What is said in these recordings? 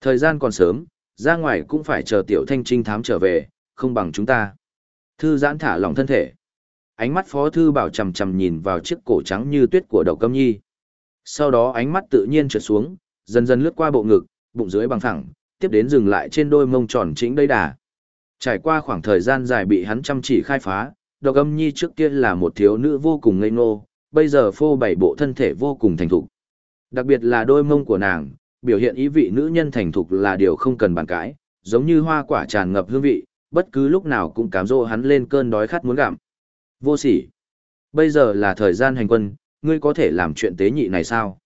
Thời gian còn sớm, ra ngoài cũng phải chờ tiểu thanh trinh thám trở về, không bằng chúng ta. Thư giãn thả lỏng thân thể. Ánh mắt phó thư bảo chầm chầm nhìn vào chiếc cổ trắng như tuyết của đầu câm nhi. Sau đó ánh mắt tự nhiên trượt xuống, dần dần lướt qua bộ ngực, bụng dưới bằng thẳng, tiếp đến dừng lại trên đôi mông tròn chính đầy đà. Trải qua khoảng thời gian dài bị hắn chăm chỉ khai phá, độc âm nhi trước kia là một thiếu nữ vô cùng ngây ngô, bây giờ phô bày bộ thân thể vô cùng thành thục. Đặc biệt là đôi mông của nàng, biểu hiện ý vị nữ nhân thành thục là điều không cần bàn cãi, giống như hoa quả tràn ngập hương vị, bất cứ lúc nào cũng cám dỗ hắn lên cơn đói khát muốn gặm. Vô sỉ. Bây giờ là thời gian hành quân, ngươi có thể làm chuyện tế nhị này sao?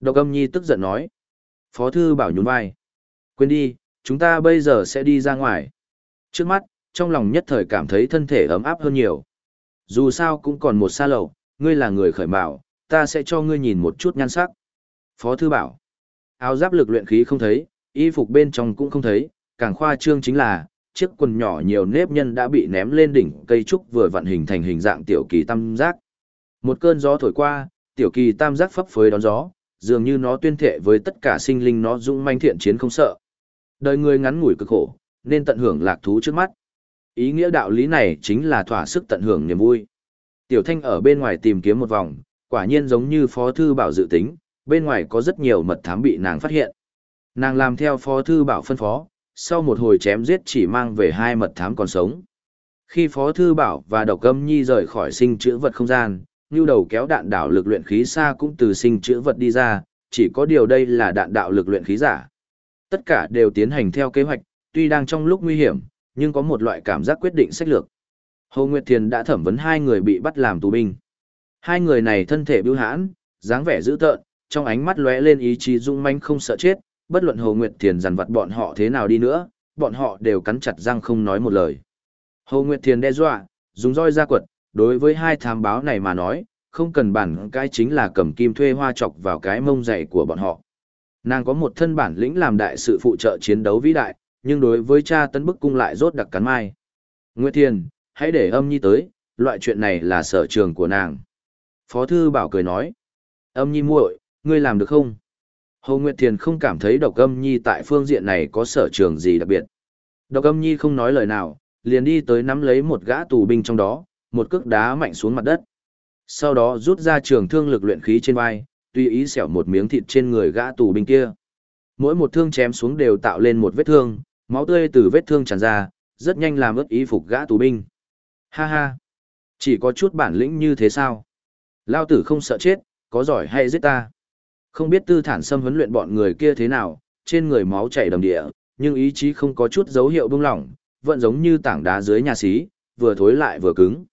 Độc âm nhi tức giận nói. Phó thư bảo nhún vai. Quên đi, chúng ta bây giờ sẽ đi ra ngoài. Trước mắt, trong lòng nhất thời cảm thấy thân thể ấm áp hơn nhiều. Dù sao cũng còn một xa lầu, ngươi là người khởi bảo, ta sẽ cho ngươi nhìn một chút nhan sắc. Phó thư bảo. Áo giáp lực luyện khí không thấy, y phục bên trong cũng không thấy, càng khoa trương chính là, chiếc quần nhỏ nhiều nếp nhân đã bị ném lên đỉnh cây trúc vừa vận hình thành hình dạng tiểu kỳ tam giác. Một cơn gió thổi qua, tiểu kỳ tam giác phấp phới đón gió, dường như nó tuyên thệ với tất cả sinh linh nó dũng manh thiện chiến không sợ. Đời người ngắn ngủi cực khổ, nên tận hưởng lạc thú trước mắt. Ý nghĩa đạo lý này chính là thỏa sức tận hưởng niềm vui. Tiểu Thanh ở bên ngoài tìm kiếm một vòng, quả nhiên giống như Phó Thư Bảo dự tính, bên ngoài có rất nhiều mật thám bị nàng phát hiện. Nàng làm theo Phó Thư Bảo phân phó, sau một hồi chém giết chỉ mang về hai mật thám còn sống. Khi Phó Thư Bảo và Độc Âm Nhi rời khỏi sinh chữ vật không gian, như đầu kéo đạn đạo lực luyện khí xa cũng từ sinh chữ vật đi ra, chỉ có điều đây là đạn đạo lực luyện khí giả. Tất cả đều tiến hành theo kế hoạch, tuy đang trong lúc nguy hiểm, nhưng có một loại cảm giác quyết định sách lược. Hồ Nguyệt Thiền đã thẩm vấn hai người bị bắt làm tù binh. Hai người này thân thể bưu hãn, dáng vẻ dữ tợn, trong ánh mắt lóe lên ý chí dũng manh không sợ chết, bất luận Hồ Nguyệt Thiền dằn vặt bọn họ thế nào đi nữa, bọn họ đều cắn chặt răng không nói một lời. Hồ Nguyệt Thiền đe dọa, dùng roi ra quật, đối với hai thám báo này mà nói, không cần bản cái chính là cầm kim thuê hoa chọc vào cái mông dày của bọn họ. Nàng có một thân bản lĩnh làm đại sự phụ trợ chiến đấu vĩ đại, nhưng đối với cha tấn bức cung lại rốt đặc cắn mai. Nguyệt Thiền, hãy để âm nhi tới, loại chuyện này là sở trường của nàng. Phó Thư Bảo cười nói, âm nhi muội ngươi làm được không? Hồ Nguyệt Thiền không cảm thấy độc âm nhi tại phương diện này có sở trường gì đặc biệt. Độc âm nhi không nói lời nào, liền đi tới nắm lấy một gã tù binh trong đó, một cước đá mạnh xuống mặt đất. Sau đó rút ra trường thương lực luyện khí trên vai, tùy ý xẻo một miếng thịt trên người gã tù binh kia. Mỗi một thương chém xuống đều tạo lên một vết thương, máu tươi từ vết thương tràn ra, rất nhanh làm ướt ý phục gã tù binh. Ha ha! Chỉ có chút bản lĩnh như thế sao? Lao tử không sợ chết, có giỏi hay giết ta? Không biết tư thản xâm huấn luyện bọn người kia thế nào, trên người máu chảy đầm địa, nhưng ý chí không có chút dấu hiệu bông lỏng, vẫn giống như tảng đá dưới nhà xí, vừa thối lại vừa cứng.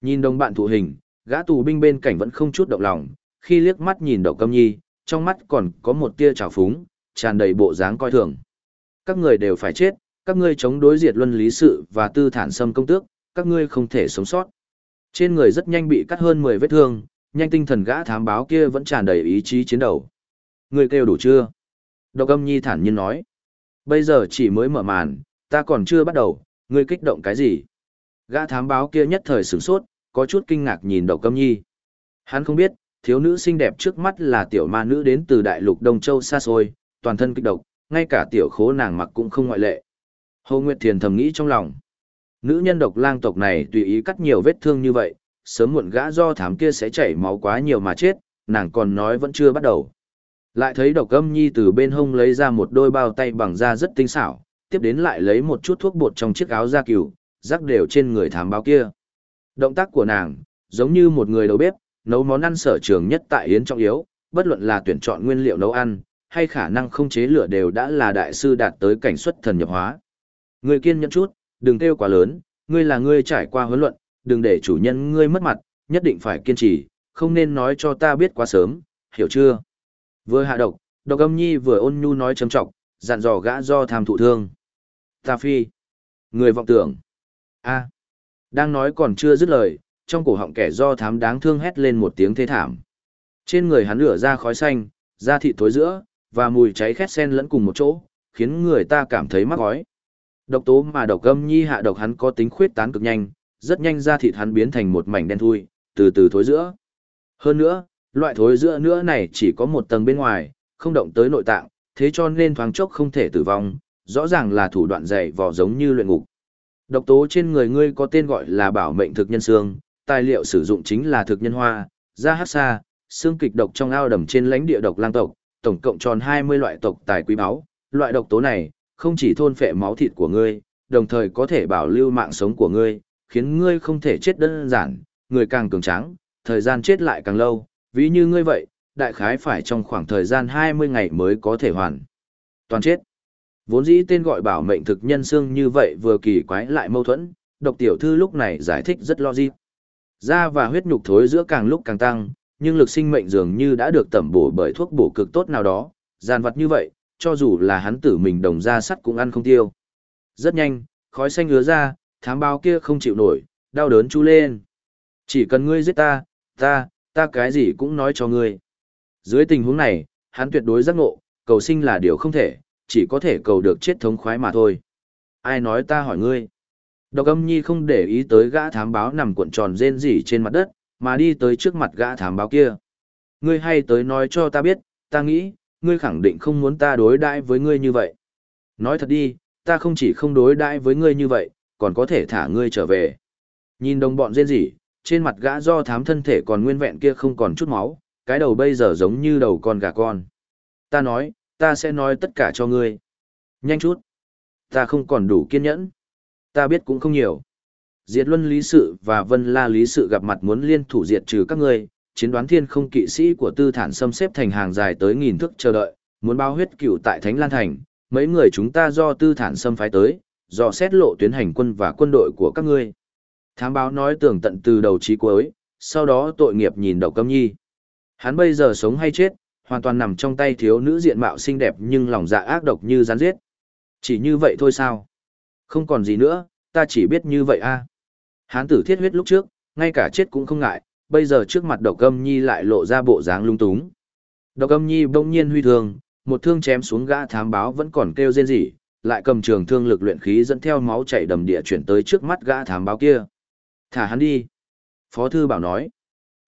Nhìn đồng bạn thụ hình, gã tù binh bên cạnh vẫn không chút động lòng, khi liếc mắt nhìn đậu câm nhi, trong mắt còn có một tia trào phúng, tràn đầy bộ dáng coi thường. Các người đều phải chết, các ngươi chống đối diệt luân lý sự và tư thản xâm công tước, các ngươi không thể sống sót. Trên người rất nhanh bị cắt hơn 10 vết thương, nhanh tinh thần gã thám báo kia vẫn tràn đầy ý chí chiến đấu. người kêu đủ chưa? Độc âm nhi thản nhiên nói. Bây giờ chỉ mới mở màn, ta còn chưa bắt đầu, ngươi kích động cái gì? Gã thám báo kia nhất thời sửng sốt, có chút kinh ngạc nhìn độc âm nhi. Hắn không biết, thiếu nữ xinh đẹp trước mắt là tiểu ma nữ đến từ đại lục Đông Châu xa xôi, toàn thân kích độc, ngay cả tiểu khố nàng mặc cũng không ngoại lệ. Hồ Nguyệt Thiền thầm nghĩ trong lòng. Nữ nhân độc lang tộc này tùy ý cắt nhiều vết thương như vậy, sớm muộn gã do thám kia sẽ chảy máu quá nhiều mà chết, nàng còn nói vẫn chưa bắt đầu. Lại thấy độc âm nhi từ bên hông lấy ra một đôi bao tay bằng da rất tinh xảo, tiếp đến lại lấy một chút thuốc bột trong chiếc áo da cừu, rắc đều trên người thám báo kia. Động tác của nàng, giống như một người đầu bếp, nấu món ăn sở trường nhất tại Yến Trọng Yếu, bất luận là tuyển chọn nguyên liệu nấu ăn, hay khả năng không chế lửa đều đã là đại sư đạt tới cảnh xuất thần nhập hóa. Người kiên nhẫn chút, đừng kêu quá lớn, ngươi là ngươi trải qua huấn luyện, đừng để chủ nhân ngươi mất mặt, nhất định phải kiên trì, không nên nói cho ta biết quá sớm, hiểu chưa? Vừa hạ độc, độc âm nhi vừa ôn nhu nói chấm trọng, dặn dò gã do tham thụ thương. Ta phi. Người vọng tưởng. a Đang nói còn chưa dứt lời, trong cổ họng kẻ do thám đáng thương hét lên một tiếng thê thảm. Trên người hắn lửa ra khói xanh, da thịt thối giữa, và mùi cháy khét sen lẫn cùng một chỗ, khiến người ta cảm thấy mắc gói. Độc tố mà độc âm nhi hạ độc hắn có tính khuyết tán cực nhanh, rất nhanh ra thịt hắn biến thành một mảnh đen thui, từ từ thối giữa. Hơn nữa, loại thối giữa nữa này chỉ có một tầng bên ngoài, không động tới nội tạng, thế cho nên thoáng chốc không thể tử vong, rõ ràng là thủ đoạn dày vò giống như luyện ngục. Độc tố trên người ngươi có tên gọi là bảo mệnh thực nhân xương, tài liệu sử dụng chính là thực nhân hoa, da hát xa, xương kịch độc trong ao đầm trên lãnh địa độc lang tộc, tổng cộng tròn 20 loại tộc tài quý báu. Loại độc tố này, không chỉ thôn phệ máu thịt của ngươi, đồng thời có thể bảo lưu mạng sống của ngươi, khiến ngươi không thể chết đơn giản, người càng cường tráng, thời gian chết lại càng lâu, ví như ngươi vậy, đại khái phải trong khoảng thời gian 20 ngày mới có thể hoàn toàn chết. Vốn dĩ tên gọi bảo mệnh thực nhân xương như vậy vừa kỳ quái lại mâu thuẫn, độc tiểu thư lúc này giải thích rất logic. Da và huyết nhục thối giữa càng lúc càng tăng, nhưng lực sinh mệnh dường như đã được tẩm bổ bởi thuốc bổ cực tốt nào đó, giàn vật như vậy, cho dù là hắn tử mình đồng ra sắt cũng ăn không tiêu. Rất nhanh, khói xanh ứa ra, thám báo kia không chịu nổi, đau đớn chú lên. Chỉ cần ngươi giết ta, ta, ta cái gì cũng nói cho ngươi. Dưới tình huống này, hắn tuyệt đối giác ngộ, cầu sinh là điều không thể, chỉ có thể cầu được chết thống khoái mà thôi. Ai nói ta hỏi ngươi? Độc âm nhi không để ý tới gã thám báo nằm cuộn tròn rên rỉ trên mặt đất, mà đi tới trước mặt gã thám báo kia. Ngươi hay tới nói cho ta biết, ta nghĩ, ngươi khẳng định không muốn ta đối đãi với ngươi như vậy. Nói thật đi, ta không chỉ không đối đãi với ngươi như vậy, còn có thể thả ngươi trở về. Nhìn đồng bọn rên rỉ, trên mặt gã do thám thân thể còn nguyên vẹn kia không còn chút máu, cái đầu bây giờ giống như đầu con gà con. Ta nói, ta sẽ nói tất cả cho ngươi. Nhanh chút. Ta không còn đủ kiên nhẫn. Ta biết cũng không nhiều. Diệt Luân Lý Sự và Vân La Lý Sự gặp mặt muốn liên thủ diệt trừ các ngươi, chiến đoán thiên không kỵ sĩ của tư thản xâm xếp thành hàng dài tới nghìn thức chờ đợi, muốn bao huyết cửu tại Thánh Lan Thành, mấy người chúng ta do tư thản xâm phái tới, dò xét lộ tuyến hành quân và quân đội của các ngươi. Thám báo nói tường tận từ đầu chí cuối, sau đó tội nghiệp nhìn đầu câm nhi. Hắn bây giờ sống hay chết, hoàn toàn nằm trong tay thiếu nữ diện mạo xinh đẹp nhưng lòng dạ ác độc như rắn giết. Chỉ như vậy thôi sao? Không còn gì nữa, ta chỉ biết như vậy a. Hán tử thiết huyết lúc trước, ngay cả chết cũng không ngại, bây giờ trước mặt độc âm nhi lại lộ ra bộ dáng lung túng. Độc âm nhi bỗng nhiên huy thường, một thương chém xuống gã thám báo vẫn còn kêu rên rỉ, lại cầm trường thương lực luyện khí dẫn theo máu chảy đầm địa chuyển tới trước mắt gã thám báo kia. Thả hắn đi. Phó thư bảo nói.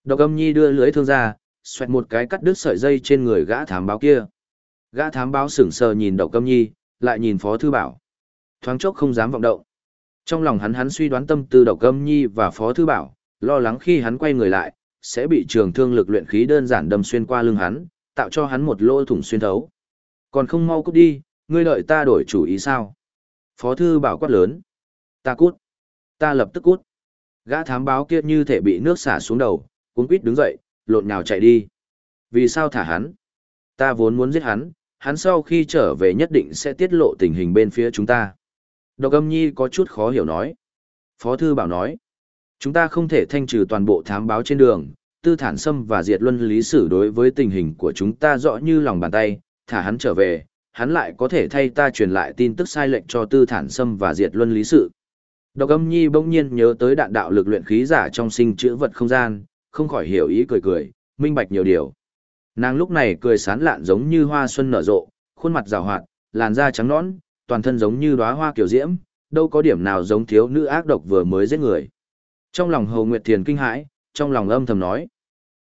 Độc âm nhi đưa lưới thương ra, xoẹt một cái cắt đứt sợi dây trên người gã thám báo kia. Gã thám báo sững sờ nhìn độc âm nhi, lại nhìn phó thư bảo. Thoáng chốc không dám vọng động. Trong lòng hắn hắn suy đoán tâm tư độc âm nhi và phó thư bảo, lo lắng khi hắn quay người lại, sẽ bị trường thương lực luyện khí đơn giản đâm xuyên qua lưng hắn, tạo cho hắn một lỗ thủng xuyên thấu. Còn không mau cút đi, ngươi đợi ta đổi chủ ý sao? Phó thư bảo quát lớn. Ta cút. Ta lập tức cút. Gã thám báo kia như thể bị nước xả xuống đầu, cuống quýt đứng dậy, lộn nhào chạy đi. Vì sao thả hắn? Ta vốn muốn giết hắn, hắn sau khi trở về nhất định sẽ tiết lộ tình hình bên phía chúng ta. Độc âm nhi có chút khó hiểu nói. Phó thư bảo nói, chúng ta không thể thanh trừ toàn bộ thám báo trên đường, tư thản xâm và diệt luân lý xử đối với tình hình của chúng ta rõ như lòng bàn tay, thả hắn trở về, hắn lại có thể thay ta truyền lại tin tức sai lệch cho tư thản Sâm và diệt luân lý sự. Độc âm nhi bỗng nhiên nhớ tới đạn đạo lực luyện khí giả trong sinh chữ vật không gian, không khỏi hiểu ý cười cười, minh bạch nhiều điều. Nàng lúc này cười sán lạn giống như hoa xuân nở rộ, khuôn mặt rào hoạt, làn da trắng nõn, toàn thân giống như đóa hoa kiểu diễm, đâu có điểm nào giống thiếu nữ ác độc vừa mới giết người. Trong lòng Hầu Nguyệt Thiền kinh hãi, trong lòng âm thầm nói,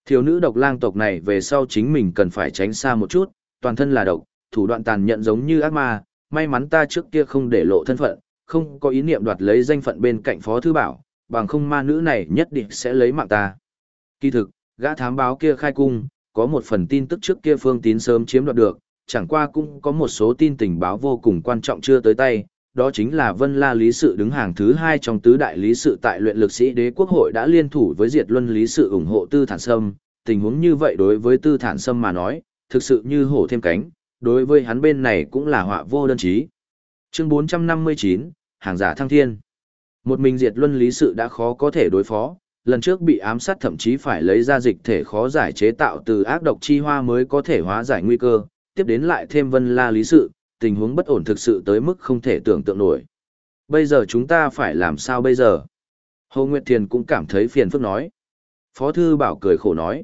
thiếu nữ độc lang tộc này về sau chính mình cần phải tránh xa một chút, toàn thân là độc, thủ đoạn tàn nhẫn giống như ác ma, may mắn ta trước kia không để lộ thân phận, không có ý niệm đoạt lấy danh phận bên cạnh Phó Thư Bảo, bằng không ma nữ này nhất định sẽ lấy mạng ta. Kỳ thực, gã thám báo kia khai cung, có một phần tin tức trước kia phương tín sớm chiếm đoạt được, chẳng qua cũng có một số tin tình báo vô cùng quan trọng chưa tới tay, đó chính là Vân La Lý Sự đứng hàng thứ hai trong tứ đại lý sự tại luyện lực sĩ đế quốc hội đã liên thủ với Diệt Luân Lý Sự ủng hộ Tư Thản Sâm, tình huống như vậy đối với Tư Thản Sâm mà nói, thực sự như hổ thêm cánh, đối với hắn bên này cũng là họa vô đơn chí. Chương 459, hàng giả thăng thiên. Một mình Diệt Luân Lý Sự đã khó có thể đối phó, lần trước bị ám sát thậm chí phải lấy ra dịch thể khó giải chế tạo từ ác độc chi hoa mới có thể hóa giải nguy cơ, tiếp đến lại thêm vân la lý sự, tình huống bất ổn thực sự tới mức không thể tưởng tượng nổi. Bây giờ chúng ta phải làm sao bây giờ? Hồ Nguyệt Thiền cũng cảm thấy phiền phức nói. Phó Thư Bảo cười khổ nói.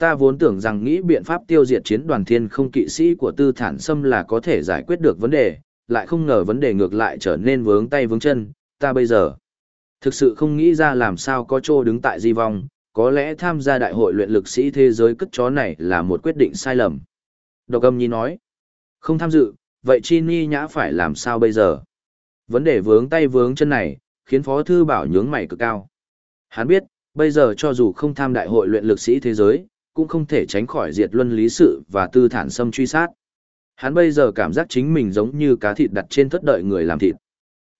Ta vốn tưởng rằng nghĩ biện pháp tiêu diệt chiến đoàn thiên không kỵ sĩ của tư thản xâm là có thể giải quyết được vấn đề, lại không ngờ vấn đề ngược lại trở nên vướng tay vướng chân, ta bây giờ. Thực sự không nghĩ ra làm sao có chỗ đứng tại di vong, có lẽ tham gia đại hội luyện lực sĩ thế giới cất chó này là một quyết định sai lầm. Độc âm nhi nói, Không tham dự, vậy chi ni nhã phải làm sao bây giờ? Vấn đề vướng tay vướng chân này, khiến Phó Thư Bảo nhướng mày cực cao. Hắn biết, bây giờ cho dù không tham đại hội luyện lực sĩ thế giới, cũng không thể tránh khỏi diệt luân lý sự và tư thản xâm truy sát. Hắn bây giờ cảm giác chính mình giống như cá thịt đặt trên thất đợi người làm thịt.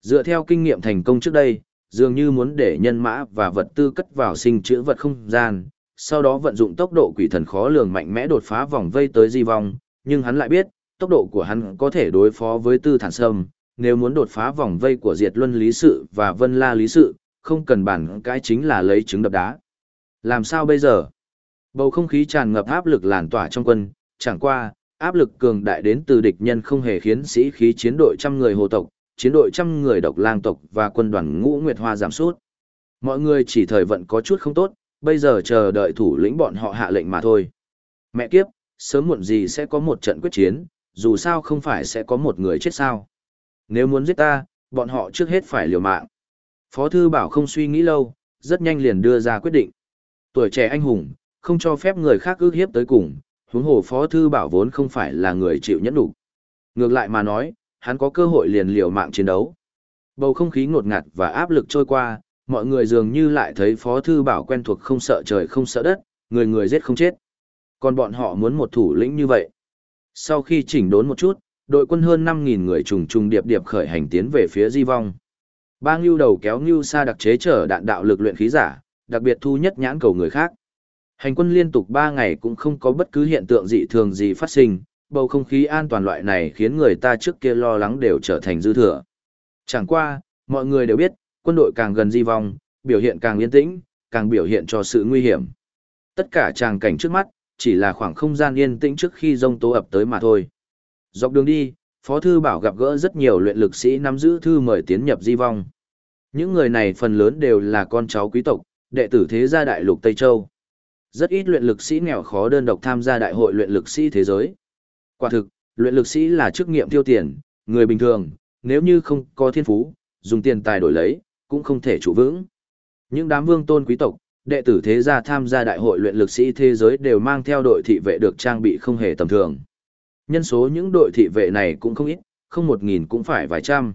Dựa theo kinh nghiệm thành công trước đây, dường như muốn để nhân mã và vật tư cất vào sinh chữa vật không gian, sau đó vận dụng tốc độ quỷ thần khó lường mạnh mẽ đột phá vòng vây tới di vong, nhưng hắn lại biết, tốc độ của hắn có thể đối phó với tư thản sâm, nếu muốn đột phá vòng vây của diệt luân lý sự và vân la lý sự, không cần bản cái chính là lấy trứng đập đá. Làm sao bây giờ? Bầu không khí tràn ngập áp lực làn tỏa trong quân, chẳng qua, áp lực cường đại đến từ địch nhân không hề khiến sĩ khí chiến đội trăm người hồ tộc, chiến đội trăm người độc lang tộc và quân đoàn ngũ nguyệt hoa giảm sút. Mọi người chỉ thời vận có chút không tốt, bây giờ chờ đợi thủ lĩnh bọn họ hạ lệnh mà thôi. Mẹ kiếp, sớm muộn gì sẽ có một trận quyết chiến, dù sao không phải sẽ có một người chết sao. Nếu muốn giết ta, bọn họ trước hết phải liều mạng. Phó thư bảo không suy nghĩ lâu, rất nhanh liền đưa ra quyết định. Tuổi trẻ anh hùng, không cho phép người khác ước hiếp tới cùng, huống hồ phó thư bảo vốn không phải là người chịu nhẫn đủ. Ngược lại mà nói, hắn có cơ hội liền liều mạng chiến đấu. Bầu không khí ngột ngạt và áp lực trôi qua, mọi người dường như lại thấy phó thư bảo quen thuộc không sợ trời không sợ đất, người người giết không chết. Còn bọn họ muốn một thủ lĩnh như vậy. Sau khi chỉnh đốn một chút, đội quân hơn 5.000 người trùng trùng điệp điệp khởi hành tiến về phía di vong. Ba ngưu đầu kéo ngưu xa đặc chế chở đạn đạo lực luyện khí giả, đặc biệt thu nhất nhãn cầu người khác. Hành quân liên tục 3 ngày cũng không có bất cứ hiện tượng dị thường gì phát sinh, bầu không khí an toàn loại này khiến người ta trước kia lo lắng đều trở thành dư thừa. Chẳng qua, mọi người đều biết, quân đội càng gần di vong, biểu hiện càng yên tĩnh, càng biểu hiện cho sự nguy hiểm. Tất cả tràng cảnh trước mắt, chỉ là khoảng không gian yên tĩnh trước khi rông tố ập tới mà thôi. Dọc đường đi, Phó Thư Bảo gặp gỡ rất nhiều luyện lực sĩ nắm giữ thư mời tiến nhập di vong. Những người này phần lớn đều là con cháu quý tộc, đệ tử thế gia đại lục Tây Châu. Rất ít luyện lực sĩ nghèo khó đơn độc tham gia đại hội luyện lực sĩ thế giới. Quả thực, luyện lực sĩ là chức nghiệm tiêu tiền, người bình thường, nếu như không có thiên phú, dùng tiền tài đổi lấy, cũng không thể trụ vững. Những đám vương tôn quý tộc, đệ tử thế gia tham gia đại hội luyện lực sĩ thế giới đều mang theo đội thị vệ được trang bị không hề tầm thường. Nhân số những đội thị vệ này cũng không ít, không một nghìn cũng phải vài trăm.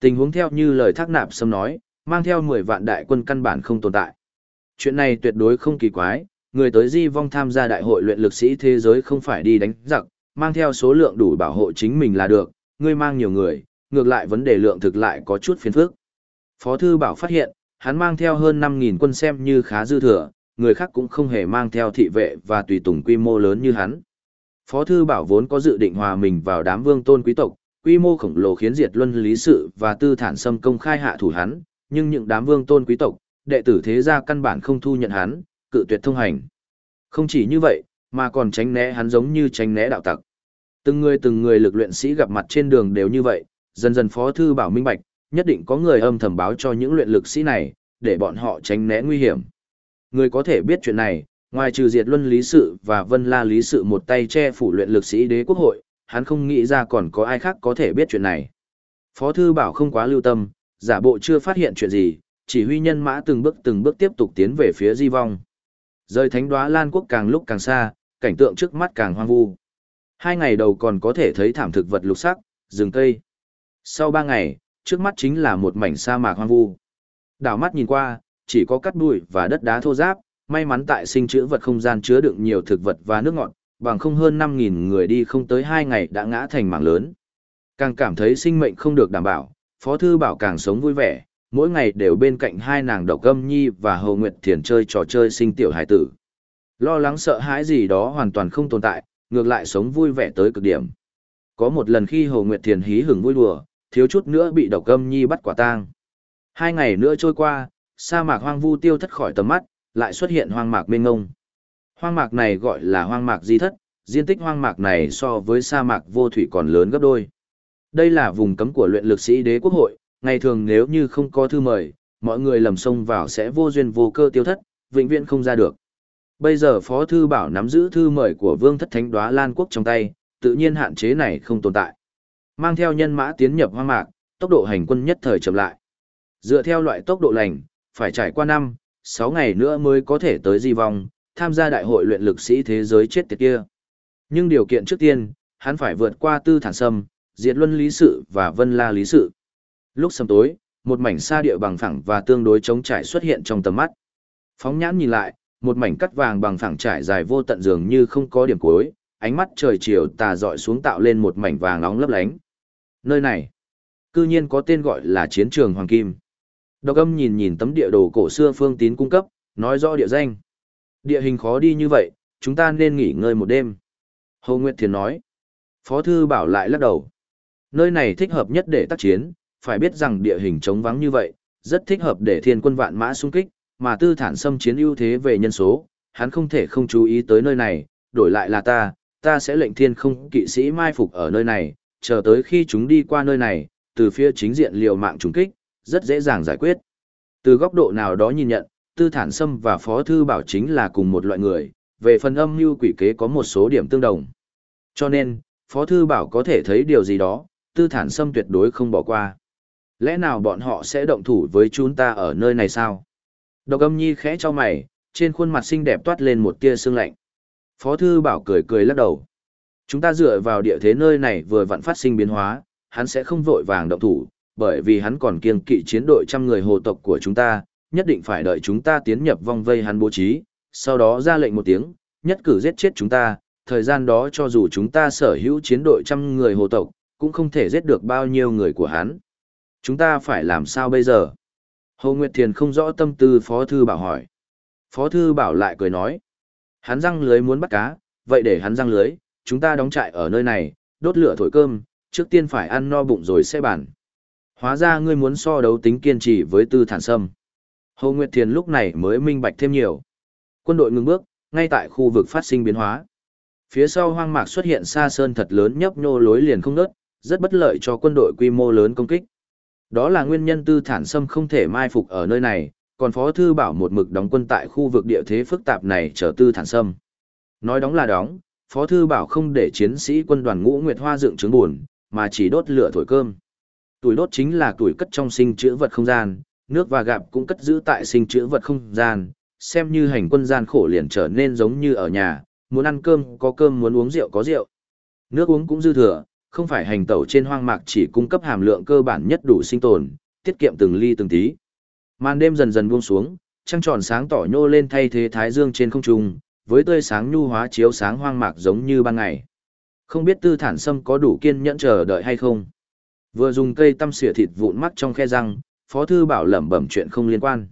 Tình huống theo như lời thác nạp sâm nói, mang theo 10 vạn đại quân căn bản không tồn tại. Chuyện này tuyệt đối không kỳ quái, người tới di vong tham gia đại hội luyện lực sĩ thế giới không phải đi đánh giặc, mang theo số lượng đủ bảo hộ chính mình là được, ngươi mang nhiều người, ngược lại vấn đề lượng thực lại có chút phiền phức. Phó thư bảo phát hiện, hắn mang theo hơn 5.000 quân xem như khá dư thừa, người khác cũng không hề mang theo thị vệ và tùy tùng quy mô lớn như hắn. Phó thư bảo vốn có dự định hòa mình vào đám vương tôn quý tộc, quy mô khổng lồ khiến diệt luân lý sự và tư thản xâm công khai hạ thủ hắn, nhưng những đám vương tôn quý tộc, đệ tử thế gia căn bản không thu nhận hắn, cự tuyệt thông hành. Không chỉ như vậy, mà còn tránh né hắn giống như tránh né đạo tặc. Từng người từng người lực luyện sĩ gặp mặt trên đường đều như vậy, dần dần phó thư bảo minh bạch, nhất định có người âm thầm báo cho những luyện lực sĩ này, để bọn họ tránh né nguy hiểm. Người có thể biết chuyện này, ngoài trừ diệt luân lý sự và vân la lý sự một tay che phủ luyện lực sĩ đế quốc hội, hắn không nghĩ ra còn có ai khác có thể biết chuyện này. Phó thư bảo không quá lưu tâm, giả bộ chưa phát hiện chuyện gì, chỉ huy nhân mã từng bước từng bước tiếp tục tiến về phía di vong. Rời thánh đoá Lan quốc càng lúc càng xa, cảnh tượng trước mắt càng hoang vu. Hai ngày đầu còn có thể thấy thảm thực vật lục sắc, rừng cây. Sau ba ngày, trước mắt chính là một mảnh sa mạc hoang vu. Đảo mắt nhìn qua, chỉ có cát bụi và đất đá thô ráp, may mắn tại sinh chữ vật không gian chứa đựng nhiều thực vật và nước ngọt, bằng không hơn 5.000 người đi không tới hai ngày đã ngã thành mảng lớn. Càng cảm thấy sinh mệnh không được đảm bảo, Phó Thư Bảo càng sống vui vẻ, mỗi ngày đều bên cạnh hai nàng độc âm nhi và Hồ Nguyệt Thiền chơi trò chơi sinh tiểu hải tử. Lo lắng sợ hãi gì đó hoàn toàn không tồn tại, ngược lại sống vui vẻ tới cực điểm. Có một lần khi Hồ Nguyệt Thiền hí hửng vui đùa, thiếu chút nữa bị độc âm nhi bắt quả tang. Hai ngày nữa trôi qua, sa mạc hoang vu tiêu thất khỏi tầm mắt, lại xuất hiện hoang mạc mênh ngông. Hoang mạc này gọi là hoang mạc di thất, diện tích hoang mạc này so với sa mạc vô thủy còn lớn gấp đôi. Đây là vùng cấm của luyện lực sĩ đế quốc hội, ngày thường nếu như không có thư mời, mọi người lầm sông vào sẽ vô duyên vô cơ tiêu thất, vĩnh viễn không ra được. Bây giờ Phó Thư Bảo nắm giữ thư mời của Vương Thất Thánh Đóa Lan Quốc trong tay, tự nhiên hạn chế này không tồn tại. Mang theo nhân mã tiến nhập hoang mạc, tốc độ hành quân nhất thời chậm lại. Dựa theo loại tốc độ lành, phải trải qua năm, 6 ngày nữa mới có thể tới di vong, tham gia đại hội luyện lực sĩ thế giới chết tiệt kia. Nhưng điều kiện trước tiên, hắn phải vượt qua tư thản sâm, diệt luân lý sự và vân la lý sự. Lúc sầm tối, một mảnh sa địa bằng phẳng và tương đối trống trải xuất hiện trong tầm mắt. Phóng nhãn nhìn lại, một mảnh cắt vàng bằng phẳng trải dài vô tận dường như không có điểm cuối, ánh mắt trời chiều tà dọi xuống tạo lên một mảnh vàng nóng lấp lánh. Nơi này, cư nhiên có tên gọi là chiến trường Hoàng Kim. Độc âm nhìn nhìn tấm địa đồ cổ xưa phương tín cung cấp, nói rõ địa danh. Địa hình khó đi như vậy, chúng ta nên nghỉ ngơi một đêm. Hồ Nguyệt Thiền nói. Phó thư bảo lại lắc đầu. Nơi này thích hợp nhất để tác chiến, phải biết rằng địa hình trống vắng như vậy, rất thích hợp để thiên quân vạn mã xung kích, mà tư thản xâm chiến ưu thế về nhân số, hắn không thể không chú ý tới nơi này, đổi lại là ta, ta sẽ lệnh thiên không kỵ sĩ mai phục ở nơi này, chờ tới khi chúng đi qua nơi này, từ phía chính diện liều mạng trùng kích, rất dễ dàng giải quyết. Từ góc độ nào đó nhìn nhận, tư thản sâm và phó thư bảo chính là cùng một loại người, về phần âm mưu quỷ kế có một số điểm tương đồng. Cho nên, phó thư bảo có thể thấy điều gì đó, tư thản sâm tuyệt đối không bỏ qua. Lẽ nào bọn họ sẽ động thủ với chúng ta ở nơi này sao? Độc âm nhi khẽ cho mày, trên khuôn mặt xinh đẹp toát lên một tia sương lạnh. Phó thư bảo cười cười lắc đầu. Chúng ta dựa vào địa thế nơi này vừa vặn phát sinh biến hóa, hắn sẽ không vội vàng động thủ, bởi vì hắn còn kiên kỵ chiến đội trăm người hồ tộc của chúng ta, nhất định phải đợi chúng ta tiến nhập vòng vây hắn bố trí, sau đó ra lệnh một tiếng, nhất cử giết chết chúng ta, thời gian đó cho dù chúng ta sở hữu chiến đội trăm người hồ tộc, cũng không thể giết được bao nhiêu người của hắn. Chúng ta phải làm sao bây giờ? Hồ Nguyệt Thiền không rõ tâm tư Phó Thư Bảo hỏi. Phó Thư Bảo lại cười nói. Hắn răng lưới muốn bắt cá, vậy để hắn răng lưới, chúng ta đóng trại ở nơi này, đốt lửa thổi cơm, trước tiên phải ăn no bụng rồi sẽ bàn. Hóa ra ngươi muốn so đấu tính kiên trì với tư thản sâm. Hồ Nguyệt Thiền lúc này mới minh bạch thêm nhiều. Quân đội ngừng bước, ngay tại khu vực phát sinh biến hóa. Phía sau hoang mạc xuất hiện xa sơn thật lớn nhấp nhô lối liền không nớt, rất bất lợi cho quân đội quy mô lớn công kích. Đó là nguyên nhân tư thản sâm không thể mai phục ở nơi này, còn Phó Thư Bảo một mực đóng quân tại khu vực địa thế phức tạp này chờ tư thản sâm. Nói đóng là đóng, Phó Thư Bảo không để chiến sĩ quân đoàn ngũ Nguyệt Hoa dựng trứng buồn, mà chỉ đốt lửa thổi cơm. Tuổi đốt chính là tuổi cất trong sinh chữ vật không gian, nước và gạp cũng cất giữ tại sinh chữ vật không gian, xem như hành quân gian khổ liền trở nên giống như ở nhà, muốn ăn cơm có cơm muốn uống rượu có rượu. Nước uống cũng dư thừa, không phải hành tẩu trên hoang mạc chỉ cung cấp hàm lượng cơ bản nhất đủ sinh tồn, tiết kiệm từng ly từng tí. Màn đêm dần dần buông xuống, trăng tròn sáng tỏ nhô lên thay thế thái dương trên không trung, với tươi sáng nhu hóa chiếu sáng hoang mạc giống như ban ngày. Không biết tư thản sâm có đủ kiên nhẫn chờ đợi hay không. Vừa dùng cây tăm xỉa thịt vụn mắt trong khe răng, Phó Thư Bảo lẩm bẩm chuyện không liên quan.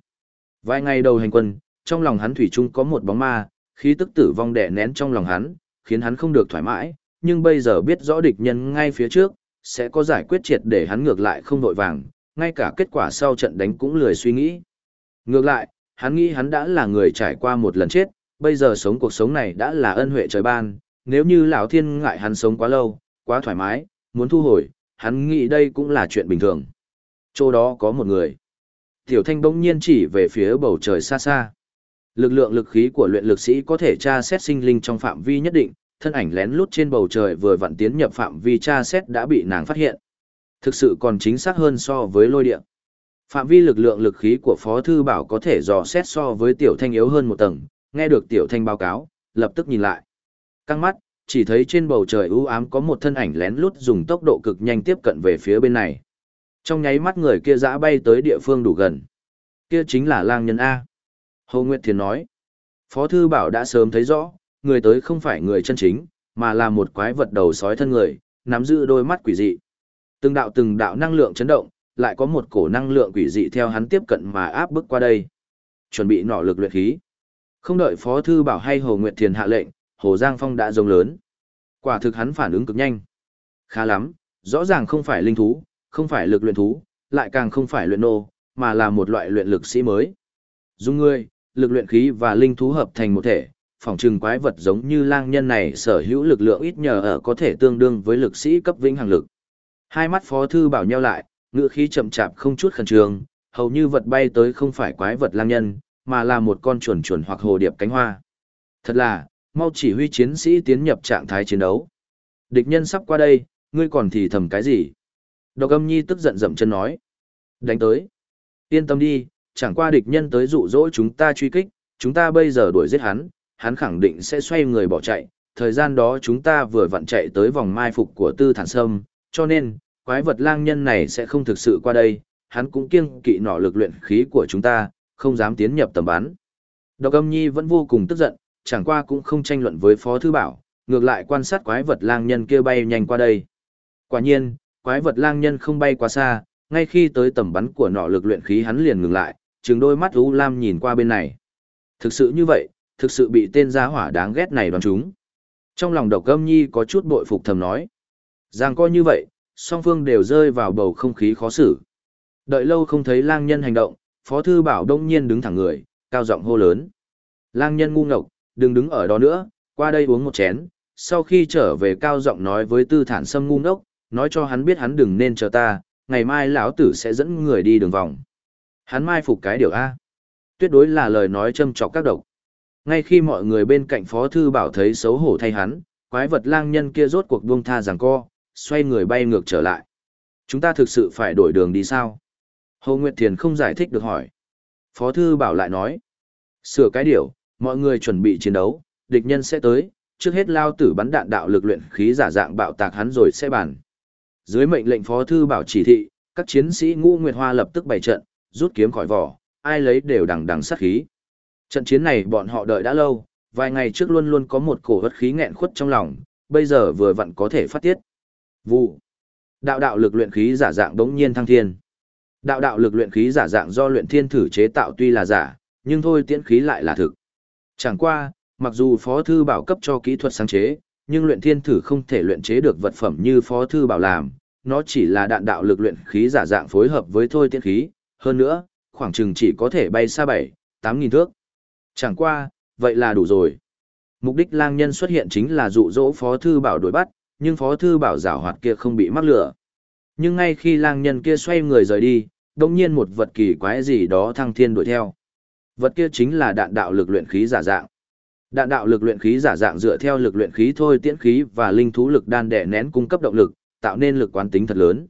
Vài ngày đầu hành quân, trong lòng hắn thủy chung có một bóng ma, khí tức tử vong đè nén trong lòng hắn, khiến hắn không được thoải mái, nhưng bây giờ biết rõ địch nhân ngay phía trước, sẽ có giải quyết triệt để hắn ngược lại không vội vàng, ngay cả kết quả sau trận đánh cũng lười suy nghĩ. Ngược lại, hắn nghĩ hắn đã là người trải qua một lần chết, bây giờ sống cuộc sống này đã là ân huệ trời ban, nếu như lão thiên ngại hắn sống quá lâu, quá thoải mái, muốn thu hồi, hắn nghĩ đây cũng là chuyện bình thường. Chỗ đó có một người. Tiểu thanh bỗng nhiên chỉ về phía bầu trời xa xa. Lực lượng lực khí của luyện lực sĩ có thể tra xét sinh linh trong phạm vi nhất định, thân ảnh lén lút trên bầu trời vừa vặn tiến nhập phạm vi tra xét đã bị nàng phát hiện. Thực sự còn chính xác hơn so với lôi điện. Phạm vi lực lượng lực khí của Phó Thư Bảo có thể dò xét so với Tiểu Thanh yếu hơn một tầng, nghe được Tiểu Thanh báo cáo, lập tức nhìn lại. Căng mắt, chỉ thấy trên bầu trời u ám có một thân ảnh lén lút dùng tốc độ cực nhanh tiếp cận về phía bên này. Trong nháy mắt người kia dã bay tới địa phương đủ gần. Kia chính là lang nhân A. Hồ Nguyệt Thiền nói. Phó Thư Bảo đã sớm thấy rõ, người tới không phải người chân chính, mà là một quái vật đầu sói thân người, nắm giữ đôi mắt quỷ dị. Từng đạo từng đạo năng lượng chấn động, lại có một cổ năng lượng quỷ dị theo hắn tiếp cận mà áp bức qua đây. Chuẩn bị nọ lực luyện khí. Không đợi Phó Thư Bảo hay Hồ Nguyệt Thiền hạ lệnh, Hồ Giang Phong đã rống lớn. Quả thực hắn phản ứng cực nhanh. Khá lắm, rõ ràng không phải linh thú, không phải lực luyện thú, lại càng không phải luyện nô, mà là một loại luyện lực sĩ mới. Dung ngươi, lực luyện khí và linh thú hợp thành một thể, phòng trừng quái vật giống như lang nhân này sở hữu lực lượng ít nhờ ở có thể tương đương với lực sĩ cấp vĩnh hằng lực. Hai mắt phó thư bảo nhau lại, ngựa khí chậm chạp không chút khẩn trương, hầu như vật bay tới không phải quái vật lang nhân, mà là một con chuồn chuồn hoặc hồ điệp cánh hoa. Thật là, mau chỉ huy chiến sĩ tiến nhập trạng thái chiến đấu. Địch nhân sắp qua đây, ngươi còn thì thầm cái gì? Độc âm nhi tức giận dậm chân nói. Đánh tới. Yên tâm đi, chẳng qua địch nhân tới dụ dỗ chúng ta truy kích, chúng ta bây giờ đuổi giết hắn, hắn khẳng định sẽ xoay người bỏ chạy, thời gian đó chúng ta vừa vặn chạy tới vòng mai phục của tư thản sâm, cho nên, quái vật lang nhân này sẽ không thực sự qua đây, hắn cũng kiêng kỵ nọ lực luyện khí của chúng ta, không dám tiến nhập tầm bắn. Độc âm nhi vẫn vô cùng tức giận, chẳng qua cũng không tranh luận với Phó Thư Bảo, ngược lại quan sát quái vật lang nhân kia bay nhanh qua đây. Quả nhiên, quái vật lang nhân không bay quá xa, ngay khi tới tầm bắn của nọ lực luyện khí hắn liền ngừng lại, trừng đôi mắt u lam nhìn qua bên này. Thực sự như vậy, thực sự bị tên gia hỏa đáng ghét này đoán chúng. Trong lòng độc âm nhi có chút bội phục thầm nói. Giang coi như vậy, song phương đều rơi vào bầu không khí khó xử. Đợi lâu không thấy lang nhân hành động, Phó Thư Bảo đông nhiên đứng thẳng người, cao giọng hô lớn. Lang nhân ngu ngốc, đừng đứng ở đó nữa, qua đây uống một chén. Sau khi trở về cao giọng nói với tư thản sâm ngu ngốc, nói cho hắn biết hắn đừng nên chờ ta, ngày mai lão tử sẽ dẫn người đi đường vòng. Hắn mai phục cái điều A. Tuyệt đối là lời nói châm trọc các độc. Ngay khi mọi người bên cạnh Phó Thư Bảo thấy xấu hổ thay hắn, quái vật lang nhân kia rốt cuộc buông tha rằng co, xoay người bay ngược trở lại. Chúng ta thực sự phải đổi đường đi sao? Hồ Nguyệt Thiền không giải thích được hỏi. Phó Thư Bảo lại nói. Sửa cái điều, mọi người chuẩn bị chiến đấu, địch nhân sẽ tới, trước hết lao tử bắn đạn đạo lực luyện khí giả dạng bạo tạc hắn rồi sẽ bàn. Dưới mệnh lệnh Phó Thư Bảo chỉ thị, các chiến sĩ ngũ Nguyệt Hoa lập tức bày trận, rút kiếm khỏi vỏ, ai lấy đều đằng đằng sát khí. Trận chiến này bọn họ đợi đã lâu, vài ngày trước luôn luôn có một cổ hất khí nghẹn khuất trong lòng, bây giờ vừa vặn có thể phát tiết. Vụ. Đạo đạo lực luyện khí giả dạng đống nhiên thăng thiên. Đạo đạo lực luyện khí giả dạng do luyện thiên thử chế tạo tuy là giả, nhưng thôi tiễn khí lại là thực. Chẳng qua, mặc dù phó thư bảo cấp cho kỹ thuật sáng chế, nhưng luyện thiên thử không thể luyện chế được vật phẩm như phó thư bảo làm, nó chỉ là đạn đạo lực luyện khí giả dạng phối hợp với thôi tiễn khí, hơn nữa, khoảng chừng chỉ có thể bay xa 7, 8 nghìn thước. Chẳng qua, vậy là đủ rồi. Mục đích lang nhân xuất hiện chính là dụ dỗ phó thư bảo đuổi bắt, nhưng phó thư bảo giảo hoạt kia không bị mắc lửa. Nhưng ngay khi lang nhân kia xoay người rời đi, đồng nhiên một vật kỳ quái gì đó thăng thiên đuổi theo. Vật kia chính là đạn đạo lực luyện khí giả dạng. Đạn đạo lực luyện khí giả dạng dựa theo lực luyện khí thôi tiễn khí và linh thú lực đan đẻ nén cung cấp động lực, tạo nên lực quán tính thật lớn.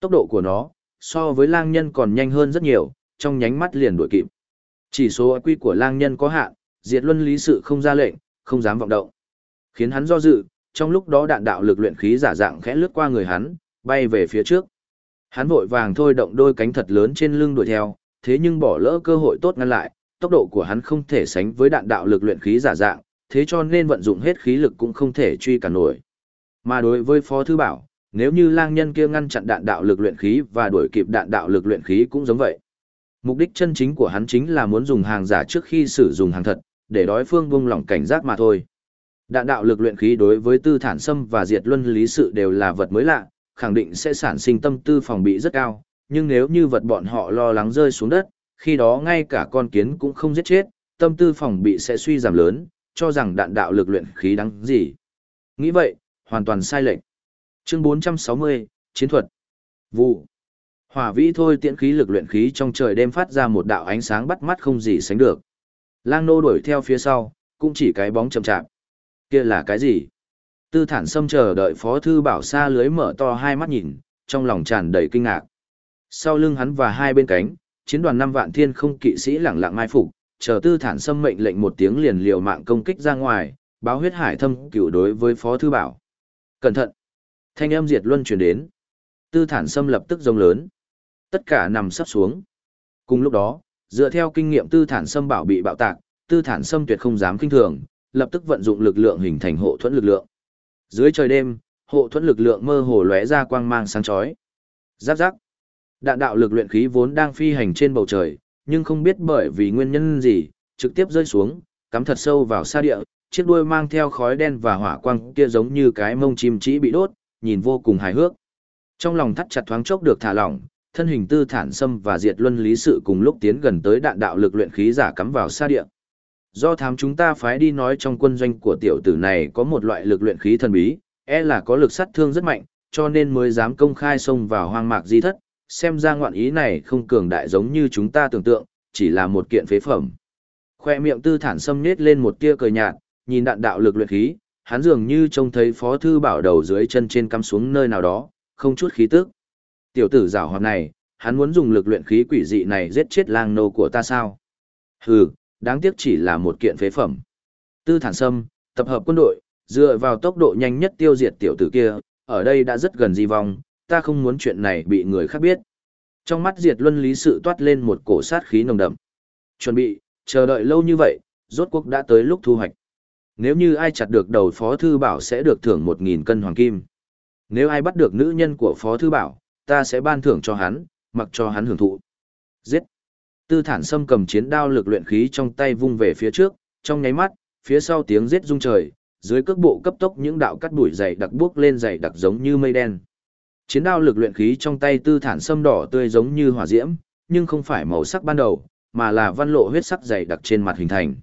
Tốc độ của nó, so với lang nhân còn nhanh hơn rất nhiều, trong nhánh mắt liền đuổi kịp. Chỉ số quy của lang nhân có hạn, diệt luân lý sự không ra lệnh, không dám vọng động. Khiến hắn do dự, trong lúc đó đạn đạo lực luyện khí giả dạng khẽ lướt qua người hắn, bay về phía trước. Hắn vội vàng thôi động đôi cánh thật lớn trên lưng đuổi theo, thế nhưng bỏ lỡ cơ hội tốt ngăn lại, tốc độ của hắn không thể sánh với đạn đạo lực luyện khí giả dạng, thế cho nên vận dụng hết khí lực cũng không thể truy cản nổi. Mà đối với Phó Thư Bảo, nếu như lang nhân kia ngăn chặn đạn đạo lực luyện khí và đuổi kịp đạn đạo lực luyện khí cũng giống vậy. Mục đích chân chính của hắn chính là muốn dùng hàng giả trước khi sử dụng hàng thật, để đối phương vung lỏng cảnh giác mà thôi. Đạn đạo lực luyện khí đối với tư thản xâm và diệt luân lý sự đều là vật mới lạ, khẳng định sẽ sản sinh tâm tư phòng bị rất cao, nhưng nếu như vật bọn họ lo lắng rơi xuống đất, khi đó ngay cả con kiến cũng không giết chết, tâm tư phòng bị sẽ suy giảm lớn, cho rằng đạn đạo lực luyện khí đáng gì. Nghĩ vậy, hoàn toàn sai lệch. Chương 460, Chiến thuật. Vụ. Hỏa vĩ thôi tiễn khí lực luyện khí trong trời đêm phát ra một đạo ánh sáng bắt mắt không gì sánh được. Lang nô đuổi theo phía sau, cũng chỉ cái bóng chậm chạp. Kia là cái gì? Tư thản sâm chờ đợi phó thư bảo xa lưới mở to hai mắt nhìn, trong lòng tràn đầy kinh ngạc. Sau lưng hắn và hai bên cánh, chiến đoàn năm vạn thiên không kỵ sĩ lẳng lặng mai phục, chờ tư thản sâm mệnh lệnh một tiếng liền liều mạng công kích ra ngoài, báo huyết hải thâm cửu đối với phó thư bảo. Cẩn thận! Thanh âm diệt luân chuyển đến. Tư thản sâm lập tức rông lớn. Tất cả nằm sắp xuống. Cùng lúc đó, dựa theo kinh nghiệm tư thản sâm bảo bị bạo tạc, tư thản sâm tuyệt không dám kinh thường, lập tức vận dụng lực lượng hình thành hộ thuẫn lực lượng. Dưới trời đêm, hộ thuẫn lực lượng mơ hồ lóe ra quang mang sáng chói. Giáp giáp. Đạn đạo lực luyện khí vốn đang phi hành trên bầu trời, nhưng không biết bởi vì nguyên nhân gì, trực tiếp rơi xuống, cắm thật sâu vào sa địa, chiếc đuôi mang theo khói đen và hỏa quang kia giống như cái mông chim chỉ bị đốt, nhìn vô cùng hài hước. Trong lòng thắt chặt thoáng chốc được thả lỏng, thân hình tư thản xâm và diệt luân lý sự cùng lúc tiến gần tới đạn đạo lực luyện khí giả cắm vào xa địa. Do thám chúng ta phái đi nói trong quân doanh của tiểu tử này có một loại lực luyện khí thần bí, e là có lực sát thương rất mạnh, cho nên mới dám công khai xông vào hoang mạc di thất, xem ra ngoạn ý này không cường đại giống như chúng ta tưởng tượng, chỉ là một kiện phế phẩm. Khoe miệng tư thản xâm nết lên một tia cười nhạt, nhìn đạn đạo lực luyện khí, hắn dường như trông thấy phó thư bảo đầu dưới chân trên cắm xuống nơi nào đó, không chút khí tức. Tiểu tử giảo hoạt này, hắn muốn dùng lực luyện khí quỷ dị này giết chết lang nô của ta sao? Hừ, đáng tiếc chỉ là một kiện phế phẩm. Tư thản sâm, tập hợp quân đội, dựa vào tốc độ nhanh nhất tiêu diệt tiểu tử kia, ở đây đã rất gần di vong, ta không muốn chuyện này bị người khác biết. Trong mắt diệt luân lý sự toát lên một cổ sát khí nồng đậm. Chuẩn bị, chờ đợi lâu như vậy, rốt cuộc đã tới lúc thu hoạch. Nếu như ai chặt được đầu Phó Thư Bảo sẽ được thưởng 1.000 cân hoàng kim. Nếu ai bắt được nữ nhân của Phó Thư Bảo, ta sẽ ban thưởng cho hắn, mặc cho hắn hưởng thụ. Giết! Tư thản sâm cầm chiến đao lực luyện khí trong tay vung về phía trước, trong nháy mắt, phía sau tiếng giết rung trời, dưới cước bộ cấp tốc những đạo cắt đuổi dày đặc bước lên dày đặc giống như mây đen. Chiến đao lực luyện khí trong tay tư thản sâm đỏ tươi giống như hỏa diễm, nhưng không phải màu sắc ban đầu, mà là văn lộ huyết sắc dày đặc trên mặt hình thành.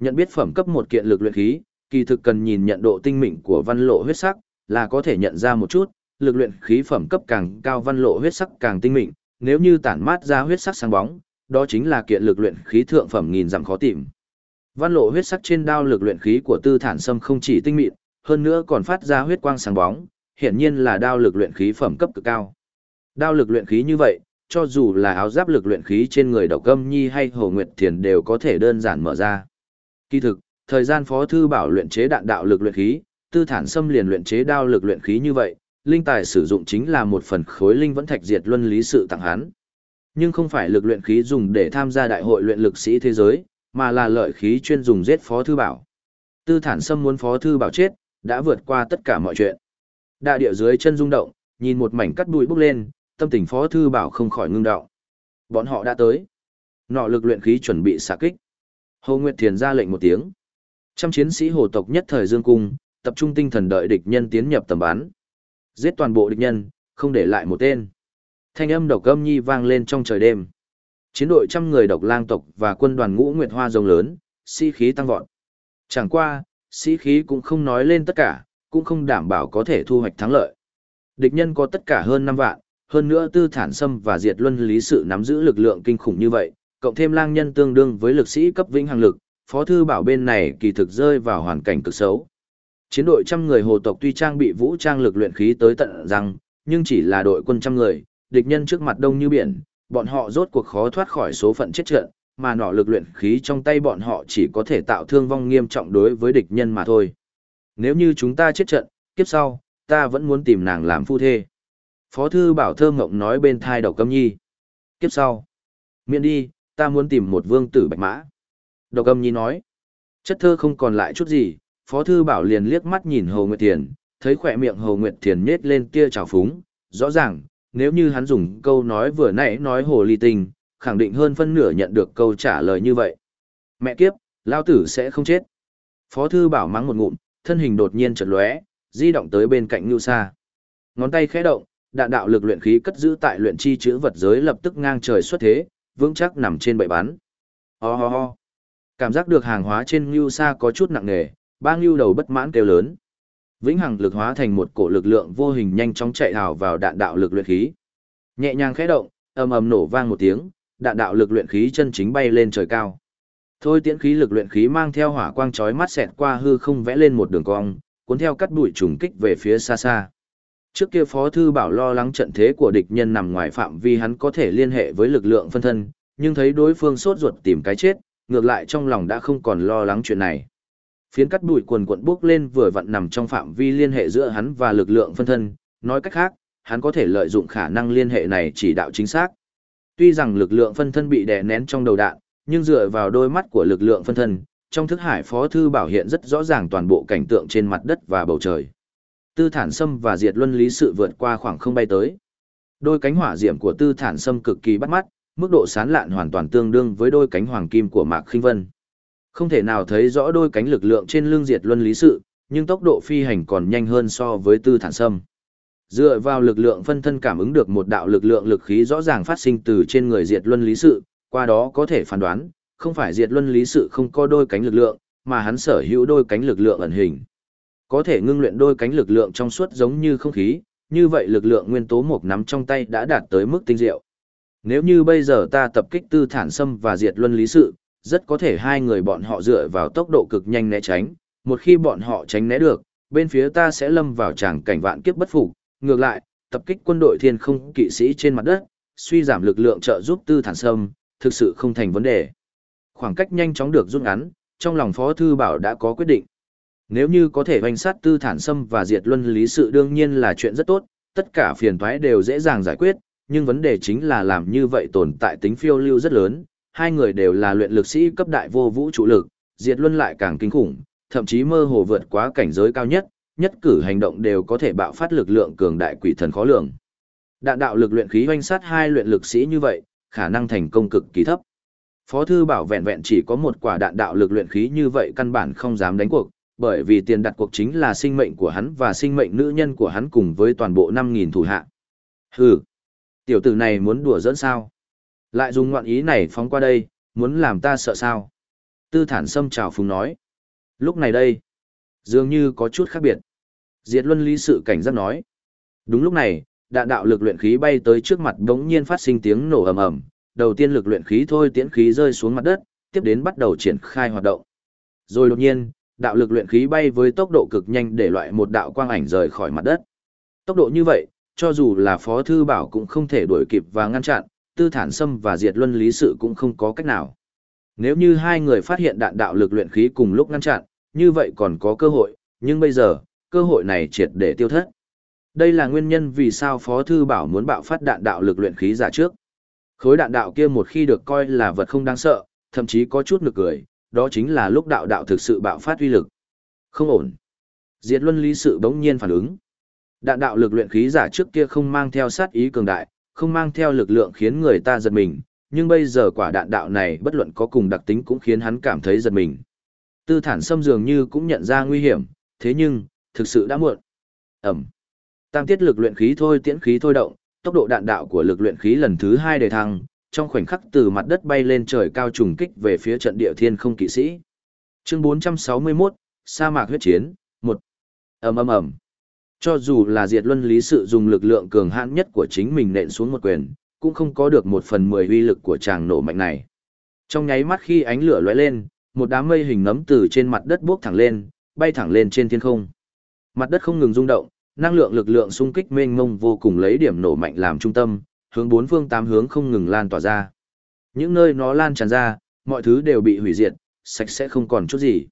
Nhận biết phẩm cấp một kiện lực luyện khí, kỳ thực cần nhìn nhận độ tinh mịn của văn lộ huyết sắc, là có thể nhận ra một chút, lực luyện khí phẩm cấp càng cao văn lộ huyết sắc càng tinh mịn, nếu như tản mát ra huyết sắc sáng bóng, đó chính là kiện lực luyện khí thượng phẩm nghìn dặm khó tìm. Văn lộ huyết sắc trên đao lực luyện khí của Tư Thản Sâm không chỉ tinh mịn, hơn nữa còn phát ra huyết quang sáng bóng, hiển nhiên là đao lực luyện khí phẩm cấp cực cao. Đao lực luyện khí như vậy, cho dù là áo giáp lực luyện khí trên người Độc Âm Nhi hay Hồ Nguyệt Thiền đều có thể đơn giản mở ra. Kỳ thực, thời gian Phó thư bảo luyện chế đạn đạo lực luyện khí, Tư Thản Sâm liền luyện chế đao lực luyện khí như vậy, linh tài sử dụng chính là một phần khối linh vẫn thạch diệt luân lý sự tặng hắn. Nhưng không phải lực luyện khí dùng để tham gia đại hội luyện lực sĩ thế giới, mà là lợi khí chuyên dùng giết Phó Thư Bảo. Tư thản sâm muốn Phó Thư Bảo chết, đã vượt qua tất cả mọi chuyện. Đại địa dưới chân rung động, nhìn một mảnh cắt bụi bốc lên, tâm tình Phó Thư Bảo không khỏi ngưng động. Bọn họ đã tới. Nọ lực luyện khí chuẩn bị xạ kích. Hồ Nguyệt Thiền ra lệnh một tiếng. Trăm chiến sĩ hồ tộc nhất thời dương cung, tập trung tinh thần đợi địch nhân tiến nhập tầm bắn. Giết toàn bộ địch nhân, không để lại một tên. Thanh âm độc âm nhi vang lên trong trời đêm. Chiến đội trăm người độc lang tộc và quân đoàn ngũ nguyệt hoa rồng lớn, sĩ khí tăng vọt. Chẳng qua, sĩ khí cũng không nói lên tất cả, cũng không đảm bảo có thể thu hoạch thắng lợi. Địch nhân có tất cả hơn 5 vạn, hơn nữa tư thản Sâm và diệt luân lý sự nắm giữ lực lượng kinh khủng như vậy, cộng thêm lang nhân tương đương với lực sĩ cấp vĩnh hằng lực, phó thư bảo bên này kỳ thực rơi vào hoàn cảnh cực xấu. Chiến đội trăm người hồ tộc tuy trang bị vũ trang lực luyện khí tới tận răng, nhưng chỉ là đội quân trăm người, địch nhân trước mặt đông như biển, bọn họ rốt cuộc khó thoát khỏi số phận chết trận, mà nọ lực luyện khí trong tay bọn họ chỉ có thể tạo thương vong nghiêm trọng đối với địch nhân mà thôi. Nếu như chúng ta chết trận, kiếp sau, ta vẫn muốn tìm nàng làm phu thê. Phó thư bảo thơ ngộng nói bên thai độc câm nhi. Kiếp sau, miễn đi, ta muốn tìm một vương tử bạch mã. Độc âm nhi nói, chất thơ không còn lại chút gì, Phó Thư Bảo liền liếc mắt nhìn Hồ Nguyệt Thiền, thấy khỏe miệng Hồ Nguyệt Thiền nhết lên kia trào phúng, rõ ràng, nếu như hắn dùng câu nói vừa nãy nói hồ ly tinh, khẳng định hơn phân nửa nhận được câu trả lời như vậy. Mẹ kiếp, lao tử sẽ không chết. Phó thư bảo mắng một ngụm, thân hình đột nhiên chật lóe, di động tới bên cạnh Nưu Sa. Ngón tay khẽ động, đạn đạo lực luyện khí cất giữ tại luyện chi chữ vật giới lập tức ngang trời xuất thế, vững chắc nằm trên bệ bắn. Ho ho ho. Cảm giác được hàng hóa trên Nưu Sa có chút nặng nề, ba ngưu đầu bất mãn kêu lớn vĩnh hằng lực hóa thành một cổ lực lượng vô hình nhanh chóng chạy hào vào đạn đạo lực luyện khí. Nhẹ nhàng khẽ động, ầm ầm nổ vang một tiếng, đạn đạo lực luyện khí chân chính bay lên trời cao. Thôi tiễn khí lực luyện khí mang theo hỏa quang chói mắt xẹt qua hư không vẽ lên một đường cong, cuốn theo cắt bụi trùng kích về phía xa xa. Trước kia Phó Thư Bảo lo lắng trận thế của địch nhân nằm ngoài phạm vi hắn có thể liên hệ với lực lượng phân thân, nhưng thấy đối phương sốt ruột tìm cái chết, ngược lại trong lòng đã không còn lo lắng chuyện này phiến cắt bụi quần quận bước lên vừa vặn nằm trong phạm vi liên hệ giữa hắn và lực lượng phân thân, nói cách khác, hắn có thể lợi dụng khả năng liên hệ này chỉ đạo chính xác. Tuy rằng lực lượng phân thân bị đè nén trong đầu đạn, nhưng dựa vào đôi mắt của lực lượng phân thân, trong thức hải phó thư bảo hiện rất rõ ràng toàn bộ cảnh tượng trên mặt đất và bầu trời. Tư thản sâm và diệt luân lý sự vượt qua khoảng không bay tới. Đôi cánh hỏa diệm của tư thản sâm cực kỳ bắt mắt, mức độ sán lạn hoàn toàn tương đương với đôi cánh hoàng kim của Mạc Khinh Vân. Không thể nào thấy rõ đôi cánh lực lượng trên lưng diệt luân lý sự, nhưng tốc độ phi hành còn nhanh hơn so với tư thản sâm. Dựa vào lực lượng phân thân cảm ứng được một đạo lực lượng lực khí rõ ràng phát sinh từ trên người diệt luân lý sự, qua đó có thể phán đoán, không phải diệt luân lý sự không có đôi cánh lực lượng, mà hắn sở hữu đôi cánh lực lượng ẩn hình. Có thể ngưng luyện đôi cánh lực lượng trong suốt giống như không khí, như vậy lực lượng nguyên tố một nắm trong tay đã đạt tới mức tinh diệu. Nếu như bây giờ ta tập kích tư thản sâm và diệt luân lý sự, rất có thể hai người bọn họ dựa vào tốc độ cực nhanh né tránh, một khi bọn họ tránh né được, bên phía ta sẽ lâm vào tràng cảnh vạn kiếp bất phục, ngược lại, tập kích quân đội thiên không kỵ sĩ trên mặt đất, suy giảm lực lượng trợ giúp tư thản sâm, thực sự không thành vấn đề. Khoảng cách nhanh chóng được rút ngắn, trong lòng Phó Thư Bảo đã có quyết định. Nếu như có thể hoành sát tư thản sâm và diệt luân lý sự đương nhiên là chuyện rất tốt, tất cả phiền toái đều dễ dàng giải quyết, nhưng vấn đề chính là làm như vậy tồn tại tính phiêu lưu rất lớn, hai người đều là luyện lực sĩ cấp đại vô vũ trụ lực, diệt luân lại càng kinh khủng, thậm chí mơ hồ vượt quá cảnh giới cao nhất, nhất cử hành động đều có thể bạo phát lực lượng cường đại quỷ thần khó lường. Đạn đạo lực luyện khí hoành sát hai luyện lực sĩ như vậy, khả năng thành công cực kỳ thấp. Phó thư bảo vẹn vẹn chỉ có một quả đạn đạo lực luyện khí như vậy căn bản không dám đánh cuộc, bởi vì tiền đặt cuộc chính là sinh mệnh của hắn và sinh mệnh nữ nhân của hắn cùng với toàn bộ 5.000 thủ hạ. Hừ, tiểu tử này muốn đùa giỡn sao? Lại dùng ngoạn ý này phóng qua đây, muốn làm ta sợ sao? Tư thản sâm chào phùng nói. Lúc này đây, dường như có chút khác biệt. Diệt luân lý sự cảnh giác nói. Đúng lúc này, đạn đạo lực luyện khí bay tới trước mặt đống nhiên phát sinh tiếng nổ ầm ầm. Đầu tiên lực luyện khí thôi tiễn khí rơi xuống mặt đất, tiếp đến bắt đầu triển khai hoạt động. Rồi đột nhiên, đạo lực luyện khí bay với tốc độ cực nhanh để loại một đạo quang ảnh rời khỏi mặt đất. Tốc độ như vậy, cho dù là Phó Thư Bảo cũng không thể đuổi kịp và ngăn chặn, Tư Thản Sâm và Diệt Luân Lý Sự cũng không có cách nào. Nếu như hai người phát hiện đạn đạo lực luyện khí cùng lúc ngăn chặn, như vậy còn có cơ hội, nhưng bây giờ, cơ hội này triệt để tiêu thất. Đây là nguyên nhân vì sao Phó Thư Bảo muốn bạo phát đạn đạo lực luyện khí giả trước. Khối đạn đạo kia một khi được coi là vật không đáng sợ, thậm chí có chút nực cười, đó chính là lúc đạo đạo thực sự bạo phát uy lực. Không ổn. Diệt Luân Lý sự bỗng nhiên phản ứng. Đạn đạo lực luyện khí giả trước kia không mang theo sát ý cường đại, không mang theo lực lượng khiến người ta giật mình, nhưng bây giờ quả đạn đạo này bất luận có cùng đặc tính cũng khiến hắn cảm thấy giật mình. Tư thản xâm dường như cũng nhận ra nguy hiểm, thế nhưng, thực sự đã muộn. Ẩm. Tam tiết lực luyện khí thôi tiễn khí thôi động, tốc độ đạn đạo của lực luyện khí lần thứ hai đề thăng, trong khoảnh khắc từ mặt đất bay lên trời cao trùng kích về phía trận địa thiên không kỵ sĩ. Chương 461, sa mạc huyết chiến, 1. ầm ầm ầm. Cho dù là Diệt Luân Lý sự dùng lực lượng cường hãn nhất của chính mình nện xuống một quyền, cũng không có được một phần mười uy lực của chàng nổ mạnh này. Trong nháy mắt khi ánh lửa lóe lên, một đám mây hình nấm từ trên mặt đất buốc thẳng lên, bay thẳng lên trên thiên không. Mặt đất không ngừng rung động, năng lượng lực lượng xung kích mênh mông vô cùng lấy điểm nổ mạnh làm trung tâm, hướng bốn phương tám hướng không ngừng lan tỏa ra. Những nơi nó lan tràn ra, mọi thứ đều bị hủy diệt, sạch sẽ không còn chút gì.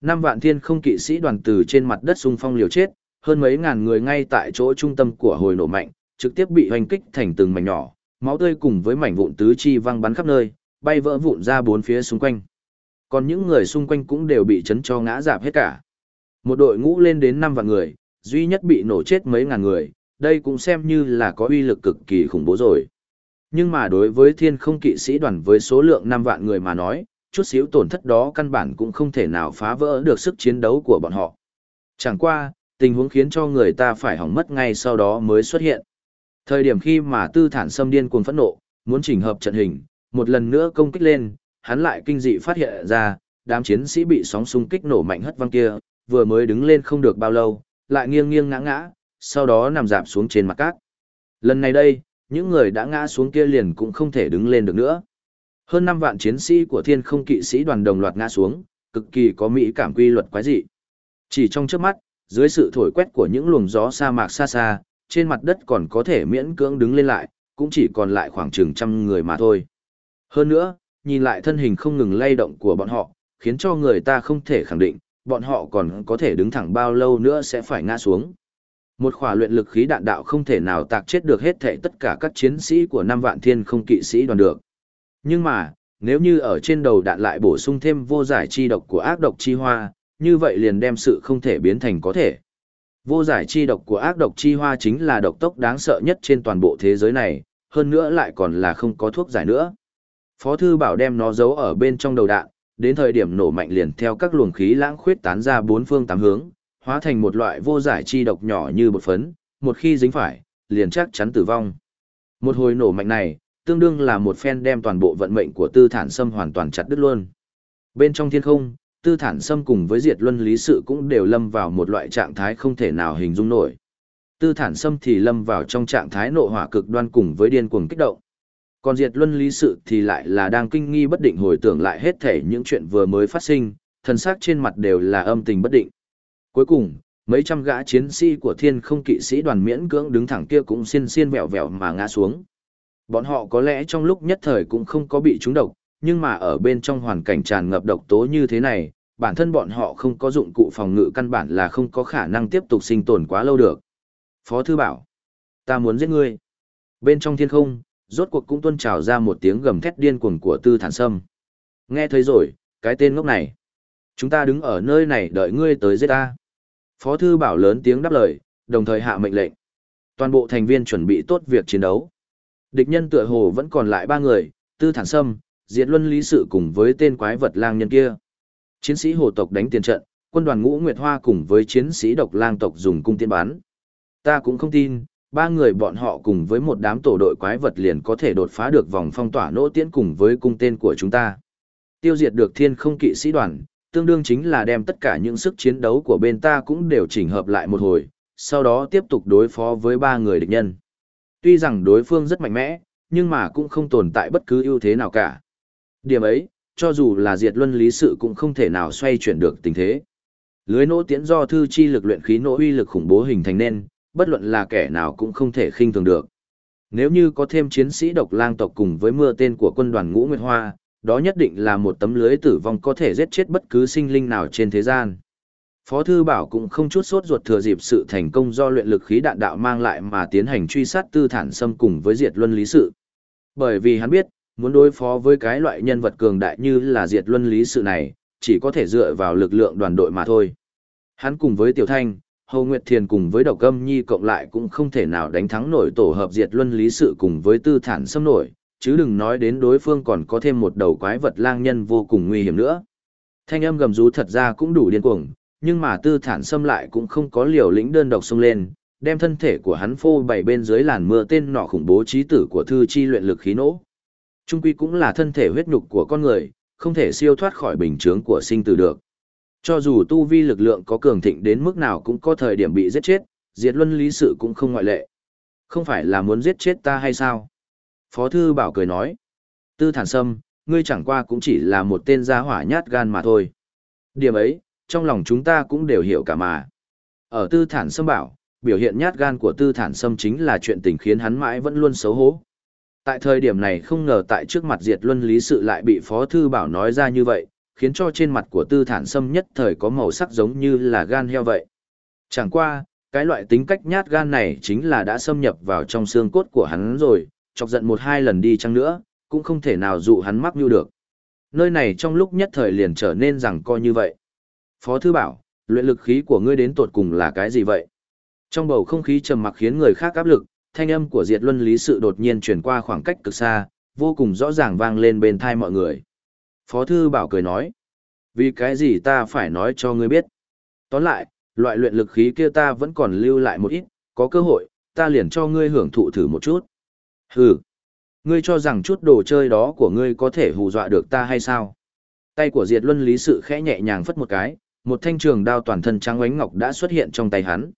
Năm vạn thiên không kỵ sĩ đoàn từ trên mặt đất xung phong liều chết, hơn mấy ngàn người ngay tại chỗ trung tâm của hồi nổ mạnh, trực tiếp bị hoành kích thành từng mảnh nhỏ, máu tươi cùng với mảnh vụn tứ chi văng bắn khắp nơi, bay vỡ vụn ra bốn phía xung quanh. Còn những người xung quanh cũng đều bị chấn cho ngã dạp hết cả. Một đội ngũ lên đến 5 vạn người, duy nhất bị nổ chết mấy ngàn người, đây cũng xem như là có uy lực cực kỳ khủng bố rồi. Nhưng mà đối với thiên không kỵ sĩ đoàn với số lượng 5 vạn người mà nói, chút xíu tổn thất đó căn bản cũng không thể nào phá vỡ được sức chiến đấu của bọn họ. Chẳng qua, tình huống khiến cho người ta phải hỏng mất ngay sau đó mới xuất hiện. Thời điểm khi mà tư thản xâm điên cuồng phẫn nộ, muốn chỉnh hợp trận hình, một lần nữa công kích lên, hắn lại kinh dị phát hiện ra, đám chiến sĩ bị sóng xung kích nổ mạnh hất văng kia, vừa mới đứng lên không được bao lâu, lại nghiêng nghiêng ngã ngã, sau đó nằm dạp xuống trên mặt cát. Lần này đây, những người đã ngã xuống kia liền cũng không thể đứng lên được nữa. Hơn 5 vạn chiến sĩ của thiên không kỵ sĩ đoàn đồng loạt ngã xuống, cực kỳ có mỹ cảm quy luật quái dị. Chỉ trong trước mắt, dưới sự thổi quét của những luồng gió sa mạc xa xa, trên mặt đất còn có thể miễn cưỡng đứng lên lại, cũng chỉ còn lại khoảng chừng trăm người mà thôi. Hơn nữa, nhìn lại thân hình không ngừng lay động của bọn họ, khiến cho người ta không thể khẳng định, bọn họ còn có thể đứng thẳng bao lâu nữa sẽ phải ngã xuống. Một khỏa luyện lực khí đạn đạo không thể nào tạc chết được hết thể tất cả các chiến sĩ của năm vạn thiên không kỵ sĩ đoàn được. Nhưng mà, nếu như ở trên đầu đạn lại bổ sung thêm vô giải chi độc của ác độc chi hoa, như vậy liền đem sự không thể biến thành có thể. Vô giải chi độc của ác độc chi hoa chính là độc tốc đáng sợ nhất trên toàn bộ thế giới này, hơn nữa lại còn là không có thuốc giải nữa. Phó thư bảo đem nó giấu ở bên trong đầu đạn, đến thời điểm nổ mạnh liền theo các luồng khí lãng khuyết tán ra bốn phương tám hướng, hóa thành một loại vô giải chi độc nhỏ như bột phấn, một khi dính phải, liền chắc chắn tử vong. Một hồi nổ mạnh này, tương đương là một phen đem toàn bộ vận mệnh của tư thản sâm hoàn toàn chặt đứt luôn. Bên trong thiên không, tư thản sâm cùng với diệt luân lý sự cũng đều lâm vào một loại trạng thái không thể nào hình dung nổi. Tư thản sâm thì lâm vào trong trạng thái nộ hỏa cực đoan cùng với điên cuồng kích động. Còn diệt luân lý sự thì lại là đang kinh nghi bất định hồi tưởng lại hết thể những chuyện vừa mới phát sinh, thần sắc trên mặt đều là âm tình bất định. Cuối cùng, mấy trăm gã chiến sĩ của thiên không kỵ sĩ đoàn miễn cưỡng đứng thẳng kia cũng xiên xiên vẹo vẹo mà ngã xuống. Bọn họ có lẽ trong lúc nhất thời cũng không có bị trúng độc, nhưng mà ở bên trong hoàn cảnh tràn ngập độc tố như thế này, bản thân bọn họ không có dụng cụ phòng ngự căn bản là không có khả năng tiếp tục sinh tồn quá lâu được. Phó Thư bảo, ta muốn giết ngươi. Bên trong thiên không, rốt cuộc cũng tuôn trào ra một tiếng gầm thét điên cuồng của tư thản sâm. Nghe thấy rồi, cái tên ngốc này. Chúng ta đứng ở nơi này đợi ngươi tới giết ta. Phó Thư bảo lớn tiếng đáp lời, đồng thời hạ mệnh lệnh. Toàn bộ thành viên chuẩn bị tốt việc chiến đấu. Địch nhân tựa hồ vẫn còn lại ba người, tư thản sâm, diệt luân lý sự cùng với tên quái vật lang nhân kia. Chiến sĩ hồ tộc đánh tiền trận, quân đoàn ngũ Nguyệt Hoa cùng với chiến sĩ độc lang tộc dùng cung tiên bán. Ta cũng không tin, ba người bọn họ cùng với một đám tổ đội quái vật liền có thể đột phá được vòng phong tỏa nỗ tiễn cùng với cung tên của chúng ta. Tiêu diệt được thiên không kỵ sĩ đoàn, tương đương chính là đem tất cả những sức chiến đấu của bên ta cũng đều chỉnh hợp lại một hồi, sau đó tiếp tục đối phó với ba người địch nhân. Tuy rằng đối phương rất mạnh mẽ, nhưng mà cũng không tồn tại bất cứ ưu thế nào cả. Điểm ấy, cho dù là diệt luân lý sự cũng không thể nào xoay chuyển được tình thế. Lưới nỗ tiễn do thư chi lực luyện khí nỗ uy lực khủng bố hình thành nên, bất luận là kẻ nào cũng không thể khinh thường được. Nếu như có thêm chiến sĩ độc lang tộc cùng với mưa tên của quân đoàn ngũ Nguyệt Hoa, đó nhất định là một tấm lưới tử vong có thể giết chết bất cứ sinh linh nào trên thế gian. Phó Thư Bảo cũng không chút sốt ruột thừa dịp sự thành công do luyện lực khí đạn đạo mang lại mà tiến hành truy sát tư thản xâm cùng với diệt luân lý sự. Bởi vì hắn biết, muốn đối phó với cái loại nhân vật cường đại như là diệt luân lý sự này, chỉ có thể dựa vào lực lượng đoàn đội mà thôi. Hắn cùng với Tiểu Thanh, Hồ Nguyệt Thiền cùng với Độc Âm Nhi cộng lại cũng không thể nào đánh thắng nổi tổ hợp diệt luân lý sự cùng với tư thản xâm nổi, chứ đừng nói đến đối phương còn có thêm một đầu quái vật lang nhân vô cùng nguy hiểm nữa. Thanh âm gầm rú thật ra cũng đủ điên cuồng, nhưng mà tư thản xâm lại cũng không có liều lĩnh đơn độc xông lên, đem thân thể của hắn phô bày bên dưới làn mưa tên nọ khủng bố trí tử của thư chi luyện lực khí nổ. Trung quy cũng là thân thể huyết nhục của con người, không thể siêu thoát khỏi bình chướng của sinh tử được. Cho dù tu vi lực lượng có cường thịnh đến mức nào cũng có thời điểm bị giết chết, diệt luân lý sự cũng không ngoại lệ. Không phải là muốn giết chết ta hay sao? Phó Thư Bảo cười nói. Tư thản sâm, ngươi chẳng qua cũng chỉ là một tên gia hỏa nhát gan mà thôi. Điểm ấy, trong lòng chúng ta cũng đều hiểu cả mà. Ở tư thản sâm bảo, biểu hiện nhát gan của tư thản sâm chính là chuyện tình khiến hắn mãi vẫn luôn xấu hổ. Tại thời điểm này không ngờ tại trước mặt diệt luân lý sự lại bị Phó Thư Bảo nói ra như vậy, khiến cho trên mặt của tư thản sâm nhất thời có màu sắc giống như là gan heo vậy. Chẳng qua, cái loại tính cách nhát gan này chính là đã xâm nhập vào trong xương cốt của hắn rồi, chọc giận một hai lần đi chăng nữa, cũng không thể nào dụ hắn mắc như được. Nơi này trong lúc nhất thời liền trở nên rằng coi như vậy. Phó Thư Bảo, luyện lực khí của ngươi đến tột cùng là cái gì vậy? Trong bầu không khí trầm mặc khiến người khác áp lực, thanh âm của Diệt Luân Lý Sự đột nhiên truyền qua khoảng cách cực xa, vô cùng rõ ràng vang lên bên thai mọi người. Phó Thư Bảo cười nói, vì cái gì ta phải nói cho ngươi biết? Tóm lại, loại luyện lực khí kia ta vẫn còn lưu lại một ít, có cơ hội, ta liền cho ngươi hưởng thụ thử một chút. Hừ, ngươi cho rằng chút đồ chơi đó của ngươi có thể hù dọa được ta hay sao? Tay của Diệt Luân Lý Sự khẽ nhẹ nhàng phất một cái, một thanh trường đao toàn thân trắng ánh ngọc đã xuất hiện trong tay hắn.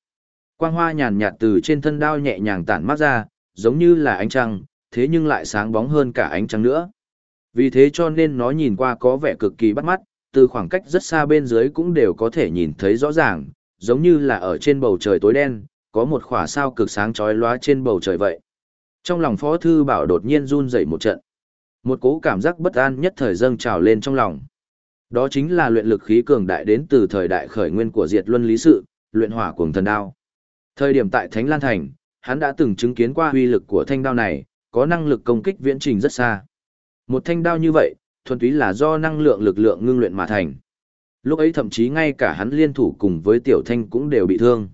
Quang hoa nhàn nhạt từ trên thân đao nhẹ nhàng tản mát ra, giống như là ánh trăng, thế nhưng lại sáng bóng hơn cả ánh trăng nữa. Vì thế cho nên nó nhìn qua có vẻ cực kỳ bắt mắt, từ khoảng cách rất xa bên dưới cũng đều có thể nhìn thấy rõ ràng, giống như là ở trên bầu trời tối đen, có một khỏa sao cực sáng chói lóa trên bầu trời vậy. Trong lòng Phó Thư Bảo đột nhiên run dậy một trận. Một cố cảm giác bất an nhất thời dâng trào lên trong lòng. Đó chính là luyện lực khí cường đại đến từ thời đại khởi nguyên của Diệt Luân Lý Sự, luyện hỏa cuồng thần đao. Thời điểm tại Thánh Lan Thành, hắn đã từng chứng kiến qua uy lực của thanh đao này, có năng lực công kích viễn trình rất xa. Một thanh đao như vậy, thuần túy là do năng lượng lực lượng ngưng luyện mà thành. Lúc ấy thậm chí ngay cả hắn liên thủ cùng với tiểu thanh cũng đều bị thương.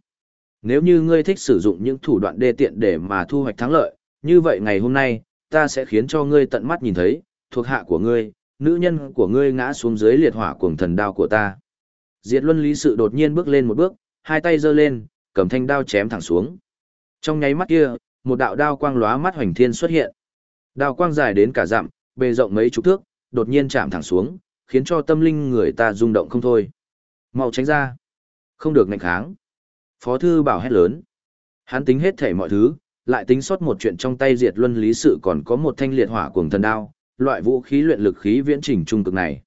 Nếu như ngươi thích sử dụng những thủ đoạn đê tiện để mà thu hoạch thắng lợi, như vậy ngày hôm nay, ta sẽ khiến cho ngươi tận mắt nhìn thấy, thuộc hạ của ngươi, nữ nhân của ngươi ngã xuống dưới liệt hỏa cuồng thần đao của ta. Diệt Luân Lý Sự đột nhiên bước lên một bước, hai tay giơ lên, cầm thanh đao chém thẳng xuống. Trong nháy mắt kia, một đạo đao quang lóa mắt hoành thiên xuất hiện. Đao quang dài đến cả dặm, bề rộng mấy chục thước, đột nhiên chạm thẳng xuống, khiến cho tâm linh người ta rung động không thôi. Mau tránh ra. Không được ngạnh kháng. Phó thư bảo hét lớn. Hắn tính hết thể mọi thứ, lại tính sót một chuyện trong tay diệt luân lý sự còn có một thanh liệt hỏa cuồng thần đao, loại vũ khí luyện lực khí viễn trình trung cực này.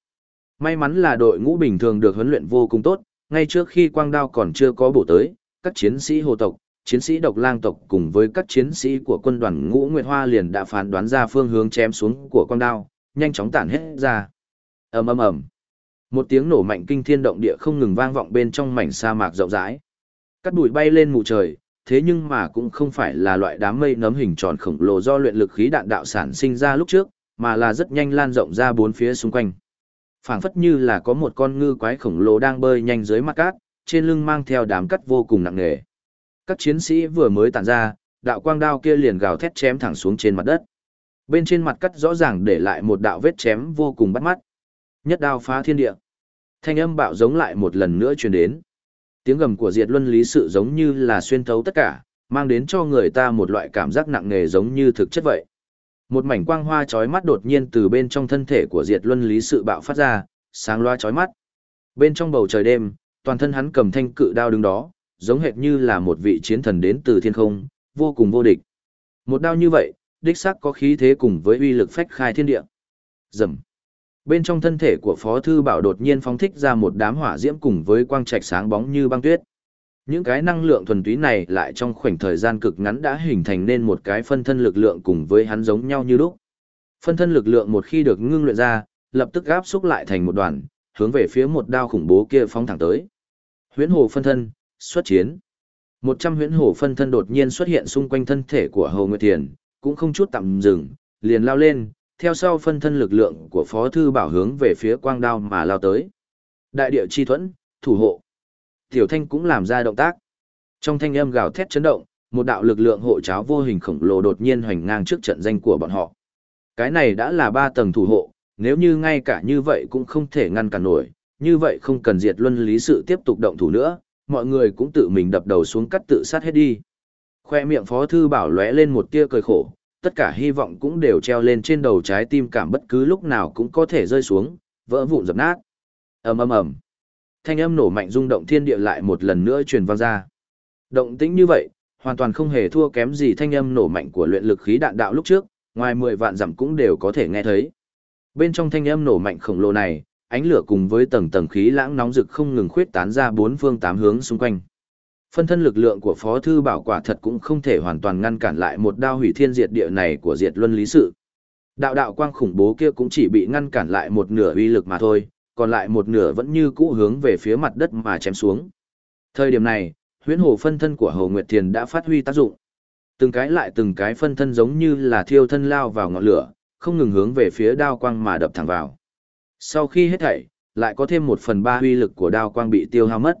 May mắn là đội ngũ bình thường được huấn luyện vô cùng tốt, ngay trước khi quang đao còn chưa có bổ tới, các chiến sĩ hồ tộc, chiến sĩ độc lang tộc cùng với các chiến sĩ của quân đoàn ngũ Nguyệt Hoa liền đã phán đoán ra phương hướng chém xuống của con đao, nhanh chóng tản hết ra. ầm ầm ầm Một tiếng nổ mạnh kinh thiên động địa không ngừng vang vọng bên trong mảnh sa mạc rộng rãi. Cắt bụi bay lên mù trời, thế nhưng mà cũng không phải là loại đám mây nấm hình tròn khổng lồ do luyện lực khí đạn đạo sản sinh ra lúc trước, mà là rất nhanh lan rộng ra bốn phía xung quanh. phảng phất như là có một con ngư quái khổng lồ đang bơi nhanh dưới mặt cát, trên lưng mang theo đám cắt vô cùng nặng nề. Các chiến sĩ vừa mới tản ra, đạo quang đao kia liền gào thét chém thẳng xuống trên mặt đất. Bên trên mặt cắt rõ ràng để lại một đạo vết chém vô cùng bắt mắt. Nhất đao phá thiên địa. Thanh âm bạo giống lại một lần nữa truyền đến. Tiếng gầm của Diệt Luân Lý Sự giống như là xuyên thấu tất cả, mang đến cho người ta một loại cảm giác nặng nề giống như thực chất vậy. Một mảnh quang hoa chói mắt đột nhiên từ bên trong thân thể của Diệt Luân Lý Sự bạo phát ra, sáng loa chói mắt. Bên trong bầu trời đêm, toàn thân hắn cầm thanh cự đao đứng đó, giống hệt như là một vị chiến thần đến từ thiên không, vô cùng vô địch. Một đao như vậy, đích xác có khí thế cùng với uy lực phách khai thiên địa. Rầm. Bên trong thân thể của Phó thư bảo đột nhiên phóng thích ra một đám hỏa diễm cùng với quang trạch sáng bóng như băng tuyết. Những cái năng lượng thuần túy này lại trong khoảnh thời gian cực ngắn đã hình thành nên một cái phân thân lực lượng cùng với hắn giống nhau như lúc. Phân thân lực lượng một khi được ngưng luyện ra, lập tức áp xúc lại thành một đoàn, hướng về phía một đao khủng bố kia phóng thẳng tới. Huyễn hồ phân thân, xuất chiến. Một trăm huyễn hồ phân thân đột nhiên xuất hiện xung quanh thân thể của Hồ Nguyệt Thiền, cũng không chút tạm dừng, liền lao lên, theo sau phân thân lực lượng của Phó Thư Bảo hướng về phía quang đao mà lao tới. Đại địa chi thuẫn, thủ hộ. Tiểu Thanh cũng làm ra động tác. Trong thanh âm gào thét chấn động, một đạo lực lượng hộ cháo vô hình khổng lồ đột nhiên hoành ngang trước trận danh của bọn họ. Cái này đã là ba tầng thủ hộ, nếu như ngay cả như vậy cũng không thể ngăn cản nổi, như vậy không cần diệt luân lý sự tiếp tục động thủ nữa, mọi người cũng tự mình đập đầu xuống cắt tự sát hết đi. Khoe miệng Phó Thư Bảo lóe lên một tia cười khổ, tất cả hy vọng cũng đều treo lên trên đầu trái tim cảm bất cứ lúc nào cũng có thể rơi xuống, vỡ vụn dập nát. ầm ầm ầm Thanh âm nổ mạnh rung động thiên địa lại một lần nữa truyền vang ra. Động tĩnh như vậy, hoàn toàn không hề thua kém gì thanh âm nổ mạnh của luyện lực khí đạn đạo lúc trước, ngoài 10 vạn dặm cũng đều có thể nghe thấy. Bên trong thanh âm nổ mạnh khổng lồ này, ánh lửa cùng với tầng tầng khí lãng nóng rực không ngừng khuyết tán ra bốn phương tám hướng xung quanh. Phân thân lực lượng của Phó Thư Bảo quả thật cũng không thể hoàn toàn ngăn cản lại một đao hủy thiên diệt địa này của diệt luân lý sự. Đạo đạo quang khủng bố kia cũng chỉ bị ngăn cản lại một nửa uy lực mà thôi, còn lại một nửa vẫn như cũ hướng về phía mặt đất mà chém xuống. Thời điểm này, huyễn hồ phân thân của Hồ Nguyệt Thiền đã phát huy tác dụng. Từng cái lại từng cái phân thân giống như là thiêu thân lao vào ngọn lửa, không ngừng hướng về phía đao quang mà đập thẳng vào. Sau khi hết thảy, lại có thêm một phần ba uy lực của đao quang bị tiêu hao mất.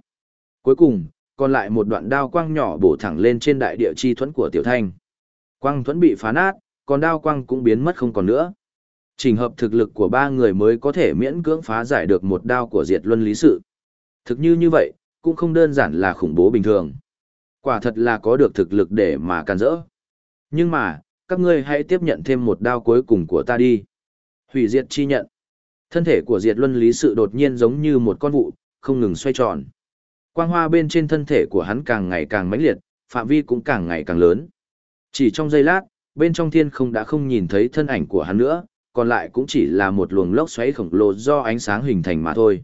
Cuối cùng, còn lại một đoạn đao quang nhỏ bổ thẳng lên trên đại địa chi thuẫn của tiểu thanh. Quang thuẫn bị phá nát, còn đao quang cũng biến mất không còn nữa. Trình hợp thực lực của ba người mới có thể miễn cưỡng phá giải được một đao của diệt luân lý sự. Thực như như vậy, cũng không đơn giản là khủng bố bình thường. Quả thật là có được thực lực để mà can rỡ. Nhưng mà, các ngươi hãy tiếp nhận thêm một đao cuối cùng của ta đi. Hủy diệt chi nhận. Thân thể của diệt luân lý sự đột nhiên giống như một con vụ, không ngừng xoay tròn. Quang hoa bên trên thân thể của hắn càng ngày càng mãnh liệt, phạm vi cũng càng ngày càng lớn. Chỉ trong giây lát, bên trong thiên không đã không nhìn thấy thân ảnh của hắn nữa, còn lại cũng chỉ là một luồng lốc xoáy khổng lồ do ánh sáng hình thành mà thôi.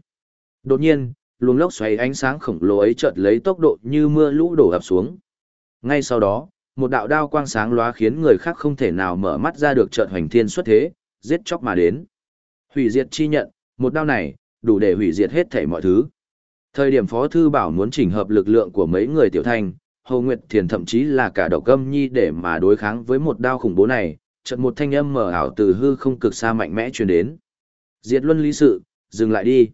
Đột nhiên, luồng lốc xoáy ánh sáng khổng lồ ấy chợt lấy tốc độ như mưa lũ đổ ập xuống. Ngay sau đó, một đạo đao quang sáng lóa khiến người khác không thể nào mở mắt ra được chợt hoành thiên xuất thế, giết chóc mà đến. Hủy diệt chi nhận, một đao này, đủ để hủy diệt hết thảy mọi thứ. Thời điểm Phó Thư Bảo muốn chỉnh hợp lực lượng của mấy người tiểu thành Hồ Nguyệt Thiền thậm chí là cả độc âm nhi để mà đối kháng với một đao khủng bố này, chợt một thanh âm mở ảo từ hư không cực xa mạnh mẽ truyền đến. Diệt luân lý sự, dừng lại đi.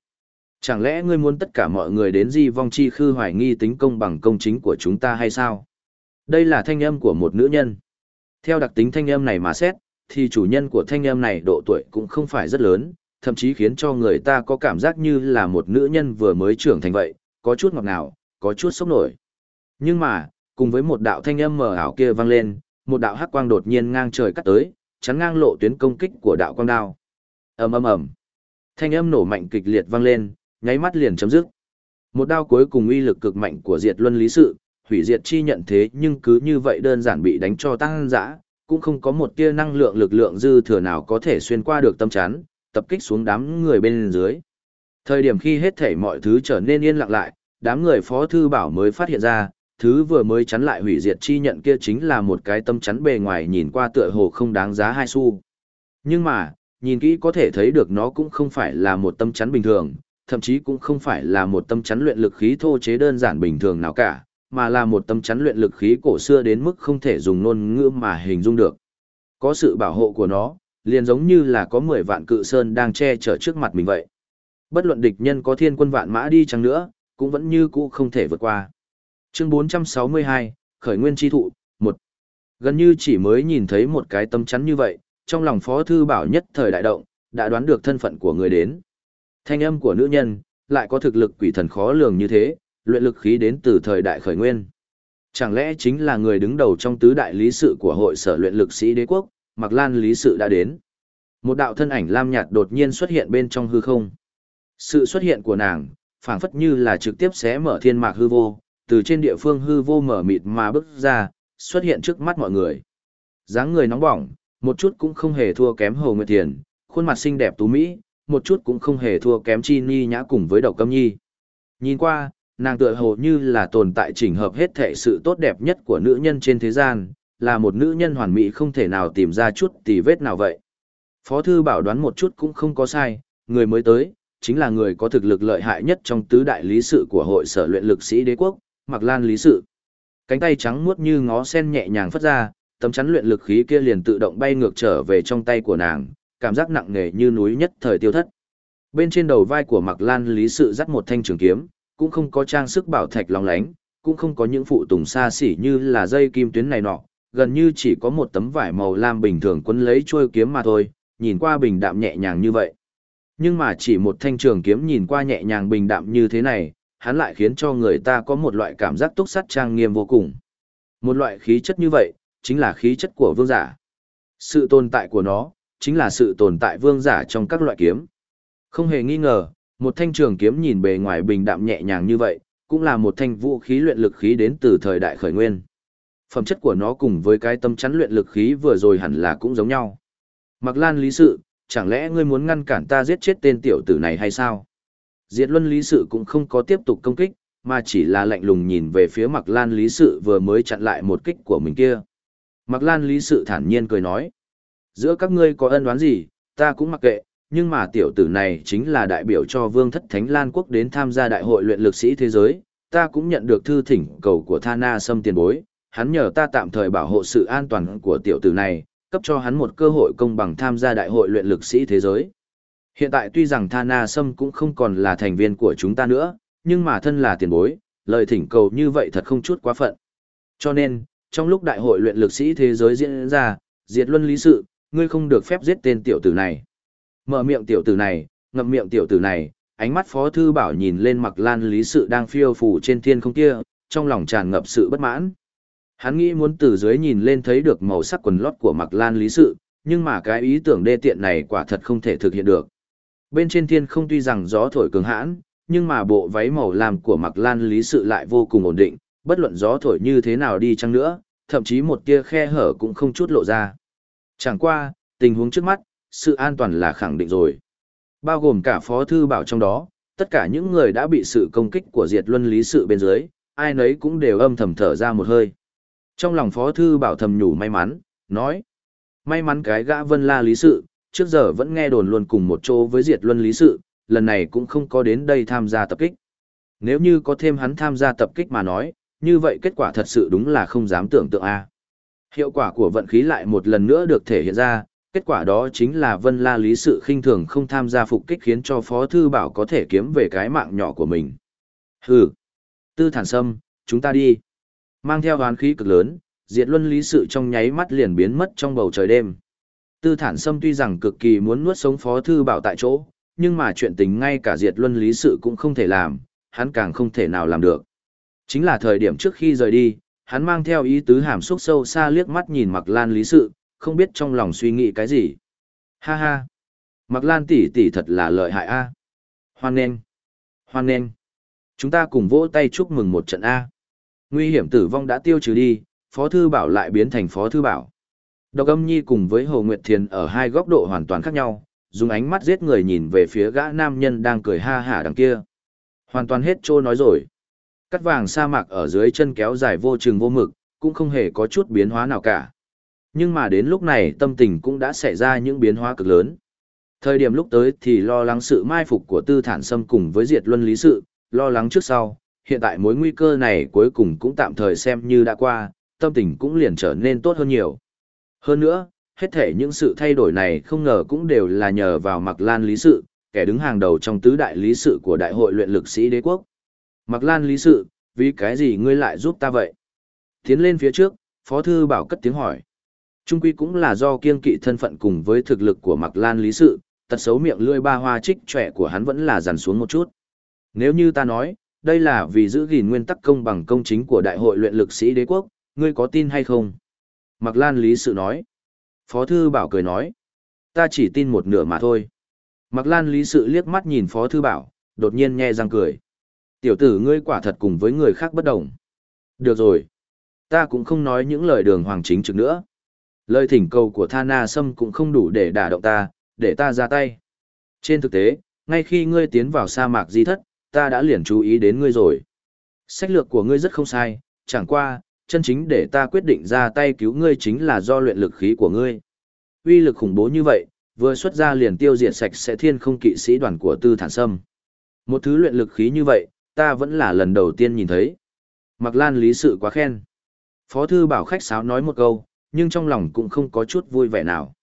Chẳng lẽ ngươi muốn tất cả mọi người đến di vong chi khư hoài nghi tính công bằng công chính của chúng ta hay sao? Đây là thanh âm của một nữ nhân. Theo đặc tính thanh âm này mà xét, thì chủ nhân của thanh âm này độ tuổi cũng không phải rất lớn, thậm chí khiến cho người ta có cảm giác như là một nữ nhân vừa mới trưởng thành vậy, có chút ngọt ngào, có chút sốc nổi. Nhưng mà, cùng với một đạo thanh âm mờ ảo kia vang lên, một đạo hắc quang đột nhiên ngang trời cắt tới, chắn ngang lộ tuyến công kích của đạo quang đao. Ầm ầm ầm. Thanh âm nổ mạnh kịch liệt vang lên, nháy mắt liền chấm dứt. Một đao cuối cùng uy lực cực mạnh của Diệt Luân Lý Sự, hủy diệt chi nhận thế nhưng cứ như vậy đơn giản bị đánh cho tăng dã, cũng không có một tia năng lượng lực lượng dư thừa nào có thể xuyên qua được tâm chắn, tập kích xuống đám người bên dưới. Thời điểm khi hết thảy mọi thứ trở nên yên lặng lại, đám người phó thư bảo mới phát hiện ra, thứ vừa mới chắn lại hủy diệt chi nhận kia chính là một cái tâm chắn bề ngoài nhìn qua tựa hồ không đáng giá hai xu. Nhưng mà, nhìn kỹ có thể thấy được nó cũng không phải là một tâm chắn bình thường, thậm chí cũng không phải là một tâm chắn luyện lực khí thô chế đơn giản bình thường nào cả, mà là một tâm chắn luyện lực khí cổ xưa đến mức không thể dùng ngôn ngữ mà hình dung được. Có sự bảo hộ của nó, liền giống như là có 10 vạn cự sơn đang che chở trước mặt mình vậy. Bất luận địch nhân có thiên quân vạn mã đi chăng nữa, cũng vẫn như cũ không thể vượt qua. Chương 462, Khởi Nguyên Chi Thụ, 1. Gần như chỉ mới nhìn thấy một cái tấm chắn như vậy, trong lòng Phó Thư Bảo nhất thời đại động, đã đoán được thân phận của người đến. Thanh âm của nữ nhân, lại có thực lực quỷ thần khó lường như thế, luyện lực khí đến từ thời đại khởi nguyên. Chẳng lẽ chính là người đứng đầu trong tứ đại lý sự của hội sở luyện lực sĩ đế quốc, Mạc Lan lý sự đã đến. Một đạo thân ảnh lam nhạt đột nhiên xuất hiện bên trong hư không. Sự xuất hiện của nàng, phảng phất như là trực tiếp xé mở thiên mạc hư vô, từ trên địa phương hư vô mở mịt mà bước ra, xuất hiện trước mắt mọi người. dáng người nóng bỏng, một chút cũng không hề thua kém Hồ Nguyệt Thiền, khuôn mặt xinh đẹp tú mỹ, một chút cũng không hề thua kém Chi Ni nhã cùng với Đậu Câm Nhi. Nhìn qua, nàng tựa hồ như là tồn tại chỉnh hợp hết thể sự tốt đẹp nhất của nữ nhân trên thế gian, là một nữ nhân hoàn mỹ không thể nào tìm ra chút tì vết nào vậy. Phó thư bảo đoán một chút cũng không có sai, người mới tới, chính là người có thực lực lợi hại nhất trong tứ đại lý sự của hội sở luyện lực sĩ đế quốc, Mạc Lan lý sự. Cánh tay trắng muốt như ngó sen nhẹ nhàng phất ra, tấm chắn luyện lực khí kia liền tự động bay ngược trở về trong tay của nàng, cảm giác nặng nề như núi nhất thời tiêu thất. Bên trên đầu vai của Mạc Lan lý sự dắt một thanh trường kiếm, cũng không có trang sức bảo thạch lóng lánh, cũng không có những phụ tùng xa xỉ như là dây kim tuyến này nọ, gần như chỉ có một tấm vải màu lam bình thường quấn lấy chuôi kiếm mà thôi, nhìn qua bình đạm nhẹ nhàng như vậy. Nhưng mà chỉ một thanh trường kiếm nhìn qua nhẹ nhàng bình đạm như thế này, hắn lại khiến cho người ta có một loại cảm giác túc sắt trang nghiêm vô cùng. Một loại khí chất như vậy, chính là khí chất của vương giả. Sự tồn tại của nó, chính là sự tồn tại vương giả trong các loại kiếm. Không hề nghi ngờ, một thanh trường kiếm nhìn bề ngoài bình đạm nhẹ nhàng như vậy, cũng là một thanh vũ khí luyện lực khí đến từ thời đại khởi nguyên. Phẩm chất của nó cùng với cái tâm chắn luyện lực khí vừa rồi hẳn là cũng giống nhau. Mặc Lan lý sự, chẳng lẽ ngươi muốn ngăn cản ta giết chết tên tiểu tử này hay sao? Diệt Luân lý sự cũng không có tiếp tục công kích, mà chỉ là lạnh lùng nhìn về phía Mặc Lan lý sự vừa mới chặn lại một kích của mình kia. Mặc Lan lý sự thản nhiên cười nói. Giữa các ngươi có ân oán gì, ta cũng mặc kệ, nhưng mà tiểu tử này chính là đại biểu cho Vương Thất Thánh Lan Quốc đến tham gia đại hội luyện lực sĩ thế giới, ta cũng nhận được thư thỉnh cầu của Thana Sâm tiền bối, hắn nhờ ta tạm thời bảo hộ sự an toàn của tiểu tử này, cấp cho hắn một cơ hội công bằng tham gia đại hội luyện lực sĩ thế giới. Hiện tại tuy rằng Thana Sâm cũng không còn là thành viên của chúng ta nữa, nhưng mà thân là tiền bối, lời thỉnh cầu như vậy thật không chút quá phận. Cho nên, trong lúc đại hội luyện lực sĩ thế giới diễn ra, diệt luân lý sự, ngươi không được phép giết tên tiểu tử này. Mở miệng tiểu tử này, ngậm miệng tiểu tử này, ánh mắt Phó Thư Bảo nhìn lên mặc lan lý sự đang phiêu phù trên thiên không kia, trong lòng tràn ngập sự bất mãn. Hắn nghĩ muốn từ dưới nhìn lên thấy được màu sắc quần lót của mặc lan lý sự, nhưng mà cái ý tưởng đê tiện này quả thật không thể thực hiện được. Bên trên thiên không tuy rằng gió thổi cường hãn, nhưng mà bộ váy màu lam của mặc lan lý sự lại vô cùng ổn định, bất luận gió thổi như thế nào đi chăng nữa, thậm chí một tia khe hở cũng không chút lộ ra. Chẳng qua, tình huống trước mắt, sự an toàn là khẳng định rồi. Bao gồm cả phó thư bảo trong đó, tất cả những người đã bị sự công kích của diệt luân lý sự bên dưới, ai nấy cũng đều âm thầm thở ra một hơi. Trong lòng phó thư bảo thầm nhủ may mắn, nói. May mắn cái gã vân la lý sự, trước giờ vẫn nghe đồn luôn cùng một chỗ với diệt luân lý sự, lần này cũng không có đến đây tham gia tập kích. Nếu như có thêm hắn tham gia tập kích mà nói, như vậy kết quả thật sự đúng là không dám tưởng tượng a. Hiệu quả của vận khí lại một lần nữa được thể hiện ra, kết quả đó chính là Vân La Lý sự khinh thường không tham gia phục kích khiến cho Phó Thư Bảo có thể kiếm về cái mạng nhỏ của mình. Hừ, tư thản sâm, chúng ta đi. Mang theo hoán khí cực lớn, diệt luân lý sự trong nháy mắt liền biến mất trong bầu trời đêm. Tư thản sâm tuy rằng cực kỳ muốn nuốt sống Phó Thư Bảo tại chỗ, nhưng mà chuyện tình ngay cả diệt luân lý sự cũng không thể làm, hắn càng không thể nào làm được. Chính là thời điểm trước khi rời đi, hắn mang theo ý tứ hàm xúc sâu xa liếc mắt nhìn mặc lan lý sự, không biết trong lòng suy nghĩ cái gì. Ha ha! Mặc lan tỷ tỷ thật là lợi hại a. Hoan nên! Hoan nên! Chúng ta cùng vỗ tay chúc mừng một trận A. Nguy hiểm tử vong đã tiêu trừ đi, Phó Thư Bảo lại biến thành Phó Thư Bảo. Độc âm nhi cùng với Hồ Nguyệt Thiền ở hai góc độ hoàn toàn khác nhau, dùng ánh mắt giết người nhìn về phía gã nam nhân đang cười ha hả đằng kia. Hoàn toàn hết trô nói rồi. Cắt vàng sa mạc ở dưới chân kéo dài vô chừng vô mực, cũng không hề có chút biến hóa nào cả. Nhưng mà đến lúc này tâm tình cũng đã xảy ra những biến hóa cực lớn. Thời điểm lúc tới thì lo lắng sự mai phục của tư thản xâm cùng với diệt luân lý sự, lo lắng trước sau, hiện tại mối nguy cơ này cuối cùng cũng tạm thời xem như đã qua, tâm tình cũng liền trở nên tốt hơn nhiều. Hơn nữa, hết thể những sự thay đổi này không ngờ cũng đều là nhờ vào Mạc Lan Lý Sự, kẻ đứng hàng đầu trong tứ đại lý sự của Đại hội luyện lực sĩ đế quốc. Mạc Lan Lý Sự, vì cái gì ngươi lại giúp ta vậy? Tiến lên phía trước, Phó Thư Bảo cất tiếng hỏi. Trung quy cũng là do kiên kỵ thân phận cùng với thực lực của Mạc Lan Lý Sự, tật xấu miệng lưỡi ba hoa trích trẻ của hắn vẫn là dằn xuống một chút. Nếu như ta nói, đây là vì giữ gìn nguyên tắc công bằng công chính của Đại hội luyện lực sĩ đế quốc, ngươi có tin hay không? Mạc Lan Lý Sự nói. Phó Thư Bảo cười nói. Ta chỉ tin một nửa mà thôi. Mạc Lan Lý Sự liếc mắt nhìn Phó Thư Bảo, đột nhiên nghe răng cười. Tiểu tử ngươi quả thật cùng với người khác bất đồng. Được rồi. Ta cũng không nói những lời đường hoàng chính trực nữa. Lời thỉnh cầu của Thana Sâm cũng không đủ để đả động ta, để ta ra tay. Trên thực tế, ngay khi ngươi tiến vào sa mạc di thất, ta đã liền chú ý đến ngươi rồi. Sách lược của ngươi rất không sai, chẳng qua, chân chính để ta quyết định ra tay cứu ngươi chính là do luyện lực khí của ngươi. Uy lực khủng bố như vậy, vừa xuất ra liền tiêu diệt sạch sẽ thiên không kỵ sĩ đoàn của tư thản sâm. Một thứ luyện lực khí như vậy, ta vẫn là lần đầu tiên nhìn thấy. Mặc lan lý sự quá khen. Phó thư bảo khách sáo nói một câu, nhưng trong lòng cũng không có chút vui vẻ nào.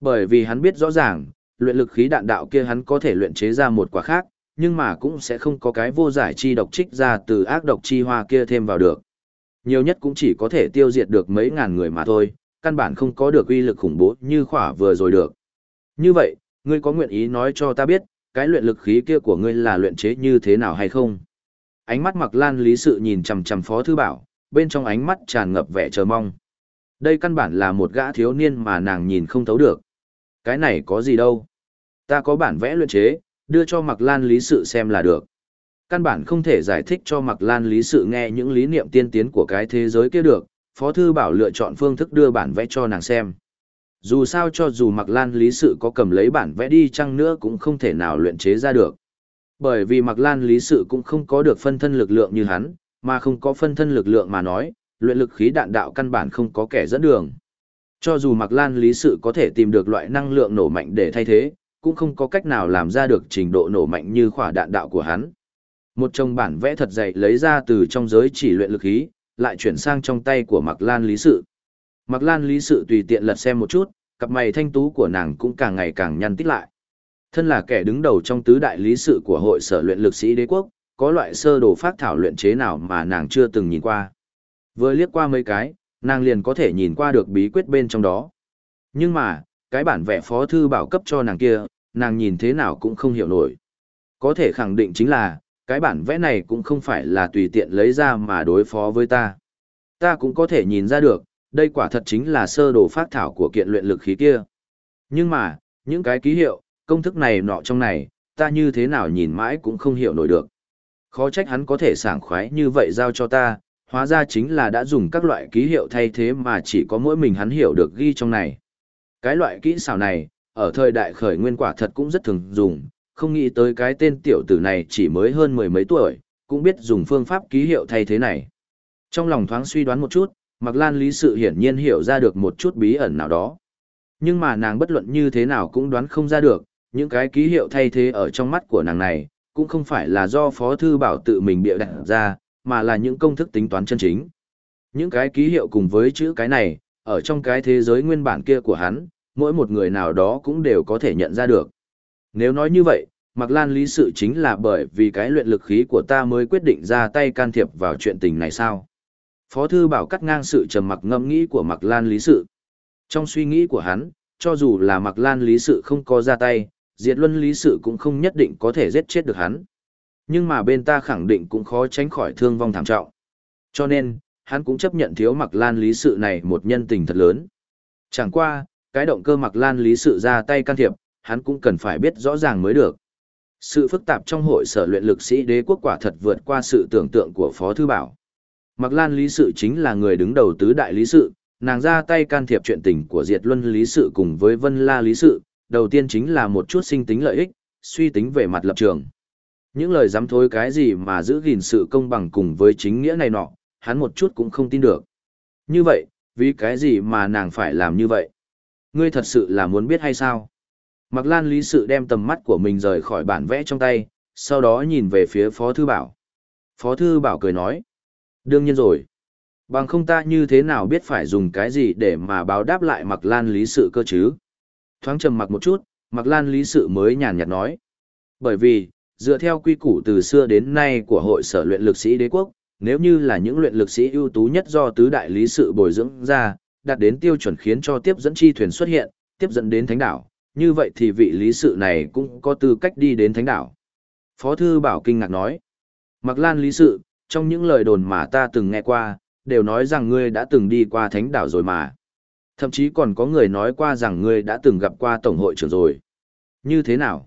Bởi vì hắn biết rõ ràng, luyện lực khí đạn đạo kia hắn có thể luyện chế ra một quả khác, nhưng mà cũng sẽ không có cái vô giải chi độc trích ra từ ác độc chi hoa kia thêm vào được. Nhiều nhất cũng chỉ có thể tiêu diệt được mấy ngàn người mà thôi, căn bản không có được uy lực khủng bố như khỏa vừa rồi được. Như vậy, ngươi có nguyện ý nói cho ta biết, cái luyện lực khí kia của ngươi là luyện chế như thế nào hay không? Ánh mắt mặc lan lý sự nhìn chằm chằm phó thư bảo, bên trong ánh mắt tràn ngập vẻ chờ mong. Đây căn bản là một gã thiếu niên mà nàng nhìn không thấu được. Cái này có gì đâu. Ta có bản vẽ luyện chế, đưa cho mặc lan lý sự xem là được. Căn bản không thể giải thích cho mặc lan lý sự nghe những lý niệm tiên tiến của cái thế giới kia được, Phó Thư Bảo lựa chọn phương thức đưa bản vẽ cho nàng xem. Dù sao cho dù mặc lan lý sự có cầm lấy bản vẽ đi chăng nữa cũng không thể nào luyện chế ra được. Bởi vì mặc lan lý sự cũng không có được phân thân lực lượng như hắn, mà không có phân thân lực lượng mà nói, luyện lực khí đạn đạo căn bản không có kẻ dẫn đường. Cho dù mặc lan lý sự có thể tìm được loại năng lượng nổ mạnh để thay thế, cũng không có cách nào làm ra được trình độ nổ mạnh như khỏa đạn đạo của hắn. Một chồng bản vẽ thật dày lấy ra từ trong giới chỉ luyện lực khí, lại chuyển sang trong tay của Mạc Lan Lý Sự. Mạc Lan Lý Sự tùy tiện lật xem một chút, cặp mày thanh tú của nàng cũng càng ngày càng nhăn tít lại. Thân là kẻ đứng đầu trong tứ đại lý sự của hội sở luyện lực sĩ đế quốc, có loại sơ đồ phát thảo luyện chế nào mà nàng chưa từng nhìn qua. Vừa liếc qua mấy cái, nàng liền có thể nhìn qua được bí quyết bên trong đó. Nhưng mà, cái bản vẽ phó thư bảo cấp cho nàng kia, nàng nhìn thế nào cũng không hiểu nổi. Có thể khẳng định chính là, cái bản vẽ này cũng không phải là tùy tiện lấy ra mà đối phó với ta. Ta cũng có thể nhìn ra được, đây quả thật chính là sơ đồ phát thảo của kiện luyện lực khí kia. Nhưng mà, những cái ký hiệu, công thức này nọ trong này, ta như thế nào nhìn mãi cũng không hiểu nổi được. Khó trách hắn có thể sảng khoái như vậy giao cho ta, hóa ra chính là đã dùng các loại ký hiệu thay thế mà chỉ có mỗi mình hắn hiểu được ghi trong này. Cái loại kỹ xảo này, ở thời đại khởi nguyên quả thật cũng rất thường dùng, không nghĩ tới cái tên tiểu tử này chỉ mới hơn mười mấy tuổi, cũng biết dùng phương pháp ký hiệu thay thế này. Trong lòng thoáng suy đoán một chút, Mạc Lan Lý Sự hiển nhiên hiểu ra được một chút bí ẩn nào đó. Nhưng mà nàng bất luận như thế nào cũng đoán không ra được, những cái ký hiệu thay thế ở trong mắt của nàng này, cũng không phải là do Phó Thư Bảo tự mình bịa đặt ra, mà là những công thức tính toán chân chính. Những cái ký hiệu cùng với chữ cái này, ở trong cái thế giới nguyên bản kia của hắn, mỗi một người nào đó cũng đều có thể nhận ra được. Nếu nói như vậy, Mạc Lan lý sự chính là bởi vì cái luyện lực khí của ta mới quyết định ra tay can thiệp vào chuyện tình này sao? Phó thư bảo cắt ngang sự trầm mặc ngẫm nghĩ của Mạc Lan lý sự. Trong suy nghĩ của hắn, cho dù là Mạc Lan lý sự không có ra tay, Diệt Luân lý sự cũng không nhất định có thể giết chết được hắn. Nhưng mà bên ta khẳng định cũng khó tránh khỏi thương vong thảm trọng. Cho nên, hắn cũng chấp nhận thiếu Mạc Lan lý sự này một nhân tình thật lớn. Chẳng qua, cái động cơ Mạc Lan lý sự ra tay can thiệp, hắn cũng cần phải biết rõ ràng mới được. Sự phức tạp trong hội sở luyện lực sĩ đế quốc quả thật vượt qua sự tưởng tượng của Phó Thư Bảo. Mạc Lan Lý Sự chính là người đứng đầu tứ đại lý sự, nàng ra tay can thiệp chuyện tình của Diệt Luân Lý Sự cùng với Vân La Lý Sự, đầu tiên chính là một chút sinh tính lợi ích, suy tính về mặt lập trường. Những lời dám thối cái gì mà giữ gìn sự công bằng cùng với chính nghĩa này nọ, hắn một chút cũng không tin được. Như vậy, vì cái gì mà nàng phải làm như vậy? Ngươi thật sự là muốn biết hay sao? Mạc Lan lý sự đem tầm mắt của mình rời khỏi bản vẽ trong tay, sau đó nhìn về phía Phó Thư Bảo. Phó Thư Bảo cười nói. Đương nhiên rồi. Bằng không ta như thế nào biết phải dùng cái gì để mà báo đáp lại Mạc Lan lý sự cơ chứ? Thoáng trầm mặc một chút, Mạc Lan lý sự mới nhàn nhạt nói. Bởi vì, dựa theo quy củ từ xưa đến nay của hội sở luyện lực sĩ đế quốc, nếu như là những luyện lực sĩ ưu tú nhất do tứ đại lý sự bồi dưỡng ra, đạt đến tiêu chuẩn khiến cho tiếp dẫn chi thuyền xuất hiện, tiếp dẫn đến thánh đảo, như vậy thì vị lý sự này cũng có tư cách đi đến thánh đảo. Phó thư bảo kinh ngạc nói, Mạc Lan lý sự, trong những lời đồn mà ta từng nghe qua, đều nói rằng ngươi đã từng đi qua thánh đảo rồi mà. Thậm chí còn có người nói qua rằng ngươi đã từng gặp qua tổng hội trưởng rồi. Như thế nào?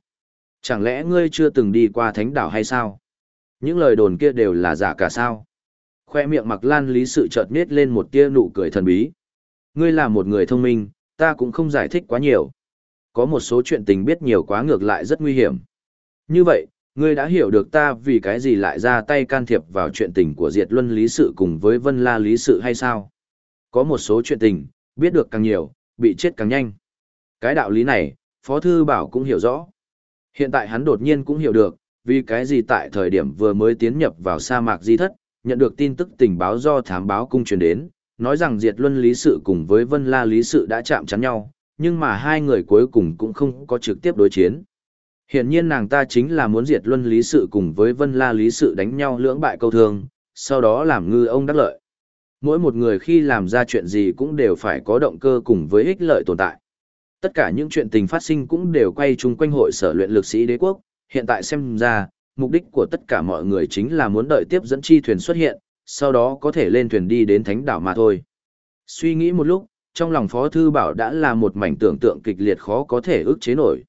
Chẳng lẽ ngươi chưa từng đi qua thánh đảo hay sao? Những lời đồn kia đều là giả cả sao? Khoe miệng mặc lan lý sự chợt nết lên một tia nụ cười thần bí. Ngươi là một người thông minh, ta cũng không giải thích quá nhiều. Có một số chuyện tình biết nhiều quá ngược lại rất nguy hiểm. Như vậy, ngươi đã hiểu được ta vì cái gì lại ra tay can thiệp vào chuyện tình của Diệt Luân Lý Sự cùng với Vân La Lý Sự hay sao? Có một số chuyện tình, biết được càng nhiều, bị chết càng nhanh. Cái đạo lý này, Phó Thư Bảo cũng hiểu rõ. Hiện tại hắn đột nhiên cũng hiểu được, vì cái gì tại thời điểm vừa mới tiến nhập vào sa mạc di thất, nhận được tin tức tình báo do thám báo cung truyền đến, nói rằng Diệt Luân Lý Sự cùng với Vân La Lý Sự đã chạm chắn nhau, nhưng mà hai người cuối cùng cũng không có trực tiếp đối chiến. Hiện nhiên nàng ta chính là muốn Diệt Luân Lý Sự cùng với Vân La Lý Sự đánh nhau lưỡng bại câu thương, sau đó làm ngư ông đắc lợi. Mỗi một người khi làm ra chuyện gì cũng đều phải có động cơ cùng với ích lợi tồn tại. Tất cả những chuyện tình phát sinh cũng đều quay chung quanh hội sở luyện lực sĩ đế quốc, hiện tại xem ra, mục đích của tất cả mọi người chính là muốn đợi tiếp dẫn chi thuyền xuất hiện, sau đó có thể lên thuyền đi đến thánh đảo mà thôi. Suy nghĩ một lúc, trong lòng Phó Thư Bảo đã là một mảnh tưởng tượng kịch liệt khó có thể ức chế nổi.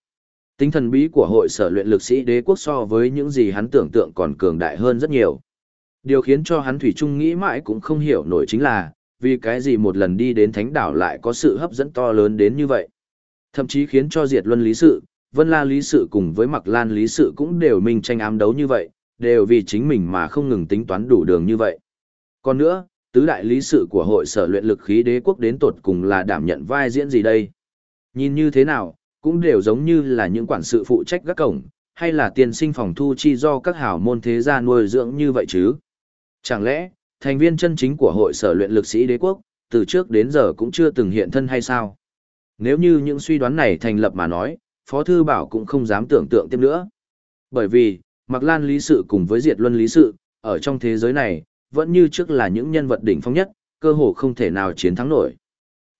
Tinh thần bí của hội sở luyện lực sĩ đế quốc so với những gì hắn tưởng tượng còn cường đại hơn rất nhiều. Điều khiến cho hắn Thủy Trung nghĩ mãi cũng không hiểu nổi chính là, vì cái gì một lần đi đến thánh đảo lại có sự hấp dẫn to lớn đến như vậy. Thậm chí khiến cho diệt luân lý sự, Vân La lý sự cùng với Mặc Lan lý sự cũng đều minh tranh ám đấu như vậy, đều vì chính mình mà không ngừng tính toán đủ đường như vậy. Còn nữa, tứ đại lý sự của hội sở luyện lực khí đế quốc đến tột cùng là đảm nhận vai diễn gì đây? Nhìn như thế nào, cũng đều giống như là những quản sự phụ trách các cổng, hay là tiền sinh phòng thu chi do các hảo môn thế gia nuôi dưỡng như vậy chứ? Chẳng lẽ, thành viên chân chính của hội sở luyện lực sĩ đế quốc, từ trước đến giờ cũng chưa từng hiện thân hay sao? Nếu như những suy đoán này thành lập mà nói, Phó Thư Bảo cũng không dám tưởng tượng tiếp nữa. Bởi vì, Mạc Lan lý sự cùng với Diệt Luân lý sự, ở trong thế giới này, vẫn như trước là những nhân vật đỉnh phong nhất, cơ hồ không thể nào chiến thắng nổi.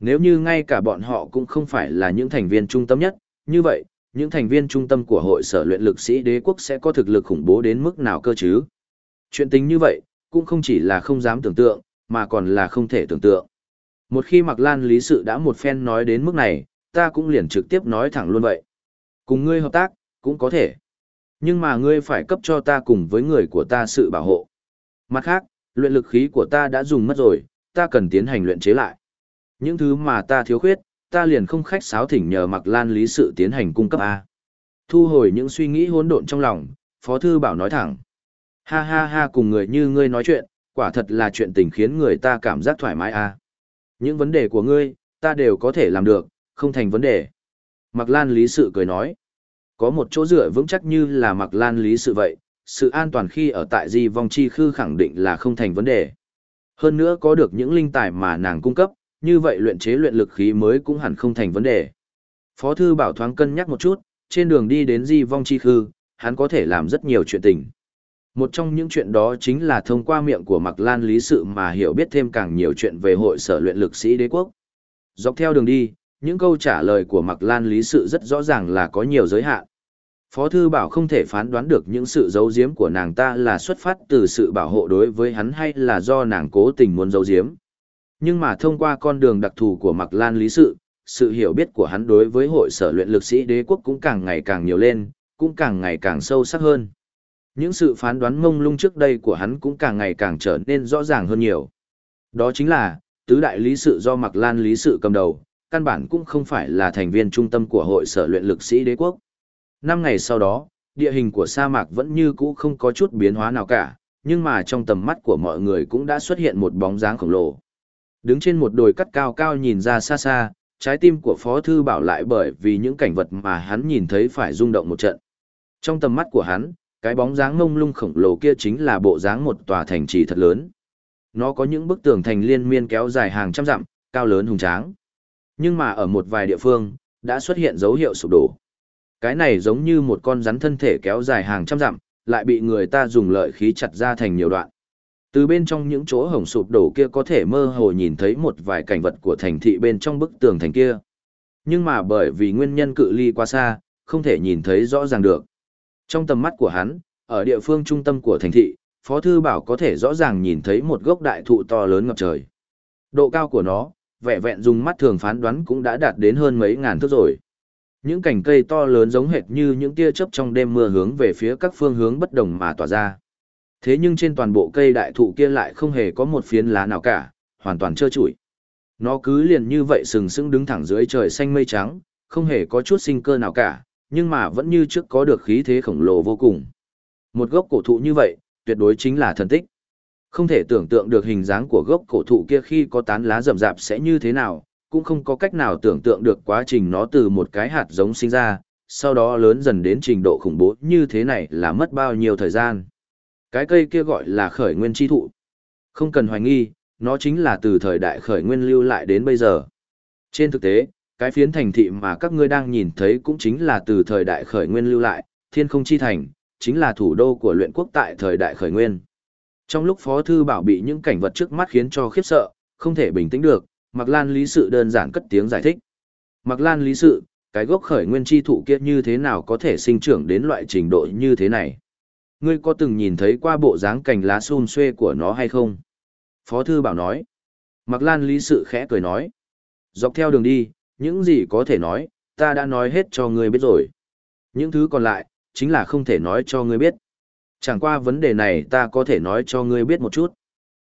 Nếu như ngay cả bọn họ cũng không phải là những thành viên trung tâm nhất, như vậy, những thành viên trung tâm của hội sở luyện lực sĩ đế quốc sẽ có thực lực khủng bố đến mức nào cơ chứ? Chuyện tính như vậy, cũng không chỉ là không dám tưởng tượng, mà còn là không thể tưởng tượng. Một khi Mạc Lan lý sự đã một phen nói đến mức này, ta cũng liền trực tiếp nói thẳng luôn vậy. Cùng ngươi hợp tác, cũng có thể. Nhưng mà ngươi phải cấp cho ta cùng với người của ta sự bảo hộ. Mặt khác, luyện lực khí của ta đã dùng mất rồi, ta cần tiến hành luyện chế lại. Những thứ mà ta thiếu khuyết, ta liền không khách sáo thỉnh nhờ Mạc Lan lý sự tiến hành cung cấp A. Thu hồi những suy nghĩ hỗn độn trong lòng, Phó Thư Bảo nói thẳng. Ha ha ha cùng người như ngươi nói chuyện, quả thật là chuyện tình khiến người ta cảm giác thoải mái A. Những vấn đề của ngươi, ta đều có thể làm được, không thành vấn đề. Mạc Lan lý sự cười nói. Có một chỗ dựa vững chắc như là Mạc Lan lý sự vậy, sự an toàn khi ở tại di vong chi khư khẳng định là không thành vấn đề. Hơn nữa có được những linh tài mà nàng cung cấp, như vậy luyện chế luyện lực khí mới cũng hẳn không thành vấn đề. Phó thư bảo thoáng cân nhắc một chút, trên đường đi đến di vong chi khư, hắn có thể làm rất nhiều chuyện tình. Một trong những chuyện đó chính là thông qua miệng của Mạc Lan lý sự mà hiểu biết thêm càng nhiều chuyện về hội sở luyện lực sĩ đế quốc. Dọc theo đường đi, những câu trả lời của Mạc Lan lý sự rất rõ ràng là có nhiều giới hạn. Phó Thư Bảo không thể phán đoán được những sự giấu giếm của nàng ta là xuất phát từ sự bảo hộ đối với hắn hay là do nàng cố tình muốn giấu giếm. Nhưng mà thông qua con đường đặc thù của Mạc Lan lý sự, sự hiểu biết của hắn đối với hội sở luyện lực sĩ đế quốc cũng càng ngày càng nhiều lên, cũng càng ngày càng sâu sắc hơn. Những sự phán đoán mông lung trước đây của hắn cũng càng ngày càng trở nên rõ ràng hơn nhiều. Đó chính là, tứ đại lý sự do Mạc Lan lý sự cầm đầu, căn bản cũng không phải là thành viên trung tâm của hội sở luyện lực sĩ đế quốc. Năm ngày sau đó, địa hình của sa mạc vẫn như cũ không có chút biến hóa nào cả, nhưng mà trong tầm mắt của mọi người cũng đã xuất hiện một bóng dáng khổng lồ. Đứng trên một đồi cắt cao cao nhìn ra xa xa, trái tim của Phó Thư Bảo lại bởi vì những cảnh vật mà hắn nhìn thấy phải rung động một trận. Trong tầm mắt của hắn, cái bóng dáng ngông lung khổng lồ kia chính là bộ dáng một tòa thành trì thật lớn. Nó có những bức tường thành liên miên kéo dài hàng trăm dặm, cao lớn hùng tráng. Nhưng mà ở một vài địa phương, đã xuất hiện dấu hiệu sụp đổ. Cái này giống như một con rắn thân thể kéo dài hàng trăm dặm, lại bị người ta dùng lợi khí chặt ra thành nhiều đoạn. Từ bên trong những chỗ hổng sụp đổ kia có thể mơ hồ nhìn thấy một vài cảnh vật của thành thị bên trong bức tường thành kia. Nhưng mà bởi vì nguyên nhân cự ly quá xa, không thể nhìn thấy rõ ràng được. Trong tầm mắt của hắn, ở địa phương trung tâm của thành thị, Phó Thư Bảo có thể rõ ràng nhìn thấy một gốc đại thụ to lớn ngập trời. Độ cao của nó, vẻ vẹn dùng mắt thường phán đoán cũng đã đạt đến hơn mấy ngàn thước rồi. Những cành cây to lớn giống hệt như những tia chớp trong đêm mưa hướng về phía các phương hướng bất đồng mà tỏa ra. Thế nhưng trên toàn bộ cây đại thụ kia lại không hề có một phiến lá nào cả, hoàn toàn trơ trụi. Nó cứ liền như vậy sừng sững đứng thẳng dưới trời xanh mây trắng, không hề có chút sinh cơ nào cả, nhưng mà vẫn như trước có được khí thế khổng lồ vô cùng. Một gốc cổ thụ như vậy, tuyệt đối chính là thần tích. Không thể tưởng tượng được hình dáng của gốc cổ thụ kia khi có tán lá rậm rạp sẽ như thế nào, cũng không có cách nào tưởng tượng được quá trình nó từ một cái hạt giống sinh ra, sau đó lớn dần đến trình độ khủng bố như thế này là mất bao nhiêu thời gian. Cái cây kia gọi là khởi nguyên chi thụ. Không cần hoài nghi, nó chính là từ thời đại khởi nguyên lưu lại đến bây giờ. Trên thực tế, cái phiến thành thị mà các ngươi đang nhìn thấy cũng chính là từ thời đại khởi nguyên lưu lại, thiên không chi thành, chính là thủ đô của luyện quốc tại thời đại khởi nguyên. Trong lúc Phó Thư Bảo bị những cảnh vật trước mắt khiến cho khiếp sợ, không thể bình tĩnh được, Mạc Lan Lý Sự đơn giản cất tiếng giải thích. Mạc Lan Lý Sự, cái gốc khởi nguyên chi thụ kia như thế nào có thể sinh trưởng đến loại trình độ như thế này? Ngươi có từng nhìn thấy qua bộ dáng cành lá xun xuê của nó hay không? Phó Thư Bảo nói. Mạc Lan Lý Sự khẽ cười nói. Dọc theo đường đi, những gì có thể nói, ta đã nói hết cho ngươi biết rồi. Những thứ còn lại, chính là không thể nói cho ngươi biết. Chẳng qua vấn đề này ta có thể nói cho ngươi biết một chút.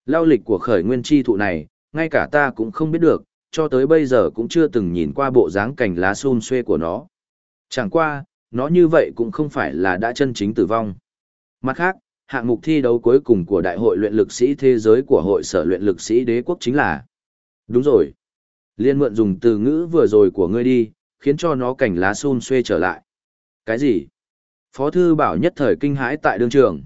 Lao lịch của khởi nguyên chi thụ này, ngay cả ta cũng không biết được, cho tới bây giờ cũng chưa từng nhìn qua bộ dáng cành lá xun xuê của nó. Chẳng qua, nó như vậy cũng không phải là đã chân chính tử vong. Mặt khác, hạng mục thi đấu cuối cùng của Đại hội luyện lực sĩ thế giới của Hội sở luyện lực sĩ đế quốc chính là Đúng rồi. Liên mượn dùng từ ngữ vừa rồi của ngươi đi, khiến cho nó cảnh lá xun xuê trở lại. Cái gì? Phó thư bảo nhất thời kinh hãi tại đương trường.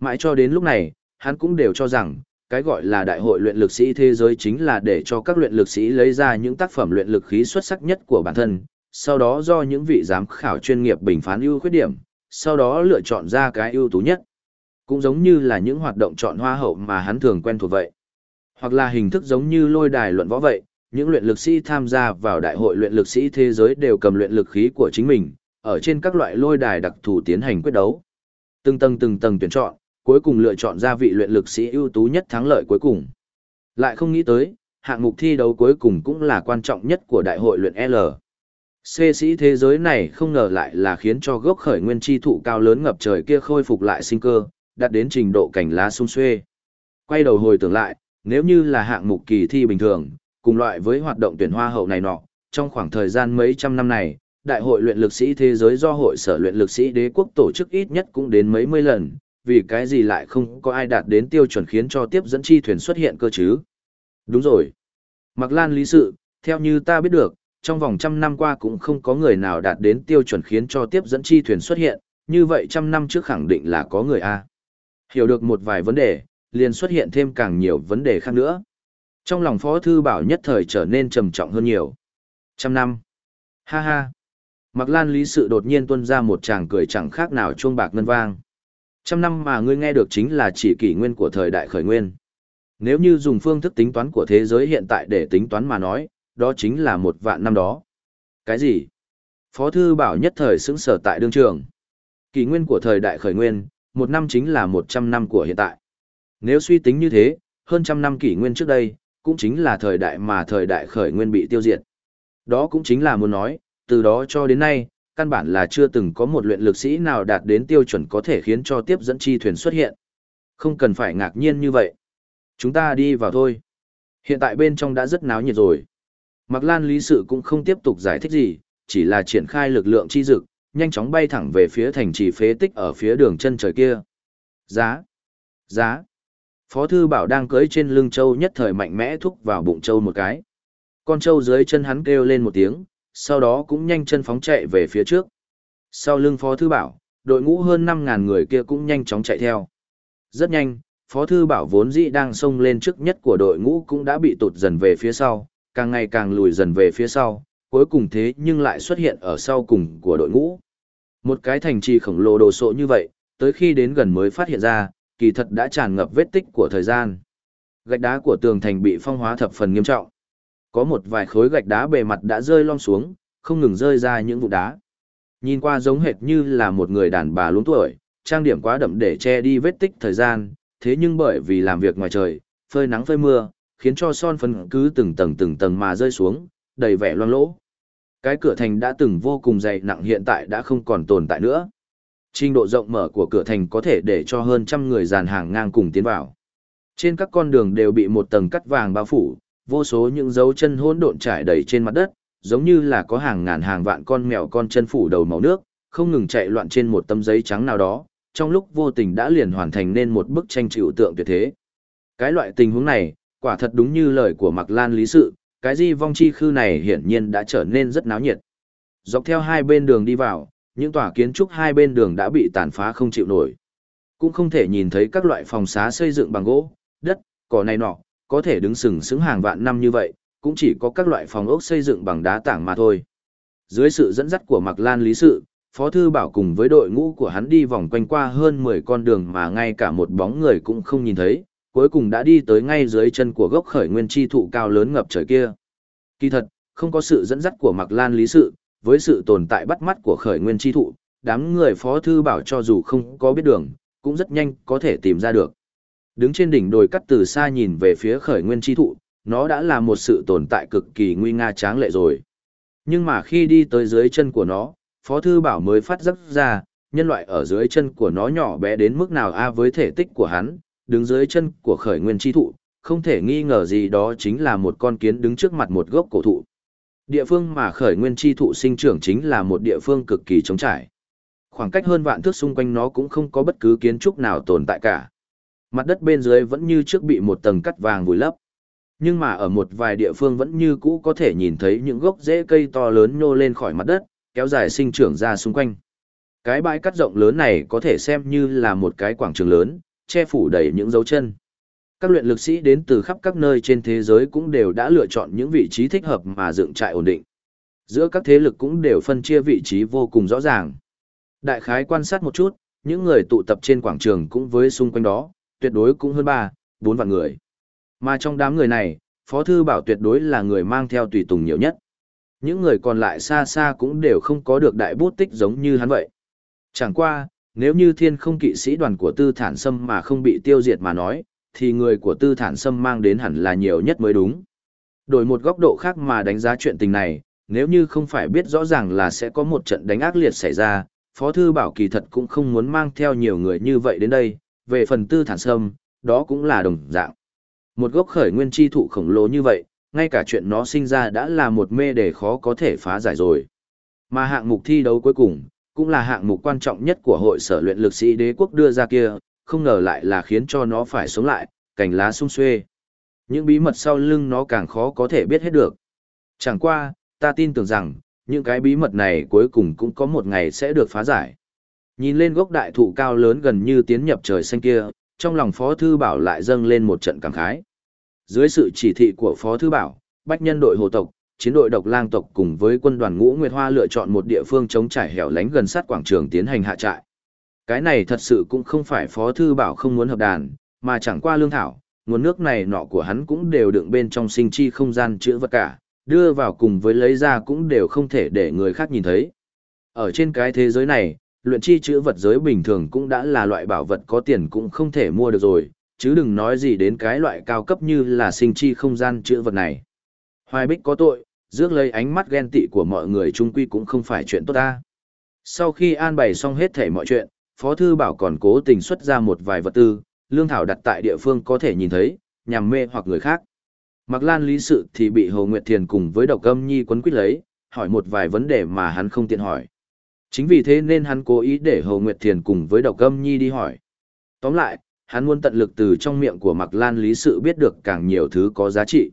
Mãi cho đến lúc này, hắn cũng đều cho rằng, cái gọi là đại hội luyện lực sĩ thế giới chính là để cho các luyện lực sĩ lấy ra những tác phẩm luyện lực khí xuất sắc nhất của bản thân, sau đó do những vị giám khảo chuyên nghiệp bình phán ưu khuyết điểm, sau đó lựa chọn ra cái ưu tú nhất. Cũng giống như là những hoạt động chọn hoa hậu mà hắn thường quen thuộc vậy. Hoặc là hình thức giống như lôi đài luận võ vậy, những luyện lực sĩ tham gia vào đại hội luyện lực sĩ thế giới đều cầm luyện lực khí của chính mình, ở trên các loại lôi đài đặc thù tiến hành quyết đấu. Từng tầng từng tầng tuyển chọn, cuối cùng lựa chọn ra vị luyện lực sĩ ưu tú nhất thắng lợi cuối cùng. Lại không nghĩ tới, hạng mục thi đấu cuối cùng cũng là quan trọng nhất của đại hội luyện L. C sĩ thế giới này không ngờ lại là khiến cho gốc khởi nguyên chi thụ cao lớn ngập trời kia khôi phục lại sinh cơ, đạt đến trình độ cảnh lá sung xuê. Quay đầu hồi tưởng lại, nếu như là hạng mục kỳ thi bình thường, cùng loại với hoạt động tuyển hoa hậu này nọ, trong khoảng thời gian mấy trăm năm này, đại hội luyện lực sĩ thế giới do hội sở luyện lực sĩ đế quốc tổ chức ít nhất cũng đến mấy mươi lần, vì cái gì lại không có ai đạt đến tiêu chuẩn khiến cho tiếp dẫn chi thuyền xuất hiện cơ chứ? Đúng rồi. Mặc Lan lý sự, theo như ta biết được, trong vòng trăm năm qua cũng không có người nào đạt đến tiêu chuẩn khiến cho tiếp dẫn chi thuyền xuất hiện, như vậy trăm năm trước khẳng định là có người A. Hiểu được một vài vấn đề, liền xuất hiện thêm càng nhiều vấn đề khác nữa. Trong lòng Phó Thư Bảo nhất thời trở nên trầm trọng hơn nhiều. Trăm năm. Ha ha. Mặc Lan Lý Sự đột nhiên tuân ra một chàng cười chẳng khác nào chuông bạc ngân vang. Trăm năm mà ngươi nghe được chính là chỉ kỷ nguyên của thời đại khởi nguyên. Nếu như dùng phương thức tính toán của thế giới hiện tại để tính toán mà nói, đó chính là một vạn năm đó. Cái gì? Phó Thư Bảo nhất thời xứng sở tại đương trường. Kỷ nguyên của thời đại khởi nguyên, một năm chính là một trăm năm của hiện tại. Nếu suy tính như thế, hơn trăm năm kỷ nguyên trước đây, cũng chính là thời đại mà thời đại khởi nguyên bị tiêu diệt. Đó cũng chính là muốn nói, từ đó cho đến nay, căn bản là chưa từng có một luyện lực sĩ nào đạt đến tiêu chuẩn có thể khiến cho tiếp dẫn chi thuyền xuất hiện. Không cần phải ngạc nhiên như vậy. Chúng ta đi vào thôi. Hiện tại bên trong đã rất náo nhiệt rồi. Mạc Lan lý sự cũng không tiếp tục giải thích gì, chỉ là triển khai lực lượng chi dực, nhanh chóng bay thẳng về phía thành trì phế tích ở phía đường chân trời kia. Giá! Giá! Phó thư bảo đang cưới trên lưng châu nhất thời mạnh mẽ thúc vào bụng châu một cái. Con trâu dưới chân hắn kêu lên một tiếng, sau đó cũng nhanh chân phóng chạy về phía trước. Sau lưng Phó Thư Bảo, đội ngũ hơn 5.000 người kia cũng nhanh chóng chạy theo. Rất nhanh, Phó Thư Bảo vốn dĩ đang xông lên trước nhất của đội ngũ cũng đã bị tụt dần về phía sau, càng ngày càng lùi dần về phía sau, cuối cùng thế nhưng lại xuất hiện ở sau cùng của đội ngũ. Một cái thành trì khổng lồ đồ sộ như vậy, tới khi đến gần mới phát hiện ra, kỳ thật đã tràn ngập vết tích của thời gian. Gạch đá của tường thành bị phong hóa thập phần nghiêm trọng. Có một vài khối gạch đá bề mặt đã rơi lom xuống, không ngừng rơi ra những vụ đá. Nhìn qua giống hệt như là một người đàn bà luống tuổi, trang điểm quá đậm để che đi vết tích thời gian, thế nhưng bởi vì làm việc ngoài trời, phơi nắng phơi mưa, khiến cho son phấn cứ từng tầng từng tầng mà rơi xuống, đầy vẻ loang lỗ. Cái cửa thành đã từng vô cùng dày nặng hiện tại đã không còn tồn tại nữa. Trình độ rộng mở của cửa thành có thể để cho hơn trăm người dàn hàng ngang cùng tiến vào. Trên các con đường đều bị một tầng cắt vàng bao phủ, vô số những dấu chân hỗn độn trải đầy trên mặt đất, giống như là có hàng ngàn hàng vạn con mèo con chân phủ đầu màu nước, không ngừng chạy loạn trên một tấm giấy trắng nào đó, trong lúc vô tình đã liền hoàn thành nên một bức tranh chịu tượng tuyệt thế. Cái loại tình huống này, quả thật đúng như lời của Mạc Lan lý sự, cái di vong chi khư này hiển nhiên đã trở nên rất náo nhiệt. Dọc theo hai bên đường đi vào, những tòa kiến trúc hai bên đường đã bị tàn phá không chịu nổi. Cũng không thể nhìn thấy các loại phòng xá xây dựng bằng gỗ, đất, cỏ này nọ, có thể đứng sừng sững hàng vạn năm như vậy, cũng chỉ có các loại phòng ốc xây dựng bằng đá tảng mà thôi. Dưới sự dẫn dắt của Mạc Lan Lý Sự, Phó Thư Bảo cùng với đội ngũ của hắn đi vòng quanh qua hơn 10 con đường mà ngay cả một bóng người cũng không nhìn thấy, cuối cùng đã đi tới ngay dưới chân của gốc khởi nguyên chi thụ cao lớn ngập trời kia. Kỳ thật, không có sự dẫn dắt của Mạc Lan Lý Sự, với sự tồn tại bắt mắt của khởi nguyên chi thụ, đám người Phó Thư Bảo cho dù không có biết đường, cũng rất nhanh có thể tìm ra được. Đứng trên đỉnh đồi cắt từ xa nhìn về phía khởi nguyên chi thụ, nó đã là một sự tồn tại cực kỳ nguy nga tráng lệ rồi. Nhưng mà khi đi tới dưới chân của nó, Phó Thư Bảo mới phát giấc ra, nhân loại ở dưới chân của nó nhỏ bé đến mức nào a với thể tích của hắn, đứng dưới chân của khởi nguyên chi thụ, không thể nghi ngờ gì đó chính là một con kiến đứng trước mặt một gốc cổ thụ. Địa phương mà khởi nguyên chi thụ sinh trưởng chính là một địa phương cực kỳ trống trải. Khoảng cách hơn vạn thước xung quanh nó cũng không có bất cứ kiến trúc nào tồn tại cả. Mặt đất bên dưới vẫn như trước bị một tầng cắt vàng vùi lấp. Nhưng mà ở một vài địa phương vẫn như cũ có thể nhìn thấy những gốc rễ cây to lớn nhô lên khỏi mặt đất, kéo dài sinh trưởng ra xung quanh. Cái bãi cắt rộng lớn này có thể xem như là một cái quảng trường lớn, che phủ đầy những dấu chân. Các luyện lực sĩ đến từ khắp các nơi trên thế giới cũng đều đã lựa chọn những vị trí thích hợp mà dựng trại ổn định. Giữa các thế lực cũng đều phân chia vị trí vô cùng rõ ràng. Đại khái quan sát một chút, những người tụ tập trên quảng trường cũng với xung quanh đó, tuyệt đối cũng hơn 3, 4 vạn người. Mà trong đám người này, Phó Thư Bảo tuyệt đối là người mang theo tùy tùng nhiều nhất. Những người còn lại xa xa cũng đều không có được đại bút tích giống như hắn vậy. Chẳng qua, nếu như thiên không kỵ sĩ đoàn của tư thản sâm mà không bị tiêu diệt mà nói, thì người của tư thản sâm mang đến hẳn là nhiều nhất mới đúng. Đổi một góc độ khác mà đánh giá chuyện tình này, nếu như không phải biết rõ ràng là sẽ có một trận đánh ác liệt xảy ra, Phó Thư Bảo kỳ thật cũng không muốn mang theo nhiều người như vậy đến đây, về phần tư thản sâm, đó cũng là đồng dạng. Một gốc khởi nguyên chi thụ khổng lồ như vậy, ngay cả chuyện nó sinh ra đã là một mê để khó có thể phá giải rồi. Mà hạng mục thi đấu cuối cùng, cũng là hạng mục quan trọng nhất của hội sở luyện lực sĩ đế quốc đưa ra kia, không ngờ lại là khiến cho nó phải sống lại, cành lá sung xuê. Những bí mật sau lưng nó càng khó có thể biết hết được. Chẳng qua, ta tin tưởng rằng, những cái bí mật này cuối cùng cũng có một ngày sẽ được phá giải. Nhìn lên gốc đại thụ cao lớn gần như tiến nhập trời xanh kia, trong lòng Phó Thư Bảo lại dâng lên một trận cảm khái. Dưới sự chỉ thị của Phó Thư Bảo, bách nhân đội hồ tộc, chiến đội độc lang tộc cùng với quân đoàn ngũ Nguyệt Hoa lựa chọn một địa phương chống trải hẻo lánh gần sát quảng trường tiến hành hạ trại. Cái này thật sự cũng không phải Phó Thư Bảo không muốn hợp đàn, mà chẳng qua lương thảo, nguồn nước này nọ của hắn cũng đều đựng bên trong sinh chi không gian chữa vật cả, đưa vào cùng với lấy ra cũng đều không thể để người khác nhìn thấy. Ở trên cái thế giới này, luyện chi chữa vật giới bình thường cũng đã là loại bảo vật có tiền cũng không thể mua được rồi, chứ đừng nói gì đến cái loại cao cấp như là sinh chi không gian chữa vật này. Hoài Bích có tội, rước lấy ánh mắt ghen tị của mọi người chung quy cũng không phải chuyện tốt ta. Sau khi an bày xong hết thể mọi chuyện, Phó Thư Bảo còn cố tình xuất ra một vài vật tư, lương thảo đặt tại địa phương có thể nhìn thấy, nhằm mê hoặc người khác. Mặc Lan lý sự thì bị Hồ Nguyệt Thiền cùng với độc âm nhi quấn quýt lấy, hỏi một vài vấn đề mà hắn không tiện hỏi. Chính vì thế nên hắn cố ý để Hồ Nguyệt Thiền cùng với độc âm nhi đi hỏi. Tóm lại, hắn muốn tận lực từ trong miệng của Mạc Lan Lý Sự biết được càng nhiều thứ có giá trị.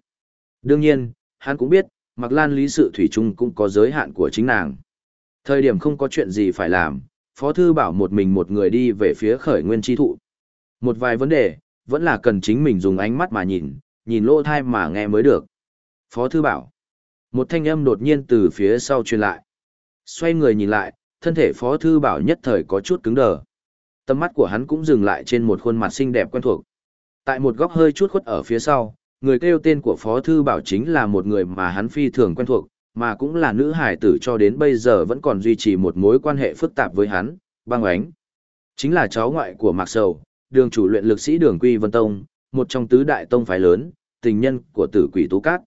Đương nhiên, hắn cũng biết, Mạc Lan lý sự thủy chung cũng có giới hạn của chính nàng. Thời điểm không có chuyện gì phải làm, Phó Thư bảo một mình một người đi về phía khởi nguyên tri thụ. Một vài vấn đề, vẫn là cần chính mình dùng ánh mắt mà nhìn, nhìn lỗ thai mà nghe mới được. Phó Thư bảo. Một thanh âm đột nhiên từ phía sau truyền lại. Xoay người nhìn lại, thân thể Phó Thư bảo nhất thời có chút cứng đờ. Tầm mắt của hắn cũng dừng lại trên một khuôn mặt xinh đẹp quen thuộc. Tại một góc hơi chút khuất ở phía sau, người kêu tên của Phó Thư Bảo chính là một người mà hắn phi thường quen thuộc, mà cũng là nữ hải tử cho đến bây giờ vẫn còn duy trì một mối quan hệ phức tạp với hắn, băng ánh. Chính là cháu ngoại của Mạc Sầu, đường chủ luyện lực sĩ đường Quy Vân Tông, một trong tứ đại tông phái lớn, tình nhân của tử quỷ tú cát.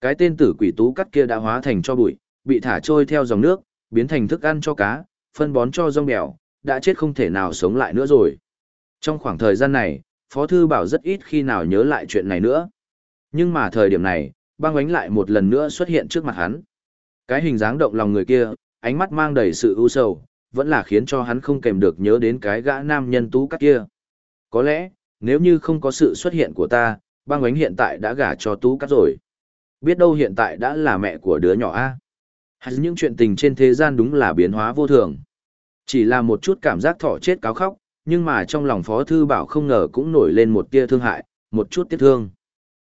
Cái tên tử quỷ tú cát kia đã hóa thành cho bụi, bị thả trôi theo dòng nước, biến thành thức ăn cho cá, phân bón cho rong bèo, đã chết không thể nào sống lại nữa rồi. Trong khoảng thời gian này, Phó Thư Bảo rất ít khi nào nhớ lại chuyện này nữa. Nhưng mà thời điểm này, băng ánh lại một lần nữa xuất hiện trước mặt hắn. Cái hình dáng động lòng người kia, ánh mắt mang đầy sự ưu sầu, vẫn là khiến cho hắn không kèm được nhớ đến cái gã nam nhân tú cắt kia. Có lẽ, nếu như không có sự xuất hiện của ta, băng ánh hiện tại đã gả cho tú cắt rồi. Biết đâu hiện tại đã là mẹ của đứa nhỏ A. Hay những chuyện tình trên thế gian đúng là biến hóa vô thường. Chỉ là một chút cảm giác thỏ chết cáo khóc, nhưng mà trong lòng Phó Thư Bảo không ngờ cũng nổi lên một tia thương hại, một chút tiếc thương.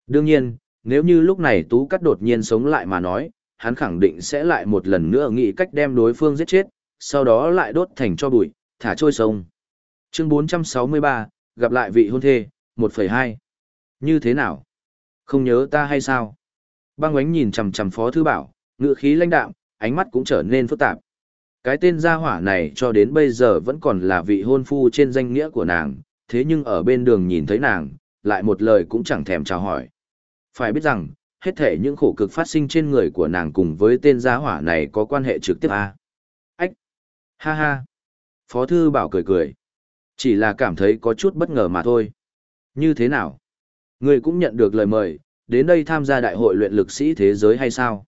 Đương nhiên, nếu như lúc này Tú Cắt đột nhiên sống lại mà nói, hắn khẳng định sẽ lại một lần nữa nghĩ cách đem đối phương giết chết, sau đó lại đốt thành cho bụi, thả trôi sông. Chương 463, gặp lại vị hôn thê, 1,2. Như thế nào? Không nhớ ta hay sao? Băng ánh nhìn chằm chằm Phó Thư Bảo, ngựa khí lãnh đạm, ánh mắt cũng trở nên phức tạp. Cái tên gia hỏa này cho đến bây giờ vẫn còn là vị hôn phu trên danh nghĩa của nàng, thế nhưng ở bên đường nhìn thấy nàng, lại một lời cũng chẳng thèm chào hỏi. Phải biết rằng, hết thể những khổ cực phát sinh trên người của nàng cùng với tên gia hỏa này có quan hệ trực tiếp à? Ách! Ha ha! Phó thư bảo cười cười. Chỉ là cảm thấy có chút bất ngờ mà thôi. Như thế nào? Người cũng nhận được lời mời, đến đây tham gia đại hội luyện lực sĩ thế giới hay sao?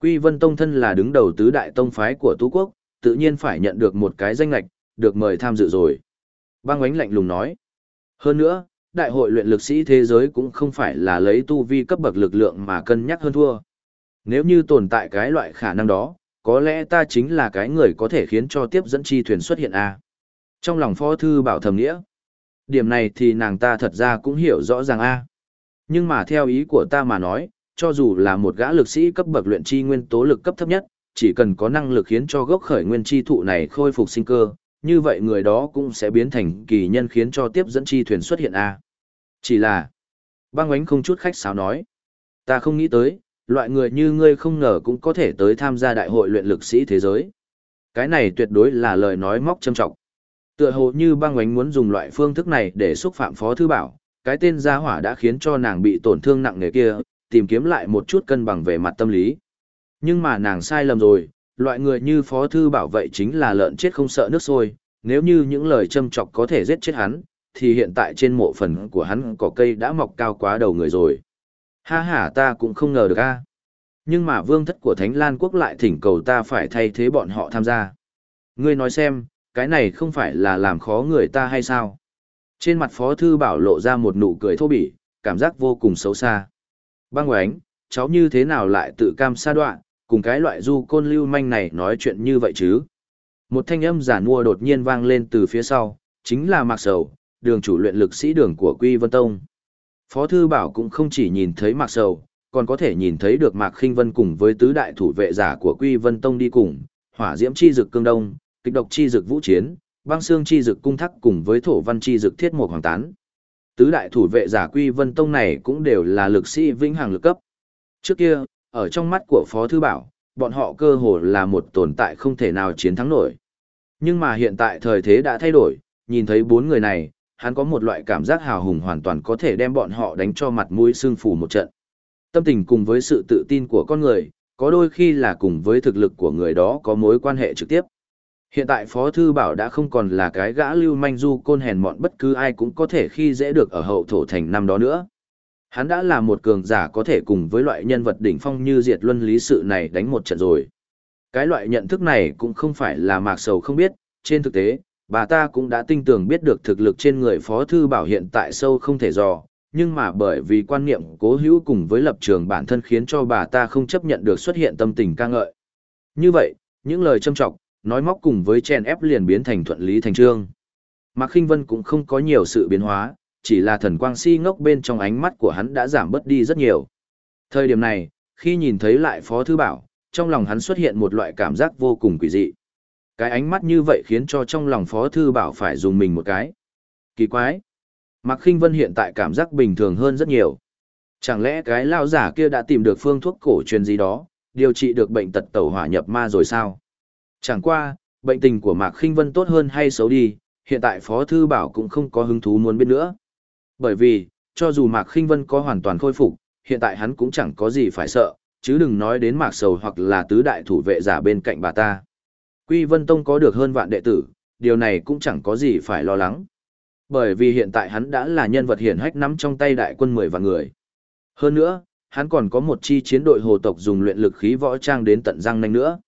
Quy Vân Tông thân là đứng đầu tứ đại tông phái của Tú Quốc, tự nhiên phải nhận được một cái danh lạch, được mời tham dự rồi. Băng ánh lạnh lùng nói. Hơn nữa, đại hội luyện lực sĩ thế giới cũng không phải là lấy tu vi cấp bậc lực lượng mà cân nhắc hơn thua. Nếu như tồn tại cái loại khả năng đó, có lẽ ta chính là cái người có thể khiến cho tiếp dẫn chi thuyền xuất hiện a. Trong lòng phó thư bảo thầm nghĩa. Điểm này thì nàng ta thật ra cũng hiểu rõ ràng a. Nhưng mà theo ý của ta mà nói, cho dù là một gã lực sĩ cấp bậc luyện chi nguyên tố lực cấp thấp nhất, chỉ cần có năng lực khiến cho gốc khởi nguyên chi thụ này khôi phục sinh cơ, như vậy người đó cũng sẽ biến thành kỳ nhân khiến cho tiếp dẫn chi thuyền xuất hiện a. Chỉ là, băng ánh không chút khách sáo nói, ta không nghĩ tới, loại người như ngươi không ngờ cũng có thể tới tham gia đại hội luyện lực sĩ thế giới. Cái này tuyệt đối là lời nói móc châm trọng. Tựa hồ như băng ánh muốn dùng loại phương thức này để xúc phạm phó thư bảo, cái tên gia hỏa đã khiến cho nàng bị tổn thương nặng nề kia, tìm kiếm lại một chút cân bằng về mặt tâm lý. Nhưng mà nàng sai lầm rồi, loại người như Phó Thư Bảo vậy chính là lợn chết không sợ nước sôi, nếu như những lời châm chọc có thể giết chết hắn, thì hiện tại trên mộ phần của hắn có cây đã mọc cao quá đầu người rồi. Ha ha ta cũng không ngờ được a Nhưng mà vương thất của Thánh Lan Quốc lại thỉnh cầu ta phải thay thế bọn họ tham gia. Ngươi nói xem, cái này không phải là làm khó người ta hay sao? Trên mặt Phó Thư Bảo lộ ra một nụ cười thô bỉ, cảm giác vô cùng xấu xa. Băng oánh, cháu như thế nào lại tự cam sa đoạn, cùng cái loại du côn lưu manh này nói chuyện như vậy chứ. Một thanh âm giả mua đột nhiên vang lên từ phía sau, chính là Mạc Sầu, đường chủ luyện lực sĩ đường của Quy Vân Tông. Phó Thư Bảo cũng không chỉ nhìn thấy Mạc Sầu, còn có thể nhìn thấy được Mạc Khinh Vân cùng với tứ đại thủ vệ giả của Quy Vân Tông đi cùng, hỏa diễm chi dực cương đông, kịch độc chi dực vũ chiến, băng xương chi dực cung thắc cùng với thổ văn chi dực thiết mục hoàng tán. Tứ đại thủ vệ giả Quy Vân Tông này cũng đều là lực sĩ vĩnh hằng lực cấp. Trước kia, ở trong mắt của Phó Thư Bảo, bọn họ cơ hồ là một tồn tại không thể nào chiến thắng nổi. Nhưng mà hiện tại thời thế đã thay đổi, nhìn thấy bốn người này, hắn có một loại cảm giác hào hùng hoàn toàn có thể đem bọn họ đánh cho mặt mũi xương phủ một trận. Tâm tình cùng với sự tự tin của con người, có đôi khi là cùng với thực lực của người đó có mối quan hệ trực tiếp. Hiện tại Phó Thư Bảo đã không còn là cái gã lưu manh du côn hèn mọn bất cứ ai cũng có thể khi dễ được ở hậu thổ thành năm đó nữa. Hắn đã là một cường giả có thể cùng với loại nhân vật đỉnh phong như diệt luân lý sự này đánh một trận rồi. Cái loại nhận thức này cũng không phải là mạc sầu không biết, trên thực tế, bà ta cũng đã tinh tường biết được thực lực trên người Phó Thư Bảo hiện tại sâu không thể dò, nhưng mà bởi vì quan niệm cố hữu cùng với lập trường bản thân khiến cho bà ta không chấp nhận được xuất hiện tâm tình ca ngợi. Như vậy, những lời châm trọng, nói móc cùng với chèn ép liền biến thành thuận lý thành trương. Mạc Khinh Vân cũng không có nhiều sự biến hóa, chỉ là thần quang si ngốc bên trong ánh mắt của hắn đã giảm bớt đi rất nhiều. Thời điểm này, khi nhìn thấy lại Phó Thư Bảo, trong lòng hắn xuất hiện một loại cảm giác vô cùng quỷ dị. Cái ánh mắt như vậy khiến cho trong lòng Phó Thư Bảo phải dùng mình một cái. Kỳ quái! Mạc Khinh Vân hiện tại cảm giác bình thường hơn rất nhiều. Chẳng lẽ cái lao giả kia đã tìm được phương thuốc cổ truyền gì đó, điều trị được bệnh tật tẩu hỏa nhập ma rồi sao? Chẳng qua, bệnh tình của Mạc Khinh Vân tốt hơn hay xấu đi, hiện tại Phó Thư Bảo cũng không có hứng thú muốn biết nữa. Bởi vì, cho dù Mạc Khinh Vân có hoàn toàn khôi phục, hiện tại hắn cũng chẳng có gì phải sợ, chứ đừng nói đến Mạc Sầu hoặc là tứ đại thủ vệ giả bên cạnh bà ta. Quy Vân Tông có được hơn vạn đệ tử, điều này cũng chẳng có gì phải lo lắng. Bởi vì hiện tại hắn đã là nhân vật hiển hách nắm trong tay đại quân 10 vạn người. Hơn nữa, hắn còn có một chi chiến đội hồ tộc dùng luyện lực khí võ trang đến tận răng nanh nữa.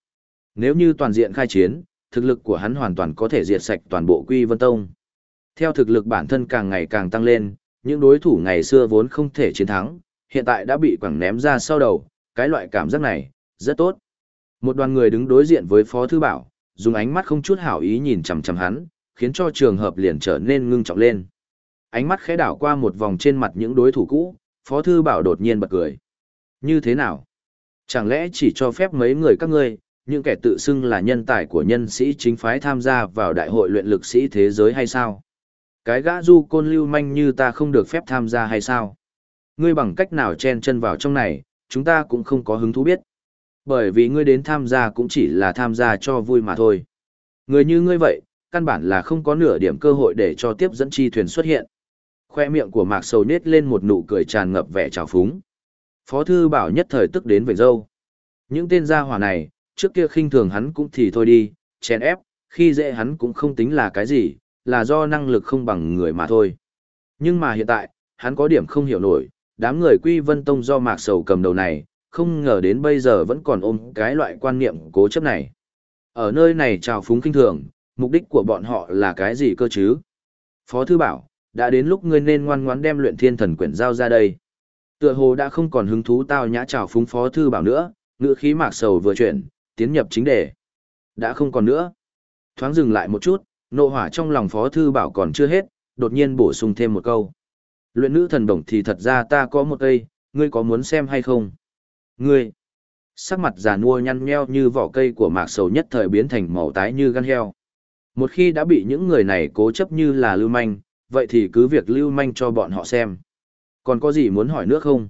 Nếu như toàn diện khai chiến, thực lực của hắn hoàn toàn có thể diệt sạch toàn bộ Quy Vân Tông. Theo thực lực bản thân càng ngày càng tăng lên, những đối thủ ngày xưa vốn không thể chiến thắng, hiện tại đã bị quẳng ném ra sau đầu, cái loại cảm giác này, rất tốt. Một đoàn người đứng đối diện với Phó Thư Bảo, dùng ánh mắt không chút hảo ý nhìn chằm chằm hắn, khiến cho trường hợp liền trở nên ngưng trọng lên. Ánh mắt khẽ đảo qua một vòng trên mặt những đối thủ cũ, Phó Thư Bảo đột nhiên bật cười. Như thế nào? Chẳng lẽ chỉ cho phép mấy người các ngươi, những kẻ tự xưng là nhân tài của nhân sĩ chính phái tham gia vào đại hội luyện lực sĩ thế giới hay sao? Cái gã du côn lưu manh như ta không được phép tham gia hay sao? Ngươi bằng cách nào chen chân vào trong này, chúng ta cũng không có hứng thú biết. Bởi vì ngươi đến tham gia cũng chỉ là tham gia cho vui mà thôi. Người như ngươi vậy, căn bản là không có nửa điểm cơ hội để cho tiếp dẫn chi thuyền xuất hiện. Khoe miệng của Mạc Sầu nết lên một nụ cười tràn ngập vẻ trào phúng. Phó thư bảo nhất thời tức đến về dâu. Những tên gia hỏa này, trước kia khinh thường hắn cũng thì thôi đi, chèn ép, khi dễ hắn cũng không tính là cái gì, là do năng lực không bằng người mà thôi. Nhưng mà hiện tại, hắn có điểm không hiểu nổi, đám người quy vân tông do mạc sầu cầm đầu này, không ngờ đến bây giờ vẫn còn ôm cái loại quan niệm cố chấp này. Ở nơi này trào phúng kinh thường, mục đích của bọn họ là cái gì cơ chứ? Phó Thư bảo, đã đến lúc ngươi nên ngoan ngoãn đem luyện thiên thần quyển giao ra đây. Tựa hồ đã không còn hứng thú tao nhã trào phúng Phó Thư bảo nữa, ngựa khí mạc sầu vừa chuyển, tiến nhập chính đề. Đã không còn nữa. Thoáng dừng lại một chút, nộ hỏa trong lòng Phó Thư Bảo còn chưa hết, đột nhiên bổ sung thêm một câu. Luyện nữ thần đồng thì thật ra ta có một cây, ngươi có muốn xem hay không? Ngươi! Sắc mặt già nua nhăn nheo như vỏ cây của mạc sầu nhất thời biến thành màu tái như gan heo. Một khi đã bị những người này cố chấp như là lưu manh, vậy thì cứ việc lưu manh cho bọn họ xem. Còn có gì muốn hỏi nữa không?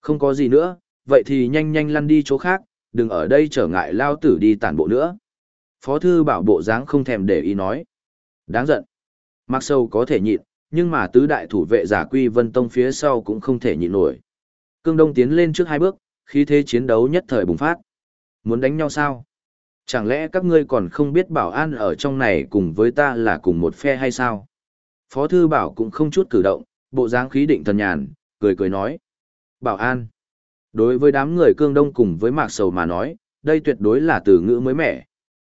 Không có gì nữa, vậy thì nhanh nhanh lăn đi chỗ khác, đừng ở đây trở ngại lao tử đi tản bộ nữa. Phó thư bảo bộ dáng không thèm để ý nói. Đáng giận. Mặc sâu có thể nhịn, nhưng mà tứ đại thủ vệ giả quy vân tông phía sau cũng không thể nhịn nổi. Cương Đông tiến lên trước hai bước, khi thế chiến đấu nhất thời bùng phát. Muốn đánh nhau sao? Chẳng lẽ các ngươi còn không biết bảo an ở trong này cùng với ta là cùng một phe hay sao? Phó thư bảo cũng không chút cử động, bộ dáng khí định thần nhàn, cười cười nói. Bảo an. Đối với đám người cương đông cùng với mạc sầu mà nói, đây tuyệt đối là từ ngữ mới mẻ.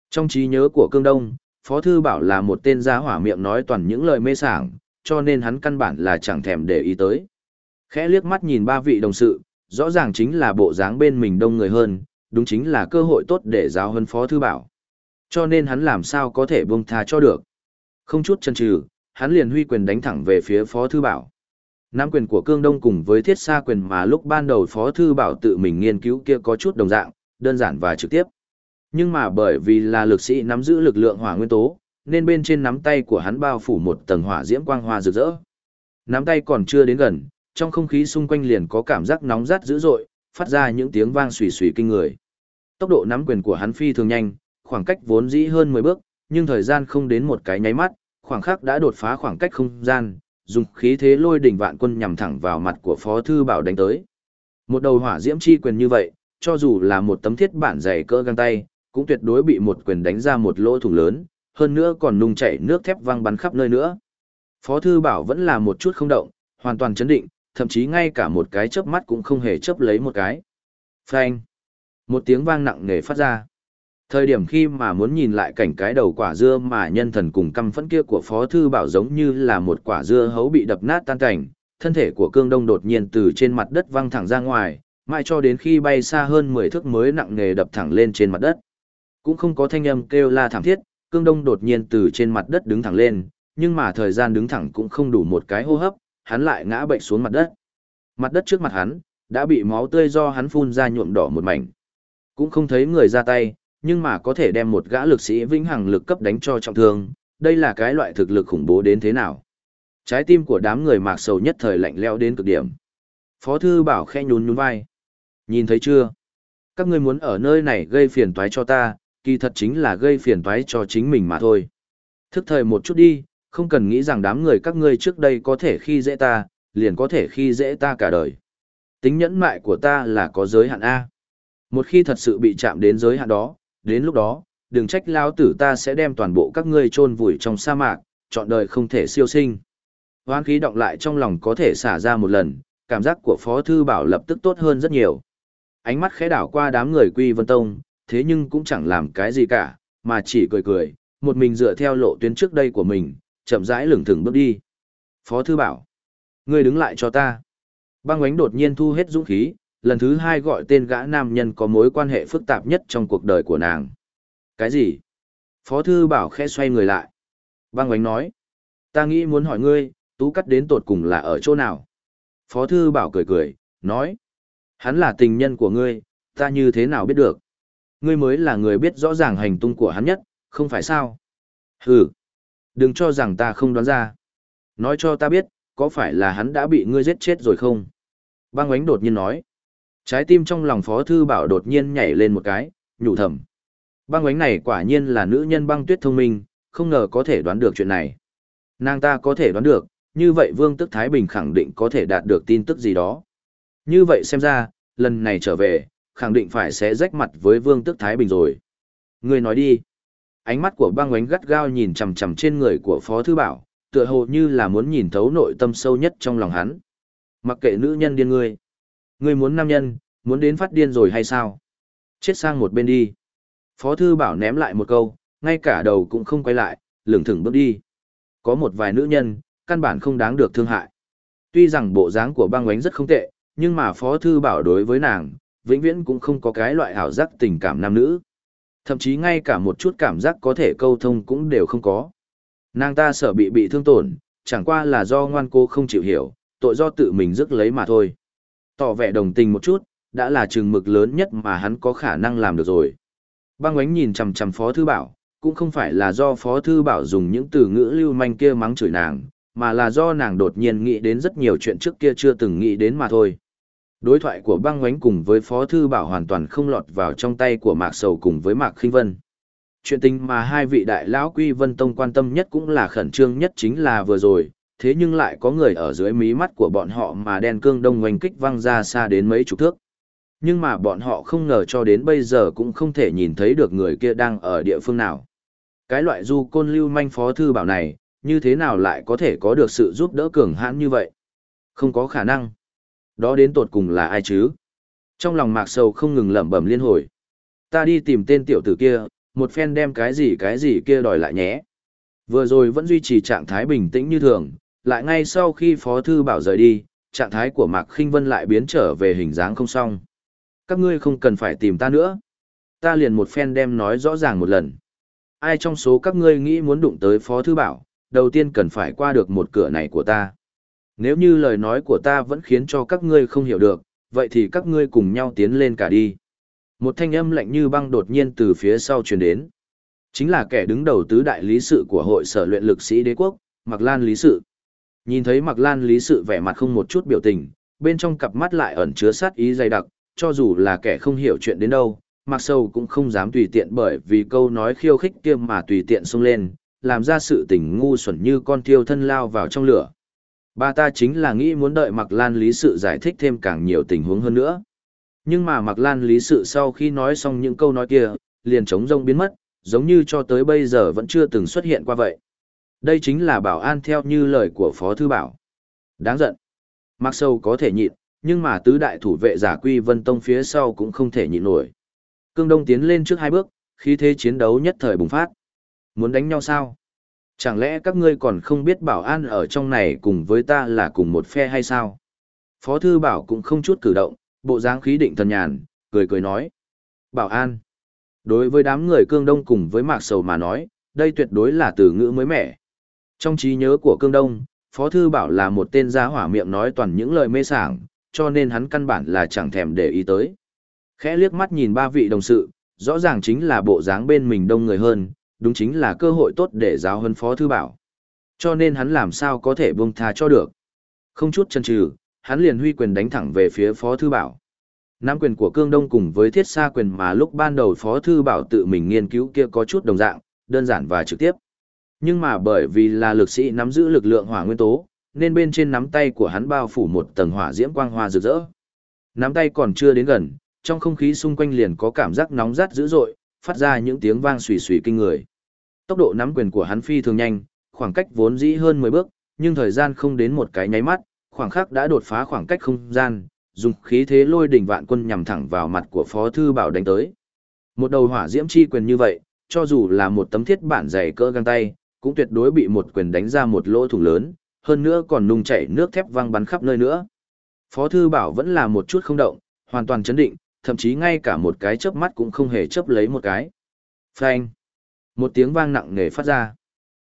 Trong trí nhớ của cương đông, Phó Thư Bảo là một tên gia hỏa miệng nói toàn những lời mê sảng, cho nên hắn căn bản là chẳng thèm để ý tới. Khẽ liếc mắt nhìn ba vị đồng sự, rõ ràng chính là bộ dáng bên mình đông người hơn, đúng chính là cơ hội tốt để giáo hơn Phó Thư Bảo. Cho nên hắn làm sao có thể buông tha cho được. Không chút chần chừ, hắn liền huy quyền đánh thẳng về phía Phó Thư Bảo. Nắm quyền của Cương Đông cùng với thiết xa quyền mà lúc ban đầu Phó Thư Bảo tự mình nghiên cứu kia có chút đồng dạng, đơn giản và trực tiếp. Nhưng mà bởi vì là lực sĩ nắm giữ lực lượng hỏa nguyên tố, nên bên trên nắm tay của hắn bao phủ một tầng hỏa diễm quang hoa rực rỡ. Nắm tay còn chưa đến gần, trong không khí xung quanh liền có cảm giác nóng rát dữ dội, phát ra những tiếng vang xùy xùy kinh người. Tốc độ nắm quyền của hắn phi thường nhanh, khoảng cách vốn dĩ hơn 10 bước, nhưng thời gian không đến một cái nháy mắt, khoảng khắc đã đột phá khoảng cách không gian, dùng khí thế lôi đỉnh vạn quân nhằm thẳng vào mặt của Phó Thư Bảo đánh tới. Một đầu hỏa diễm chi quyền như vậy, cho dù là một tấm thiết bản dày cỡ găng tay, cũng tuyệt đối bị một quyền đánh ra một lỗ thủng lớn, hơn nữa còn nung chảy nước thép văng bắn khắp nơi nữa. Phó Thư Bảo vẫn là một chút không động, hoàn toàn chấn định, thậm chí ngay cả một cái chớp mắt cũng không hề chớp lấy một cái. Phanh! Một tiếng vang nặng nề phát ra. Thời điểm khi mà muốn nhìn lại cảnh cái đầu quả dưa mà nhân thần cùng căm phẫn kia của Phó Thư Bảo giống như là một quả dưa hấu bị đập nát tan cảnh, thân thể của cương đông đột nhiên từ trên mặt đất văng thẳng ra ngoài, mãi cho đến khi bay xa hơn 10 thước mới nặng nề đập thẳng lên trên mặt đất. Cũng không có thanh âm kêu la thảm thiết, cương đông đột nhiên từ trên mặt đất đứng thẳng lên, nhưng mà thời gian đứng thẳng cũng không đủ một cái hô hấp, hắn lại ngã bệnh xuống mặt đất. Mặt đất trước mặt hắn, đã bị máu tươi do hắn phun ra nhuộm đỏ một mảnh. Cũng không thấy người ra tay, nhưng mà có thể đem một gã lực sĩ vĩnh hằng lực cấp đánh cho trọng thương, đây là cái loại thực lực khủng bố đến thế nào. Trái tim của đám người mạc sầu nhất thời lạnh leo đến cực điểm. Phó thư bảo khe nhún nhún vai. Nhìn thấy chưa? Các ngươi muốn ở nơi này gây phiền toái cho ta, kỳ thật chính là gây phiền toái cho chính mình mà thôi. Thức thời một chút đi, không cần nghĩ rằng đám người các ngươi trước đây có thể khi dễ ta, liền có thể khi dễ ta cả đời. Tính nhẫn mại của ta là có giới hạn A. Một khi thật sự bị chạm đến giới hạn đó, đến lúc đó, đừng trách lao tử ta sẽ đem toàn bộ các ngươi chôn vùi trong sa mạc, chọn đời không thể siêu sinh. Hoán khí động lại trong lòng có thể xả ra một lần, cảm giác của Phó Thư Bảo lập tức tốt hơn rất nhiều. Ánh mắt khẽ đảo qua đám người Quy Vân Tông, thế nhưng cũng chẳng làm cái gì cả, mà chỉ cười cười, một mình dựa theo lộ tuyến trước đây của mình, chậm rãi lửng thừng bước đi. Phó Thư Bảo, ngươi đứng lại cho ta. Băng ánh đột nhiên thu hết dũng khí, lần thứ hai gọi tên gã nam nhân có mối quan hệ phức tạp nhất trong cuộc đời của nàng. Cái gì? Phó Thư Bảo khẽ xoay người lại. Băng ánh nói, ta nghĩ muốn hỏi ngươi, tú cắt đến tột cùng là ở chỗ nào? Phó Thư Bảo cười cười, nói, hắn là tình nhân của ngươi, ta như thế nào biết được? Ngươi mới là người biết rõ ràng hành tung của hắn nhất, không phải sao? Hừ, đừng cho rằng ta không đoán ra. Nói cho ta biết, có phải là hắn đã bị ngươi giết chết rồi không? Băng ánh đột nhiên nói. Trái tim trong lòng Phó Thư Bảo đột nhiên nhảy lên một cái, nhủ thầm. Băng ánh này quả nhiên là nữ nhân băng tuyết thông minh, không ngờ có thể đoán được chuyện này. Nàng ta có thể đoán được, như vậy Vương Tức Thái Bình khẳng định có thể đạt được tin tức gì đó. Như vậy xem ra, lần này trở về, khẳng định phải sẽ rách mặt với Vương Tức Thái Bình rồi. Người nói đi. Ánh mắt của băng ánh gắt gao nhìn chằm chằm trên người của Phó Thư Bảo, tựa hồ như là muốn nhìn thấu nội tâm sâu nhất trong lòng hắn. Mặc kệ nữ nhân điên ngươi. Ngươi muốn nam nhân, muốn đến phát điên rồi hay sao? Chết sang một bên đi. Phó Thư Bảo ném lại một câu, ngay cả đầu cũng không quay lại, lửng thửng bước đi. Có một vài nữ nhân, căn bản không đáng được thương hại. Tuy rằng bộ dáng của băng ánh rất không tệ, nhưng mà Phó Thư Bảo đối với nàng, vĩnh viễn cũng không có cái loại ảo giác tình cảm nam nữ. Thậm chí ngay cả một chút cảm giác có thể câu thông cũng đều không có. Nàng ta sợ bị bị thương tổn, chẳng qua là do ngoan cô không chịu hiểu, tội do tự mình rước lấy mà thôi. Tỏ vẻ đồng tình một chút, đã là chừng mực lớn nhất mà hắn có khả năng làm được rồi. Băng ánh nhìn chằm chằm Phó Thư Bảo, cũng không phải là do Phó Thư Bảo dùng những từ ngữ lưu manh kia mắng chửi nàng, mà là do nàng đột nhiên nghĩ đến rất nhiều chuyện trước kia chưa từng nghĩ đến mà thôi. Đối thoại của băng ngoánh cùng với Phó Thư Bảo hoàn toàn không lọt vào trong tay của Mạc Sầu cùng với Mạc Kinh Vân. Chuyện tình mà hai vị đại lão Quy Vân Tông quan tâm nhất cũng là khẩn trương nhất chính là vừa rồi, thế nhưng lại có người ở dưới mí mắt của bọn họ mà đen cương đông ngoành kích văng ra xa đến mấy chục thước. Nhưng mà bọn họ không ngờ cho đến bây giờ cũng không thể nhìn thấy được người kia đang ở địa phương nào. Cái loại du côn lưu manh phó thư bảo này, như thế nào lại có thể có được sự giúp đỡ cường hãn như vậy? Không có khả năng. Đó đến tột cùng là ai chứ? Trong lòng mạc sầu không ngừng lẩm bẩm liên hồi. Ta đi tìm tên tiểu tử kia, một phen đem cái gì cái gì kia đòi lại nhé. Vừa rồi vẫn duy trì trạng thái bình tĩnh như thường, lại ngay sau khi Phó Thư Bảo rời đi, trạng thái của Mạc Khinh Vân lại biến trở về hình dáng không xong. Các ngươi không cần phải tìm ta nữa. Ta liền một phen đem nói rõ ràng một lần. Ai trong số các ngươi nghĩ muốn đụng tới Phó Thư Bảo, đầu tiên cần phải qua được một cửa này của ta. Nếu như lời nói của ta vẫn khiến cho các ngươi không hiểu được, vậy thì các ngươi cùng nhau tiến lên cả đi. Một thanh âm lạnh như băng đột nhiên từ phía sau truyền đến. Chính là kẻ đứng đầu tứ đại lý sự của hội sở luyện lực sĩ đế quốc, Mạc Lan lý sự. Nhìn thấy Mạc Lan lý sự vẻ mặt không một chút biểu tình, bên trong cặp mắt lại ẩn chứa sát ý dày đặc, cho dù là kẻ không hiểu chuyện đến đâu, Mạc Sâu cũng không dám tùy tiện bởi vì câu nói khiêu khích kia mà tùy tiện xông lên, làm ra sự tình ngu xuẩn như con thiêu thân lao vào trong lửa. Ba ta chính là nghĩ muốn đợi Mạc Lan lý sự giải thích thêm càng nhiều tình huống hơn nữa. Nhưng mà Mạc Lan lý sự sau khi nói xong những câu nói kia, liền trống rông biến mất, giống như cho tới bây giờ vẫn chưa từng xuất hiện qua vậy. Đây chính là bảo an theo như lời của Phó Thư Bảo. Đáng giận. Mạc Sâu có thể nhịn, nhưng mà tứ đại thủ vệ giả quy vân tông phía sau cũng không thể nhịn nổi. Cương Đông tiến lên trước hai bước, khí thế chiến đấu nhất thời bùng phát. Muốn đánh nhau sao? Chẳng lẽ các ngươi còn không biết bảo an ở trong này cùng với ta là cùng một phe hay sao? Phó thư bảo cũng không chút cử động, bộ dáng khí định thần nhàn, cười cười nói. Bảo an. Đối với đám người cương đông cùng với mạc sầu mà nói, đây tuyệt đối là từ ngữ mới mẻ. Trong trí nhớ của cương đông, Phó Thư Bảo là một tên gia hỏa miệng nói toàn những lời mê sảng, cho nên hắn căn bản là chẳng thèm để ý tới. Khẽ liếc mắt nhìn ba vị đồng sự, rõ ràng chính là bộ dáng bên mình đông người hơn, đúng chính là cơ hội tốt để giáo hơn Phó Thư Bảo. Cho nên hắn làm sao có thể buông tha cho được. Không chút chần trừ, hắn liền huy quyền đánh thẳng về phía Phó Thư Bảo. Nam quyền của Cương Đông cùng với thiết xa quyền mà lúc ban đầu Phó Thư Bảo tự mình nghiên cứu kia có chút đồng dạng, đơn giản và trực tiếp. Nhưng mà bởi vì là lực sĩ nắm giữ lực lượng hỏa nguyên tố, nên bên trên nắm tay của hắn bao phủ một tầng hỏa diễm quang hoa rực rỡ. Nắm tay còn chưa đến gần, trong không khí xung quanh liền có cảm giác nóng rát dữ dội, phát ra những tiếng vang xùy xùy kinh người. Tốc độ nắm quyền của hắn phi thường nhanh, khoảng cách vốn dĩ hơn 10 bước, nhưng thời gian không đến một cái nháy mắt, khoảng khắc đã đột phá khoảng cách không gian, dùng khí thế lôi đỉnh vạn quân nhằm thẳng vào mặt của Phó thư bảo đánh tới. Một đầu hỏa diễm chi quyền như vậy, cho dù là một tấm thiết bản dày cỡ găng tay, cũng tuyệt đối bị một quyền đánh ra một lỗ thủng lớn, hơn nữa còn nung chảy nước thép văng bắn khắp nơi nữa. Phó thư bảo vẫn là một chút không động, hoàn toàn chấn định, thậm chí ngay cả một cái chớp mắt cũng không hề chớp lấy một cái. Phanh! Một tiếng vang nặng nề phát ra.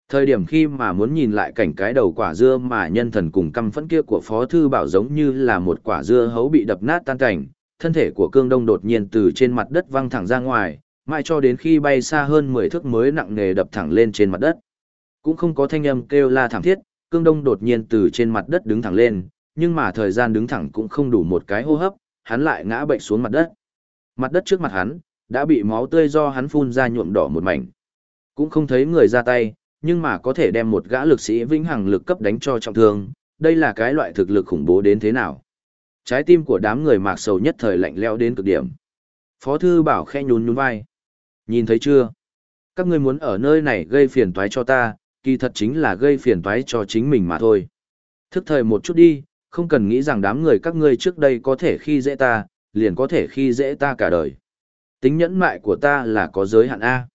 Thời điểm khi mà muốn nhìn lại cảnh cái đầu quả dưa mà nhân thần cùng căm phẫn kia của Phó Thư Bảo giống như là một quả dưa hấu bị đập nát tan cảnh, thân thể của cương đông đột nhiên từ trên mặt đất văng thẳng ra ngoài, mãi cho đến khi bay xa hơn 10 thước mới nặng nề đập thẳng lên trên mặt đất. Cũng không có thanh âm kêu la thảm thiết, cương đông đột nhiên từ trên mặt đất đứng thẳng lên, nhưng mà thời gian đứng thẳng cũng không đủ một cái hô hấp, hắn lại ngã bệnh xuống mặt đất. Mặt đất trước mặt hắn, đã bị máu tươi do hắn phun ra nhuộm đỏ một mảnh. Cũng không thấy người ra tay, nhưng mà có thể đem một gã lực sĩ vĩnh hằng lực cấp đánh cho trọng thương, đây là cái loại thực lực khủng bố đến thế nào. Trái tim của đám người mạc sầu nhất thời lạnh leo đến cực điểm. Phó thư bảo khe nhún nhún vai. Nhìn thấy chưa? Các ngươi muốn ở nơi này gây phiền toái cho ta, kỳ thật chính là gây phiền toái cho chính mình mà thôi. Thức thời một chút đi, không cần nghĩ rằng đám người các ngươi trước đây có thể khi dễ ta, liền có thể khi dễ ta cả đời. Tính nhẫn mại của ta là có giới hạn A.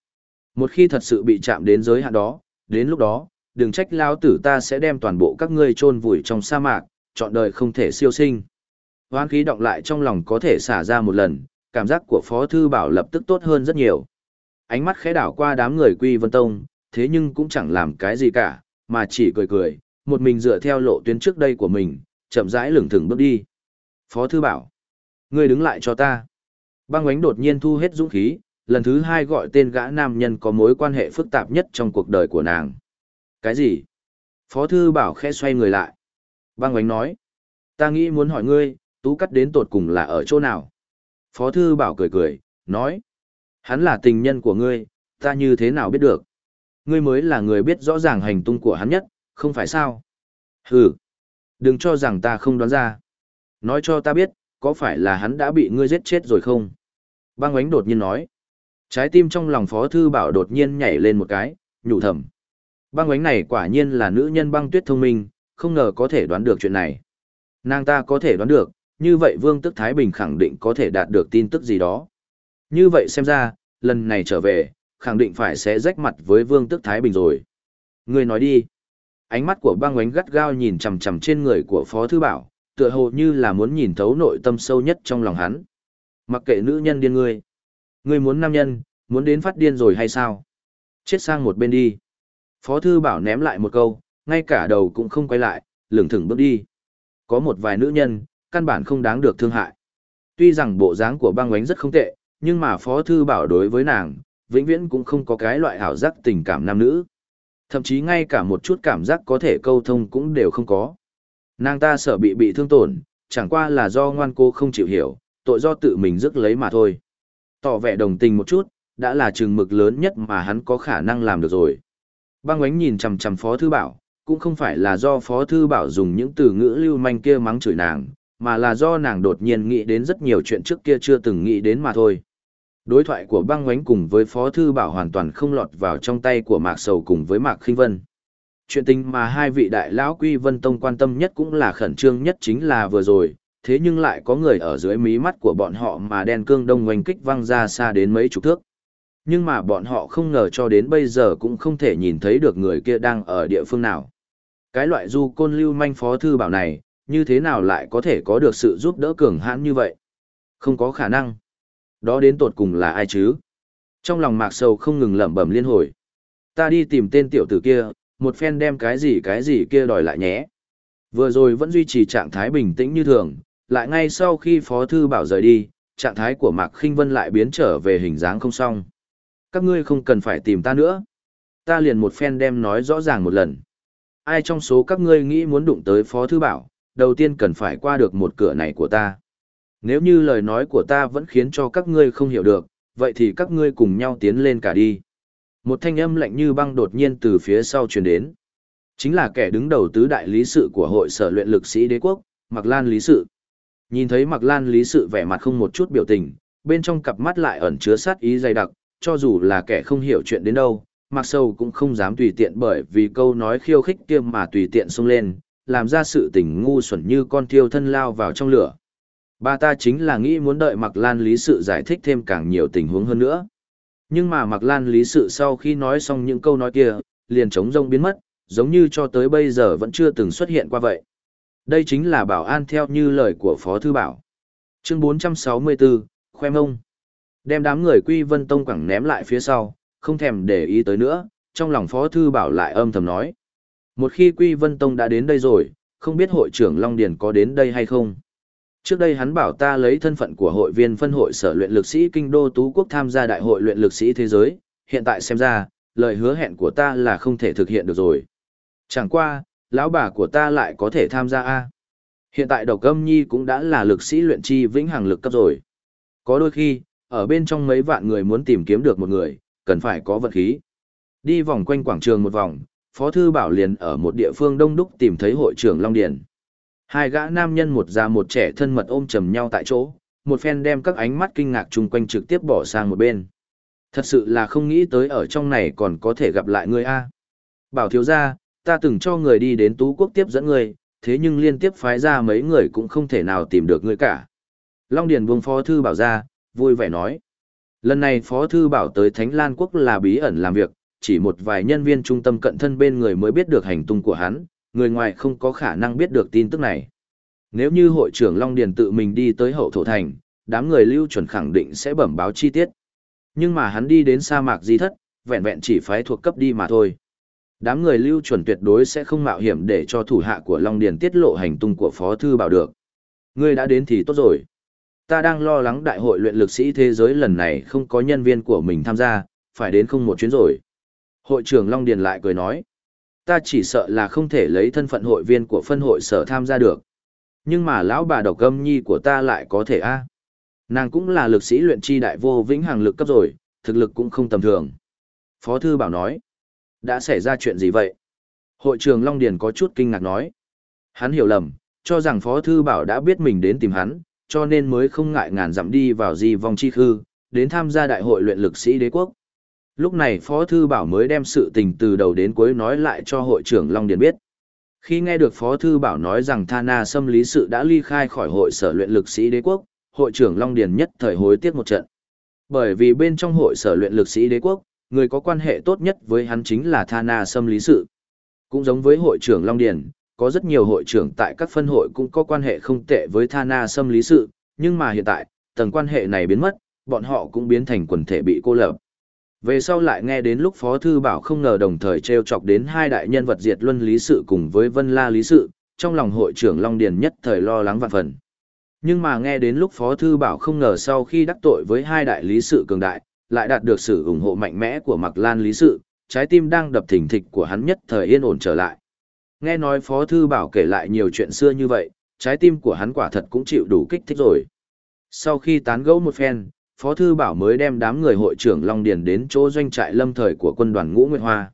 Một khi thật sự bị chạm đến giới hạn đó, đến lúc đó, đừng trách lao tử ta sẽ đem toàn bộ các ngươi chôn vùi trong sa mạc, chọn đời không thể siêu sinh. Hoán khí động lại trong lòng có thể xả ra một lần, cảm giác của Phó Thư Bảo lập tức tốt hơn rất nhiều. Ánh mắt khẽ đảo qua đám người Quy Vân Tông, thế nhưng cũng chẳng làm cái gì cả, mà chỉ cười cười, một mình dựa theo lộ tuyến trước đây của mình, chậm rãi lửng thừng bước đi. Phó Thư Bảo, ngươi đứng lại cho ta. Băng ánh đột nhiên thu hết dũng khí, lần thứ hai gọi tên gã nam nhân có mối quan hệ phức tạp nhất trong cuộc đời của nàng. Cái gì? Phó Thư Bảo khẽ xoay người lại. Băng ánh nói, ta nghĩ muốn hỏi ngươi, tú cắt đến tột cùng là ở chỗ nào? Phó Thư Bảo cười cười, nói, hắn là tình nhân của ngươi, ta như thế nào biết được? Ngươi mới là người biết rõ ràng hành tung của hắn nhất, không phải sao? Hừ, đừng cho rằng ta không đoán ra. Nói cho ta biết, có phải là hắn đã bị ngươi giết chết rồi không? Băng ánh đột nhiên nói. Trái tim trong lòng Phó Thư Bảo đột nhiên nhảy lên một cái, nhủ thầm. Băng ánh này quả nhiên là nữ nhân băng tuyết thông minh, không ngờ có thể đoán được chuyện này. Nàng ta có thể đoán được, như vậy Vương Tức Thái Bình khẳng định có thể đạt được tin tức gì đó. Như vậy xem ra, lần này trở về, khẳng định phải sẽ rách mặt với Vương Tức Thái Bình rồi. Người nói đi. Ánh mắt của băng oánh gắt gao nhìn chằm chằm trên người của Phó Thư Bảo, tựa hồ như là muốn nhìn thấu nội tâm sâu nhất trong lòng hắn. Mặc kệ nữ nhân điên ngươi. Ngươi muốn nam nhân, muốn đến phát điên rồi hay sao? Chết sang một bên đi. Phó Thư Bảo ném lại một câu, ngay cả đầu cũng không quay lại, lửng thửng bước đi. Có một vài nữ nhân, căn bản không đáng được thương hại. Tuy rằng bộ dáng của băng oánh rất không tệ, nhưng mà Phó Thư Bảo đối với nàng, vĩnh viễn cũng không có cái loại ảo giác tình cảm nam nữ. Thậm chí ngay cả một chút cảm giác có thể câu thông cũng đều không có. Nàng ta sợ bị bị thương tổn, chẳng qua là do ngoan cô không chịu hiểu, tội do tự mình rước lấy mà thôi. Tỏ vẻ đồng tình một chút, đã là chừng mực lớn nhất mà hắn có khả năng làm được rồi. Băng ánh nhìn chằm chằm Phó Thư Bảo, cũng không phải là do Phó Thư Bảo dùng những từ ngữ lưu manh kia mắng chửi nàng, mà là do nàng đột nhiên nghĩ đến rất nhiều chuyện trước kia chưa từng nghĩ đến mà thôi. Đối thoại của băng ngoánh cùng với Phó Thư Bảo hoàn toàn không lọt vào trong tay của Mạc Sầu cùng với Mạc khinh Vân. Chuyện tình mà hai vị đại lão Quy Vân Tông quan tâm nhất cũng là khẩn trương nhất chính là vừa rồi, thế nhưng lại có người ở dưới mí mắt của bọn họ mà đen cương đông ngoành kích văng ra xa đến mấy chục thước. Nhưng mà bọn họ không ngờ cho đến bây giờ cũng không thể nhìn thấy được người kia đang ở địa phương nào. Cái loại du côn lưu manh phó thư bảo này, như thế nào lại có thể có được sự giúp đỡ cường hãn như vậy? Không có khả năng. Đó đến tột cùng là ai chứ? Trong lòng mạc sầu không ngừng lẩm bẩm liên hồi. Ta đi tìm tên tiểu tử kia, một phen đem cái gì cái gì kia đòi lại nhé. Vừa rồi vẫn duy trì trạng thái bình tĩnh như thường, lại ngay sau khi Phó Thư Bảo rời đi, trạng thái của Mạc Khinh Vân lại biến trở về hình dáng không xong. Các ngươi không cần phải tìm ta nữa. Ta liền một phen đem nói rõ ràng một lần. Ai trong số các ngươi nghĩ muốn đụng tới Phó Thư Bảo, đầu tiên cần phải qua được một cửa này của ta. Nếu như lời nói của ta vẫn khiến cho các ngươi không hiểu được, vậy thì các ngươi cùng nhau tiến lên cả đi. Một thanh âm lạnh như băng đột nhiên từ phía sau truyền đến. Chính là kẻ đứng đầu tứ đại lý sự của hội sở luyện lực sĩ đế quốc, Mạc Lan lý sự. Nhìn thấy Mạc Lan lý sự vẻ mặt không một chút biểu tình, bên trong cặp mắt lại ẩn chứa sát ý dày đặc, cho dù là kẻ không hiểu chuyện đến đâu, Mạc Sâu cũng không dám tùy tiện bởi vì câu nói khiêu khích kia mà tùy tiện xông lên, làm ra sự tình ngu xuẩn như con thiêu thân lao vào trong lửa. Ba ta chính là nghĩ muốn đợi Mạc Lan lý sự giải thích thêm càng nhiều tình huống hơn nữa. Nhưng mà Mạc Lan lý sự sau khi nói xong những câu nói kia, liền trống rông biến mất, giống như cho tới bây giờ vẫn chưa từng xuất hiện qua vậy. Đây chính là bảo an theo như lời của Phó Thư Bảo. Chương 464, khoe mông. Đem đám người Quy Vân Tông quẳng ném lại phía sau, không thèm để ý tới nữa, trong lòng Phó Thư Bảo lại âm thầm nói. Một khi Quy Vân Tông đã đến đây rồi, không biết hội trưởng Long Điền có đến đây hay không. Trước đây hắn bảo ta lấy thân phận của hội viên phân hội sở luyện lực sĩ Kinh Đô Tú Quốc tham gia đại hội luyện lực sĩ thế giới, hiện tại xem ra, lời hứa hẹn của ta là không thể thực hiện được rồi. Chẳng qua, lão bà của ta lại có thể tham gia a. Hiện tại độc âm nhi cũng đã là lực sĩ luyện chi vĩnh hằng lực cấp rồi. Có đôi khi, ở bên trong mấy vạn người muốn tìm kiếm được một người, cần phải có vật khí. Đi vòng quanh quảng trường một vòng, Phó Thư Bảo liền ở một địa phương đông đúc tìm thấy hội trưởng Long Điền. Hai gã nam nhân một già một trẻ thân mật ôm chầm nhau tại chỗ, một phen đem các ánh mắt kinh ngạc chung quanh trực tiếp bỏ sang một bên. Thật sự là không nghĩ tới ở trong này còn có thể gặp lại ngươi a. Bảo thiếu gia, ta từng cho người đi đến Tú Quốc tiếp dẫn ngươi, thế nhưng liên tiếp phái ra mấy người cũng không thể nào tìm được ngươi cả. Long Điền buông phó thư bảo ra, vui vẻ nói. Lần này phó thư bảo tới Thánh Lan Quốc là bí ẩn làm việc, chỉ một vài nhân viên trung tâm cận thân bên người mới biết được hành tung của hắn, người ngoài không có khả năng biết được tin tức này. Nếu như hội trưởng Long Điền tự mình đi tới hậu thổ thành, đám người lưu chuẩn khẳng định sẽ bẩm báo chi tiết. Nhưng mà hắn đi đến sa mạc di thất, vẹn vẹn chỉ phái thuộc cấp đi mà thôi. Đám người lưu chuẩn tuyệt đối sẽ không mạo hiểm để cho thủ hạ của Long Điền tiết lộ hành tung của Phó Thư Bảo được. Ngươi đã đến thì tốt rồi. Ta đang lo lắng đại hội luyện lực sĩ thế giới lần này không có nhân viên của mình tham gia, phải đến không một chuyến rồi. Hội trưởng Long Điền lại cười nói. Ta chỉ sợ là không thể lấy thân phận hội viên của phân hội sở tham gia được. Nhưng mà lão bà độc âm nhi của ta lại có thể a Nàng cũng là lực sĩ luyện chi đại vô vĩnh hằng lực cấp rồi, thực lực cũng không tầm thường. Phó Thư Bảo nói. Đã xảy ra chuyện gì vậy? Hội trưởng Long Điền có chút kinh ngạc nói. Hắn hiểu lầm, cho rằng Phó Thư Bảo đã biết mình đến tìm hắn, cho nên mới không ngại ngàn dặm đi vào di vong chi khư, đến tham gia đại hội luyện lực sĩ đế quốc. Lúc này Phó Thư Bảo mới đem sự tình từ đầu đến cuối nói lại cho hội trưởng Long Điền biết. Khi nghe được Phó Thư Bảo nói rằng Thana xâm lý sự đã ly khai khỏi hội sở luyện lực sĩ đế quốc, hội trưởng Long Điền nhất thời hối tiếc một trận. Bởi vì bên trong hội sở luyện lực sĩ đế quốc, người có quan hệ tốt nhất với hắn chính là Thana xâm lý sự. Cũng giống với hội trưởng Long Điền, có rất nhiều hội trưởng tại các phân hội cũng có quan hệ không tệ với Thana xâm lý sự, nhưng mà hiện tại, tầng quan hệ này biến mất, bọn họ cũng biến thành quần thể bị cô lập. Về sau lại nghe đến lúc Phó Thư Bảo không ngờ đồng thời treo chọc đến hai đại nhân vật diệt luân lý sự cùng với Vân La lý sự, trong lòng hội trưởng Long Điền nhất thời lo lắng vạn phần. Nhưng mà nghe đến lúc Phó Thư Bảo không ngờ sau khi đắc tội với hai đại lý sự cường đại, lại đạt được sự ủng hộ mạnh mẽ của Mạc Lan lý sự, trái tim đang đập thình thịch của hắn nhất thời yên ổn trở lại. Nghe nói Phó Thư Bảo kể lại nhiều chuyện xưa như vậy, trái tim của hắn quả thật cũng chịu đủ kích thích rồi. Sau khi tán gẫu một phen, Phó Thư Bảo mới đem đám người hội trưởng Long Điền đến chỗ doanh trại lâm thời của quân đoàn Ngũ Nguyệt Hoa.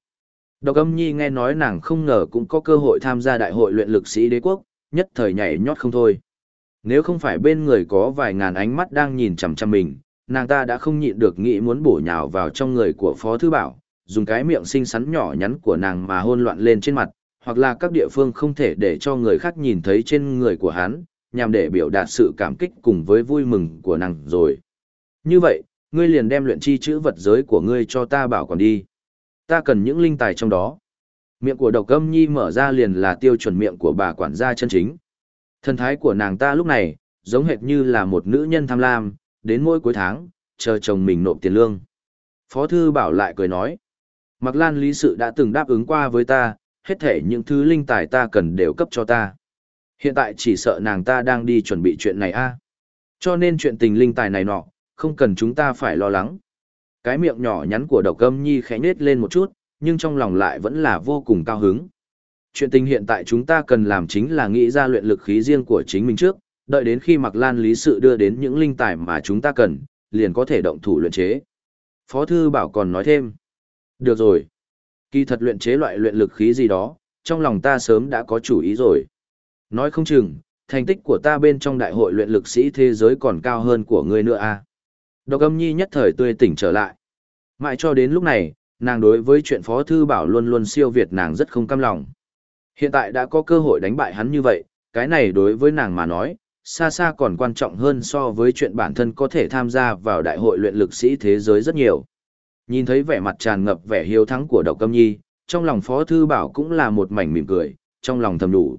Độc âm nhi nghe nói nàng không ngờ cũng có cơ hội tham gia đại hội luyện lực sĩ đế quốc, nhất thời nhảy nhót không thôi. Nếu không phải bên người có vài ngàn ánh mắt đang nhìn chằm chằm mình, nàng ta đã không nhịn được nghĩ muốn bổ nhào vào trong người của Phó Thư Bảo, dùng cái miệng xinh xắn nhỏ nhắn của nàng mà hôn loạn lên trên mặt, hoặc là các địa phương không thể để cho người khác nhìn thấy trên người của hắn, nhằm để biểu đạt sự cảm kích cùng với vui mừng của nàng rồi. Như vậy, ngươi liền đem luyện chi chữ vật giới của ngươi cho ta bảo còn đi. Ta cần những linh tài trong đó. Miệng của độc âm nhi mở ra liền là tiêu chuẩn miệng của bà quản gia chân chính. Thần thái của nàng ta lúc này, giống hệt như là một nữ nhân tham lam, đến mỗi cuối tháng, chờ chồng mình nộp tiền lương. Phó thư bảo lại cười nói, Mặc Lan lý sự đã từng đáp ứng qua với ta, hết thể những thứ linh tài ta cần đều cấp cho ta. Hiện tại chỉ sợ nàng ta đang đi chuẩn bị chuyện này a Cho nên chuyện tình linh tài này nọ, không cần chúng ta phải lo lắng. Cái miệng nhỏ nhắn của độc âm nhi khẽ nết lên một chút, nhưng trong lòng lại vẫn là vô cùng cao hứng. Chuyện tình hiện tại chúng ta cần làm chính là nghĩ ra luyện lực khí riêng của chính mình trước, đợi đến khi Mạc Lan lý sự đưa đến những linh tài mà chúng ta cần, liền có thể động thủ luyện chế. Phó thư bảo còn nói thêm. Được rồi. Kỳ thật luyện chế loại luyện lực khí gì đó, trong lòng ta sớm đã có chủ ý rồi. Nói không chừng, thành tích của ta bên trong đại hội luyện lực sĩ thế giới còn cao hơn của ngươi nữa à. Độc âm nhi nhất thời tươi tỉnh trở lại. Mãi cho đến lúc này, nàng đối với chuyện Phó Thư Bảo luôn luôn siêu việt nàng rất không cam lòng. Hiện tại đã có cơ hội đánh bại hắn như vậy, cái này đối với nàng mà nói, xa xa còn quan trọng hơn so với chuyện bản thân có thể tham gia vào đại hội luyện lực sĩ thế giới rất nhiều. Nhìn thấy vẻ mặt tràn ngập vẻ hiếu thắng của độc câm nhi, trong lòng Phó Thư Bảo cũng là một mảnh mỉm cười, trong lòng thầm đủ.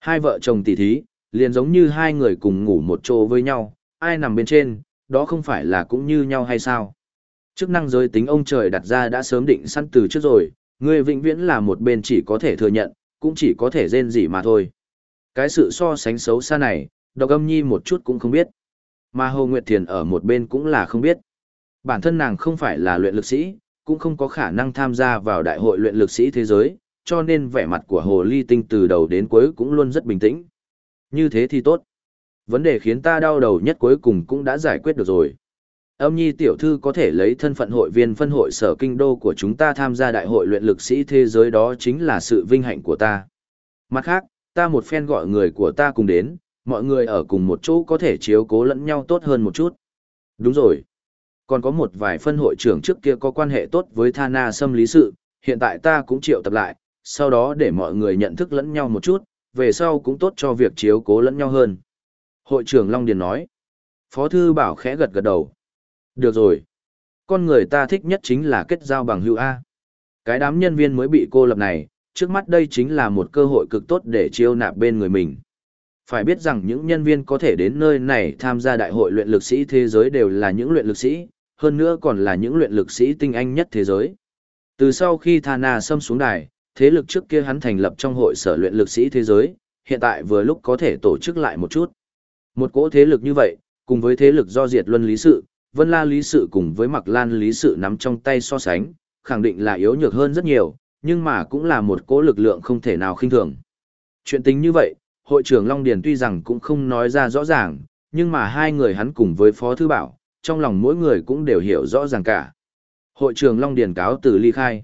Hai vợ chồng tỷ thí, liền giống như hai người cùng ngủ một chỗ với nhau, ai nằm bên trên, đó không phải là cũng như nhau hay sao? Chức năng giới tính ông trời đặt ra đã sớm định sẵn từ trước rồi, người vĩnh viễn là một bên chỉ có thể thừa nhận, cũng chỉ có thể rên gì mà thôi. Cái sự so sánh xấu xa này, độc âm nhi một chút cũng không biết. Mà Hồ Nguyệt Thiền ở một bên cũng là không biết. Bản thân nàng không phải là luyện lực sĩ, cũng không có khả năng tham gia vào đại hội luyện lực sĩ thế giới, cho nên vẻ mặt của Hồ Ly Tinh từ đầu đến cuối cũng luôn rất bình tĩnh. Như thế thì tốt. Vấn đề khiến ta đau đầu nhất cuối cùng cũng đã giải quyết được rồi. Âm nhi tiểu thư có thể lấy thân phận hội viên phân hội sở kinh đô của chúng ta tham gia đại hội luyện lực sĩ thế giới đó chính là sự vinh hạnh của ta. Mặt khác, ta một phen gọi người của ta cùng đến, mọi người ở cùng một chỗ có thể chiếu cố lẫn nhau tốt hơn một chút. Đúng rồi. Còn có một vài phân hội trưởng trước kia có quan hệ tốt với Thana xâm lý sự, hiện tại ta cũng triệu tập lại, sau đó để mọi người nhận thức lẫn nhau một chút, về sau cũng tốt cho việc chiếu cố lẫn nhau hơn. Hội trưởng Long Điền nói. Phó thư bảo khẽ gật gật đầu. Được rồi. Con người ta thích nhất chính là kết giao bằng hữu A. Cái đám nhân viên mới bị cô lập này, trước mắt đây chính là một cơ hội cực tốt để chiêu nạp bên người mình. Phải biết rằng những nhân viên có thể đến nơi này tham gia đại hội luyện lực sĩ thế giới đều là những luyện lực sĩ, hơn nữa còn là những luyện lực sĩ tinh anh nhất thế giới. Từ sau khi Thana xâm xuống đài, thế lực trước kia hắn thành lập trong hội sở luyện lực sĩ thế giới, hiện tại vừa lúc có thể tổ chức lại một chút. Một cỗ thế lực như vậy, cùng với thế lực do diệt luân lý sự, vân la lý sự cùng với mặc lan lý sự nắm trong tay so sánh, khẳng định là yếu nhược hơn rất nhiều, nhưng mà cũng là một cỗ lực lượng không thể nào khinh thường. Chuyện tính như vậy, hội trưởng Long Điền tuy rằng cũng không nói ra rõ ràng, nhưng mà hai người hắn cùng với Phó Thư Bảo, trong lòng mỗi người cũng đều hiểu rõ ràng cả. Hội trưởng Long Điền cáo từ ly khai.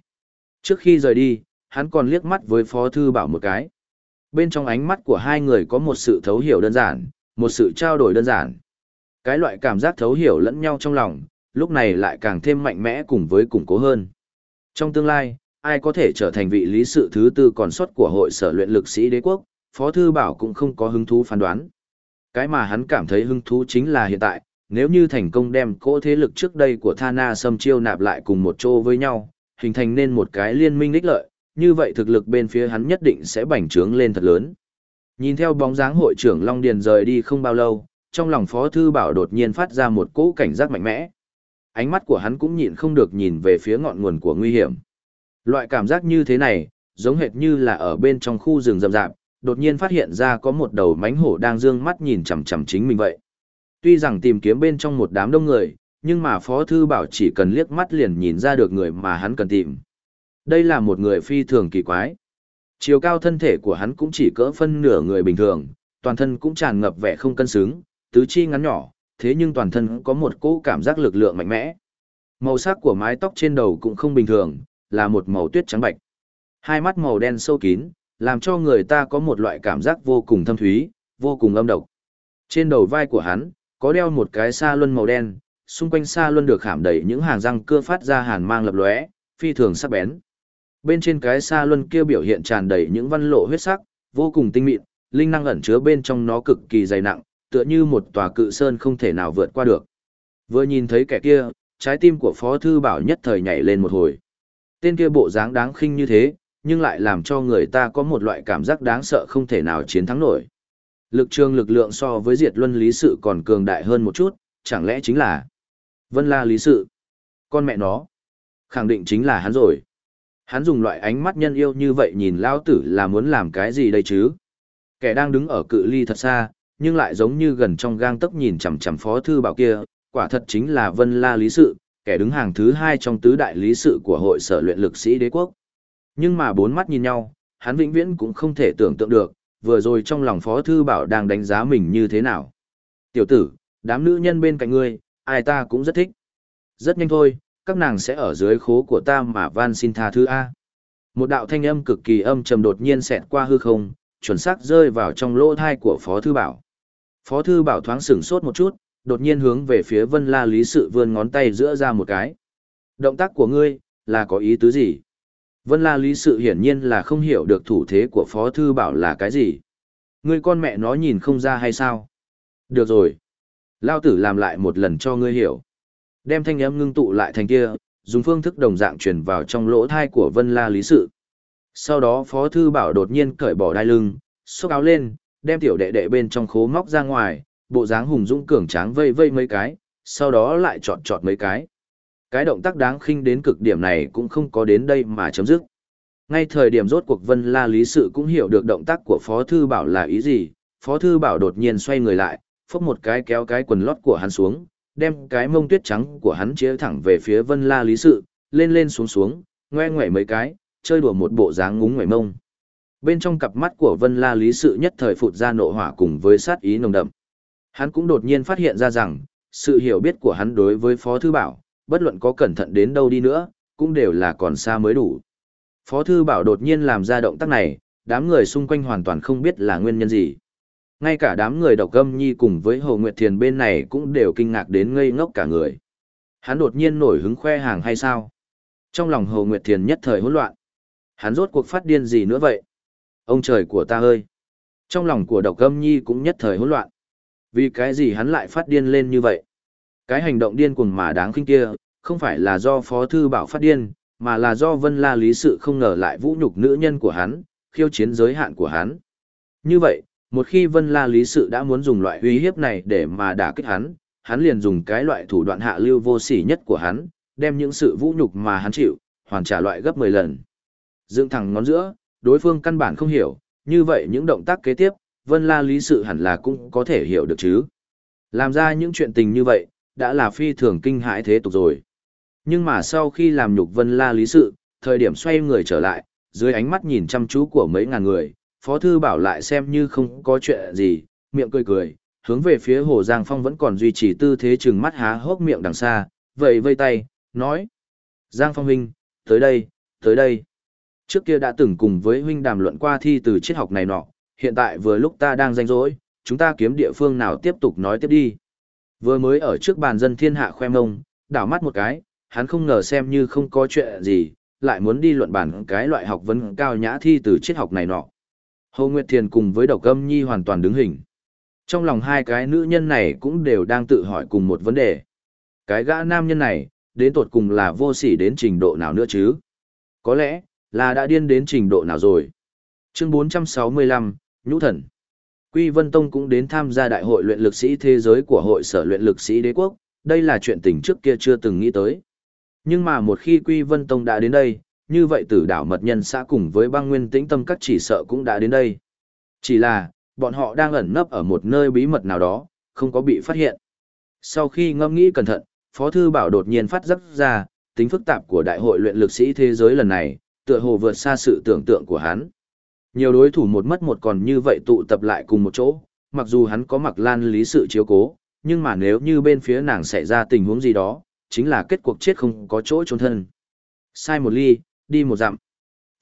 Trước khi rời đi, hắn còn liếc mắt với Phó Thư Bảo một cái. Bên trong ánh mắt của hai người có một sự thấu hiểu đơn giản, một sự trao đổi đơn giản. Cái loại cảm giác thấu hiểu lẫn nhau trong lòng, lúc này lại càng thêm mạnh mẽ cùng với củng cố hơn. Trong tương lai, ai có thể trở thành vị lý sự thứ tư còn sót của hội sở luyện lực sĩ đế quốc, Phó Thư Bảo cũng không có hứng thú phán đoán. Cái mà hắn cảm thấy hứng thú chính là hiện tại, nếu như thành công đem cỗ thế lực trước đây của Thana Sâm chiêu nạp lại cùng một chỗ với nhau, hình thành nên một cái liên minh ích lợi, như vậy thực lực bên phía hắn nhất định sẽ bành trướng lên thật lớn. Nhìn theo bóng dáng hội trưởng Long Điền rời đi không bao lâu, trong lòng Phó Thư Bảo đột nhiên phát ra một cỗ cảnh giác mạnh mẽ. Ánh mắt của hắn cũng nhịn không được nhìn về phía ngọn nguồn của nguy hiểm. Loại cảm giác như thế này, giống hệt như là ở bên trong khu rừng rậm rạp, đột nhiên phát hiện ra có một đầu mánh hổ đang dương mắt nhìn chằm chằm chính mình vậy. Tuy rằng tìm kiếm bên trong một đám đông người, nhưng mà Phó Thư Bảo chỉ cần liếc mắt liền nhìn ra được người mà hắn cần tìm. Đây là một người phi thường kỳ quái. Chiều cao thân thể của hắn cũng chỉ cỡ phân nửa người bình thường, toàn thân cũng tràn ngập vẻ không cân xứng, tứ chi ngắn nhỏ, thế nhưng toàn thân có một cỗ cảm giác lực lượng mạnh mẽ. Màu sắc của mái tóc trên đầu cũng không bình thường, là một màu tuyết trắng bạch. Hai mắt màu đen sâu kín, làm cho người ta có một loại cảm giác vô cùng thâm thúy, vô cùng âm độc. Trên đầu vai của hắn, có đeo một cái sa luân màu đen, xung quanh sa luân được khảm đầy những hàng răng cưa phát ra hàn mang lập lóe, phi thường sắc bén. Bên trên cái xa luân kia biểu hiện tràn đầy những văn lộ huyết sắc, vô cùng tinh mịn, linh năng ẩn chứa bên trong nó cực kỳ dày nặng, tựa như một tòa cự sơn không thể nào vượt qua được. Vừa nhìn thấy kẻ kia, trái tim của Phó Thư Bảo nhất thời nhảy lên một hồi. Tên kia bộ dáng đáng khinh như thế, nhưng lại làm cho người ta có một loại cảm giác đáng sợ không thể nào chiến thắng nổi. Lực trường lực lượng so với diệt luân lý sự còn cường đại hơn một chút, chẳng lẽ chính là Vân La lý sự. Con mẹ nó. Khẳng định chính là hắn rồi. Hắn dùng loại ánh mắt nhân yêu như vậy nhìn lao tử là muốn làm cái gì đây chứ? Kẻ đang đứng ở cự ly thật xa, nhưng lại giống như gần trong gang tấc nhìn chằm chằm phó thư bảo kia, quả thật chính là Vân La lý sự, kẻ đứng hàng thứ hai trong tứ đại lý sự của hội sở luyện lực sĩ đế quốc. Nhưng mà bốn mắt nhìn nhau, hắn vĩnh viễn cũng không thể tưởng tượng được, vừa rồi trong lòng Phó Thư Bảo đang đánh giá mình như thế nào. Tiểu tử, đám nữ nhân bên cạnh ngươi, ai ta cũng rất thích. Rất nhanh thôi, các nàng sẽ ở dưới khố của ta mà van xin tha thứ A. Một đạo thanh âm cực kỳ âm trầm đột nhiên xẹt qua hư không, chuẩn xác rơi vào trong lỗ thai của Phó Thư Bảo. Phó Thư Bảo thoáng sửng sốt một chút, đột nhiên hướng về phía Vân La Lý Sự vươn ngón tay giữa ra một cái. Động tác của ngươi, là có ý tứ gì? Vân La Lý Sự hiển nhiên là không hiểu được thủ thế của Phó Thư Bảo là cái gì. Ngươi con mẹ nó nhìn không ra hay sao? Được rồi. Lao tử làm lại một lần cho ngươi hiểu. Đem thanh âm ngưng tụ lại thành kia, dùng phương thức đồng dạng truyền vào trong lỗ thai của Vân La Lý Sự. Sau đó Phó Thư Bảo đột nhiên cởi bỏ đai lưng, xúc áo lên, đem tiểu đệ đệ bên trong khố móc ra ngoài, bộ dáng hùng dũng cường tráng vây vây mấy cái, sau đó lại chọn chọn mấy cái. Cái động tác đáng khinh đến cực điểm này cũng không có đến đây mà chấm dứt. Ngay thời điểm rốt cuộc Vân La Lý Sự cũng hiểu được động tác của Phó Thư Bảo là ý gì, Phó Thư Bảo đột nhiên xoay người lại, phốc một cái kéo cái quần lót của hắn xuống, đem cái mông tuyết trắng của hắn chĩa thẳng về phía Vân La Lý Sự, lên lên xuống xuống, ngoe ngoẻ mấy cái, chơi đùa một bộ dáng ngúng ngoẻ mông. Bên trong cặp mắt của Vân La Lý Sự nhất thời phụt ra nộ hỏa cùng với sát ý nồng đậm. Hắn cũng đột nhiên phát hiện ra rằng, sự hiểu biết của hắn đối với Phó Thư Bảo, bất luận có cẩn thận đến đâu đi nữa, cũng đều là còn xa mới đủ. Phó Thư Bảo đột nhiên làm ra động tác này, đám người xung quanh hoàn toàn không biết là nguyên nhân gì. Ngay cả đám người độc gâm nhi cùng với Hồ Nguyệt Thiền bên này cũng đều kinh ngạc đến ngây ngốc cả người. Hắn đột nhiên nổi hứng khoe hàng hay sao? Trong lòng Hồ Nguyệt Thiền nhất thời hỗn loạn. Hắn rốt cuộc phát điên gì nữa vậy? Ông trời của ta ơi! Trong lòng của độc gâm nhi cũng nhất thời hỗn loạn. Vì cái gì hắn lại phát điên lên như vậy? Cái hành động điên cuồng mà đáng khinh kia, không phải là do Phó Thư Bảo phát điên, mà là do Vân La Lý Sự không ngờ lại vũ nhục nữ nhân của hắn, khiêu chiến giới hạn của hắn. Như vậy, một khi Vân La Lý Sự đã muốn dùng loại uy hiếp này để mà đả kích hắn, hắn liền dùng cái loại thủ đoạn hạ lưu vô sỉ nhất của hắn, đem những sự vũ nhục mà hắn chịu, hoàn trả loại gấp 10 lần. Dựng thẳng ngón giữa, đối phương căn bản không hiểu, như vậy những động tác kế tiếp, Vân La Lý Sự hẳn là cũng có thể hiểu được chứ. Làm ra những chuyện tình như vậy, đã là phi thường kinh hãi thế tục rồi. Nhưng mà sau khi làm nhục Vân La Lý Sự, thời điểm xoay người trở lại, dưới ánh mắt nhìn chăm chú của mấy ngàn người, Phó Thư Bảo lại xem như không có chuyện gì, miệng cười cười, hướng về phía Hồ Giang Phong vẫn còn duy trì tư thế trừng mắt há hốc miệng đằng xa, vậy vây tay, nói. Giang Phong huynh, tới đây, tới đây. Trước kia đã từng cùng với huynh đàm luận qua thi từ triết học này nọ, hiện tại vừa lúc ta đang danh rỗi, chúng ta kiếm địa phương nào tiếp tục nói tiếp đi. Vừa mới ở trước bàn dân thiên hạ khoe mông, đảo mắt một cái, hắn không ngờ xem như không có chuyện gì, lại muốn đi luận bản cái loại học vấn cao nhã thi từ triết học này nọ. Hồ Nguyệt Thiền cùng với Độc Âm Nhi hoàn toàn đứng hình. Trong lòng hai cái nữ nhân này cũng đều đang tự hỏi cùng một vấn đề. Cái gã nam nhân này, đến tột cùng là vô sỉ đến trình độ nào nữa chứ? Có lẽ, là đã điên đến trình độ nào rồi? Chương 465, Nhũ Thần Quy Vân Tông cũng đến tham gia đại hội luyện lực sĩ thế giới của hội sở luyện lực sĩ đế quốc, đây là chuyện tình trước kia chưa từng nghĩ tới. Nhưng mà một khi Quy Vân Tông đã đến đây, như vậy tử đảo mật nhân xã cùng với băng nguyên tĩnh tâm các chỉ sợ cũng đã đến đây. Chỉ là, bọn họ đang ẩn nấp ở một nơi bí mật nào đó, không có bị phát hiện. Sau khi ngâm nghĩ cẩn thận, Phó Thư Bảo đột nhiên phát giấc ra, tính phức tạp của đại hội luyện lực sĩ thế giới lần này, tựa hồ vượt xa sự tưởng tượng của hắn. Nhiều đối thủ một mất một còn như vậy tụ tập lại cùng một chỗ, mặc dù hắn có mặc lan lý sự chiếu cố, nhưng mà nếu như bên phía nàng xảy ra tình huống gì đó, chính là kết cuộc chết không có chỗ trốn thân. Sai một ly, đi một dặm.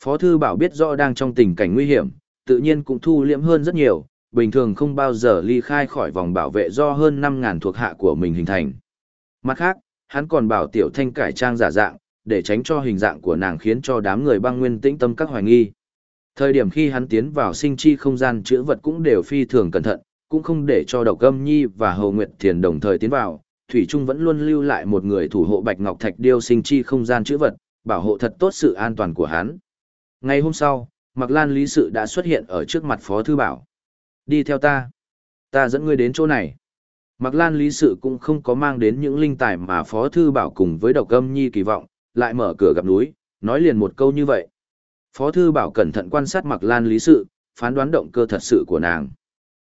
Phó thư bảo biết rõ đang trong tình cảnh nguy hiểm, tự nhiên cũng thu liễm hơn rất nhiều, bình thường không bao giờ ly khai khỏi vòng bảo vệ do hơn 5.000 thuộc hạ của mình hình thành. Mặt khác, hắn còn bảo tiểu thanh cải trang giả dạng, để tránh cho hình dạng của nàng khiến cho đám người băng nguyên tĩnh tâm các hoài nghi. Thời điểm khi hắn tiến vào sinh chi không gian chữa vật cũng đều phi thường cẩn thận, cũng không để cho độc âm nhi và hầu nguyệt thiền đồng thời tiến vào, Thủy Trung vẫn luôn lưu lại một người thủ hộ Bạch Ngọc Thạch Điêu sinh chi không gian chữ vật, bảo hộ thật tốt sự an toàn của hắn. Ngày hôm sau, Mạc Lan Lý Sự đã xuất hiện ở trước mặt Phó Thư Bảo. Đi theo ta. Ta dẫn ngươi đến chỗ này. Mạc Lan Lý Sự cũng không có mang đến những linh tài mà Phó Thư Bảo cùng với độc âm nhi kỳ vọng, lại mở cửa gặp núi, nói liền một câu như vậy. Phó Thư Bảo cẩn thận quan sát Mạc Lan Lý Sự, phán đoán động cơ thật sự của nàng.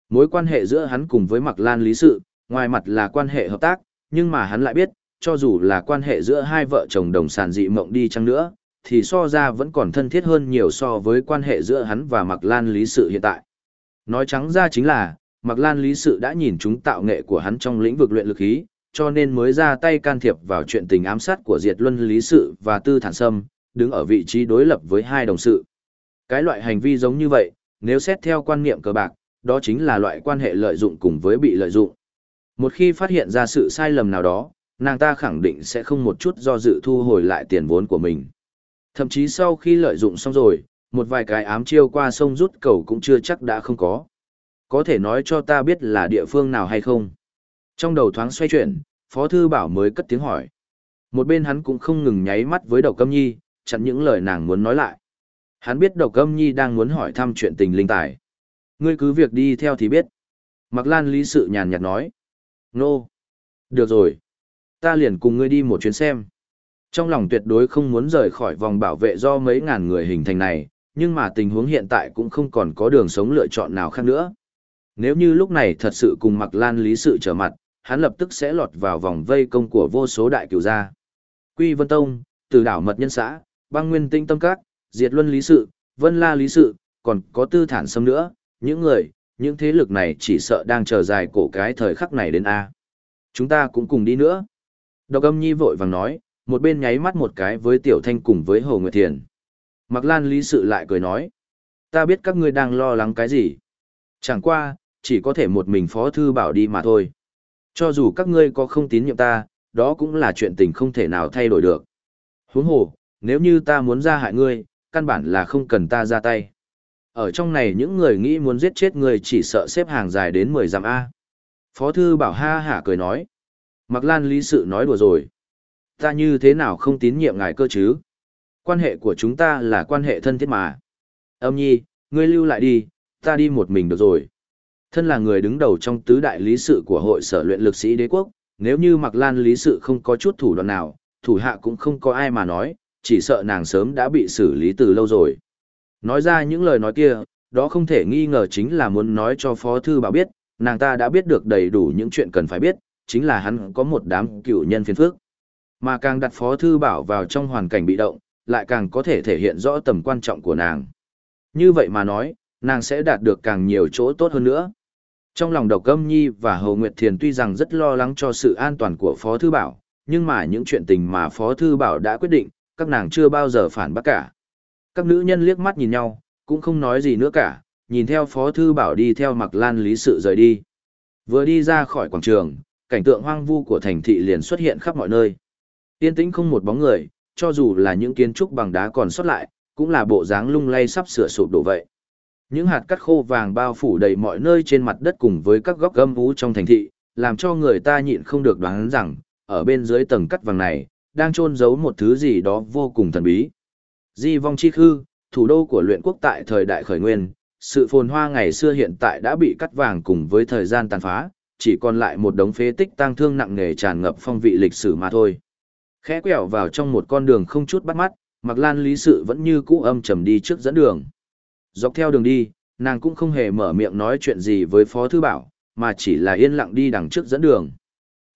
Mối quan hệ giữa hắn cùng với Mạc Lan Lý Sự, ngoài mặt là quan hệ hợp tác, nhưng mà hắn lại biết, cho dù là quan hệ giữa hai vợ chồng đồng sản dị mộng đi chăng nữa, thì so ra vẫn còn thân thiết hơn nhiều so với quan hệ giữa hắn và Mạc Lan Lý Sự hiện tại. Nói trắng ra chính là, Mạc Lan Lý Sự đã nhìn chúng tạo nghệ của hắn trong lĩnh vực luyện lực khí, cho nên mới ra tay can thiệp vào chuyện tình ám sát của Diệt Luân Lý Sự và Tư Thản Sâm, đứng ở vị trí đối lập với hai đồng sự. Cái loại hành vi giống như vậy, nếu xét theo quan niệm cờ bạc, đó chính là loại quan hệ lợi dụng cùng với bị lợi dụng. Một khi phát hiện ra sự sai lầm nào đó, nàng ta khẳng định sẽ không một chút do dự thu hồi lại tiền vốn của mình. Thậm chí sau khi lợi dụng xong rồi, một vài cái ám chiêu qua sông rút cầu cũng chưa chắc đã không có. Có thể nói cho ta biết là địa phương nào hay không? Trong đầu thoáng xoay chuyển, Phó Thư Bảo mới cất tiếng hỏi. Một bên hắn cũng không ngừng nháy mắt với Đậu Câm Nhi, chặn những lời nàng muốn nói lại. Hắn biết Đậu Câm Nhi đang muốn hỏi thăm chuyện tình linh tài. Ngươi cứ việc đi theo thì biết. Mặc Lan lý sự nhàn nhạt nói. Nô. Được rồi. Ta liền cùng ngươi đi một chuyến xem. Trong lòng tuyệt đối không muốn rời khỏi vòng bảo vệ do mấy ngàn người hình thành này, nhưng mà tình huống hiện tại cũng không còn có đường sống lựa chọn nào khác nữa. Nếu như lúc này thật sự cùng Mặc Lan lý sự trở mặt, hắn lập tức sẽ lọt vào vòng vây công của vô số đại cửu gia. Quy Vân Tông, Từ đảo mật nhân xã, Băng Nguyên Tinh Tâm Các, Diệt Luân lý sự, Vân La lý sự, còn có Tư Thản Sâm nữa, những người, những thế lực này chỉ sợ đang chờ dài cổ cái thời khắc này đến a. Chúng ta cũng cùng đi nữa. Độc âm nhi vội vàng nói, một bên nháy mắt một cái với Tiểu Thanh cùng với Hồ Nguyệt Thiền. Mặc Lan lý sự lại cười nói, ta biết các ngươi đang lo lắng cái gì. Chẳng qua, chỉ có thể một mình phó thư bảo đi mà thôi. Cho dù các ngươi có không tín nhiệm ta, đó cũng là chuyện tình không thể nào thay đổi được. Huống hồ, nếu như ta muốn ra hại ngươi, căn bản là không cần ta ra tay. Ở trong này những người nghĩ muốn giết chết người chỉ sợ xếp hàng dài đến 10 dặm A. Phó thư bảo ha hả cười nói. Mặc lan lý sự nói đùa rồi. Ta như thế nào không tín nhiệm ngài cơ chứ? Quan hệ của chúng ta là quan hệ thân thiết mà. Âm nhi, ngươi lưu lại đi, ta đi một mình được rồi. Thân là người đứng đầu trong tứ đại lý sự của hội sở luyện lực sĩ đế quốc, nếu như Mặc Lan lý sự không có chút thủ đoạn nào, thủ hạ cũng không có ai mà nói, chỉ sợ nàng sớm đã bị xử lý từ lâu rồi. Nói ra những lời nói kia, đó không thể nghi ngờ chính là muốn nói cho Phó Thư Bảo biết, nàng ta đã biết được đầy đủ những chuyện cần phải biết, chính là hắn có một đám cựu nhân phiền phức. Mà càng đặt Phó Thư Bảo vào trong hoàn cảnh bị động, lại càng có thể thể hiện rõ tầm quan trọng của nàng. Như vậy mà nói, nàng sẽ đạt được càng nhiều chỗ tốt hơn nữa. Trong lòng Độc Âm Nhi và Hồ Nguyệt Thiền tuy rằng rất lo lắng cho sự an toàn của Phó Thư Bảo, nhưng mà những chuyện tình mà Phó Thư Bảo đã quyết định, các nàng chưa bao giờ phản bác cả. Các nữ nhân liếc mắt nhìn nhau, cũng không nói gì nữa cả, nhìn theo Phó Thư Bảo đi theo Mặc Lan Lý Sự rời đi. Vừa đi ra khỏi quảng trường, cảnh tượng hoang vu của thành thị liền xuất hiện khắp mọi nơi. Yên tĩnh không một bóng người, cho dù là những kiến trúc bằng đá còn sót lại, cũng là bộ dáng lung lay sắp sửa sụp đổ vậy. Những hạt cắt khô vàng bao phủ đầy mọi nơi trên mặt đất cùng với các góc gâm ú trong thành thị, làm cho người ta nhịn không được đoán rằng, ở bên dưới tầng cắt vàng này, đang trôn giấu một thứ gì đó vô cùng thần bí. Di vong chi khư, thủ đô của luyện quốc tại thời đại khởi nguyên, sự phồn hoa ngày xưa hiện tại đã bị cắt vàng cùng với thời gian tàn phá, chỉ còn lại một đống phế tích tang thương nặng nề tràn ngập phong vị lịch sử mà thôi. Khẽ quẹo vào trong một con đường không chút bắt mắt, Mặc Lan lý sự vẫn như cũ âm trầm đi trước dẫn đường. Dọc theo đường đi, nàng cũng không hề mở miệng nói chuyện gì với Phó Thư Bảo, mà chỉ là yên lặng đi đằng trước dẫn đường.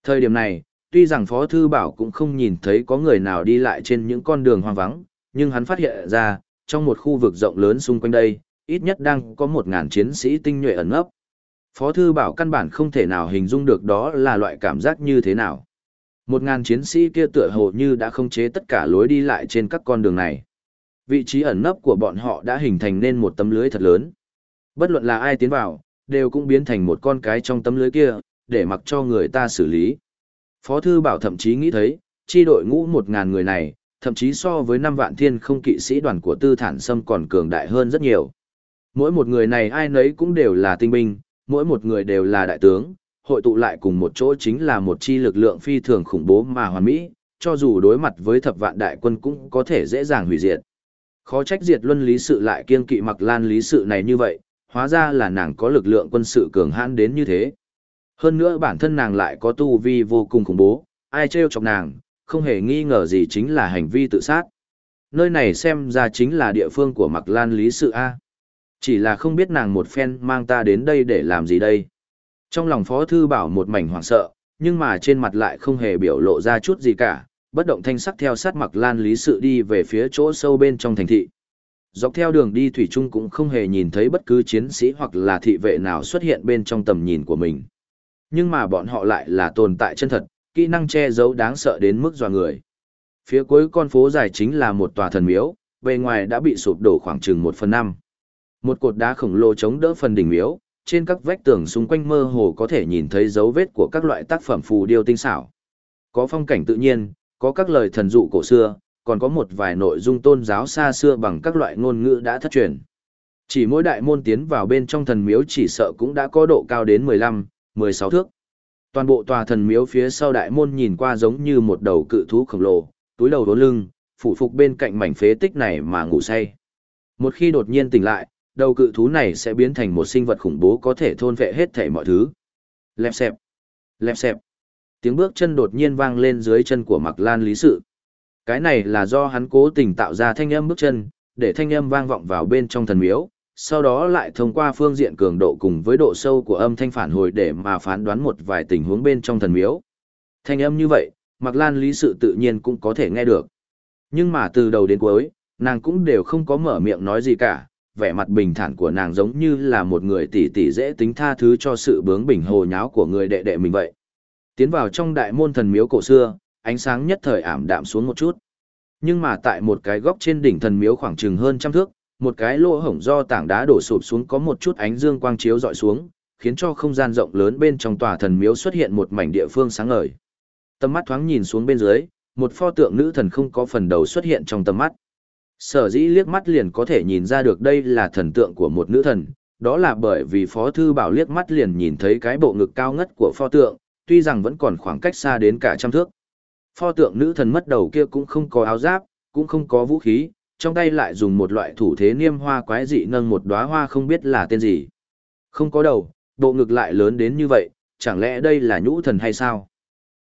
Thời điểm này, tuy rằng Phó Thư Bảo cũng không nhìn thấy có người nào đi lại trên những con đường hoang vắng, nhưng hắn phát hiện ra, trong một khu vực rộng lớn xung quanh đây, ít nhất đang có một ngàn chiến sĩ tinh nhuệ ẩn nấp. Phó Thư Bảo căn bản không thể nào hình dung được đó là loại cảm giác như thế nào. Một ngàn chiến sĩ kia tựa hồ như đã không chế tất cả lối đi lại trên các con đường này. Vị trí ẩn nấp của bọn họ đã hình thành nên một tấm lưới thật lớn. Bất luận là ai tiến vào, đều cũng biến thành một con cái trong tấm lưới kia, để mặc cho người ta xử lý. Phó Thư Bảo thậm chí nghĩ thấy, chi đội ngũ một ngàn người này, thậm chí so với năm vạn thiên không kỵ sĩ đoàn của tư thản sâm còn cường đại hơn rất nhiều. Mỗi một người này ai nấy cũng đều là tinh binh, mỗi một người đều là đại tướng, hội tụ lại cùng một chỗ chính là một chi lực lượng phi thường khủng bố mà hoàn mỹ, cho dù đối mặt với thập vạn đại quân cũng có thể dễ dàng hủy diệt. Khó trách diệt luân lý sự lại kiên kỵ mặc lan lý sự này như vậy, hóa ra là nàng có lực lượng quân sự cường hãn đến như thế. Hơn nữa bản thân nàng lại có tu vi vô cùng khủng bố, ai trêu chọc nàng, không hề nghi ngờ gì chính là hành vi tự sát. Nơi này xem ra chính là địa phương của mặc lan lý sự A. Chỉ là không biết nàng một phen mang ta đến đây để làm gì đây. Trong lòng Phó Thư Bảo một mảnh hoảng sợ, nhưng mà trên mặt lại không hề biểu lộ ra chút gì cả, bất động thanh sắc theo sát mặc lan lý sự đi về phía chỗ sâu bên trong thành thị. Dọc theo đường đi Thủy Trung cũng không hề nhìn thấy bất cứ chiến sĩ hoặc là thị vệ nào xuất hiện bên trong tầm nhìn của mình. Nhưng mà bọn họ lại là tồn tại chân thật, kỹ năng che giấu đáng sợ đến mức dò người. Phía cuối con phố dài chính là một tòa thần miếu, bề ngoài đã bị sụp đổ khoảng chừng một phần năm. Một cột đá khổng lồ chống đỡ phần đỉnh miếu, trên các vách tường xung quanh mơ hồ có thể nhìn thấy dấu vết của các loại tác phẩm phù điêu tinh xảo. Có phong cảnh tự nhiên, có các lời thần dụ cổ xưa, còn có một vài nội dung tôn giáo xa xưa bằng các loại ngôn ngữ đã thất truyền. Chỉ mỗi đại môn tiến vào bên trong thần miếu chỉ sợ cũng đã có độ cao đến 15, 16 thước. Toàn bộ tòa thần miếu phía sau đại môn nhìn qua giống như một đầu cự thú khổng lồ, túi đầu đố lưng, phủ phục bên cạnh mảnh phế tích này mà ngủ say. Một khi đột nhiên tỉnh lại, đầu cự thú này sẽ biến thành một sinh vật khủng bố có thể thôn vệ hết thảy mọi thứ. Lẹp xẹp, lẹp xẹp. Tiếng bước chân đột nhiên vang lên dưới chân của Mạc Lan Lý Sự. Cái này là do hắn cố tình tạo ra thanh âm bước chân, để thanh âm vang vọng vào bên trong thần miếu, sau đó lại thông qua phương diện cường độ cùng với độ sâu của âm thanh phản hồi để mà phán đoán một vài tình huống bên trong thần miếu. Thanh âm như vậy, Mạc Lan Lý Sự tự nhiên cũng có thể nghe được. Nhưng mà từ đầu đến cuối, nàng cũng đều không có mở miệng nói gì cả, vẻ mặt bình thản của nàng giống như là một người tỷ tỷ dễ tính tha thứ cho sự bướng bỉnh hồ nháo của người đệ đệ mình vậy. Tiến vào trong đại môn thần miếu cổ xưa, ánh sáng nhất thời ảm đạm xuống một chút. Nhưng mà tại một cái góc trên đỉnh thần miếu khoảng chừng hơn trăm thước, một cái lỗ hổng do tảng đá đổ sụp xuống có một chút ánh dương quang chiếu dọi xuống, khiến cho không gian rộng lớn bên trong tòa thần miếu xuất hiện một mảnh địa phương sáng ngời. Tầm mắt thoáng nhìn xuống bên dưới, một pho tượng nữ thần không có phần đầu xuất hiện trong tầm mắt. Sở dĩ liếc mắt liền có thể nhìn ra được đây là thần tượng của một nữ thần, đó là bởi vì Phó Thư Bảo liếc mắt liền nhìn thấy cái bộ ngực cao ngất của pho tượng, tuy rằng vẫn còn khoảng cách xa đến cả trăm thước. Pho tượng nữ thần mất đầu kia cũng không có áo giáp, cũng không có vũ khí, trong tay lại dùng một loại thủ thế niêm hoa quái dị nâng một đóa hoa không biết là tên gì. Không có đầu, bộ ngực lại lớn đến như vậy, chẳng lẽ đây là nhũ thần hay sao?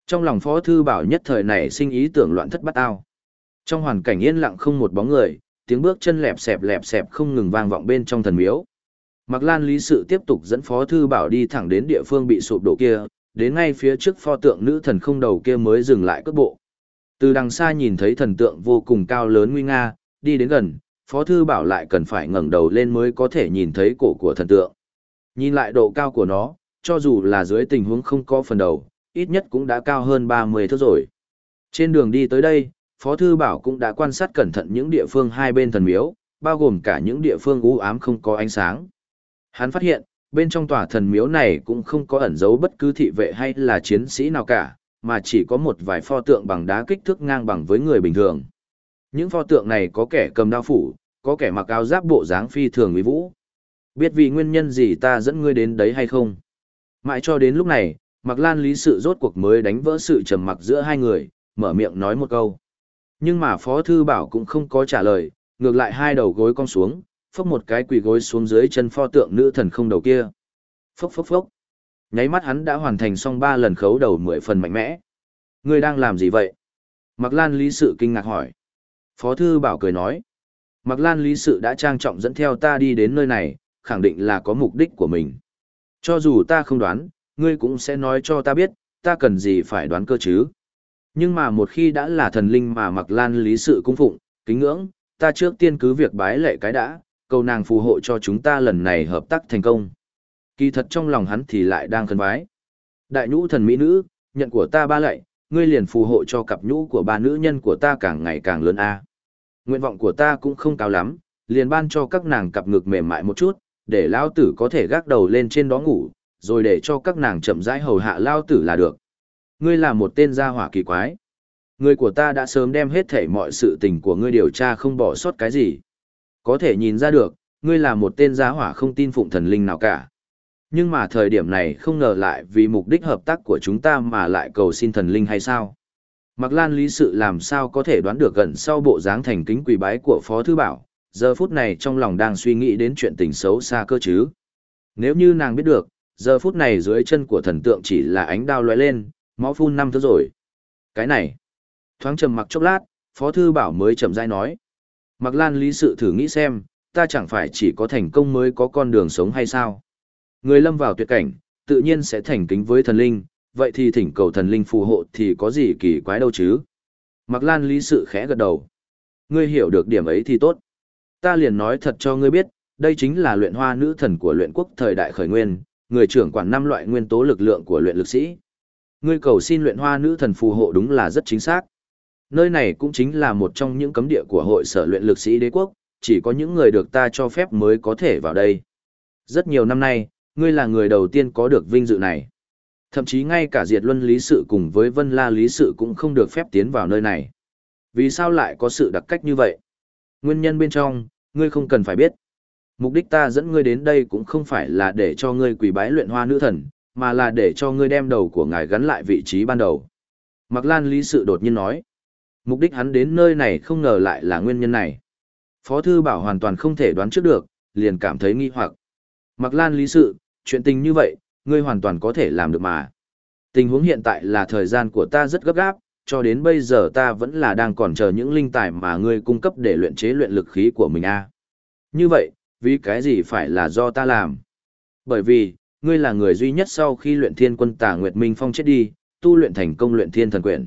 Trong lòng Phó Thư Bảo nhất thời này sinh ý tưởng loạn thất bắt ao. Trong hoàn cảnh yên lặng không một bóng người, tiếng bước chân lẹp xẹp lẹp xẹp không ngừng vang vọng bên trong thần miếu. Mạc Lan Lý Sự tiếp tục dẫn Phó Thư Bảo đi thẳng đến địa phương bị sụp đổ kia, đến ngay phía trước pho tượng nữ thần không đầu kia mới dừng lại cất bộ. Từ đằng xa nhìn thấy thần tượng vô cùng cao lớn nguy nga, đi đến gần, Phó Thư Bảo lại cần phải ngẩng đầu lên mới có thể nhìn thấy cổ của thần tượng. Nhìn lại độ cao của nó, cho dù là dưới tình huống không có phần đầu, ít nhất cũng đã cao hơn 30 thước rồi. Trên đường đi tới đây, Phó Thư Bảo cũng đã quan sát cẩn thận những địa phương hai bên thần miếu, bao gồm cả những địa phương u ám không có ánh sáng. Hắn phát hiện, bên trong tòa thần miếu này cũng không có ẩn giấu bất cứ thị vệ hay là chiến sĩ nào cả, mà chỉ có một vài pho tượng bằng đá kích thước ngang bằng với người bình thường. Những pho tượng này có kẻ cầm đao phủ, có kẻ mặc áo giáp bộ dáng phi thường uy vũ. Biết vì nguyên nhân gì ta dẫn ngươi đến đấy hay không? Mãi cho đến lúc này, Mạc Lan lý sự rốt cuộc mới đánh vỡ sự trầm mặc giữa hai người, mở miệng nói một câu. Nhưng mà Phó Thư Bảo cũng không có trả lời, ngược lại hai đầu gối cong xuống, phốc một cái quỳ gối xuống dưới chân pho tượng nữ thần không đầu kia. Phốc phốc phốc. Nháy mắt hắn đã hoàn thành xong ba lần khấu đầu mười phần mạnh mẽ. Ngươi đang làm gì vậy? Mạc Lan Lý Sự kinh ngạc hỏi. Phó Thư Bảo cười nói. Mạc Lan Lý Sự đã trang trọng dẫn theo ta đi đến nơi này, khẳng định là có mục đích của mình. Cho dù ta không đoán, ngươi cũng sẽ nói cho ta biết, ta cần gì phải đoán cơ chứ. Nhưng mà một khi đã là thần linh mà Mạc Lan Lý Sự cung phụng, kính ngưỡng, ta trước tiên cứ việc bái lệ cái đã, cầu nàng phù hộ cho chúng ta lần này hợp tác thành công. Kỳ thật trong lòng hắn thì lại đang khấn vái. Đại nhũ thần mỹ nữ, nhận của ta ba lệ ngươi liền phù hộ cho cặp nhũ của ba nữ nhân của ta càng ngày càng lớn a. Nguyện vọng của ta cũng không cao lắm, liền ban cho các nàng cặp ngực mềm mại một chút, để lao tử có thể gác đầu lên trên đó ngủ, rồi để cho các nàng chậm rãi hầu hạ lao tử là được. Ngươi là một tên gia hỏa kỳ quái. Người của ta đã sớm đem hết thảy mọi sự tình của ngươi điều tra không bỏ sót cái gì. Có thể nhìn ra được, ngươi là một tên gia hỏa không tin phụng thần linh nào cả. Nhưng mà thời điểm này không ngờ lại vì mục đích hợp tác của chúng ta mà lại cầu xin thần linh hay sao? Mạc Lan lý sự làm sao có thể đoán được gần sau bộ dáng thành kính quỳ bái của Phó Thư Bảo, giờ phút này trong lòng đang suy nghĩ đến chuyện tình xấu xa cơ chứ. Nếu như nàng biết được, giờ phút này dưới chân của thần tượng chỉ là ánh đao lóe lên, máu phun năm thứ rồi. Cái này, thoáng trầm mặc chốc lát, Phó Thư Bảo mới chậm rãi nói. Mạc Lan lý sự thử nghĩ xem, ta chẳng phải chỉ có thành công mới có con đường sống hay sao? Người lâm vào tuyệt cảnh, tự nhiên sẽ thành kính với thần linh, vậy thì thỉnh cầu thần linh phù hộ thì có gì kỳ quái đâu chứ? Mạc Lan lý sự khẽ gật đầu. Ngươi hiểu được điểm ấy thì tốt. Ta liền nói thật cho ngươi biết, đây chính là luyện hoa nữ thần của luyện quốc thời đại khởi nguyên, người trưởng quản năm loại nguyên tố lực lượng của luyện lực sĩ. Ngươi cầu xin luyện hoa nữ thần phù hộ đúng là rất chính xác. Nơi này cũng chính là một trong những cấm địa của hội sở luyện lực sĩ đế quốc, chỉ có những người được ta cho phép mới có thể vào đây. Rất nhiều năm nay, ngươi là người đầu tiên có được vinh dự này. Thậm chí ngay cả diệt luân lý sự cùng với vân la lý sự cũng không được phép tiến vào nơi này. Vì sao lại có sự đặc cách như vậy? Nguyên nhân bên trong, ngươi không cần phải biết. Mục đích ta dẫn ngươi đến đây cũng không phải là để cho ngươi quỳ bái luyện hoa nữ thần, mà là để cho ngươi đem đầu của ngài gắn lại vị trí ban đầu. Mạc Lan lý sự đột nhiên nói. Mục đích hắn đến nơi này không ngờ lại là nguyên nhân này. Phó thư bảo hoàn toàn không thể đoán trước được, liền cảm thấy nghi hoặc. Mạc Lan lý sự, chuyện tình như vậy, ngươi hoàn toàn có thể làm được mà. Tình huống hiện tại là thời gian của ta rất gấp gáp, cho đến bây giờ ta vẫn là đang còn chờ những linh tài mà ngươi cung cấp để luyện chế luyện lực khí của mình a. Như vậy, vì cái gì phải là do ta làm? Bởi vì, ngươi là người duy nhất sau khi luyện thiên quân tà Nguyệt Minh Phong chết đi, tu luyện thành công luyện thiên thần quyền.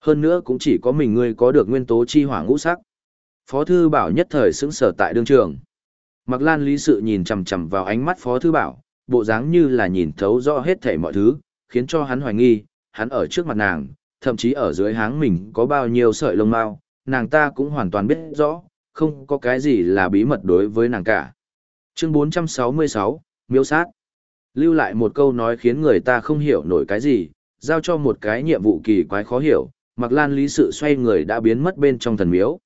Hơn nữa cũng chỉ có mình ngươi có được nguyên tố chi hỏa ngũ sắc. Phó thư bảo nhất thời xứng sở tại đương trường. Mặc lan lý sự nhìn chằm chằm vào ánh mắt phó thư bảo, bộ dáng như là nhìn thấu rõ hết thảy mọi thứ, khiến cho hắn hoài nghi, hắn ở trước mặt nàng, thậm chí ở dưới háng mình có bao nhiêu sợi lông mao, nàng ta cũng hoàn toàn biết rõ, không có cái gì là bí mật đối với nàng cả. Chương 466, Miêu sát. Lưu lại một câu nói khiến người ta không hiểu nổi cái gì, giao cho một cái nhiệm vụ kỳ quái khó hiểu, Mặc Lan lý sự xoay người đã biến mất bên trong thần miếu.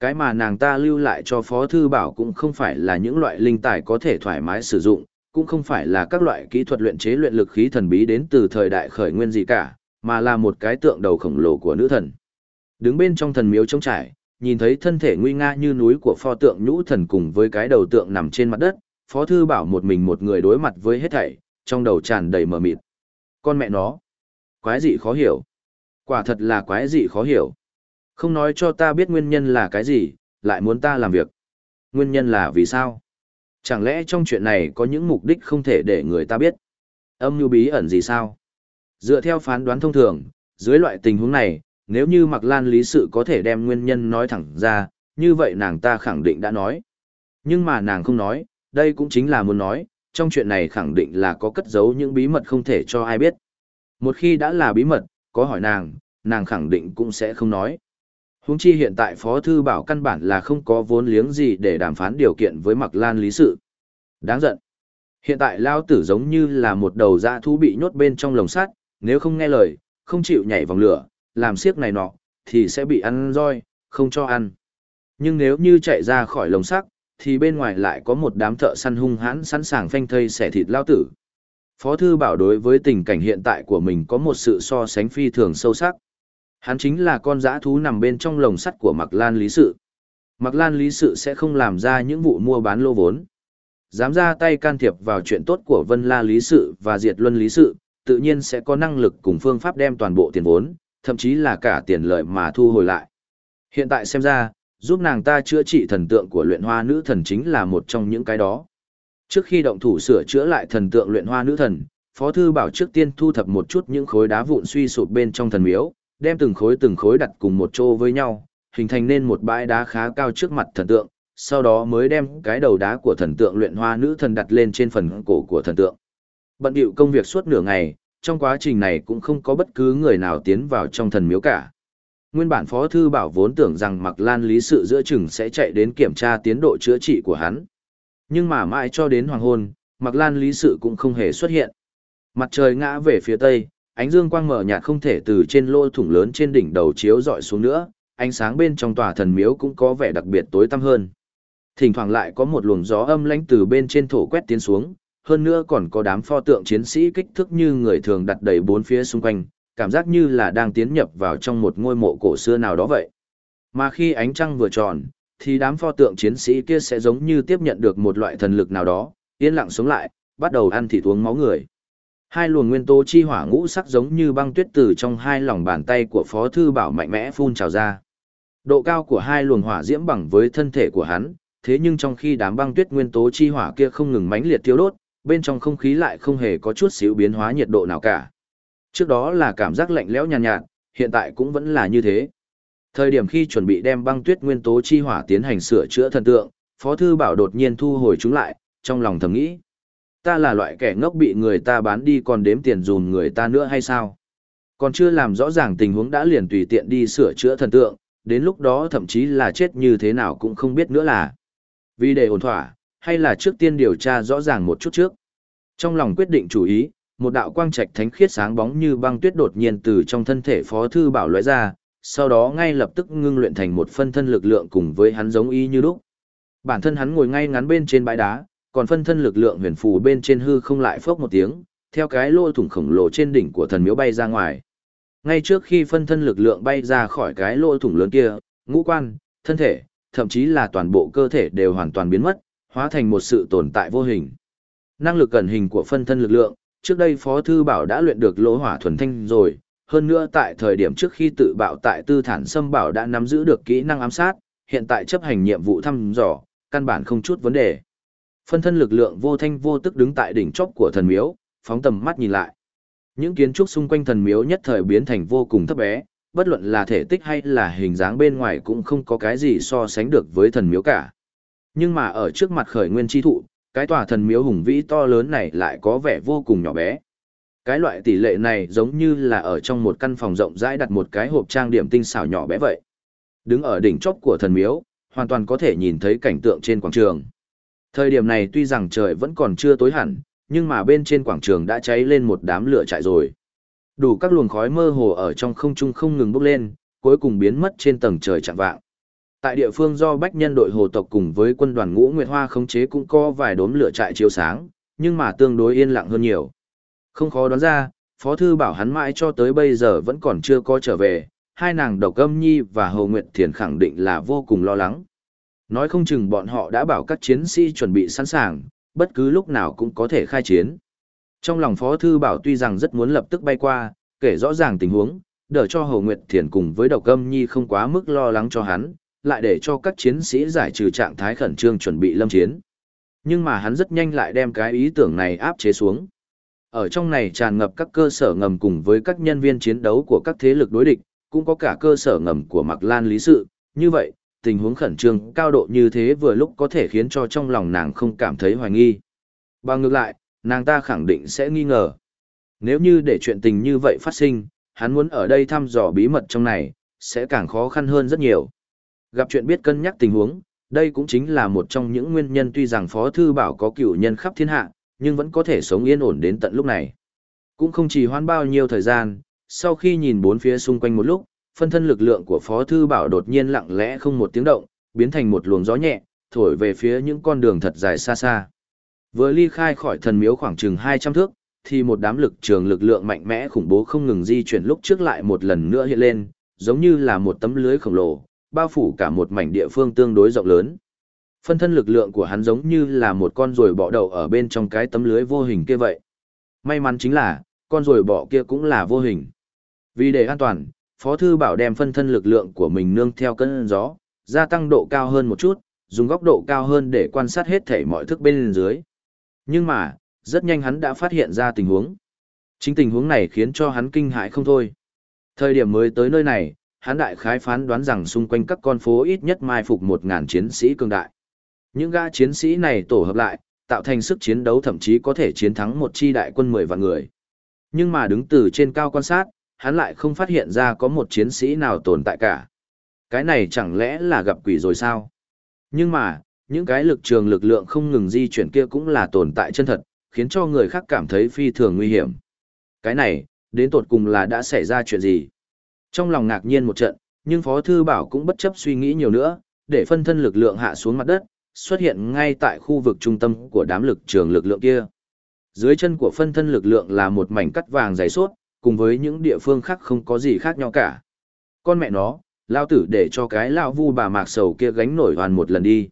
Cái mà nàng ta lưu lại cho Phó Thư Bảo cũng không phải là những loại linh tài có thể thoải mái sử dụng, cũng không phải là các loại kỹ thuật luyện chế luyện lực khí thần bí đến từ thời đại khởi nguyên gì cả, mà là một cái tượng đầu khổng lồ của nữ thần. Đứng bên trong thần miếu trống trải, nhìn thấy thân thể nguy nga như núi của pho tượng nhũ thần cùng với cái đầu tượng nằm trên mặt đất, Phó Thư Bảo một mình một người đối mặt với hết thảy, trong đầu tràn đầy mờ mịt. Con mẹ nó, quái dị khó hiểu. Quả thật là quái dị khó hiểu. Không nói cho ta biết nguyên nhân là cái gì, lại muốn ta làm việc. Nguyên nhân là vì sao? Chẳng lẽ trong chuyện này có những mục đích không thể để người ta biết? Âm mưu bí ẩn gì sao? Dựa theo phán đoán thông thường, dưới loại tình huống này, nếu như Mạc Lan lý sự có thể đem nguyên nhân nói thẳng ra, như vậy nàng ta khẳng định đã nói. Nhưng mà nàng không nói, đây cũng chính là muốn nói, trong chuyện này khẳng định là có cất giấu những bí mật không thể cho ai biết. Một khi đã là bí mật, có hỏi nàng, nàng khẳng định cũng sẽ không nói. Huống chi hiện tại Phó Thư Bảo căn bản là không có vốn liếng gì để đàm phán điều kiện với Mạc Lan lý sự. Đáng giận. Hiện tại Lao Tử giống như là một đầu dã thú bị nhốt bên trong lồng sắt, nếu không nghe lời, không chịu nhảy vòng lửa, làm siếc này nọ, thì sẽ bị ăn roi, không cho ăn. Nhưng nếu như chạy ra khỏi lồng sắt, thì bên ngoài lại có một đám thợ săn hung hãn sẵn sàng phanh thây xẻ thịt Lao Tử. Phó Thư Bảo đối với tình cảnh hiện tại của mình có một sự so sánh phi thường sâu sắc. Hắn chính là con dã thú nằm bên trong lồng sắt của Mạc Lan Lý Sự. Mạc Lan Lý Sự sẽ không làm ra những vụ mua bán lô vốn. Dám ra tay can thiệp vào chuyện tốt của Vân La Lý Sự và Diệt Luân Lý Sự, tự nhiên sẽ có năng lực cùng phương pháp đem toàn bộ tiền vốn, thậm chí là cả tiền lợi mà thu hồi lại. Hiện tại xem ra, giúp nàng ta chữa trị thần tượng của luyện hoa nữ thần chính là một trong những cái đó. Trước khi động thủ sửa chữa lại thần tượng luyện hoa nữ thần, Phó Thư Bảo trước tiên thu thập một chút những khối đá vụn suy sụp bên trong thần miếu, đem từng khối từng khối đặt cùng một chỗ với nhau, hình thành nên một bãi đá khá cao trước mặt thần tượng, sau đó mới đem cái đầu đá của thần tượng luyện hoa nữ thần đặt lên trên phần cổ của thần tượng. Bận điệu công việc suốt nửa ngày, trong quá trình này cũng không có bất cứ người nào tiến vào trong thần miếu cả. Nguyên bản Phó Thư Bảo vốn tưởng rằng Mạc Lan Lý Sự giữa chừng sẽ chạy đến kiểm tra tiến độ chữa trị của hắn. Nhưng mà mãi cho đến hoàng hôn, Mạc Lan Lý Sự cũng không hề xuất hiện. Mặt trời ngã về phía tây, ánh dương quang mở nhạt không thể từ trên lô thủng lớn trên đỉnh đầu chiếu dọi xuống nữa, ánh sáng bên trong tòa thần miếu cũng có vẻ đặc biệt tối tăm hơn. Thỉnh thoảng lại có một luồng gió âm lãnh từ bên trên thổ quét tiến xuống, hơn nữa còn có đám pho tượng chiến sĩ kích thước như người thường đặt đầy bốn phía xung quanh, cảm giác như là đang tiến nhập vào trong một ngôi mộ cổ xưa nào đó vậy. Mà khi ánh trăng vừa tròn, thì đám pho tượng chiến sĩ kia sẽ giống như tiếp nhận được một loại thần lực nào đó, yên lặng sống lại, bắt đầu ăn thịt uống máu người. Hai luồng nguyên tố chi hỏa ngũ sắc giống như băng tuyết từ trong hai lòng bàn tay của Phó Thư Bảo mạnh mẽ phun trào ra. Độ cao của hai luồng hỏa diễm bằng với thân thể của hắn, thế nhưng trong khi đám băng tuyết nguyên tố chi hỏa kia không ngừng mãnh liệt thiêu đốt, bên trong không khí lại không hề có chút xíu biến hóa nhiệt độ nào cả. Trước đó là cảm giác lạnh lẽo nhàn nhạt, nhạt, hiện tại cũng vẫn là như thế. Thời điểm khi chuẩn bị đem băng tuyết nguyên tố chi hỏa tiến hành sửa chữa thần tượng, Phó Thư Bảo đột nhiên thu hồi chúng lại, trong lòng thầm nghĩ. Ta là loại kẻ ngốc bị người ta bán đi còn đếm tiền dùm người ta nữa hay sao? Còn chưa làm rõ ràng tình huống đã liền tùy tiện đi sửa chữa thần tượng, đến lúc đó thậm chí là chết như thế nào cũng không biết nữa là. Vì để ổn thỏa, hay là trước tiên điều tra rõ ràng một chút trước. Trong lòng quyết định chủ ý, một đạo quang trạch thánh khiết sáng bóng như băng tuyết đột nhiên từ trong thân thể Phó thư bảo lóe ra, sau đó ngay lập tức ngưng luyện thành một phân thân lực lượng cùng với hắn giống y như lúc. Bản thân hắn ngồi ngay ngắn bên trên bãi đá, còn phân thân lực lượng huyền phù bên trên hư không lại phốc một tiếng, theo cái lỗ thủng khổng lồ trên đỉnh của thần miếu bay ra ngoài. Ngay trước khi phân thân lực lượng bay ra khỏi cái lỗ thủng lớn kia, ngũ quan, thân thể, thậm chí là toàn bộ cơ thể đều hoàn toàn biến mất, hóa thành một sự tồn tại vô hình. Năng lực cẩn hình của phân thân lực lượng, trước đây Phó Thư Bảo đã luyện được lỗ hỏa thuần thanh rồi, hơn nữa tại thời điểm trước khi tự bạo tại tư thản xâm bảo đã nắm giữ được kỹ năng ám sát, hiện tại chấp hành nhiệm vụ thăm dò, căn bản không chút vấn đề. Phân thân lực lượng vô thanh vô tức đứng tại đỉnh chóp của thần miếu, phóng tầm mắt nhìn lại. Những kiến trúc xung quanh thần miếu nhất thời biến thành vô cùng thấp bé, bất luận là thể tích hay là hình dáng bên ngoài cũng không có cái gì so sánh được với thần miếu cả. Nhưng mà ở trước mặt khởi nguyên chi thụ, cái tòa thần miếu hùng vĩ to lớn này lại có vẻ vô cùng nhỏ bé. Cái loại tỷ lệ này giống như là ở trong một căn phòng rộng rãi đặt một cái hộp trang điểm tinh xảo nhỏ bé vậy. Đứng ở đỉnh chóp của thần miếu, hoàn toàn có thể nhìn thấy cảnh tượng trên quảng trường. Thời điểm này tuy rằng trời vẫn còn chưa tối hẳn, nhưng mà bên trên quảng trường đã cháy lên một đám lửa trại rồi. Đủ các luồng khói mơ hồ ở trong không trung không ngừng bốc lên, cuối cùng biến mất trên tầng trời chạng vạng. Tại địa phương do bách nhân đội hồ tộc cùng với quân đoàn ngũ Nguyệt Hoa khống chế cũng có vài đốm lửa trại chiếu sáng, nhưng mà tương đối yên lặng hơn nhiều. Không khó đoán ra, Phó Thư bảo hắn mãi cho tới bây giờ vẫn còn chưa có trở về, hai nàng độc âm nhi và Hồ Nguyệt Thiền khẳng định là vô cùng lo lắng. Nói không chừng bọn họ đã bảo các chiến sĩ chuẩn bị sẵn sàng, bất cứ lúc nào cũng có thể khai chiến. Trong lòng Phó Thư Bảo tuy rằng rất muốn lập tức bay qua, kể rõ ràng tình huống, đỡ cho Hồ Nguyệt Thiền cùng với độc âm nhi không quá mức lo lắng cho hắn, lại để cho các chiến sĩ giải trừ trạng thái khẩn trương chuẩn bị lâm chiến. Nhưng mà hắn rất nhanh lại đem cái ý tưởng này áp chế xuống. Ở trong này tràn ngập các cơ sở ngầm cùng với các nhân viên chiến đấu của các thế lực đối địch, cũng có cả cơ sở ngầm của Mạc Lan Lý Sự, như vậy, tình huống khẩn trương cao độ như thế vừa lúc có thể khiến cho trong lòng nàng không cảm thấy hoài nghi. Bằng ngược lại, nàng ta khẳng định sẽ nghi ngờ. Nếu như để chuyện tình như vậy phát sinh, hắn muốn ở đây thăm dò bí mật trong này, sẽ càng khó khăn hơn rất nhiều. Gặp chuyện biết cân nhắc tình huống, đây cũng chính là một trong những nguyên nhân tuy rằng Phó Thư Bảo có cựu nhân khắp thiên hạ, nhưng vẫn có thể sống yên ổn đến tận lúc này. Cũng không chỉ hoan bao nhiêu thời gian, sau khi nhìn bốn phía xung quanh một lúc, phân thân lực lượng của Phó Thư Bảo đột nhiên lặng lẽ không một tiếng động, biến thành một luồng gió nhẹ, thổi về phía những con đường thật dài xa xa. Vừa ly khai khỏi thần miếu khoảng chừng 200 thước, thì một đám lực trường lực lượng mạnh mẽ khủng bố không ngừng di chuyển lúc trước lại một lần nữa hiện lên, giống như là một tấm lưới khổng lồ, bao phủ cả một mảnh địa phương tương đối rộng lớn. Phân thân lực lượng của hắn giống như là một con ruồi bọ đậu ở bên trong cái tấm lưới vô hình kia vậy. May mắn chính là, con ruồi bọ kia cũng là vô hình. Vì để an toàn, Phó Thư Bảo đem phân thân lực lượng của mình nương theo cân gió, gia tăng độ cao hơn một chút, dùng góc độ cao hơn để quan sát hết thể mọi thức bên dưới. Nhưng mà, rất nhanh hắn đã phát hiện ra tình huống. Chính tình huống này khiến cho hắn kinh hãi không thôi. Thời điểm mới tới nơi này, Hán đại khái phán đoán rằng xung quanh các con phố ít nhất mai phục một ngàn chiến sĩ cường đại. Những gã chiến sĩ này tổ hợp lại, tạo thành sức chiến đấu thậm chí có thể chiến thắng một chi đại quân 10 vạn người. Nhưng mà đứng từ trên cao quan sát, hắn lại không phát hiện ra có một chiến sĩ nào tồn tại cả. Cái này chẳng lẽ là gặp quỷ rồi sao? Nhưng mà, những cái lực trường lực lượng không ngừng di chuyển kia cũng là tồn tại chân thật, khiến cho người khác cảm thấy phi thường nguy hiểm. Cái này, đến tột cùng là đã xảy ra chuyện gì? Trong lòng ngạc nhiên một trận, nhưng Phó Thư Bảo cũng bất chấp suy nghĩ nhiều nữa, để phân thân lực lượng hạ xuống mặt đất, xuất hiện ngay tại khu vực trung tâm của đám lực trường lực lượng kia. Dưới chân của phân thân lực lượng là một mảnh cắt vàng dày suốt, cùng với những địa phương khác không có gì khác nhau cả. Con mẹ nó, lao tử để cho cái lao vu bà mạc sầu kia gánh nổi hoàn một lần đi.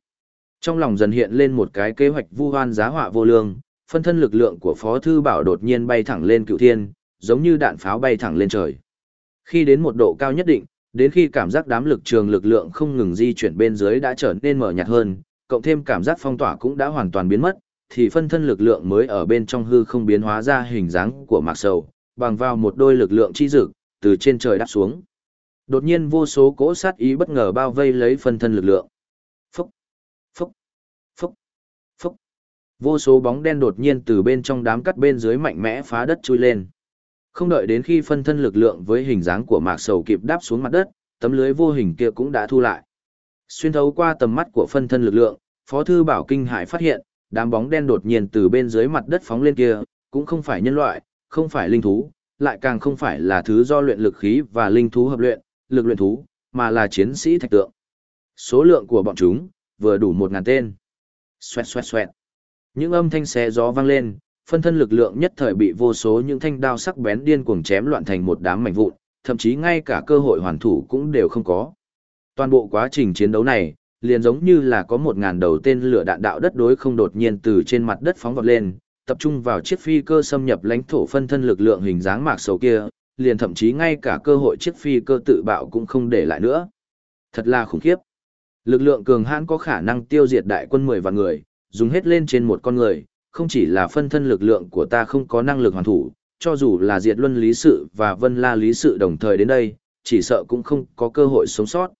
Trong lòng dần hiện lên một cái kế hoạch vu hoan giá họa vô lương, phân thân lực lượng của Phó Thư Bảo đột nhiên bay thẳng lên cựu thiên, giống như đạn pháo bay thẳng lên trời. Khi đến một độ cao nhất định, đến khi cảm giác đám lực trường lực lượng không ngừng di chuyển bên dưới đã trở nên mở nhạt hơn, cộng thêm cảm giác phong tỏa cũng đã hoàn toàn biến mất, thì phân thân lực lượng mới ở bên trong hư không biến hóa ra hình dáng của mạc sầu, bằng vào một đôi lực lượng chi dực, từ trên trời đáp xuống. Đột nhiên vô số cỗ sát ý bất ngờ bao vây lấy phân thân lực lượng. Phúc, phúc, phúc, phúc. Vô số bóng đen đột nhiên từ bên trong đám cắt bên dưới mạnh mẽ phá đất chui lên. Không đợi đến khi phân thân lực lượng với hình dáng của mạc sầu kịp đáp xuống mặt đất, tấm lưới vô hình kia cũng đã thu lại. Xuyên thấu qua tầm mắt của phân thân lực lượng, Phó Thư Bảo Kinh Hải phát hiện, đám bóng đen đột nhiên từ bên dưới mặt đất phóng lên kia, cũng không phải nhân loại, không phải linh thú, lại càng không phải là thứ do luyện lực khí và linh thú hợp luyện, lực luyện thú, mà là chiến sĩ thạch tượng. Số lượng của bọn chúng, vừa đủ một ngàn tên. Xoẹt xoẹt xoẹt. Những âm thanh xé gió vang lên, phân thân lực lượng nhất thời bị vô số những thanh đao sắc bén điên cuồng chém loạn thành một đám mảnh vụn, thậm chí ngay cả cơ hội hoàn thủ cũng đều không có. Toàn bộ quá trình chiến đấu này, liền giống như là có một ngàn đầu tên lửa đạn đạo đất đối không đột nhiên từ trên mặt đất phóng vọt lên, tập trung vào chiếc phi cơ xâm nhập lãnh thổ phân thân lực lượng hình dáng mạc sầu kia, liền thậm chí ngay cả cơ hội chiếc phi cơ tự bạo cũng không để lại nữa. Thật là khủng khiếp. Lực lượng cường hãn có khả năng tiêu diệt đại quân 10 vạn người, dùng hết lên trên một con người, không chỉ là phân thân lực lượng của ta không có năng lực hoàn thủ, cho dù là diệt luân lý sự và vân la lý sự đồng thời đến đây, chỉ sợ cũng không có cơ hội sống sót.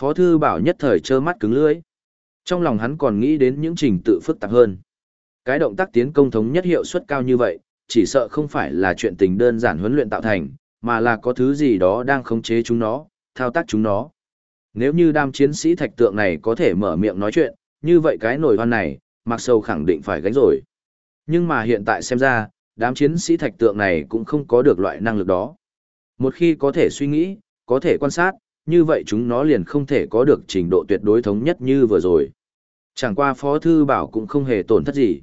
Phó thư bảo nhất thời trơ mắt cứng lưỡi. Trong lòng hắn còn nghĩ đến những trình tự phức tạp hơn. Cái động tác tiến công thống nhất hiệu suất cao như vậy, chỉ sợ không phải là chuyện tình đơn giản huấn luyện tạo thành, mà là có thứ gì đó đang khống chế chúng nó, thao tác chúng nó. Nếu như đam chiến sĩ thạch tượng này có thể mở miệng nói chuyện, như vậy cái nổi hoan này, Mạc Sầu khẳng định phải gánh rồi. Nhưng mà hiện tại xem ra, đám chiến sĩ thạch tượng này cũng không có được loại năng lực đó. Một khi có thể suy nghĩ, có thể quan sát, như vậy chúng nó liền không thể có được trình độ tuyệt đối thống nhất như vừa rồi. Chẳng qua Phó Thư Bảo cũng không hề tổn thất gì.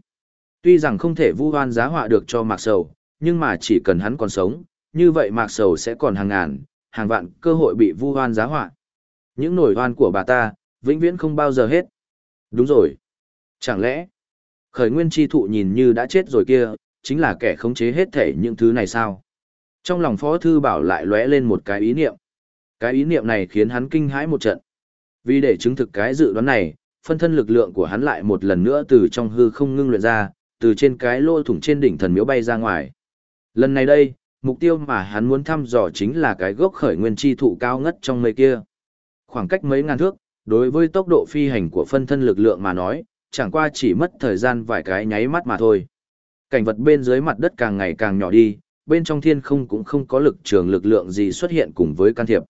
Tuy rằng không thể vu hoan giá họa được cho Mạc Sầu, nhưng mà chỉ cần hắn còn sống, như vậy Mạc Sầu sẽ còn hàng ngàn, hàng vạn cơ hội bị vu hoan giá họa. Những nổi hoan của bà ta, vĩnh viễn không bao giờ hết. Đúng rồi. Chẳng lẽ, khởi nguyên chi thụ nhìn như đã chết rồi kia, chính là kẻ khống chế hết thể những thứ này sao? Trong lòng Phó Thư Bảo lại lóe lên một cái ý niệm. Cái ý niệm này khiến hắn kinh hãi một trận. Vì để chứng thực cái dự đoán này, phân thân lực lượng của hắn lại một lần nữa từ trong hư không ngưng luyện ra, từ trên cái lỗ thủng trên đỉnh thần miếu bay ra ngoài. Lần này đây, mục tiêu mà hắn muốn thăm dò chính là cái gốc khởi nguyên chi thụ cao ngất trong mây kia. Khoảng cách mấy ngàn thước, đối với tốc độ phi hành của phân thân lực lượng mà nói, chẳng qua chỉ mất thời gian vài cái nháy mắt mà thôi. Cảnh vật bên dưới mặt đất càng ngày càng nhỏ đi, bên trong thiên không cũng không có lực trường lực lượng gì xuất hiện cùng với can thiệp.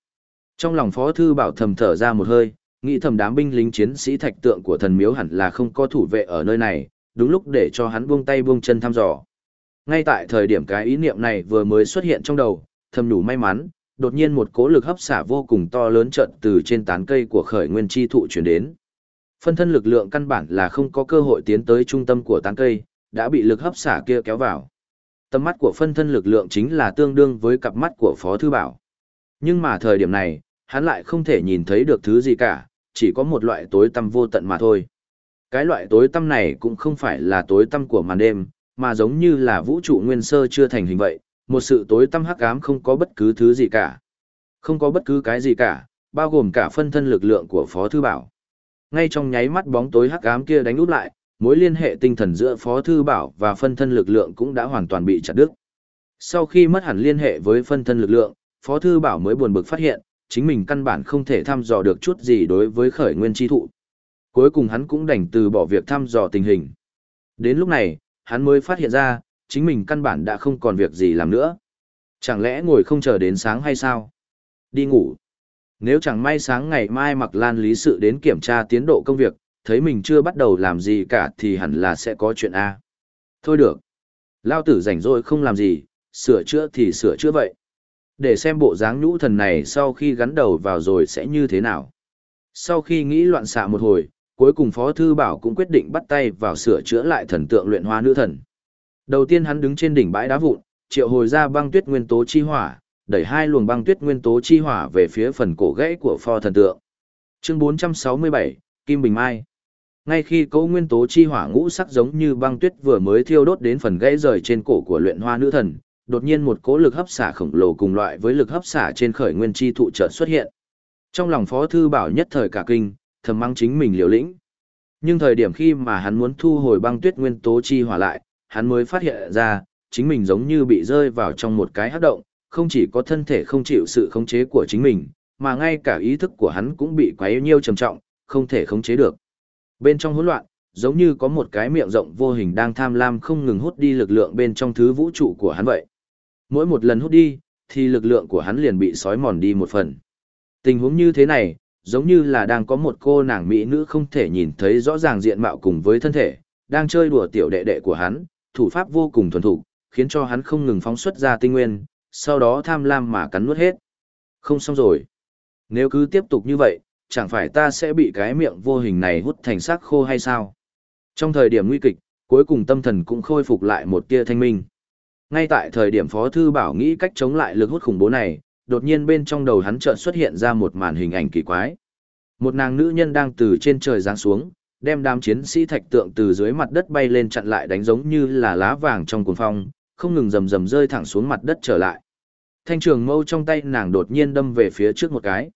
Trong lòng Phó Thư Bảo thầm thở ra một hơi, nghĩ thầm đám binh lính chiến sĩ thạch tượng của thần miếu hẳn là không có thủ vệ ở nơi này, đúng lúc để cho hắn buông tay buông chân thăm dò. Ngay tại thời điểm cái ý niệm này vừa mới xuất hiện trong đầu, thầm đủ may mắn, đột nhiên một cố lực hấp xả vô cùng to lớn trận từ trên tán cây của khởi nguyên chi thụ chuyển đến. Phân thân lực lượng căn bản là không có cơ hội tiến tới trung tâm của tán cây, đã bị lực hấp xả kia kéo vào. Tầm mắt của phân thân lực lượng chính là tương đương với cặp mắt của Phó Thư Bảo. Nhưng mà thời điểm này, hắn lại không thể nhìn thấy được thứ gì cả, chỉ có một loại tối tăm vô tận mà thôi. Cái loại tối tăm này cũng không phải là tối tăm của màn đêm, mà giống như là vũ trụ nguyên sơ chưa thành hình vậy, một sự tối tăm hắc ám không có bất cứ thứ gì cả. Không có bất cứ cái gì cả, bao gồm cả phân thân lực lượng của Phó Thư Bảo. Ngay trong nháy mắt bóng tối hắc ám kia đánh úp lại, mối liên hệ tinh thần giữa Phó Thư Bảo và phân thân lực lượng cũng đã hoàn toàn bị chặt đứt. Sau khi mất hẳn liên hệ với phân thân lực lượng, Phó Thư Bảo mới buồn bực phát hiện, chính mình căn bản không thể thăm dò được chút gì đối với khởi nguyên chi thụ. Cuối cùng hắn cũng đành từ bỏ việc thăm dò tình hình. Đến lúc này, hắn mới phát hiện ra, chính mình căn bản đã không còn việc gì làm nữa. Chẳng lẽ ngồi không chờ đến sáng hay sao? Đi ngủ. Nếu chẳng may sáng ngày mai mặc lan lý sự đến kiểm tra tiến độ công việc, thấy mình chưa bắt đầu làm gì cả thì hẳn là sẽ có chuyện A. Thôi được. Lao tử rảnh rỗi không làm gì, sửa chữa thì sửa chữa vậy. Để xem bộ dáng nhũ thần này sau khi gắn đầu vào rồi sẽ như thế nào. Sau khi nghĩ loạn xạ một hồi, cuối cùng Phó Thư Bảo cũng quyết định bắt tay vào sửa chữa lại thần tượng luyện hoa nữ thần. Đầu tiên hắn đứng trên đỉnh bãi đá vụn, triệu hồi ra băng tuyết nguyên tố chi hỏa, đẩy hai luồng băng tuyết nguyên tố chi hỏa về phía phần cổ gãy của pho thần tượng. Chương 467, Kim Bình Mai. Ngay khi cấu nguyên tố chi hỏa ngũ sắc giống như băng tuyết vừa mới thiêu đốt đến phần gãy rời trên cổ của luyện hoa nữ thần, đột nhiên một cỗ lực hấp xả khổng lồ cùng loại với lực hấp xả trên khởi nguyên chi thụ chợt xuất hiện. Trong lòng Phó thư bảo nhất thời cả kinh, thầm mang chính mình liều lĩnh. Nhưng thời điểm khi mà hắn muốn thu hồi băng tuyết nguyên tố chi hỏa lại, hắn mới phát hiện ra, chính mình giống như bị rơi vào trong một cái hắc động, không chỉ có thân thể không chịu sự khống chế của chính mình, mà ngay cả ý thức của hắn cũng bị quấy nhiêu trầm trọng, không thể khống chế được. Bên trong hỗn loạn, giống như có một cái miệng rộng vô hình đang tham lam không ngừng hút đi lực lượng bên trong thứ vũ trụ của hắn vậy. Mỗi một lần hút đi, thì lực lượng của hắn liền bị sói mòn đi một phần. Tình huống như thế này, giống như là đang có một cô nàng mỹ nữ không thể nhìn thấy rõ ràng diện mạo cùng với thân thể, đang chơi đùa tiểu đệ đệ của hắn, thủ pháp vô cùng thuần thục, khiến cho hắn không ngừng phóng xuất ra tinh nguyên, sau đó tham lam mà cắn nuốt hết. Không xong rồi. Nếu cứ tiếp tục như vậy, chẳng phải ta sẽ bị cái miệng vô hình này hút thành xác khô hay sao? Trong thời điểm nguy kịch, cuối cùng tâm thần cũng khôi phục lại một tia thanh minh. Ngay tại thời điểm Phó Thư Bảo nghĩ cách chống lại lực hút khủng bố này, đột nhiên bên trong đầu hắn chợt xuất hiện ra một màn hình ảnh kỳ quái. Một nàng nữ nhân đang từ trên trời giáng xuống, đem đám chiến sĩ thạch tượng từ dưới mặt đất bay lên chặn lại đánh giống như là lá vàng trong cuồng phong, không ngừng rầm rầm rơi thẳng xuống mặt đất trở lại. Thanh trường mâu trong tay nàng đột nhiên đâm về phía trước một cái.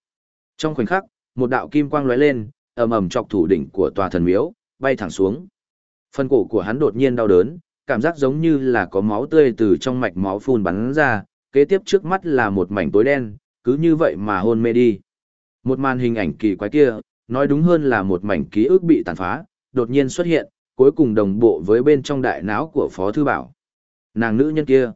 Trong khoảnh khắc, một đạo kim quang lóe lên, ầm ầm chọc thủ đỉnh của tòa thần miếu, bay thẳng xuống. Phần cổ của hắn đột nhiên đau đớn, cảm giác giống như là có máu tươi từ trong mạch máu phun bắn ra, kế tiếp trước mắt là một mảnh tối đen, cứ như vậy mà hôn mê đi. Một màn hình ảnh kỳ quái kia, nói đúng hơn là một mảnh ký ức bị tàn phá, đột nhiên xuất hiện, cuối cùng đồng bộ với bên trong đại não của Phó Thư Bảo. Nàng nữ nhân kia,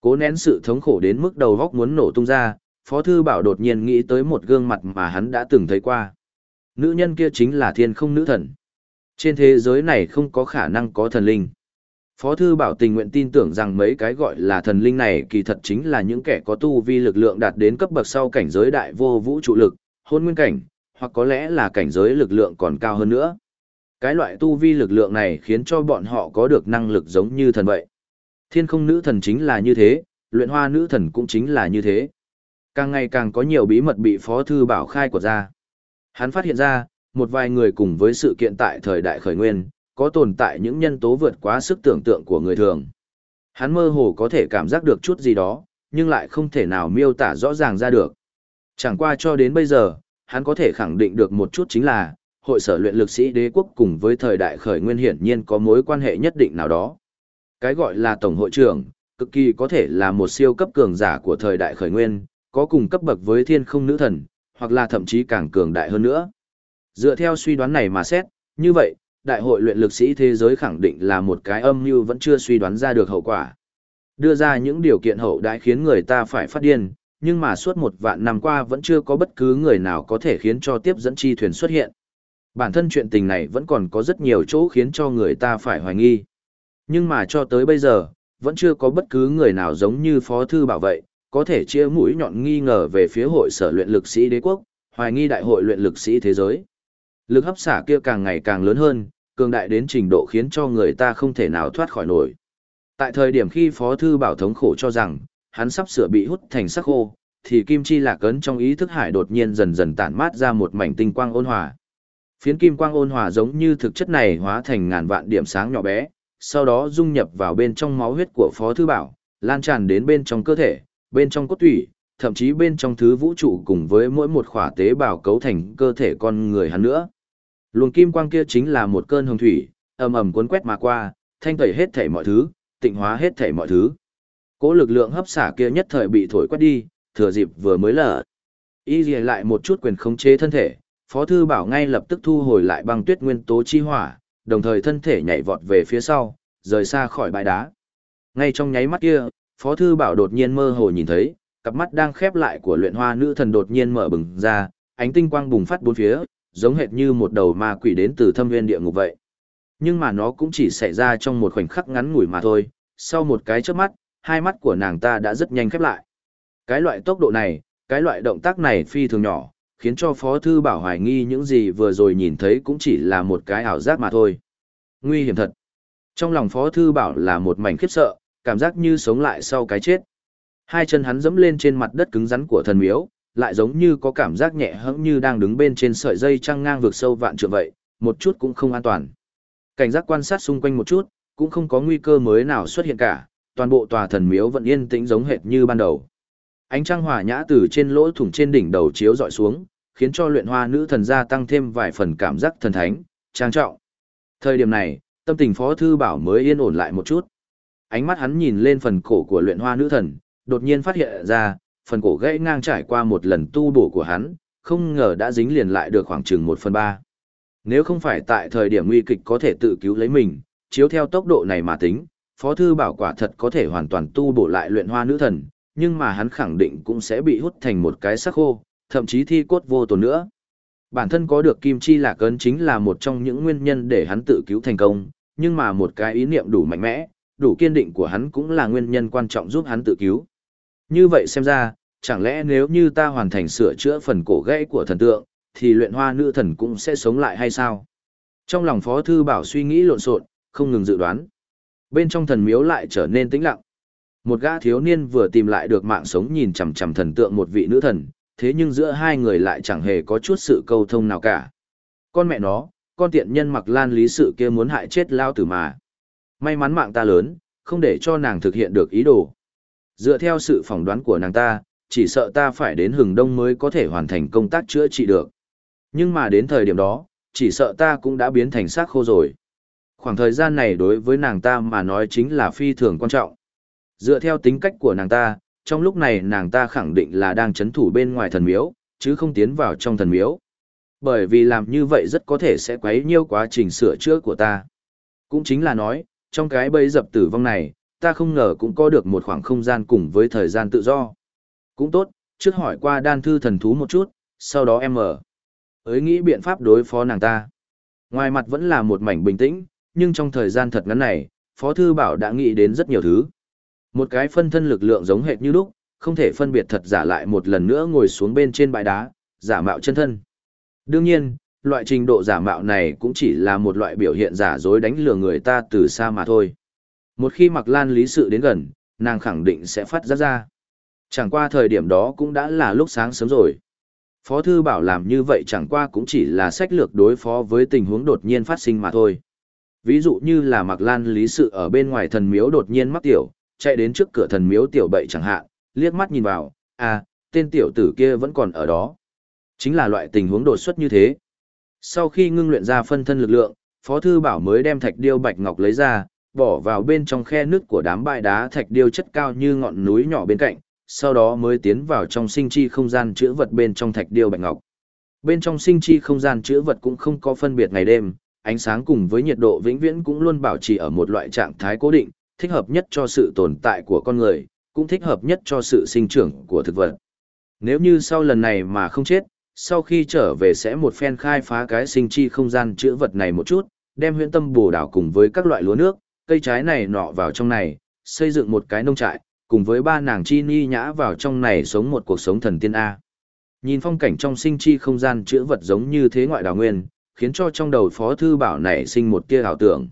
cố nén sự thống khổ đến mức đầu góc muốn nổ tung ra, Phó Thư Bảo đột nhiên nghĩ tới một gương mặt mà hắn đã từng thấy qua. Nữ nhân kia chính là thiên không nữ thần. Trên thế giới này không có khả năng có thần linh. Phó Thư Bảo tình nguyện tin tưởng rằng mấy cái gọi là thần linh này kỳ thật chính là những kẻ có tu vi lực lượng đạt đến cấp bậc sau cảnh giới đại vô vũ trụ lực, hôn nguyên cảnh, hoặc có lẽ là cảnh giới lực lượng còn cao hơn nữa. Cái loại tu vi lực lượng này khiến cho bọn họ có được năng lực giống như thần vậy. Thiên không nữ thần chính là như thế, luyện hoa nữ thần cũng chính là như thế. Càng ngày càng có nhiều bí mật bị Phó Thư Bảo khai của ra. Hắn phát hiện ra, một vài người cùng với sự kiện tại thời đại khởi nguyên, có tồn tại những nhân tố vượt quá sức tưởng tượng của người thường. Hắn mơ hồ có thể cảm giác được chút gì đó, nhưng lại không thể nào miêu tả rõ ràng ra được. Chẳng qua cho đến bây giờ, hắn có thể khẳng định được một chút chính là, hội sở luyện lực sĩ đế quốc cùng với thời đại khởi nguyên hiển nhiên có mối quan hệ nhất định nào đó. Cái gọi là tổng hội trưởng, cực kỳ có thể là một siêu cấp cường giả của thời đại khởi nguyên, có cùng cấp bậc với thiên không nữ thần, hoặc là thậm chí càng cường đại hơn nữa. Dựa theo suy đoán này mà xét, như vậy, đại hội luyện lực sĩ thế giới khẳng định là một cái âm mưu vẫn chưa suy đoán ra được hậu quả. Đưa ra những điều kiện hậu đại khiến người ta phải phát điên, nhưng mà suốt một vạn năm qua vẫn chưa có bất cứ người nào có thể khiến cho tiếp dẫn chi thuyền xuất hiện. Bản thân chuyện tình này vẫn còn có rất nhiều chỗ khiến cho người ta phải hoài nghi. Nhưng mà cho tới bây giờ, vẫn chưa có bất cứ người nào giống như Phó Thư Bảo vệ, có thể chia mũi nhọn nghi ngờ về phía hội sở luyện lực sĩ đế quốc, hoài nghi đại hội luyện lực sĩ thế giới. Lực hấp xả kia càng ngày càng lớn hơn, cường đại đến trình độ khiến cho người ta không thể nào thoát khỏi nổi. Tại thời điểm khi Phó Thư Bảo thống khổ cho rằng, hắn sắp sửa bị hút thành sắc khô, thì kim chi lạc ấn trong ý thức hải đột nhiên dần dần tản mát ra một mảnh tinh quang ôn hòa. Phiến kim quang ôn hòa giống như thực chất này hóa thành ngàn vạn điểm sáng nhỏ bé, sau đó dung nhập vào bên trong máu huyết của Phó Thư Bảo, lan tràn đến bên trong cơ thể, bên trong cốt tủy, thậm chí bên trong thứ vũ trụ cùng với mỗi một khỏa tế bào cấu thành cơ thể con người hắn nữa. Luồng kim quang kia chính là một cơn hồng thủy, ầm ầm cuốn quét mà qua, thanh tẩy hết thảy mọi thứ, tịnh hóa hết thảy mọi thứ. Cố lực lượng hấp xả kia nhất thời bị thổi quét đi, thừa dịp vừa mới lở. Y liền lại một chút quyền khống chế thân thể, Phó Thư Bảo ngay lập tức thu hồi lại băng tuyết nguyên tố chi hỏa, đồng thời thân thể nhảy vọt về phía sau, rời xa khỏi bãi đá. Ngay trong nháy mắt kia, Phó Thư Bảo đột nhiên mơ hồ nhìn thấy, cặp mắt đang khép lại của luyện hoa nữ thần đột nhiên mở bừng ra, ánh tinh quang bùng phát bốn phía, giống hệt như một đầu ma quỷ đến từ thâm viên địa ngục vậy. Nhưng mà nó cũng chỉ xảy ra trong một khoảnh khắc ngắn ngủi mà thôi, sau một cái chớp mắt, hai mắt của nàng ta đã rất nhanh khép lại. Cái loại tốc độ này, cái loại động tác này phi thường nhỏ, khiến cho Phó Thư Bảo hoài nghi những gì vừa rồi nhìn thấy cũng chỉ là một cái ảo giác mà thôi. Nguy hiểm thật. Trong lòng Phó Thư Bảo là một mảnh khiếp sợ, cảm giác như sống lại sau cái chết. Hai chân hắn dẫm lên trên mặt đất cứng rắn của thần miếu, lại giống như có cảm giác nhẹ hẫng như đang đứng bên trên sợi dây trăng ngang vượt sâu vạn trượng vậy, một chút cũng không an toàn. Cảnh giác quan sát xung quanh một chút, cũng không có nguy cơ mới nào xuất hiện cả, toàn bộ tòa thần miếu vẫn yên tĩnh giống hệt như ban đầu. Ánh trăng hòa nhã từ trên lỗ thủng trên đỉnh đầu chiếu dọi xuống, khiến cho luyện hoa nữ thần gia tăng thêm vài phần cảm giác thần thánh, trang trọng. Thời điểm này, tâm tình Phó Thư Bảo mới yên ổn lại một chút. Ánh mắt hắn nhìn lên phần cổ của luyện hoa nữ thần, đột nhiên phát hiện ra, phần cổ gãy ngang trải qua một lần tu bổ của hắn, không ngờ đã dính liền lại được khoảng chừng 1 phần 3. Nếu không phải tại thời điểm nguy kịch có thể tự cứu lấy mình, chiếu theo tốc độ này mà tính, Phó Thư Bảo quả thật có thể hoàn toàn tu bổ lại luyện hoa nữ thần, nhưng mà hắn khẳng định cũng sẽ bị hút thành một cái sắc khô, thậm chí thi cốt vô tồn nữa. Bản thân có được kim chi lạc ấn chính là một trong những nguyên nhân để hắn tự cứu thành công, nhưng mà một cái ý niệm đủ mạnh mẽ, đủ kiên định của hắn cũng là nguyên nhân quan trọng giúp hắn tự cứu. Như vậy xem ra, chẳng lẽ nếu như ta hoàn thành sửa chữa phần cổ gãy của thần tượng, thì luyện hoa nữ thần cũng sẽ sống lại hay sao? Trong lòng Phó Thư Bảo suy nghĩ lộn xộn, không ngừng dự đoán. Bên trong thần miếu lại trở nên tĩnh lặng. Một gã thiếu niên vừa tìm lại được mạng sống nhìn chằm chằm thần tượng một vị nữ thần, thế nhưng giữa hai người lại chẳng hề có chút sự câu thông nào cả. Con mẹ nó, con tiện nhân mặc lan lý sự kia muốn hại chết lao tử mà. May mắn mạng ta lớn, không để cho nàng thực hiện được ý đồ. Dựa theo sự phỏng đoán của nàng ta, chỉ sợ ta phải đến hừng đông mới có thể hoàn thành công tác chữa trị được. Nhưng mà đến thời điểm đó, chỉ sợ ta cũng đã biến thành xác khô rồi. Khoảng thời gian này đối với nàng ta mà nói chính là phi thường quan trọng. Dựa theo tính cách của nàng ta, trong lúc này nàng ta khẳng định là đang chấn thủ bên ngoài thần miếu, chứ không tiến vào trong thần miếu. Bởi vì làm như vậy rất có thể sẽ quấy nhiêu quá trình sửa chữa của ta. Cũng chính là nói, trong cái bẫy dập tử vong này, ta không ngờ cũng có được một khoảng không gian cùng với thời gian tự do. Cũng tốt, trước hỏi qua đan thư thần thú một chút, sau đó em mở. Ới nghĩ biện pháp đối phó nàng ta. Ngoài mặt vẫn là một mảnh bình tĩnh, nhưng trong thời gian thật ngắn này, Phó Thư Bảo đã nghĩ đến rất nhiều thứ. Một cái phân thân lực lượng giống hệt như lúc, không thể phân biệt thật giả lại một lần nữa ngồi xuống bên trên bãi đá, giả mạo chân thân. Đương nhiên, loại trình độ giả mạo này cũng chỉ là một loại biểu hiện giả dối đánh lừa người ta từ xa mà thôi. Một khi mặc lan lý sự đến gần, nàng khẳng định sẽ phát ra ra. Chẳng qua thời điểm đó cũng đã là lúc sáng sớm rồi. Phó thư bảo làm như vậy chẳng qua cũng chỉ là sách lược đối phó với tình huống đột nhiên phát sinh mà thôi. Ví dụ như là mặc lan lý sự ở bên ngoài thần miếu đột nhiên mắc tiểu, chạy đến trước cửa thần miếu tiểu bậy chẳng hạn, liếc mắt nhìn vào, à, tên tiểu tử kia vẫn còn ở đó. Chính là loại tình huống đột xuất như thế. Sau khi ngưng luyện ra phân thân lực lượng, Phó Thư Bảo mới đem thạch điêu bạch ngọc lấy ra, bỏ vào bên trong khe nước của đám bãi đá thạch điêu chất cao như ngọn núi nhỏ bên cạnh, sau đó mới tiến vào trong sinh chi không gian chữa vật bên trong thạch điêu bạch ngọc. Bên trong sinh chi không gian chữa vật cũng không có phân biệt ngày đêm, ánh sáng cùng với nhiệt độ vĩnh viễn cũng luôn bảo trì ở một loại trạng thái cố định, thích hợp nhất cho sự tồn tại của con người, cũng thích hợp nhất cho sự sinh trưởng của thực vật. Nếu như sau lần này mà không chết, sau khi trở về sẽ một phen khai phá cái sinh chi không gian chữa vật này một chút, đem huyện tâm bổ đảo cùng với các loại lúa nước, cây trái này nọ vào trong này, xây dựng một cái nông trại, cùng với ba nàng chi ni nhã vào trong này sống một cuộc sống thần tiên A. Nhìn phong cảnh trong sinh chi không gian chữa vật giống như thế ngoại đào nguyên, khiến cho trong đầu Phó Thư Bảo này sinh một tia ảo tưởng.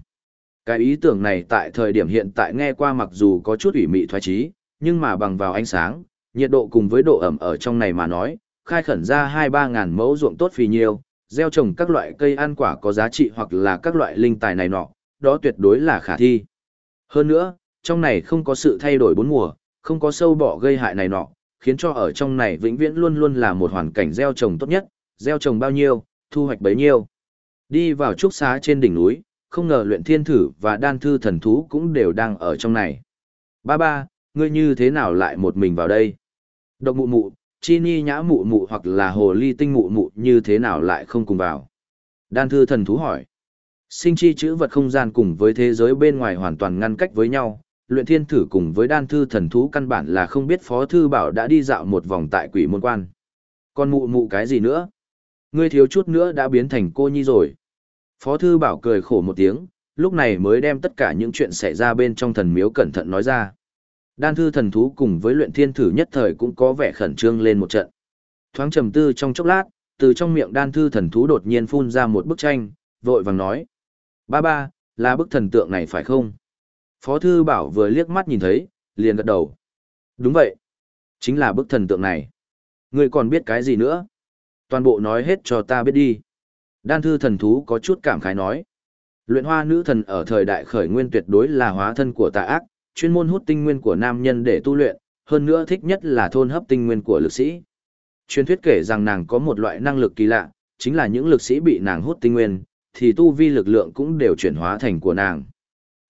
Cái ý tưởng này tại thời điểm hiện tại nghe qua mặc dù có chút ủy mị thoái trí, nhưng mà bằng vào ánh sáng, nhiệt độ cùng với độ ẩm ở trong này mà nói, khai khẩn ra 2-3 ngàn mẫu ruộng tốt phì nhiêu, gieo trồng các loại cây ăn quả có giá trị hoặc là các loại linh tài này nọ, đó tuyệt đối là khả thi. Hơn nữa, trong này không có sự thay đổi bốn mùa, không có sâu bọ gây hại này nọ, khiến cho ở trong này vĩnh viễn luôn luôn là một hoàn cảnh gieo trồng tốt nhất, gieo trồng bao nhiêu, thu hoạch bấy nhiêu. Đi vào trúc xá trên đỉnh núi, không ngờ luyện thiên thử và đan thư thần thú cũng đều đang ở trong này. Ba ba, ngươi như thế nào lại một mình vào đây? Độc mụ mụ, chi ni nhã mụ mụ hoặc là hồ ly tinh mụ mụ như thế nào lại không cùng vào? Đan thư thần thú hỏi. Sinh chi chữ vật không gian cùng với thế giới bên ngoài hoàn toàn ngăn cách với nhau, luyện thiên thử cùng với đan thư thần thú căn bản là không biết phó thư bảo đã đi dạo một vòng tại quỷ môn quan. Còn mụ mụ cái gì nữa? Ngươi thiếu chút nữa đã biến thành cô nhi rồi. Phó thư bảo cười khổ một tiếng, lúc này mới đem tất cả những chuyện xảy ra bên trong thần miếu cẩn thận nói ra. Đan thư thần thú cùng với luyện thiên thử nhất thời cũng có vẻ khẩn trương lên một trận. Thoáng trầm tư trong chốc lát, từ trong miệng đan thư thần thú đột nhiên phun ra một bức tranh, vội vàng nói. Ba ba, là bức thần tượng này phải không? Phó Thư Bảo vừa liếc mắt nhìn thấy, liền gật đầu. Đúng vậy. Chính là bức thần tượng này. Ngươi còn biết cái gì nữa? Toàn bộ nói hết cho ta biết đi. Đan thư thần thú có chút cảm khái nói. Luyện hoa nữ thần ở thời đại khởi nguyên tuyệt đối là hóa thân của tà ác, chuyên môn hút tinh nguyên của nam nhân để tu luyện, hơn nữa thích nhất là thôn hấp tinh nguyên của lực sĩ. Truyền thuyết kể rằng nàng có một loại năng lực kỳ lạ, chính là những lực sĩ bị nàng hút tinh nguyên, thì tu vi lực lượng cũng đều chuyển hóa thành của nàng.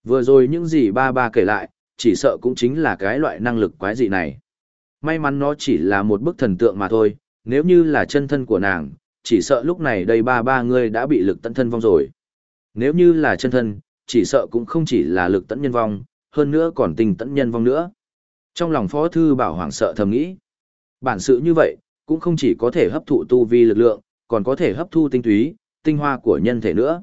Vừa rồi những gì ba ba kể lại, chỉ sợ cũng chính là cái loại năng lực quái dị này. May mắn nó chỉ là một bức thần tượng mà thôi, nếu như là chân thân của nàng, chỉ sợ lúc này đây ba ba người đã bị lực tận thân vong rồi. Nếu như là chân thân, chỉ sợ cũng không chỉ là lực tận nhân vong, hơn nữa còn tình tận nhân vong nữa. Trong lòng Phó Thư Bảo hoảng sợ thầm nghĩ, bản sự như vậy, cũng không chỉ có thể hấp thụ tu vi lực lượng, còn có thể hấp thu tinh túy, tinh hoa của nhân thể nữa.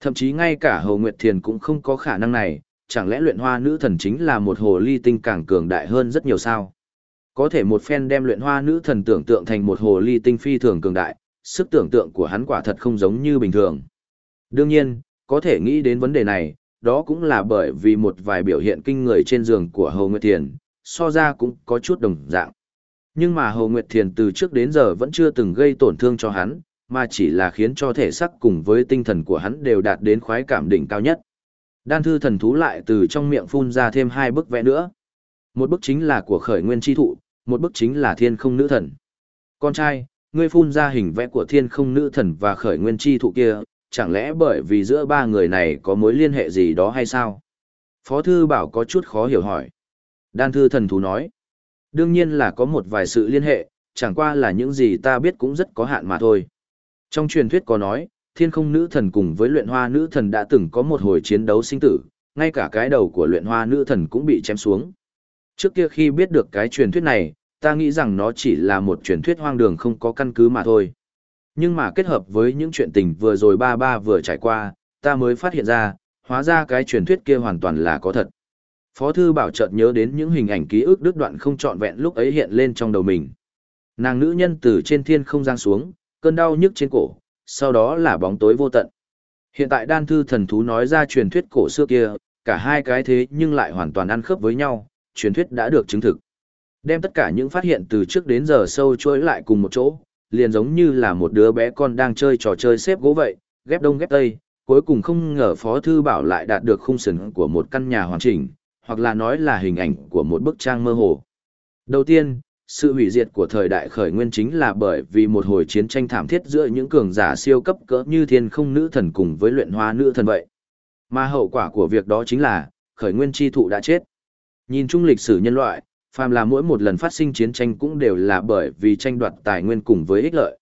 Thậm chí ngay cả Hồ Nguyệt Thiền cũng không có khả năng này, chẳng lẽ luyện hoa nữ thần chính là một hồ ly tinh càng cường đại hơn rất nhiều sao? Có thể một phen đem luyện hoa nữ thần tưởng tượng thành một hồ ly tinh phi thường cường đại, sức tưởng tượng của hắn quả thật không giống như bình thường. Đương nhiên, có thể nghĩ đến vấn đề này, đó cũng là bởi vì một vài biểu hiện kinh người trên giường của Hồ Nguyệt Thiền, so ra cũng có chút đồng dạng. Nhưng mà Hồ Nguyệt Thiền từ trước đến giờ vẫn chưa từng gây tổn thương cho hắn, mà chỉ là khiến cho thể sắc cùng với tinh thần của hắn đều đạt đến khoái cảm đỉnh cao nhất. Đan thư thần thú lại từ trong miệng phun ra thêm hai bức vẽ nữa. Một bức chính là của khởi nguyên tri thụ, một bức chính là thiên không nữ thần. Con trai, ngươi phun ra hình vẽ của thiên không nữ thần và khởi nguyên tri thụ kia, chẳng lẽ bởi vì giữa ba người này có mối liên hệ gì đó hay sao? Phó thư bảo có chút khó hiểu hỏi. Đan thư thần thú nói. Đương nhiên là có một vài sự liên hệ, chẳng qua là những gì ta biết cũng rất có hạn mà thôi. Trong truyền thuyết có nói, thiên không nữ thần cùng với luyện hoa nữ thần đã từng có một hồi chiến đấu sinh tử, ngay cả cái đầu của luyện hoa nữ thần cũng bị chém xuống. Trước kia khi biết được cái truyền thuyết này, ta nghĩ rằng nó chỉ là một truyền thuyết hoang đường không có căn cứ mà thôi. Nhưng mà kết hợp với những chuyện tình vừa rồi ba ba vừa trải qua, ta mới phát hiện ra, hóa ra cái truyền thuyết kia hoàn toàn là có thật. Phó thư bảo chợt nhớ đến những hình ảnh ký ức đứt đoạn không trọn vẹn lúc ấy hiện lên trong đầu mình. Nàng nữ nhân từ trên thiên không giang xuống, cơn đau nhức trên cổ, sau đó là bóng tối vô tận. Hiện tại đan thư thần thú nói ra truyền thuyết cổ xưa kia, cả hai cái thế nhưng lại hoàn toàn ăn khớp với nhau, truyền thuyết đã được chứng thực. Đem tất cả những phát hiện từ trước đến giờ sâu chuỗi lại cùng một chỗ, liền giống như là một đứa bé con đang chơi trò chơi xếp gỗ vậy, ghép đông ghép tây, cuối cùng không ngờ Phó Thư Bảo lại đạt được khung sừng của một căn nhà hoàn chỉnh, hoặc là nói là hình ảnh của một bức trang mơ hồ. Đầu tiên, sự hủy diệt của thời đại khởi nguyên chính là bởi vì một hồi chiến tranh thảm thiết giữa những cường giả siêu cấp cỡ như thiên không nữ thần cùng với luyện hoa nữ thần vậy. Mà hậu quả của việc đó chính là, khởi nguyên chi thụ đã chết. Nhìn chung lịch sử nhân loại, phàm là mỗi một lần phát sinh chiến tranh cũng đều là bởi vì tranh đoạt tài nguyên cùng với ích lợi.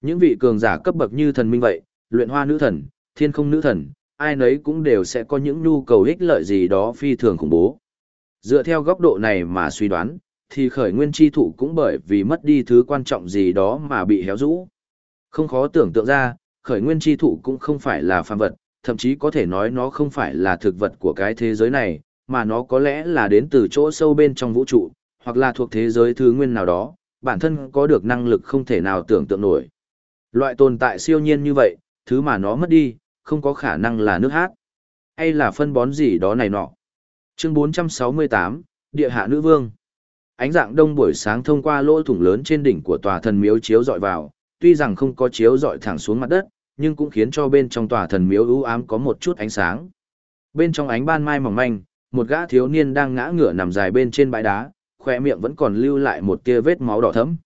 Những vị cường giả cấp bậc như thần minh vậy, luyện hoa nữ thần, thiên không nữ thần, ai nấy cũng đều sẽ có những nhu cầu ích lợi gì đó phi thường khủng bố. Dựa theo góc độ này mà suy đoán, thì khởi nguyên chi thụ cũng bởi vì mất đi thứ quan trọng gì đó mà bị héo rũ. Không khó tưởng tượng ra, khởi nguyên chi thụ cũng không phải là phàm vật, thậm chí có thể nói nó không phải là thực vật của cái thế giới này, mà nó có lẽ là đến từ chỗ sâu bên trong vũ trụ, hoặc là thuộc thế giới thứ nguyên nào đó, bản thân có được năng lực không thể nào tưởng tượng nổi. Loại tồn tại siêu nhiên như vậy, thứ mà nó mất đi, không có khả năng là nước hát, hay là phân bón gì đó này nọ. Chương 468, Địa hạ nữ vương. Ánh dạng đông buổi sáng thông qua lỗ thủng lớn trên đỉnh của tòa thần miếu chiếu dọi vào, tuy rằng không có chiếu dọi thẳng xuống mặt đất, nhưng cũng khiến cho bên trong tòa thần miếu u ám có một chút ánh sáng. Bên trong ánh ban mai mỏng manh, một gã thiếu niên đang ngã ngửa nằm dài bên trên bãi đá, khỏe miệng vẫn còn lưu lại một tia vết máu đỏ thẫm.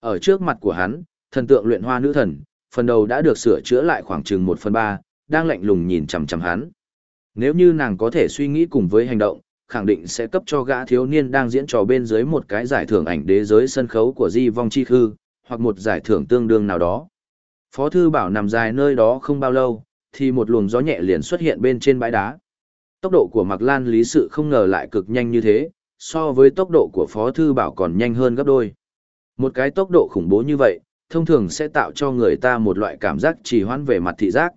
Ở trước mặt của hắn, thần tượng luyện hoa nữ thần, phần đầu đã được sửa chữa lại khoảng chừng một phần ba, đang lạnh lùng nhìn chằm chằm hắn. Nếu như nàng có thể suy nghĩ cùng với hành động, khẳng định sẽ cấp cho gã thiếu niên đang diễn trò bên dưới một cái giải thưởng ảnh đế giới sân khấu của Di Vong Chi Khư, hoặc một giải thưởng tương đương nào đó. Phó thư bảo nằm dài nơi đó không bao lâu, thì một luồng gió nhẹ liền xuất hiện bên trên bãi đá. Tốc độ của Mạc Lan Lý Sự không ngờ lại cực nhanh như thế, so với tốc độ của Phó Thư Bảo còn nhanh hơn gấp đôi. Một cái tốc độ khủng bố như vậy, thông thường sẽ tạo cho người ta một loại cảm giác trì hoãn về mặt thị giác.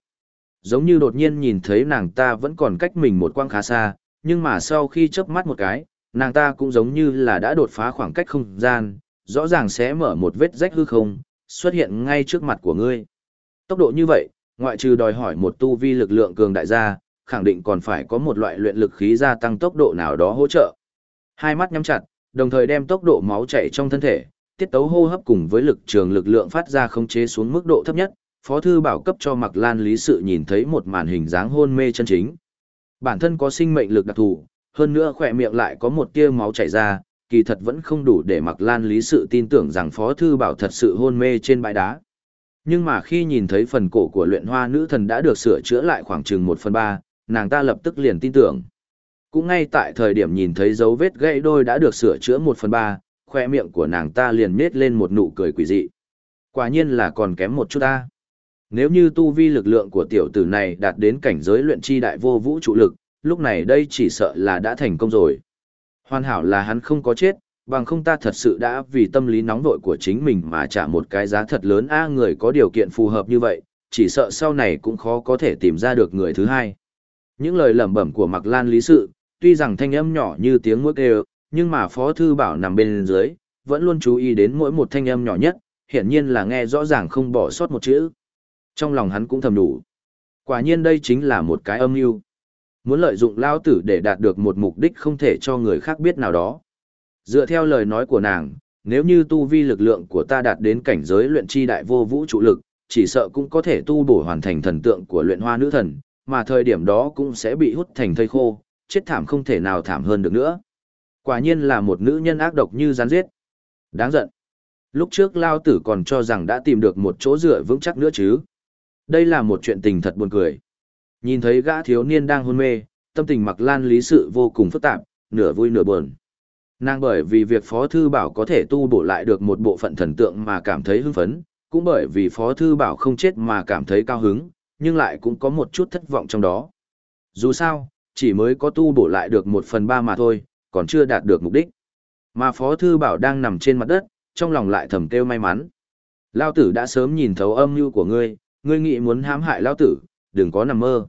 Giống như đột nhiên nhìn thấy nàng ta vẫn còn cách mình một quang khá xa, nhưng mà sau khi chớp mắt một cái, nàng ta cũng giống như là đã đột phá khoảng cách không gian, rõ ràng sẽ mở một vết rách hư không, xuất hiện ngay trước mặt của ngươi. Tốc độ như vậy, ngoại trừ đòi hỏi một tu vi lực lượng cường đại gia, khẳng định còn phải có một loại luyện lực khí gia tăng tốc độ nào đó hỗ trợ. Hai mắt nhắm chặt, đồng thời đem tốc độ máu chảy trong thân thể, tiết tấu hô hấp cùng với lực trường lực lượng phát ra khống chế xuống mức độ thấp nhất. Phó thư bảo cấp cho Mạc Lan Lý Sự nhìn thấy một màn hình dáng hôn mê chân chính. Bản thân có sinh mệnh lực đặc thù, hơn nữa khỏe miệng lại có một tia máu chảy ra, kỳ thật vẫn không đủ để Mạc Lan Lý Sự tin tưởng rằng Phó Thư Bảo thật sự hôn mê trên bãi đá. Nhưng mà khi nhìn thấy phần cổ của luyện hoa nữ thần đã được sửa chữa lại khoảng chừng 1 phần 3, nàng ta lập tức liền tin tưởng. Cũng ngay tại thời điểm nhìn thấy dấu vết gãy đôi đã được sửa chữa một phần ba, khoe miệng của nàng ta liền nết lên một nụ cười quỷ dị. Quả nhiên là còn kém một chút ta. Nếu như tu vi lực lượng của tiểu tử này đạt đến cảnh giới luyện chi đại vô vũ trụ lực, lúc này đây chỉ sợ là đã thành công rồi. Hoàn hảo là hắn không có chết, bằng không ta thật sự đã vì tâm lý nóng vội của chính mình mà trả một cái giá thật lớn a người có điều kiện phù hợp như vậy, chỉ sợ sau này cũng khó có thể tìm ra được người thứ hai. Những lời lẩm bẩm của Mạc Lan lý sự, tuy rằng thanh âm nhỏ như tiếng mũi kêu, nhưng mà Phó Thư Bảo nằm bên dưới, vẫn luôn chú ý đến mỗi một thanh âm nhỏ nhất, hiển nhiên là nghe rõ ràng không bỏ sót một chữ. Trong lòng hắn cũng thầm đủ. Quả nhiên đây chính là một cái âm mưu Muốn lợi dụng lao tử để đạt được một mục đích không thể cho người khác biết nào đó. Dựa theo lời nói của nàng, nếu như tu vi lực lượng của ta đạt đến cảnh giới luyện chi đại vô vũ trụ lực, chỉ sợ cũng có thể tu bổ hoàn thành thần tượng của luyện hoa nữ thần, mà thời điểm đó cũng sẽ bị hút thành thây khô, chết thảm không thể nào thảm hơn được nữa. Quả nhiên là một nữ nhân ác độc như rắn giết. Đáng giận. Lúc trước Lao Tử còn cho rằng đã tìm được một chỗ dựa vững chắc nữa chứ. Đây là một chuyện tình thật buồn cười. Nhìn thấy gã thiếu niên đang hôn mê, tâm tình mặc lan lý sự vô cùng phức tạp, nửa vui nửa buồn. Nàng bởi vì việc Phó Thư Bảo có thể tu bổ lại được một bộ phận thần tượng mà cảm thấy hưng phấn, cũng bởi vì Phó Thư Bảo không chết mà cảm thấy cao hứng, nhưng lại cũng có một chút thất vọng trong đó. Dù sao, chỉ mới có tu bổ lại được một phần ba mà thôi, còn chưa đạt được mục đích. Mà Phó Thư Bảo đang nằm trên mặt đất, trong lòng lại thầm kêu may mắn. Lao tử đã sớm nhìn thấu âm mưu của ngươi, ngươi nghĩ muốn hãm hại Lao tử, đừng có nằm mơ.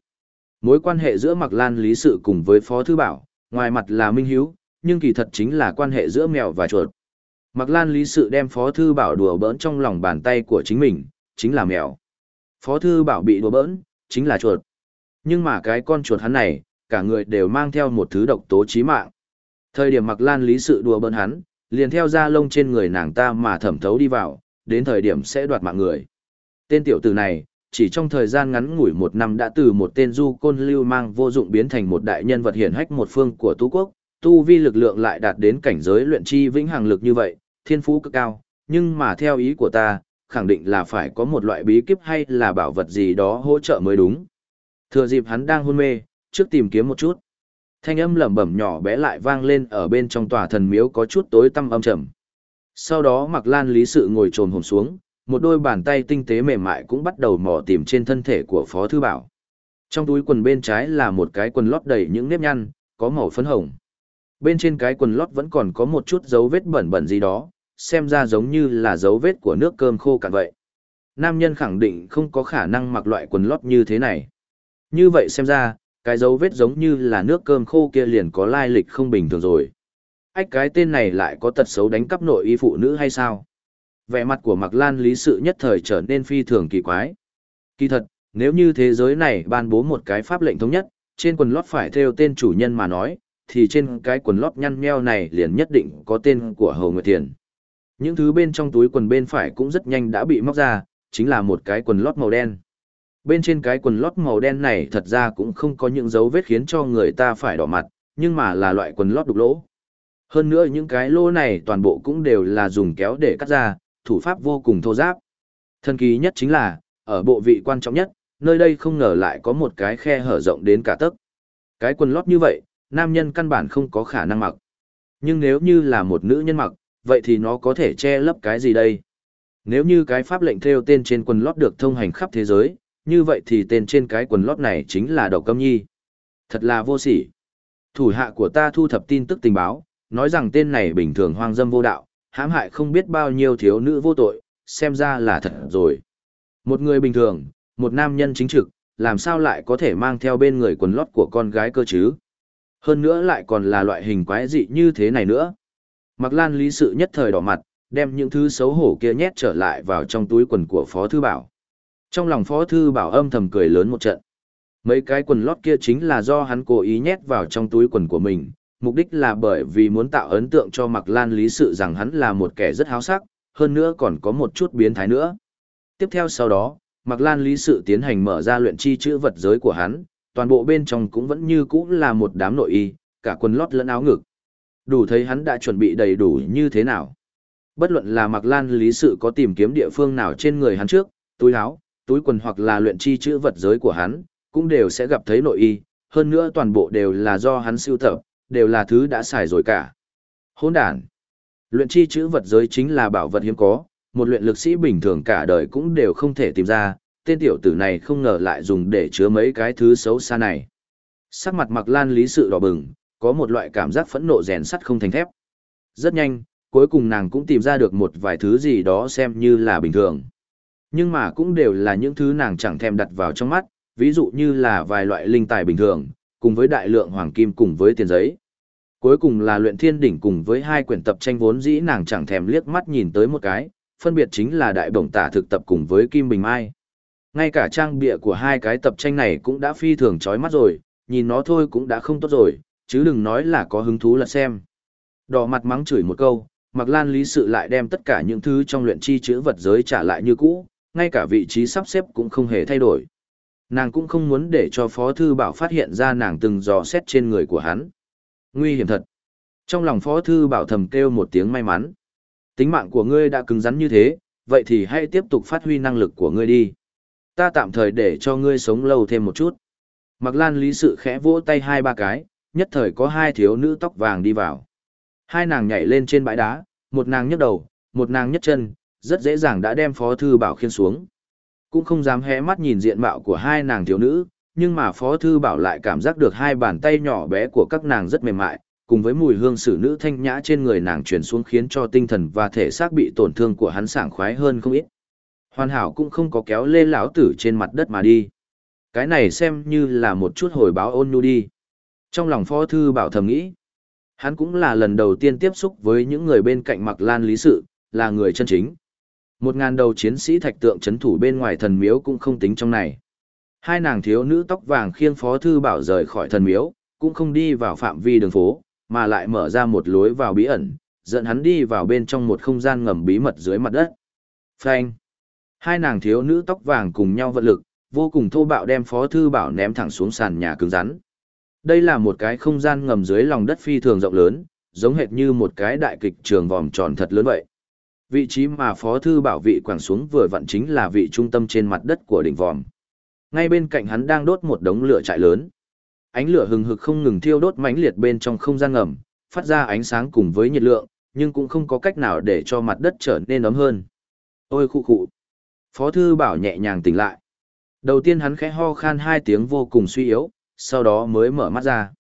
Mối quan hệ giữa Mạc Lan Lý Sự cùng với Phó Thư Bảo, ngoài mặt là minh hiếu, nhưng kỳ thật chính là quan hệ giữa mèo và chuột. Mạc Lan Lý Sự đem Phó Thư Bảo đùa bỡn trong lòng bàn tay của chính mình, chính là mèo. Phó Thư Bảo bị đùa bỡn, chính là chuột. Nhưng mà cái con chuột hắn này, cả người đều mang theo một thứ độc tố chí mạng. Thời điểm Mạc Lan Lý Sự đùa bỡn hắn, liền theo da lông trên người nàng ta mà thẩm thấu đi vào, đến thời điểm sẽ đoạt mạng người. Tên tiểu tử này, chỉ trong thời gian ngắn ngủi một năm đã từ một tên du côn lưu mang vô dụng biến thành một đại nhân vật hiển hách một phương của tú quốc, tu vi lực lượng lại đạt đến cảnh giới luyện chi vĩnh hằng lực như vậy, thiên phú cực cao, nhưng mà theo ý của ta, khẳng định là phải có một loại bí kíp hay là bảo vật gì đó hỗ trợ mới đúng. Thừa dịp hắn đang hôn mê, trước tìm kiếm một chút. Thanh âm lẩm bẩm nhỏ bé lại vang lên ở bên trong tòa thần miếu có chút tối tăm âm trầm. Sau đó Mặc Lan Lý Sự ngồi trồn hồn xuống, một đôi bàn tay tinh tế mềm mại cũng bắt đầu mò tìm trên thân thể của Phó Thư Bảo. Trong túi quần bên trái là một cái quần lót đầy những nếp nhăn, có màu phấn hồng. Bên trên cái quần lót vẫn còn có một chút dấu vết bẩn bẩn gì đó, xem ra giống như là dấu vết của nước cơm khô cạn vậy. Nam nhân khẳng định không có khả năng mặc loại quần lót như thế này. Như vậy xem ra, cái dấu vết giống như là nước cơm khô kia liền có lai lịch không bình thường rồi. Ách cái tên này lại có tật xấu đánh cắp nội y phụ nữ hay sao? Vẻ mặt của Mạc Lan lý sự nhất thời trở nên phi thường kỳ quái. Kỳ thật, nếu như thế giới này ban bố một cái pháp lệnh thống nhất, trên quần lót phải theo tên chủ nhân mà nói, thì trên cái quần lót nhăn nheo này liền nhất định có tên của Hầu Nguyệt Thiền. Những thứ bên trong túi quần bên phải cũng rất nhanh đã bị móc ra, chính là một cái quần lót màu đen. Bên trên cái quần lót màu đen này thật ra cũng không có những dấu vết khiến cho người ta phải đỏ mặt, nhưng mà là loại quần lót đục lỗ. Hơn nữa những cái lỗ này toàn bộ cũng đều là dùng kéo để cắt ra, thủ pháp vô cùng thô giáp. Thần kỳ nhất chính là, ở bộ vị quan trọng nhất, nơi đây không ngờ lại có một cái khe hở rộng đến cả tấc. Cái quần lót như vậy, nam nhân căn bản không có khả năng mặc. Nhưng nếu như là một nữ nhân mặc, vậy thì nó có thể che lấp cái gì đây? Nếu như cái pháp lệnh theo tên trên quần lót được thông hành khắp thế giới, như vậy thì tên trên cái quần lót này chính là Độc Câm Nhi. Thật là vô sỉ. Thủ hạ của ta thu thập tin tức tình báo, nói rằng tên này bình thường hoang dâm vô đạo, hãm hại không biết bao nhiêu thiếu nữ vô tội, xem ra là thật rồi. Một người bình thường, một nam nhân chính trực, làm sao lại có thể mang theo bên người quần lót của con gái cơ chứ? Hơn nữa lại còn là loại hình quái dị như thế này nữa. Mạc lan lý sự nhất thời đỏ mặt, đem những thứ xấu hổ kia nhét trở lại vào trong túi quần của Phó Thư Bảo. Trong lòng Phó Thư Bảo âm thầm cười lớn một trận. Mấy cái quần lót kia chính là do hắn cố ý nhét vào trong túi quần của mình, mục đích là bởi vì muốn tạo ấn tượng cho Mạc Lan lý sự rằng hắn là một kẻ rất háo sắc, hơn nữa còn có một chút biến thái nữa. Tiếp theo sau đó, Mạc Lan lý sự tiến hành mở ra luyện chi chữ vật giới của hắn, toàn bộ bên trong cũng vẫn như cũ là một đám nội y, cả quần lót lẫn áo ngực. Đủ thấy hắn đã chuẩn bị đầy đủ như thế nào. Bất luận là Mạc Lan lý sự có tìm kiếm địa phương nào trên người hắn trước, túi áo, túi quần hoặc là luyện chi chữ vật giới của hắn, cũng đều sẽ gặp thấy nội y, hơn nữa toàn bộ đều là do hắn siêu tập, đều là thứ đã xài rồi cả. Hỗn đản. Luyện chi chữ vật giới chính là bảo vật hiếm có, một luyện lực sĩ bình thường cả đời cũng đều không thể tìm ra, tên tiểu tử này không ngờ lại dùng để chứa mấy cái thứ xấu xa này. Sắc mặt Mạc Lan lý sự đỏ bừng, có một loại cảm giác phẫn nộ rèn sắt không thành thép. Rất nhanh, cuối cùng nàng cũng tìm ra được một vài thứ gì đó xem như là bình thường. Nhưng mà cũng đều là những thứ nàng chẳng thèm đặt vào trong mắt, ví dụ như là vài loại linh tài bình thường, cùng với đại lượng hoàng kim cùng với tiền giấy. Cuối cùng là luyện thiên đỉnh cùng với hai quyển tập tranh vốn dĩ nàng chẳng thèm liếc mắt nhìn tới một cái, phân biệt chính là đại bổng tả thực tập cùng với kim bình mai. Ngay cả trang bịa của hai cái tập tranh này cũng đã phi thường chói mắt rồi, nhìn nó thôi cũng đã không tốt rồi, chứ đừng nói là có hứng thú là xem. Đỏ mặt mắng chửi một câu, Mạc Lan lý sự lại đem tất cả những thứ trong luyện chi chữ vật giới trả lại như cũ, ngay cả vị trí sắp xếp cũng không hề thay đổi. Nàng cũng không muốn để cho Phó Thư Bảo phát hiện ra nàng từng dò xét trên người của hắn. Nguy hiểm thật. Trong lòng Phó Thư Bảo thầm kêu một tiếng may mắn. Tính mạng của ngươi đã cứng rắn như thế, vậy thì hãy tiếp tục phát huy năng lực của ngươi đi. Ta tạm thời để cho ngươi sống lâu thêm một chút. Mặc lan lý sự khẽ vỗ tay hai ba cái, nhất thời có hai thiếu nữ tóc vàng đi vào. Hai nàng nhảy lên trên bãi đá, một nàng nhấc đầu, một nàng nhấc chân, rất dễ dàng đã đem Phó Thư Bảo khiên xuống. Cũng không dám hé mắt nhìn diện mạo của hai nàng thiếu nữ, nhưng mà Phó Thư Bảo lại cảm giác được hai bàn tay nhỏ bé của các nàng rất mềm mại, cùng với mùi hương sử nữ thanh nhã trên người nàng truyền xuống khiến cho tinh thần và thể xác bị tổn thương của hắn sảng khoái hơn không ít. Hoàn hảo cũng không có kéo lê lão tử trên mặt đất mà đi. Cái này xem như là một chút hồi báo ôn nhu đi. Trong lòng Phó Thư Bảo thầm nghĩ, hắn cũng là lần đầu tiên tiếp xúc với những người bên cạnh mặc lan lý sự, là người chân chính. Một ngàn đầu chiến sĩ thạch tượng chấn thủ bên ngoài thần miếu cũng không tính trong này. Hai nàng thiếu nữ tóc vàng khiêng Phó Thư Bảo rời khỏi thần miếu, cũng không đi vào phạm vi đường phố, mà lại mở ra một lối vào bí ẩn, dẫn hắn đi vào bên trong một không gian ngầm bí mật dưới mặt đất. Phanh! Hai nàng thiếu nữ tóc vàng cùng nhau vận lực, vô cùng thô bạo đem Phó Thư Bảo ném thẳng xuống sàn nhà cứng rắn. Đây là một cái không gian ngầm dưới lòng đất phi thường rộng lớn, giống hệt như một cái đại kịch trường vòm tròn thật lớn vậy. Vị trí mà Phó Thư Bảo vị quảng xuống vừa vặn chính là vị trung tâm trên mặt đất của đỉnh vòm. Ngay bên cạnh hắn đang đốt một đống lửa trại lớn. Ánh lửa hừng hực không ngừng thiêu đốt mãnh liệt bên trong không gian ngầm, phát ra ánh sáng cùng với nhiệt lượng, nhưng cũng không có cách nào để cho mặt đất trở nên ấm hơn. Ôi khu khụ. Phó Thư Bảo nhẹ nhàng tỉnh lại. Đầu tiên hắn khẽ ho khan hai tiếng vô cùng suy yếu, sau đó mới mở mắt ra.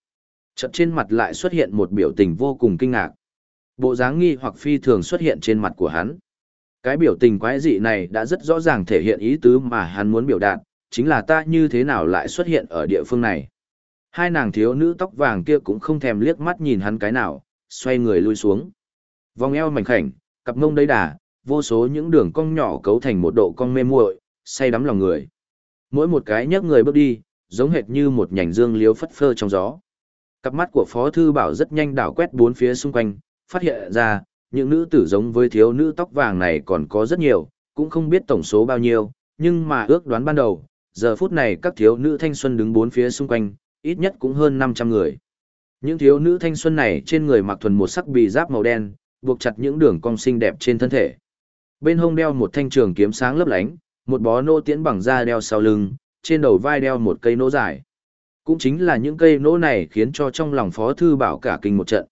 Chợt trên mặt lại xuất hiện một biểu tình vô cùng kinh ngạc. Bộ dáng nghi hoặc phi thường xuất hiện trên mặt của hắn. Cái biểu tình quái dị này đã rất rõ ràng thể hiện ý tứ mà hắn muốn biểu đạt, chính là ta như thế nào lại xuất hiện ở địa phương này. Hai nàng thiếu nữ tóc vàng kia cũng không thèm liếc mắt nhìn hắn cái nào, xoay người lui xuống. Vòng eo mảnh khảnh, cặp mông đầy đà, vô số những đường cong nhỏ cấu thành một độ cong mê muội, say đắm lòng người. Mỗi một cái nhấc người bước đi, giống hệt như một nhành dương liếu phất phơ trong gió. Cặp mắt của Phó Thư Bảo rất nhanh đảo quét bốn phía xung quanh, phát hiện ra, những nữ tử giống với thiếu nữ tóc vàng này còn có rất nhiều, cũng không biết tổng số bao nhiêu, nhưng mà ước đoán ban đầu, giờ phút này các thiếu nữ thanh xuân đứng bốn phía xung quanh, ít nhất cũng hơn 500 người. Những thiếu nữ thanh xuân này trên người mặc thuần một sắc bì giáp màu đen, buộc chặt những đường cong xinh đẹp trên thân thể. Bên hông đeo một thanh trường kiếm sáng lấp lánh, một bó nô tiễn bằng da đeo sau lưng, trên đầu vai đeo một cây nỗ dài. Cũng chính là những cây nỗ này khiến cho trong lòng Phó Thư Bảo cả kinh một trận.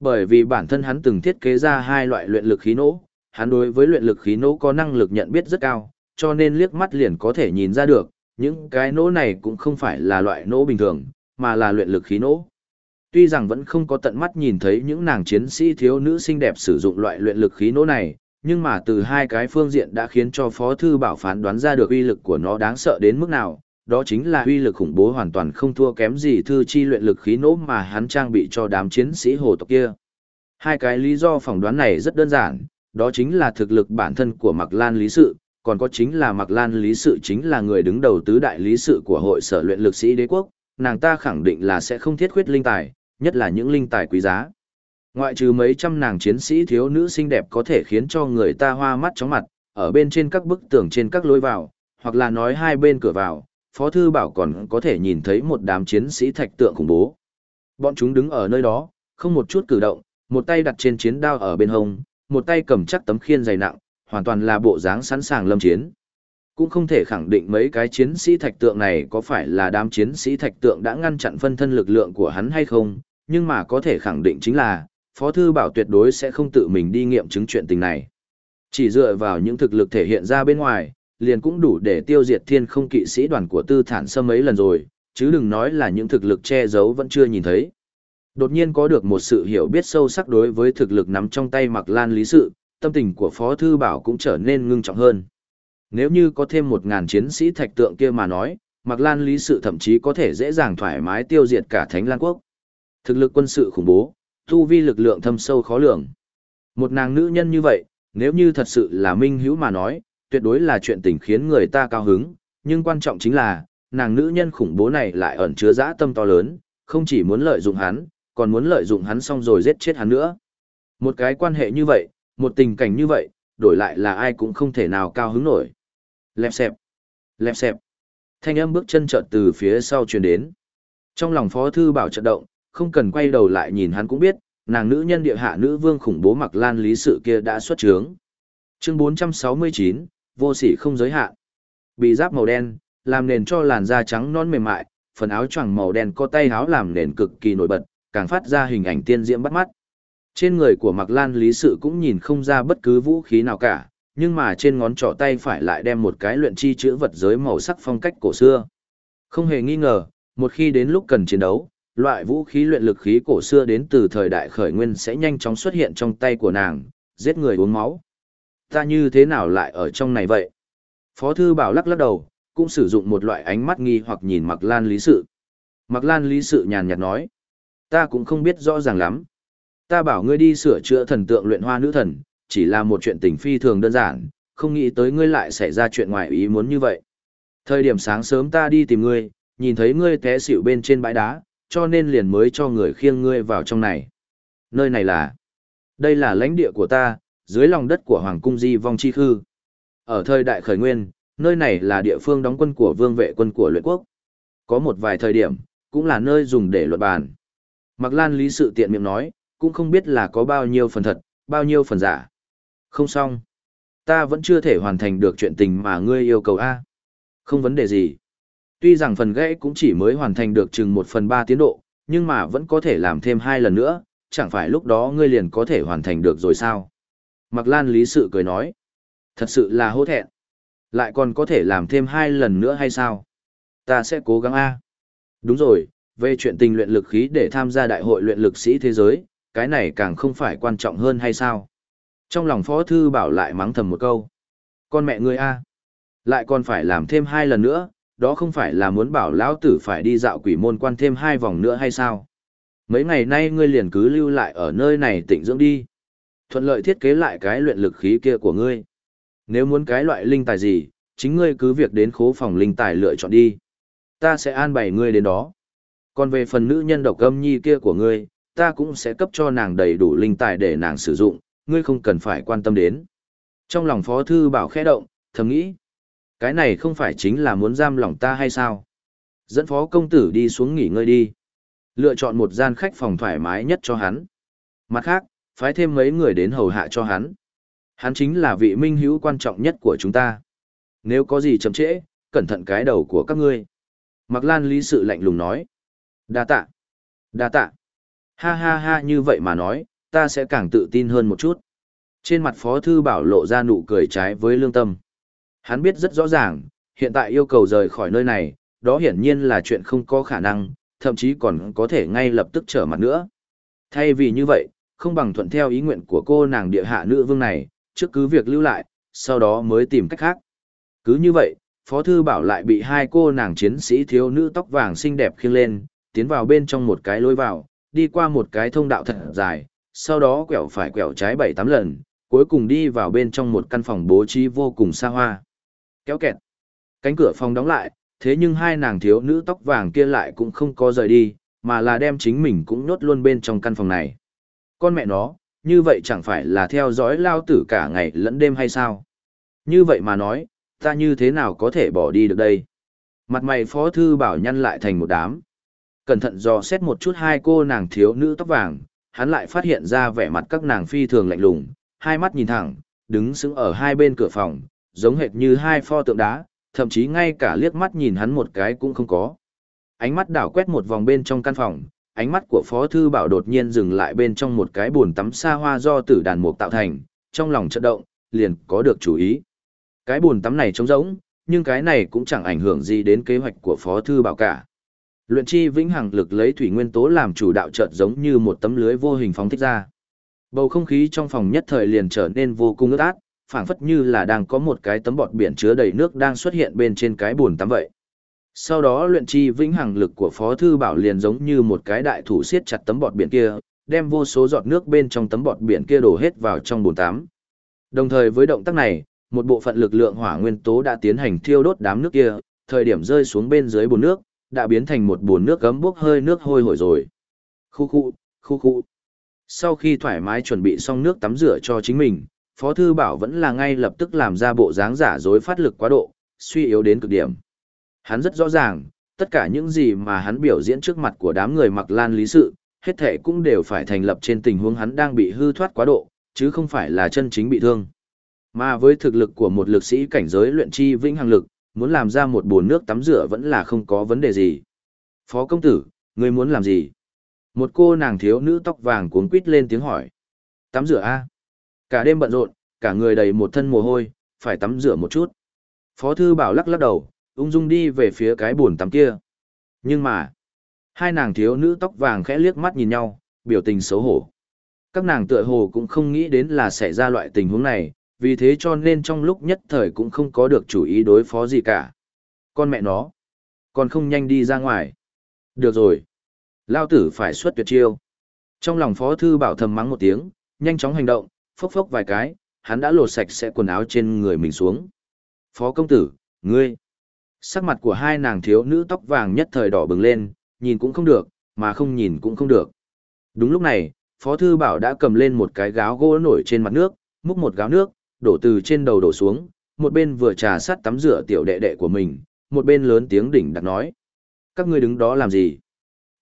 Bởi vì bản thân hắn từng thiết kế ra hai loại luyện lực khí nỗ, hắn đối với luyện lực khí nỗ có năng lực nhận biết rất cao, cho nên liếc mắt liền có thể nhìn ra được, những cái nỗ này cũng không phải là loại nỗ bình thường, mà là luyện lực khí nỗ. Tuy rằng vẫn không có tận mắt nhìn thấy những nàng chiến sĩ thiếu nữ xinh đẹp sử dụng loại luyện lực khí nỗ này, nhưng mà từ hai cái phương diện đã khiến cho Phó Thư Bảo phán đoán ra được uy lực của nó đáng sợ đến mức nào, đó chính là uy lực khủng bố hoàn toàn không thua kém gì thư chi luyện lực khí nỗ mà hắn trang bị cho đám chiến sĩ hồ tộc kia. Hai cái lý do phỏng đoán này rất đơn giản, đó chính là thực lực bản thân của Mạc Lan lý sự, còn có chính là Mạc Lan Lý Sự chính là người đứng đầu tứ đại lý sự của hội sở luyện lực sĩ đế quốc, nàng ta khẳng định là sẽ không thiết khuyết linh tài, nhất là những linh tài quý giá. Ngoại trừ mấy trăm nàng chiến sĩ thiếu nữ xinh đẹp có thể khiến cho người ta hoa mắt chóng mặt, ở bên trên các bức tường trên các lối vào, hoặc là nói hai bên cửa vào, Phó Thư Bảo còn có thể nhìn thấy một đám chiến sĩ thạch tượng khủng bố. Bọn chúng đứng ở nơi đó, không một chút cử động, một tay đặt trên chiến đao ở bên hông, một tay cầm chắc tấm khiên dày nặng, hoàn toàn là bộ dáng sẵn sàng lâm chiến. Cũng không thể khẳng định mấy cái chiến sĩ thạch tượng này có phải là đám chiến sĩ thạch tượng đã ngăn chặn phân thân lực lượng của hắn hay không, nhưng mà có thể khẳng định chính là, Phó Thư Bảo tuyệt đối sẽ không tự mình đi nghiệm chứng chuyện tình này. Chỉ dựa vào những thực lực thể hiện ra bên ngoài, liền cũng đủ để tiêu diệt thiên không kỵ sĩ đoàn của tư thản sâm mấy lần rồi, chứ đừng nói là những thực lực che giấu vẫn chưa nhìn thấy. Đột nhiên có được một sự hiểu biết sâu sắc đối với thực lực nắm trong tay Mạc Lan Lý Sự, tâm tình của Phó Thư Bảo cũng trở nên ngưng trọng hơn. Nếu như có thêm một ngàn chiến sĩ thạch tượng kia mà nói, Mạc Lan Lý Sự thậm chí có thể dễ dàng thoải mái tiêu diệt cả Thánh Lan Quốc. Thực lực quân sự khủng bố, thu vi lực lượng thâm sâu khó lường. Một nàng nữ nhân như vậy, nếu như thật sự là minh hữu mà nói, tuyệt đối là chuyện tình khiến người ta cao hứng, nhưng quan trọng chính là, nàng nữ nhân khủng bố này lại ẩn chứa dã tâm to lớn, không chỉ muốn lợi dụng hắn, còn muốn lợi dụng hắn xong rồi giết chết hắn nữa. Một cái quan hệ như vậy, một tình cảnh như vậy, đổi lại là ai cũng không thể nào cao hứng nổi. Lẹp xẹp, lẹp xẹp. Thanh âm bước chân chợt từ phía sau truyền đến. Trong lòng Phó thư bảo trận động, không cần quay đầu lại nhìn hắn cũng biết, nàng nữ nhân địa hạ nữ vương khủng bố mặc lan lý sự kia đã xuất trướng. Chương 469, vô sỉ không giới hạn. Bị giáp màu đen, làm nền cho làn da trắng non mềm mại, phần áo choàng màu đen có tay áo làm nền cực kỳ nổi bật, càng phát ra hình ảnh tiên diễm bắt mắt. Trên người của Mạc Lan Lý Sự cũng nhìn không ra bất cứ vũ khí nào cả, nhưng mà trên ngón trỏ tay phải lại đem một cái luyện chi chữ vật giới màu sắc phong cách cổ xưa. Không hề nghi ngờ, một khi đến lúc cần chiến đấu, loại vũ khí luyện lực khí cổ xưa đến từ thời đại khởi nguyên sẽ nhanh chóng xuất hiện trong tay của nàng, giết người uống máu. Ta như thế nào lại ở trong này vậy? Phó thư bảo lắc lắc đầu, cũng sử dụng một loại ánh mắt nghi hoặc nhìn Mạc Lan Lý Sự. Mạc Lan Lý Sự nhàn nhạt nói, ta cũng không biết rõ ràng lắm. Ta bảo ngươi đi sửa chữa thần tượng luyện hoa nữ thần, chỉ là một chuyện tình phi thường đơn giản, không nghĩ tới ngươi lại xảy ra chuyện ngoài ý muốn như vậy. Thời điểm sáng sớm ta đi tìm ngươi, nhìn thấy ngươi té xỉu bên trên bãi đá, cho nên liền mới cho người khiêng ngươi vào trong này. Nơi này là... Đây là lãnh địa của ta, dưới lòng đất của Hoàng cung Di Vong Chi Khư. Ở thời đại khởi nguyên, nơi này là địa phương đóng quân của vương vệ quân của luyện quốc. Có một vài thời điểm, cũng là nơi dùng để luận bàn. Mặc Lan Lý sự tiện miệng nói, cũng không biết là có bao nhiêu phần thật, bao nhiêu phần giả. Không xong. Ta vẫn chưa thể hoàn thành được chuyện tình mà ngươi yêu cầu A. Không vấn đề gì. Tuy rằng phần gãy cũng chỉ mới hoàn thành được chừng một phần ba tiến độ, nhưng mà vẫn có thể làm thêm hai lần nữa, chẳng phải lúc đó ngươi liền có thể hoàn thành được rồi sao? Mặc Lan Lý Sự cười nói. Thật sự là hổ thẹn. Lại còn có thể làm thêm hai lần nữa hay sao? Ta sẽ cố gắng A. Đúng rồi, về chuyện tình luyện lực khí để tham gia đại hội luyện lực sĩ thế giới, cái này càng không phải quan trọng hơn hay sao? Trong lòng Phó Thư bảo lại mắng thầm một câu. Con mẹ ngươi A. Lại còn phải làm thêm hai lần nữa, đó không phải là muốn bảo lão tử phải đi dạo quỷ môn quan thêm hai vòng nữa hay sao? Mấy ngày nay ngươi liền cứ lưu lại ở nơi này tịnh dưỡng đi. Thuận lợi thiết kế lại cái luyện lực khí kia của ngươi. Nếu muốn cái loại linh tài gì, chính ngươi cứ việc đến khố phòng linh tài lựa chọn đi. Ta sẽ an bày ngươi đến đó. Còn về phần nữ nhân độc âm nhi kia của ngươi, ta cũng sẽ cấp cho nàng đầy đủ linh tài để nàng sử dụng, ngươi không cần phải quan tâm đến. Trong lòng Phó Thư Bảo khẽ động, thầm nghĩ. Cái này không phải chính là muốn giam lòng ta hay sao? Dẫn phó công tử đi xuống nghỉ ngơi đi. Lựa chọn một gian khách phòng thoải mái nhất cho hắn. Mặt khác, phái thêm mấy người đến hầu hạ cho hắn. Hắn chính là vị minh hữu quan trọng nhất của chúng ta. Nếu có gì chậm trễ, cẩn thận cái đầu của các ngươi. Mặc lan lý sự lạnh lùng nói. Đa tạ. Đa tạ. Ha ha ha như vậy mà nói, ta sẽ càng tự tin hơn một chút. Trên mặt phó thư bảo lộ ra nụ cười trái với lương tâm. Hắn biết rất rõ ràng, hiện tại yêu cầu rời khỏi nơi này, đó hiển nhiên là chuyện không có khả năng, thậm chí còn có thể ngay lập tức trở mặt nữa. Thay vì như vậy, không bằng thuận theo ý nguyện của cô nàng địa hạ nữ vương này, trước cứ việc lưu lại, sau đó mới tìm cách khác. Cứ như vậy, Phó Thư Bảo lại bị hai cô nàng chiến sĩ thiếu nữ tóc vàng xinh đẹp khiêng lên, tiến vào bên trong một cái lối vào, đi qua một cái thông đạo thật dài, sau đó quẹo phải quẹo trái bảy tám lần, cuối cùng đi vào bên trong một căn phòng bố trí vô cùng xa hoa. Kéo kẹt. Cánh cửa phòng đóng lại, thế nhưng hai nàng thiếu nữ tóc vàng kia lại cũng không có rời đi, mà là đem chính mình cũng nhốt luôn bên trong căn phòng này. Con mẹ nó, như vậy chẳng phải là theo dõi lao tử cả ngày lẫn đêm hay sao? Như vậy mà nói, ta như thế nào có thể bỏ đi được đây? Mặt mày phó thư bảo nhăn lại thành một đám. Cẩn thận dò xét một chút hai cô nàng thiếu nữ tóc vàng, hắn lại phát hiện ra vẻ mặt các nàng phi thường lạnh lùng, hai mắt nhìn thẳng, đứng sững ở hai bên cửa phòng, giống hệt như hai pho tượng đá, thậm chí ngay cả liếc mắt nhìn hắn một cái cũng không có. Ánh mắt đảo quét một vòng bên trong căn phòng, ánh mắt của Phó Thư Bảo đột nhiên dừng lại bên trong một cái buồn tắm xa hoa do tử đàn mục tạo thành, trong lòng chợt động, liền có được chủ ý. Cái buồn tắm này trống rỗng, nhưng cái này cũng chẳng ảnh hưởng gì đến kế hoạch của Phó Thư Bảo cả. Luyện chi vĩnh hằng lực lấy thủy nguyên tố làm chủ đạo chợt giống như một tấm lưới vô hình phóng thích ra. Bầu không khí trong phòng nhất thời liền trở nên vô cùng ướt át, phảng phất như là đang có một cái tấm bọt biển chứa đầy nước đang xuất hiện bên trên cái bồn tắm vậy. Sau đó luyện chi vĩnh hằng lực của Phó Thư Bảo liền giống như một cái đại thủ siết chặt tấm bọt biển kia, đem vô số giọt nước bên trong tấm bọt biển kia đổ hết vào trong bồn tắm. Đồng thời với động tác này, một bộ phận lực lượng hỏa nguyên tố đã tiến hành thiêu đốt đám nước kia, thời điểm rơi xuống bên dưới bồn nước, đã biến thành một bồn nước gấm bốc hơi nước hôi hổi rồi. Khu khu, khu khu. Sau khi thoải mái chuẩn bị xong nước tắm rửa cho chính mình, Phó Thư Bảo vẫn là ngay lập tức làm ra bộ dáng giả dối phát lực quá độ, suy yếu đến cực điểm. Hắn rất rõ ràng, tất cả những gì mà hắn biểu diễn trước mặt của đám người mặc lan lý sự, hết thể cũng đều phải thành lập trên tình huống hắn đang bị hư thoát quá độ, chứ không phải là chân chính bị thương. Mà với thực lực của một lực sĩ cảnh giới luyện chi vĩnh hằng lực, muốn làm ra một bồn nước tắm rửa vẫn là không có vấn đề gì. Phó công tử, ngươi muốn làm gì? Một cô nàng thiếu nữ tóc vàng cuốn quít lên tiếng hỏi. Tắm rửa a Cả đêm bận rộn, cả người đầy một thân mồ hôi, phải tắm rửa một chút. Phó thư bảo lắc lắc đầu, ung dung đi về phía cái bồn tắm kia. Nhưng mà, hai nàng thiếu nữ tóc vàng khẽ liếc mắt nhìn nhau, biểu tình xấu hổ. Các nàng tựa hồ cũng không nghĩ đến là sẽ ra loại tình huống này, vì thế cho nên trong lúc nhất thời cũng không có được chủ ý đối phó gì cả. Con mẹ nó, còn không nhanh đi ra ngoài. Được rồi, lao tử phải xuất tuyệt chiêu. Trong lòng phó thư bảo thầm mắng một tiếng, nhanh chóng hành động, phốc phốc vài cái, hắn đã lột sạch sẽ quần áo trên người mình xuống. Phó công tử, ngươi. Sắc mặt của hai nàng thiếu nữ tóc vàng nhất thời đỏ bừng lên, nhìn cũng không được, mà không nhìn cũng không được. Đúng lúc này, Phó Thư Bảo đã cầm lên một cái gáo gỗ nổi trên mặt nước, múc một gáo nước, đổ từ trên đầu đổ xuống, một bên vừa trà sát tắm rửa tiểu đệ đệ của mình, một bên lớn tiếng đỉnh đặt nói. Các ngươi đứng đó làm gì?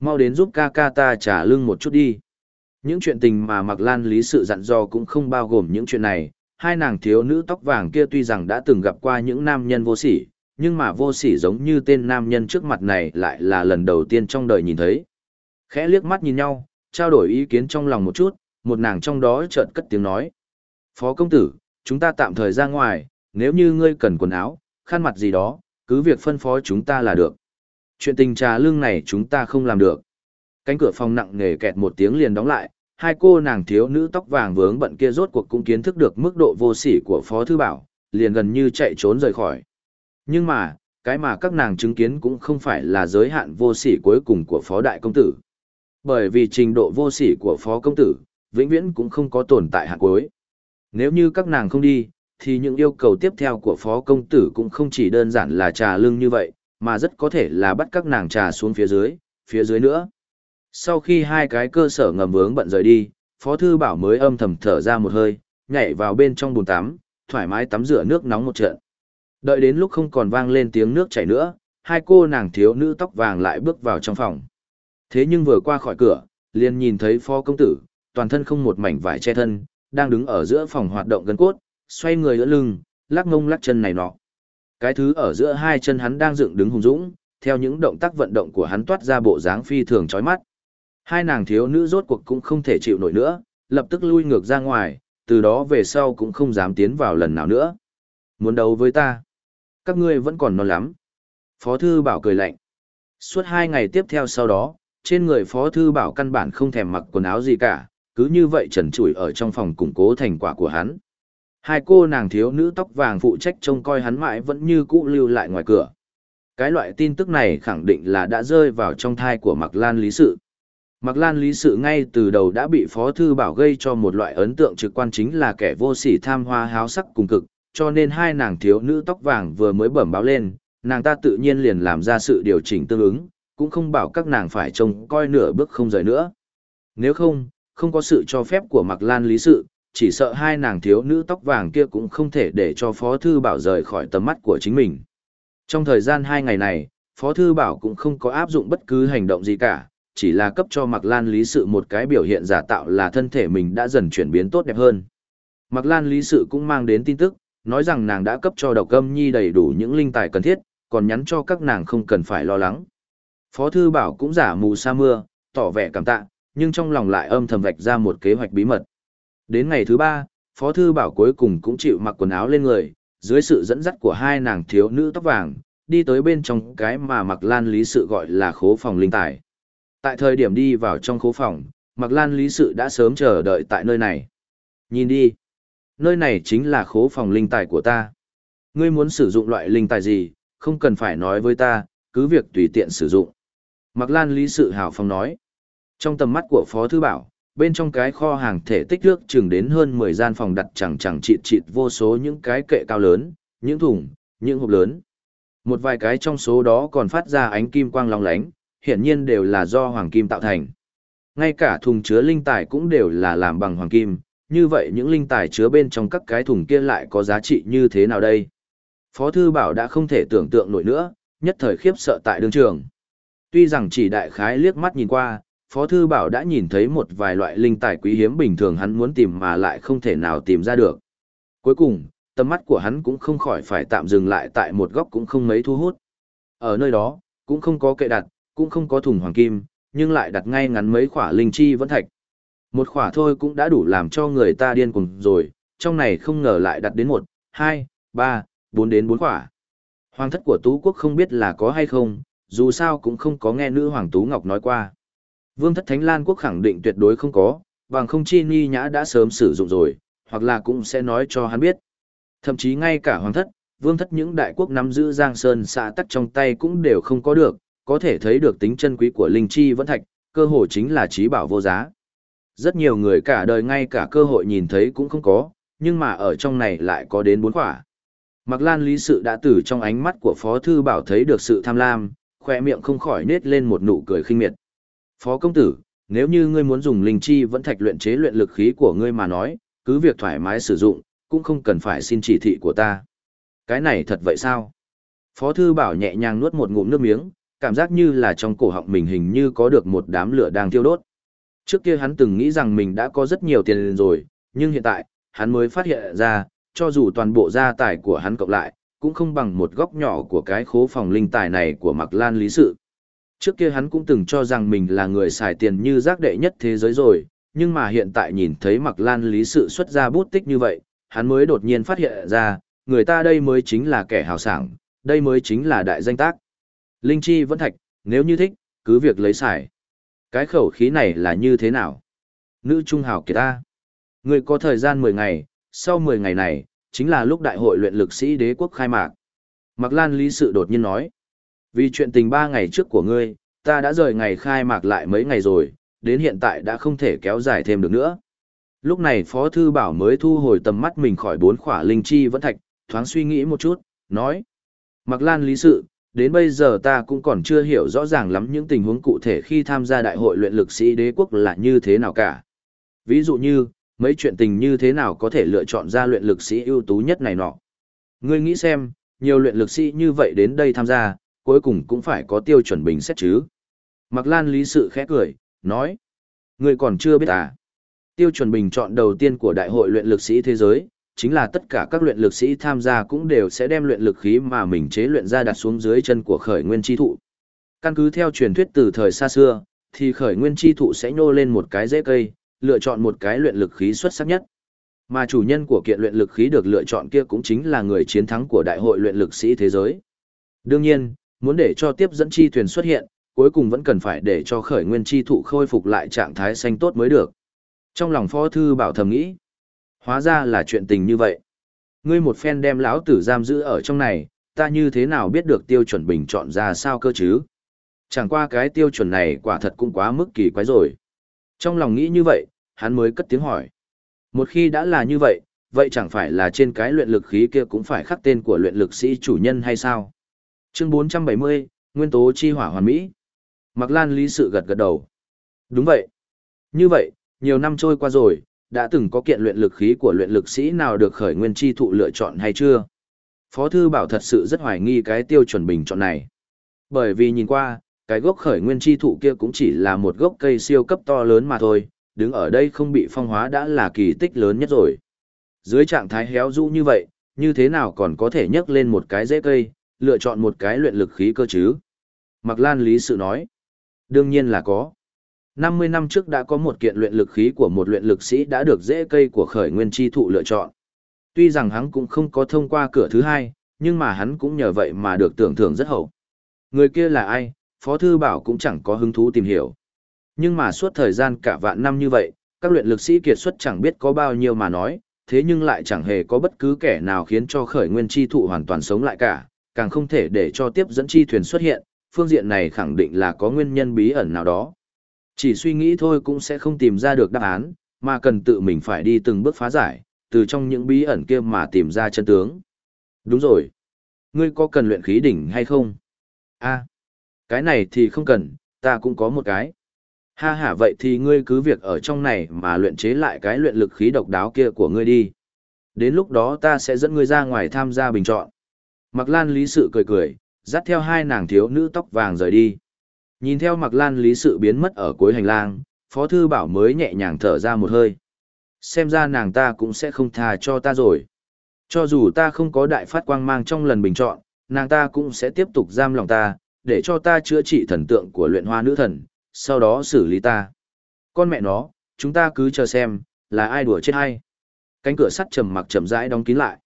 Mau đến giúp ca ca ta trả lưng một chút đi. Những chuyện tình mà Mạc Lan lý sự dặn dò cũng không bao gồm những chuyện này, hai nàng thiếu nữ tóc vàng kia tuy rằng đã từng gặp qua những nam nhân vô sỉ, nhưng mà vô sỉ giống như tên nam nhân trước mặt này lại là lần đầu tiên trong đời nhìn thấy. Khẽ liếc mắt nhìn nhau, trao đổi ý kiến trong lòng một chút, một nàng trong đó chợt cất tiếng nói. Phó công tử, chúng ta tạm thời ra ngoài, nếu như ngươi cần quần áo, khăn mặt gì đó, cứ việc phân phó chúng ta là được. Chuyện tình trà lương này chúng ta không làm được. Cánh cửa phòng nặng nề kẹt một tiếng liền đóng lại, hai cô nàng thiếu nữ tóc vàng vướng bận kia rốt cuộc cũng kiến thức được mức độ vô sỉ của Phó Thư Bảo, liền gần như chạy trốn rời khỏi. Nhưng mà, cái mà các nàng chứng kiến cũng không phải là giới hạn vô sỉ cuối cùng của Phó Đại Công Tử. Bởi vì trình độ vô sỉ của Phó Công Tử, vĩnh viễn cũng không có tồn tại hạn cuối. Nếu như các nàng không đi, thì những yêu cầu tiếp theo của Phó Công Tử cũng không chỉ đơn giản là trà lưng như vậy, mà rất có thể là bắt các nàng trà xuống phía dưới, phía dưới nữa. Sau khi hai cái cơ sở ngầm vướng bận rời đi, Phó Thư Bảo mới âm thầm thở ra một hơi, nhảy vào bên trong bồn tắm, thoải mái tắm rửa nước nóng một trận. Đợi đến lúc không còn vang lên tiếng nước chảy nữa, hai cô nàng thiếu nữ tóc vàng lại bước vào trong phòng. Thế nhưng vừa qua khỏi cửa, liền nhìn thấy phó công tử, toàn thân không một mảnh vải che thân, đang đứng ở giữa phòng hoạt động gần cốt, xoay người ở lưng, lắc ngông lắc chân này nọ. Cái thứ ở giữa hai chân hắn đang dựng đứng hùng dũng, theo những động tác vận động của hắn toát ra bộ dáng phi thường chói mắt. Hai nàng thiếu nữ rốt cuộc cũng không thể chịu nổi nữa, lập tức lui ngược ra ngoài, từ đó về sau cũng không dám tiến vào lần nào nữa. Muốn đấu với ta? Các ngươi vẫn còn non lắm. Phó Thư Bảo cười lạnh. Suốt hai ngày tiếp theo sau đó, trên người Phó Thư Bảo căn bản không thèm mặc quần áo gì cả, cứ như vậy trần trụi ở trong phòng củng cố thành quả của hắn. Hai cô nàng thiếu nữ tóc vàng phụ trách trông coi hắn mãi vẫn như cũ lưu lại ngoài cửa. Cái loại tin tức này khẳng định là đã rơi vào trong thai của Mạc Lan Lý Sự. Mạc Lan Lý Sự ngay từ đầu đã bị Phó Thư Bảo gây cho một loại ấn tượng trực quan chính là kẻ vô sỉ tham hoa háo sắc cùng cực, cho nên hai nàng thiếu nữ tóc vàng vừa mới bẩm báo lên, nàng ta tự nhiên liền làm ra sự điều chỉnh tương ứng, cũng không bảo các nàng phải trông coi nửa bước không rời nữa. Nếu không, không có sự cho phép của Mạc Lan lý sự, chỉ sợ hai nàng thiếu nữ tóc vàng kia cũng không thể để cho Phó Thư Bảo rời khỏi tầm mắt của chính mình. Trong thời gian hai ngày này, Phó Thư Bảo cũng không có áp dụng bất cứ hành động gì cả, chỉ là cấp cho Mạc Lan lý sự một cái biểu hiện giả tạo là thân thể mình đã dần chuyển biến tốt đẹp hơn. Mạc Lan lý sự cũng mang đến tin tức, nói rằng nàng đã cấp cho độc âm nhi đầy đủ những linh tài cần thiết, còn nhắn cho các nàng không cần phải lo lắng. Phó Thư Bảo cũng giả mù sa mưa, tỏ vẻ cảm tạ, nhưng trong lòng lại âm thầm vạch ra một kế hoạch bí mật. Đến ngày thứ ba, Phó Thư Bảo cuối cùng cũng chịu mặc quần áo lên người, dưới sự dẫn dắt của hai nàng thiếu nữ tóc vàng, đi tới bên trong cái mà Mặc Lan Lý Sự gọi là khố phòng linh tài. Tại thời điểm đi vào trong khố phòng, Mặc Lan Lý Sự đã sớm chờ đợi tại nơi này. Nhìn đi, nơi này chính là khố phòng linh tài của ta. Ngươi muốn sử dụng loại linh tài gì, không cần phải nói với ta, cứ việc tùy tiện sử dụng. Mặc Lan Lý Sự hào phong nói. Trong tầm mắt của Phó Thư Bảo, bên trong cái kho hàng thể tích ước chừng đến hơn 10 gian phòng đặt chẳng chẳng chịt chịt vô số những cái kệ cao lớn, những thùng, những hộp lớn. Một vài cái trong số đó còn phát ra ánh kim quang long lánh, hiển nhiên đều là do hoàng kim tạo thành. Ngay cả thùng chứa linh tài cũng đều là làm bằng hoàng kim, như vậy những linh tài chứa bên trong các cái thùng kia lại có giá trị như thế nào đây? Phó Thư Bảo đã không thể tưởng tượng nổi nữa, nhất thời khiếp sợ tại đường trường. Tuy rằng chỉ đại khái liếc mắt nhìn qua, Phó Thư Bảo đã nhìn thấy một vài loại linh tài quý hiếm bình thường hắn muốn tìm mà lại không thể nào tìm ra được. Cuối cùng, tầm mắt của hắn cũng không khỏi phải tạm dừng lại tại một góc cũng không mấy thu hút. Ở nơi đó, cũng không có kệ đặt, cũng không có thùng hoàng kim, nhưng lại đặt ngay ngắn mấy khỏa linh chi vẫn thạch. Một khỏa thôi cũng đã đủ làm cho người ta điên cùng rồi, trong này không ngờ lại đặt đến một, hai, ba, bốn đến bốn khỏa. Hoàng thất của Tú Quốc không biết là có hay không, dù sao cũng không có nghe nữ Hoàng Tú Ngọc nói qua. Vương thất Thánh Lan Quốc khẳng định tuyệt đối không có, bằng không chi ni nhã đã sớm sử dụng rồi, hoặc là cũng sẽ nói cho hắn biết. Thậm chí ngay cả Hoàng thất, Vương thất những đại quốc nắm giữ Giang Sơn xã tắc trong tay cũng đều không có được, có thể thấy được tính chân quý của linh chi vẫn thạch, cơ hội chính là trí bảo vô giá. Rất nhiều người cả đời ngay cả cơ hội nhìn thấy cũng không có, nhưng mà ở trong này lại có đến bốn quả. Mặc Lan lý sự đã từ trong ánh mắt của Phó Thư Bảo thấy được sự tham lam, khỏe miệng không khỏi nết lên một nụ cười khinh miệt. Phó công tử, nếu như ngươi muốn dùng linh chi vẫn thạch luyện chế luyện lực khí của ngươi mà nói, cứ việc thoải mái sử dụng, cũng không cần phải xin chỉ thị của ta. Cái này thật vậy sao? Phó Thư Bảo nhẹ nhàng nuốt một ngụm nước miếng, cảm giác như là trong cổ họng mình hình như có được một đám lửa đang thiêu đốt. Trước kia hắn từng nghĩ rằng mình đã có rất nhiều tiền rồi, nhưng hiện tại, hắn mới phát hiện ra, cho dù toàn bộ gia tài của hắn cộng lại, cũng không bằng một góc nhỏ của cái khố phòng linh tài này của Mạc Lan Lý Sự. Trước kia hắn cũng từng cho rằng mình là người xài tiền như giác đệ nhất thế giới rồi, nhưng mà hiện tại nhìn thấy Mạc Lan Lý Sự xuất ra bút tích như vậy, hắn mới đột nhiên phát hiện ra, người ta đây mới chính là kẻ hào sảng, đây mới chính là đại danh tác. Linh Chi vẫn thạch, nếu như thích, cứ việc lấy xài. Cái khẩu khí này là như thế nào? Nữ trung hào kiệt ta. Người có thời gian 10 ngày, sau 10 ngày này, chính là lúc đại hội luyện lực sĩ đế quốc khai mạc. Mạc Lan Lý Sự đột nhiên nói. Vì chuyện tình 3 ngày trước của ngươi, ta đã rời ngày khai mạc lại mấy ngày rồi, đến hiện tại đã không thể kéo dài thêm được nữa. Lúc này Phó Thư Bảo mới thu hồi tầm mắt mình khỏi bốn khỏa linh chi vẫn thạch, thoáng suy nghĩ một chút, nói. Mạc Lan Lý Sự, đến bây giờ ta cũng còn chưa hiểu rõ ràng lắm những tình huống cụ thể khi tham gia đại hội luyện lực sĩ đế quốc là như thế nào cả. Ví dụ như, mấy chuyện tình như thế nào có thể lựa chọn ra luyện lực sĩ ưu tú nhất này nọ. Ngươi nghĩ xem, nhiều luyện lực sĩ như vậy đến đây tham gia, cuối cùng cũng phải có tiêu chuẩn bình xét chứ. Mạc Lan lý sự khẽ cười, nói. Ngươi còn chưa biết à. Tiêu chuẩn bình chọn đầu tiên của đại hội luyện lực sĩ thế giới, chính là tất cả các luyện lực sĩ tham gia cũng đều sẽ đem luyện lực khí mà mình chế luyện ra đặt xuống dưới chân của khởi nguyên chi thụ. Căn cứ theo truyền thuyết từ thời xa xưa, thì khởi nguyên chi thụ sẽ nhô lên một cái rễ cây, lựa chọn một cái luyện lực khí xuất sắc nhất. Mà chủ nhân của kiện luyện lực khí được lựa chọn kia cũng chính là người chiến thắng của đại hội luyện lực sĩ thế giới. Đương nhiên, muốn để cho tiếp dẫn chi thuyền xuất hiện, cuối cùng vẫn cần phải để cho khởi nguyên chi thụ khôi phục lại trạng thái xanh tốt mới được. Trong lòng phó thư bảo thầm nghĩ, Hóa ra là chuyện tình như vậy. Ngươi một phen đem lão tử giam giữ ở trong này, ta như thế nào biết được tiêu chuẩn bình chọn ra sao cơ chứ? Chẳng qua cái tiêu chuẩn này quả thật cũng quá mức kỳ quái rồi. Trong lòng nghĩ như vậy, hắn mới cất tiếng hỏi. Một khi đã là như vậy, vậy chẳng phải là trên cái luyện lực khí kia cũng phải khắc tên của luyện lực sĩ chủ nhân hay sao? Chương 470, Nguyên tố chi hỏa hoàn mỹ. Mạc Lan lý sự gật gật đầu. Đúng vậy. Như vậy, nhiều năm trôi qua rồi, đã từng có kiện luyện lực khí của luyện lực sĩ nào được khởi nguyên chi thụ lựa chọn hay chưa? Phó thư bảo thật sự rất hoài nghi cái tiêu chuẩn bình chọn này. Bởi vì nhìn qua, cái gốc khởi nguyên chi thụ kia cũng chỉ là một gốc cây siêu cấp to lớn mà thôi, đứng ở đây không bị phong hóa đã là kỳ tích lớn nhất rồi. Dưới trạng thái héo rũ như vậy, như thế nào còn có thể nhấc lên một cái rễ cây, lựa chọn một cái luyện lực khí cơ chứ? Mạc Lan Lý Sự nói. Đương nhiên là có. 50 năm trước đã có một kiện luyện lực khí của một luyện lực sĩ đã được rễ cây của khởi nguyên chi thụ lựa chọn. Tuy rằng hắn cũng không có thông qua cửa thứ hai, nhưng mà hắn cũng nhờ vậy mà được tưởng thưởng rất hậu. Người kia là ai, Phó Thư Bảo cũng chẳng có hứng thú tìm hiểu. Nhưng mà suốt thời gian cả vạn năm như vậy, các luyện lực sĩ kiệt xuất chẳng biết có bao nhiêu mà nói, thế nhưng lại chẳng hề có bất cứ kẻ nào khiến cho khởi nguyên chi thụ hoàn toàn sống lại cả, càng không thể để cho tiếp dẫn chi thuyền xuất hiện, phương diện này khẳng định là có nguyên nhân bí ẩn nào đó. Chỉ suy nghĩ thôi cũng sẽ không tìm ra được đáp án, mà cần tự mình phải đi từng bước phá giải, từ trong những bí ẩn kia mà tìm ra chân tướng. Đúng rồi. Ngươi có cần luyện khí đỉnh hay không? a cái này thì không cần, ta cũng có một cái. Ha ha vậy thì ngươi cứ việc ở trong này mà luyện chế lại cái luyện lực khí độc đáo kia của ngươi đi. Đến lúc đó ta sẽ dẫn ngươi ra ngoài tham gia bình chọn. Mặc Lan Lý Sự cười cười, dắt theo hai nàng thiếu nữ tóc vàng rời đi. Nhìn theo Mặc Lan Lý Sự biến mất ở cuối hành lang, Phó Thư Bảo mới nhẹ nhàng thở ra một hơi. Xem ra nàng ta cũng sẽ không tha cho ta rồi. Cho dù ta không có đại phát quang mang trong lần bình chọn, nàng ta cũng sẽ tiếp tục giam lòng ta, để cho ta chữa trị thần tượng của luyện hoa nữ thần, sau đó xử lý ta. Con mẹ nó, chúng ta cứ chờ xem, là ai đùa chết hay. Cánh cửa sắt trầm mặc chậm rãi đóng kín lại.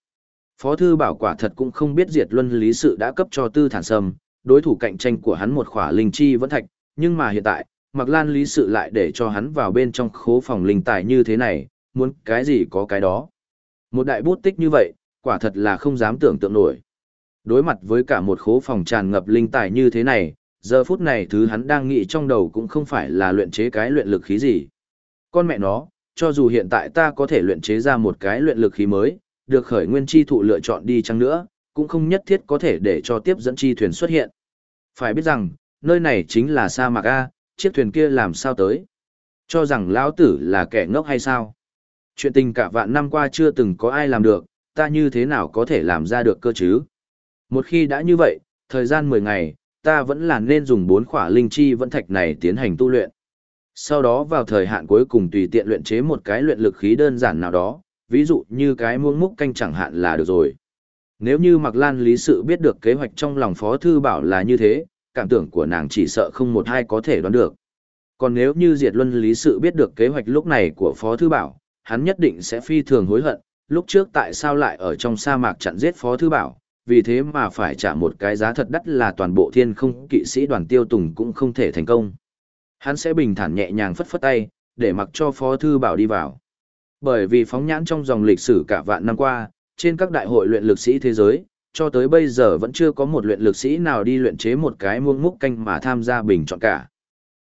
Phó thư bảo quả thật cũng không biết diệt luân lý sự đã cấp cho tư thản sâm, đối thủ cạnh tranh của hắn một khỏa linh chi vẫn thạch, nhưng mà hiện tại, mặc lan lý sự lại để cho hắn vào bên trong khố phòng linh tài như thế này, muốn cái gì có cái đó. Một đại bút tích như vậy, quả thật là không dám tưởng tượng nổi. Đối mặt với cả một khố phòng tràn ngập linh tài như thế này, giờ phút này thứ hắn đang nghĩ trong đầu cũng không phải là luyện chế cái luyện lực khí gì. Con mẹ nó, cho dù hiện tại ta có thể luyện chế ra một cái luyện lực khí mới, được khởi nguyên chi thụ lựa chọn đi chăng nữa, cũng không nhất thiết có thể để cho tiếp dẫn chi thuyền xuất hiện. Phải biết rằng, nơi này chính là sa mạc A, chiếc thuyền kia làm sao tới. Cho rằng lão tử là kẻ ngốc hay sao? Chuyện tình cả vạn năm qua chưa từng có ai làm được, ta như thế nào có thể làm ra được cơ chứ? Một khi đã như vậy, thời gian 10 ngày, ta vẫn là nên dùng bốn khỏa linh chi vẫn thạch này tiến hành tu luyện. Sau đó vào thời hạn cuối cùng tùy tiện luyện chế một cái luyện lực khí đơn giản nào đó, ví dụ như cái muông múc canh chẳng hạn là được rồi. Nếu như Mạc Lan lý sự biết được kế hoạch trong lòng Phó Thư Bảo là như thế, cảm tưởng của nàng chỉ sợ không một ai có thể đoán được. Còn nếu như Diệt Luân lý sự biết được kế hoạch lúc này của Phó Thư Bảo, hắn nhất định sẽ phi thường hối hận, lúc trước tại sao lại ở trong sa mạc chặn giết Phó Thư Bảo, vì thế mà phải trả một cái giá thật đắt là toàn bộ thiên không kỵ sĩ đoàn tiêu tùng cũng không thể thành công. Hắn sẽ bình thản nhẹ nhàng phất phất tay, để mặc cho Phó Thư Bảo đi vào. Bởi vì phóng nhãn trong dòng lịch sử cả vạn năm qua, trên các đại hội luyện lực sĩ thế giới, cho tới bây giờ vẫn chưa có một luyện lực sĩ nào đi luyện chế một cái muông múc canh mà tham gia bình chọn cả.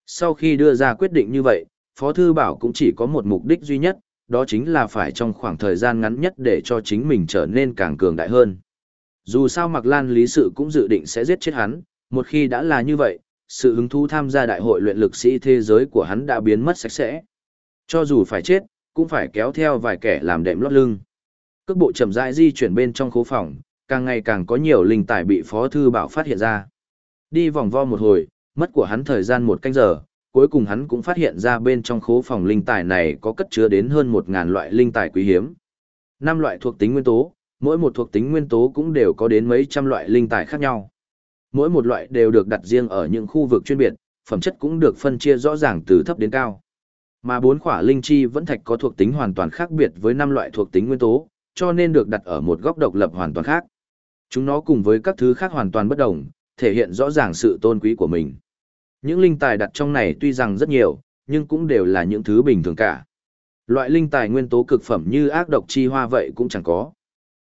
Sau khi đưa ra quyết định như vậy, Phó Thư Bảo cũng chỉ có một mục đích duy nhất, đó chính là phải trong khoảng thời gian ngắn nhất để cho chính mình trở nên càng cường đại hơn. Dù sao Mạc Lan lý sự cũng dự định sẽ giết chết hắn, một khi đã là như vậy, sự hứng thú tham gia đại hội luyện lực sĩ thế giới của hắn đã biến mất sạch sẽ. Cho dù phải chết, cũng phải kéo theo vài kẻ làm đệm lót lưng. Cước bộ chậm rãi di chuyển bên trong khố phòng, càng ngày càng có nhiều linh tài bị Phó Thư Bảo phát hiện ra. Đi vòng vo một hồi, mất của hắn thời gian một canh giờ, cuối cùng hắn cũng phát hiện ra bên trong khố phòng linh tài này có cất chứa đến hơn 1.000 loại linh tài quý hiếm. năm loại thuộc tính nguyên tố, mỗi một thuộc tính nguyên tố cũng đều có đến mấy trăm loại linh tài khác nhau. Mỗi một loại đều được đặt riêng ở những khu vực chuyên biệt, phẩm chất cũng được phân chia rõ ràng từ thấp đến cao. Mà bốn khỏa linh chi vẫn thạch có thuộc tính hoàn toàn khác biệt với năm loại thuộc tính nguyên tố, cho nên được đặt ở một góc độc lập hoàn toàn khác. Chúng nó cùng với các thứ khác hoàn toàn bất đồng, thể hiện rõ ràng sự tôn quý của mình. Những linh tài đặt trong này tuy rằng rất nhiều, nhưng cũng đều là những thứ bình thường cả. Loại linh tài nguyên tố cực phẩm như ác độc chi hoa vậy cũng chẳng có.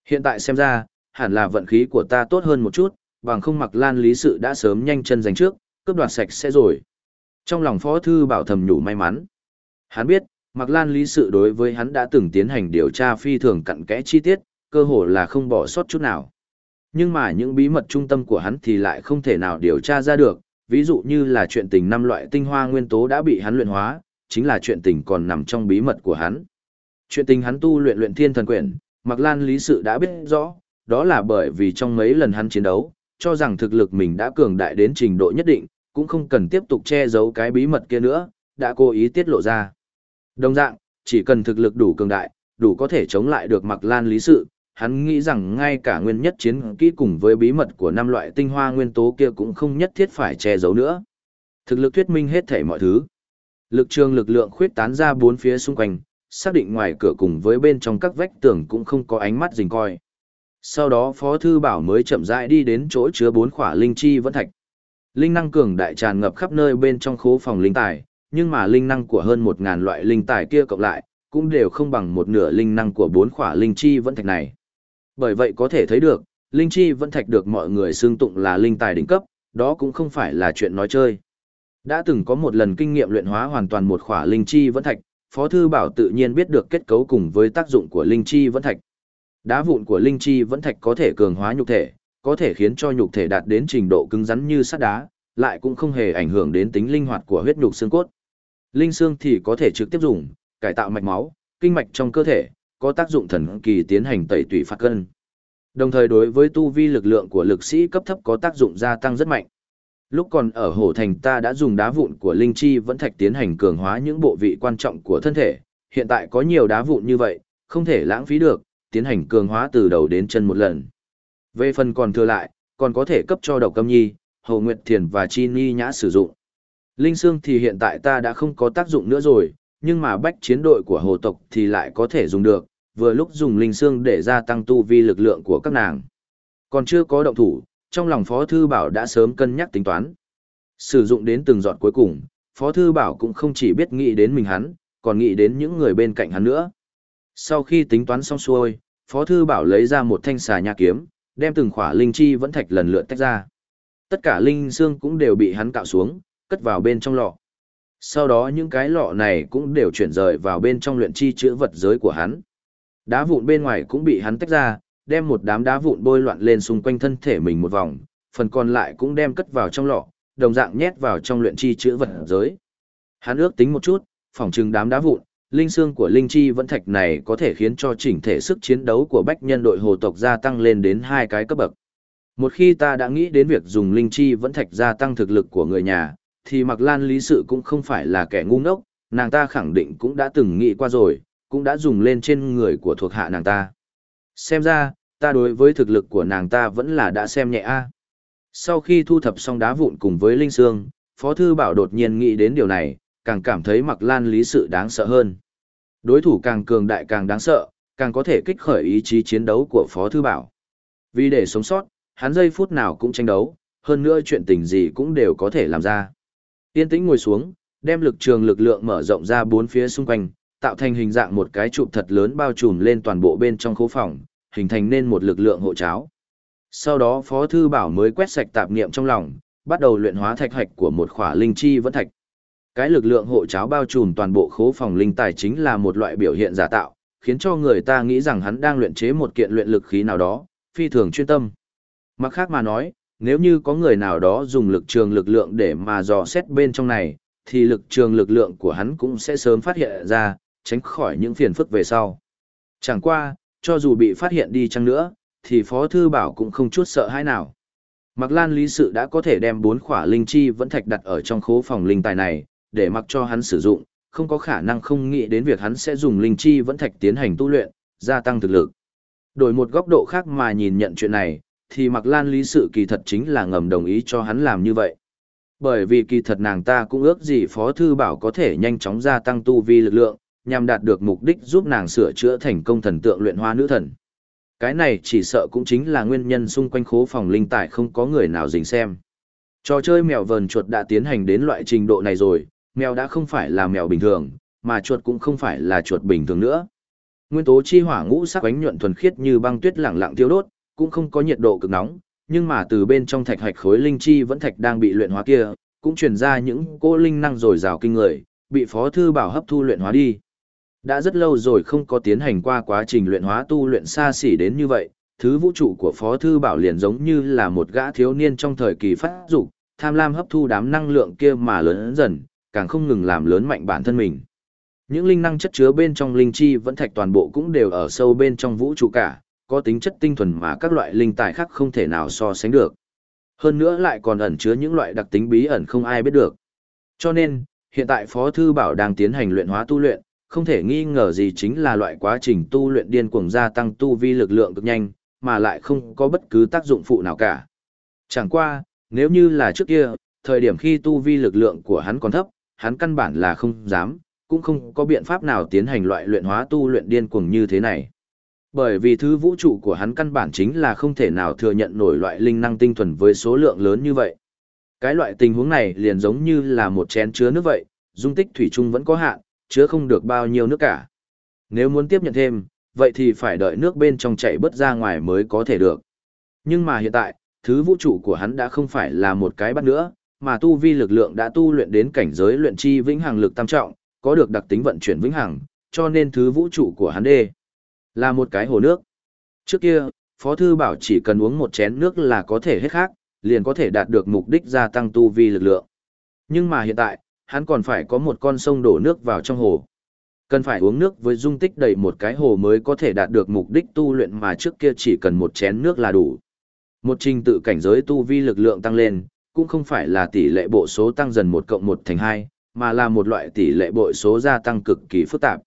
Hiện tại xem ra, hẳn là vận khí của ta tốt hơn một chút, bằng không mặc lan lý sự đã sớm nhanh chân giành trước, cướp đoạt sạch sẽ rồi. Trong lòng phó thư bảo thầm nhủ may mắn. Hắn biết, Mạc Lan lý sự đối với hắn đã từng tiến hành điều tra phi thường cặn kẽ chi tiết, cơ hồ là không bỏ sót chút nào. Nhưng mà những bí mật trung tâm của hắn thì lại không thể nào điều tra ra được, ví dụ như là chuyện tình năm loại tinh hoa nguyên tố đã bị hắn luyện hóa, chính là chuyện tình còn nằm trong bí mật của hắn. Chuyện tình hắn tu luyện luyện thiên thần quyển, Mạc Lan lý sự đã biết rõ, đó là bởi vì trong mấy lần hắn chiến đấu, cho rằng thực lực mình đã cường đại đến trình độ nhất định, cũng không cần tiếp tục che giấu cái bí mật kia nữa, đã cố ý tiết lộ ra. Đồng dạng, chỉ cần thực lực đủ cường đại, đủ có thể chống lại được Mạc Lan lý sự, hắn nghĩ rằng ngay cả nguyên nhất chiến kỹ cùng với bí mật của năm loại tinh hoa nguyên tố kia cũng không nhất thiết phải che giấu nữa. Thực lực thuyết minh hết thể mọi thứ. Lực trường lực lượng khuyết tán ra bốn phía xung quanh, xác định ngoài cửa cùng với bên trong các vách tường cũng không có ánh mắt rình coi. Sau đó Phó Thư Bảo mới chậm rãi đi đến chỗ chứa bốn khỏa linh chi vẫn thạch. Linh năng cường đại tràn ngập khắp nơi bên trong khố phòng linh tài, nhưng mà linh năng của hơn một ngàn loại linh tài kia cộng lại, cũng đều không bằng một nửa linh năng của bốn khỏa linh chi vẫn thạch này. Bởi vậy có thể thấy được, linh chi vẫn thạch được mọi người xương tụng là linh tài đỉnh cấp, đó cũng không phải là chuyện nói chơi. Đã từng có một lần kinh nghiệm luyện hóa hoàn toàn một khỏa linh chi vẫn thạch, Phó Thư Bảo tự nhiên biết được kết cấu cùng với tác dụng của linh chi vẫn thạch. Đá vụn của linh chi vẫn thạch có thể cường hóa nhục thể, có thể khiến cho nhục thể đạt đến trình độ cứng rắn như sắt đá, lại cũng không hề ảnh hưởng đến tính linh hoạt của huyết nhục xương cốt. Linh xương thì có thể trực tiếp dùng, cải tạo mạch máu, kinh mạch trong cơ thể, có tác dụng thần kỳ tiến hành tẩy tủy phạt cân. Đồng thời đối với tu vi lực lượng của lực sĩ cấp thấp có tác dụng gia tăng rất mạnh. Lúc còn ở Hổ Thành ta đã dùng đá vụn của Linh Chi vẫn thạch tiến hành cường hóa những bộ vị quan trọng của thân thể, hiện tại có nhiều đá vụn như vậy, không thể lãng phí được, tiến hành cường hóa từ đầu đến chân một lần. Về phần còn thừa lại, còn có thể cấp cho độc câm nhi, Hồ Nguyệt Thiền và Chi Ni Nhã sử dụng. Linh Sương thì hiện tại ta đã không có tác dụng nữa rồi, nhưng mà bách chiến đội của hồ tộc thì lại có thể dùng được, vừa lúc dùng Linh Sương để gia tăng tu vi lực lượng của các nàng. Còn chưa có động thủ, trong lòng Phó Thư Bảo đã sớm cân nhắc tính toán. Sử dụng đến từng giọt cuối cùng, Phó Thư Bảo cũng không chỉ biết nghĩ đến mình hắn, còn nghĩ đến những người bên cạnh hắn nữa. Sau khi tính toán xong xuôi, Phó Thư Bảo lấy ra một thanh xà nhà kiếm, đem từng khỏa linh chi vẫn thạch lần lượt tách ra. Tất cả linh xương cũng đều bị hắn cạo xuống, cất vào bên trong lọ. Sau đó những cái lọ này cũng đều chuyển rời vào bên trong luyện chi chữa vật giới của hắn. Đá vụn bên ngoài cũng bị hắn tách ra, đem một đám đá vụn bôi loạn lên xung quanh thân thể mình một vòng, phần còn lại cũng đem cất vào trong lọ, đồng dạng nhét vào trong luyện chi chữa vật giới. Hắn ước tính một chút, phòng trừng đám đá vụn, linh xương của linh chi vẫn thạch này có thể khiến cho chỉnh thể sức chiến đấu của bách nhân đội hồ tộc gia tăng lên đến hai cái cấp bậc. Một khi ta đã nghĩ đến việc dùng linh chi vẫn thạch gia tăng thực lực của người nhà, thì Mặc Lan lý sự cũng không phải là kẻ ngu ngốc, nàng ta khẳng định cũng đã từng nghĩ qua rồi, cũng đã dùng lên trên người của thuộc hạ nàng ta. Xem ra, ta đối với thực lực của nàng ta vẫn là đã xem nhẹ a. Sau khi thu thập xong đá vụn cùng với Linh Sương, Phó Thư Bảo đột nhiên nghĩ đến điều này, càng cảm thấy Mặc Lan lý sự đáng sợ hơn. Đối thủ càng cường đại càng đáng sợ, càng có thể kích khởi ý chí chiến đấu của Phó Thư Bảo. Vì để sống sót, hắn giây phút nào cũng tranh đấu, hơn nữa chuyện tình gì cũng đều có thể làm ra. Yên tĩnh ngồi xuống, đem lực trường lực lượng mở rộng ra bốn phía xung quanh, tạo thành hình dạng một cái trụ thật lớn bao trùm lên toàn bộ bên trong khố phòng, hình thành nên một lực lượng hộ cháo. Sau đó Phó Thư Bảo mới quét sạch tạp niệm trong lòng, bắt đầu luyện hóa thạch hạch của một khỏa linh chi vẫn thạch. Cái lực lượng hộ cháo bao trùm toàn bộ khố phòng linh tài chính là một loại biểu hiện giả tạo, khiến cho người ta nghĩ rằng hắn đang luyện chế một kiện luyện lực khí nào đó, phi thường chuyên tâm. Mặt khác mà nói, nếu như có người nào đó dùng lực trường lực lượng để mà dò xét bên trong này, thì lực trường lực lượng của hắn cũng sẽ sớm phát hiện ra, tránh khỏi những phiền phức về sau. Chẳng qua, cho dù bị phát hiện đi chăng nữa, thì Phó Thư Bảo cũng không chút sợ hãi nào. Mặc Lan Lý Sự đã có thể đem bốn khỏa linh chi vẫn thạch đặt ở trong khố phòng linh tài này, để mặc cho hắn sử dụng, không có khả năng không nghĩ đến việc hắn sẽ dùng linh chi vẫn thạch tiến hành tu luyện, gia tăng thực lực. Đổi một góc độ khác mà nhìn nhận chuyện này, thì Mặc Lan Lý Sự kỳ thật chính là ngầm đồng ý cho hắn làm như vậy. Bởi vì kỳ thật nàng ta cũng ước gì Phó Thư Bảo có thể nhanh chóng gia tăng tu vi lực lượng, nhằm đạt được mục đích giúp nàng sửa chữa thành công thần tượng luyện hoa nữ thần. Cái này chỉ sợ cũng chính là nguyên nhân xung quanh khố phòng linh tài không có người nào dình xem. Trò chơi mèo vờn chuột đã tiến hành đến loại trình độ này rồi, mèo đã không phải là mèo bình thường, mà chuột cũng không phải là chuột bình thường nữa. Nguyên tố chi hỏa ngũ sắc ánh nhuận thuần khiết như băng tuyết lặng lặng tiêu đốt, cũng không có nhiệt độ cực nóng, nhưng mà từ bên trong thạch hạch khối linh chi vẫn thạch đang bị luyện hóa kia, cũng truyền ra những cô linh năng rồi rào kinh người, bị Phó thư bảo hấp thu luyện hóa đi. Đã rất lâu rồi không có tiến hành qua quá trình luyện hóa tu luyện xa xỉ đến như vậy, thứ vũ trụ của Phó Thư Bảo liền giống như là một gã thiếu niên trong thời kỳ phát dục tham lam hấp thu đám năng lượng kia mà lớn dần, càng không ngừng làm lớn mạnh bản thân mình. Những linh năng chất chứa bên trong linh chi vẫn thạch toàn bộ cũng đều ở sâu bên trong vũ trụ cả, có tính chất tinh thuần mà các loại linh tài khác không thể nào so sánh được. Hơn nữa lại còn ẩn chứa những loại đặc tính bí ẩn không ai biết được. Cho nên, hiện tại Phó Thư Bảo đang tiến hành luyện hóa tu luyện, không thể nghi ngờ gì chính là loại quá trình tu luyện điên cuồng gia tăng tu vi lực lượng cực nhanh, mà lại không có bất cứ tác dụng phụ nào cả. Chẳng qua, nếu như là trước kia, thời điểm khi tu vi lực lượng của hắn còn thấp, hắn căn bản là không dám, cũng không có biện pháp nào tiến hành loại luyện hóa tu luyện điên cuồng như thế này. Bởi vì thứ vũ trụ của hắn căn bản chính là không thể nào thừa nhận nổi loại linh năng tinh thuần với số lượng lớn như vậy. Cái loại tình huống này liền giống như là một chén chứa nước vậy, dung tích thủy chung vẫn có hạn, chứa không được bao nhiêu nước cả. Nếu muốn tiếp nhận thêm, vậy thì phải đợi nước bên trong chảy bớt ra ngoài mới có thể được. Nhưng mà hiện tại, thứ vũ trụ của hắn đã không phải là một cái bắt nữa, mà tu vi lực lượng đã tu luyện đến cảnh giới luyện chi vĩnh hằng lực tam trọng, có được đặc tính vận chuyển vĩnh hằng, cho nên thứ vũ trụ của hắn đê là một cái hồ nước. Trước kia, Phó Thư Bảo chỉ cần uống một chén nước là có thể hết khác, liền có thể đạt được mục đích gia tăng tu vi lực lượng. Nhưng mà hiện tại, hắn còn phải có một con sông đổ nước vào trong hồ. Cần phải uống nước với dung tích đầy một cái hồ mới có thể đạt được mục đích tu luyện mà trước kia chỉ cần một chén nước là đủ. Một trình tự cảnh giới tu vi lực lượng tăng lên, cũng không phải là tỷ lệ bộ số tăng dần 1 cộng 1 thành 2, mà là một loại tỷ lệ bội số gia tăng cực kỳ phức tạp.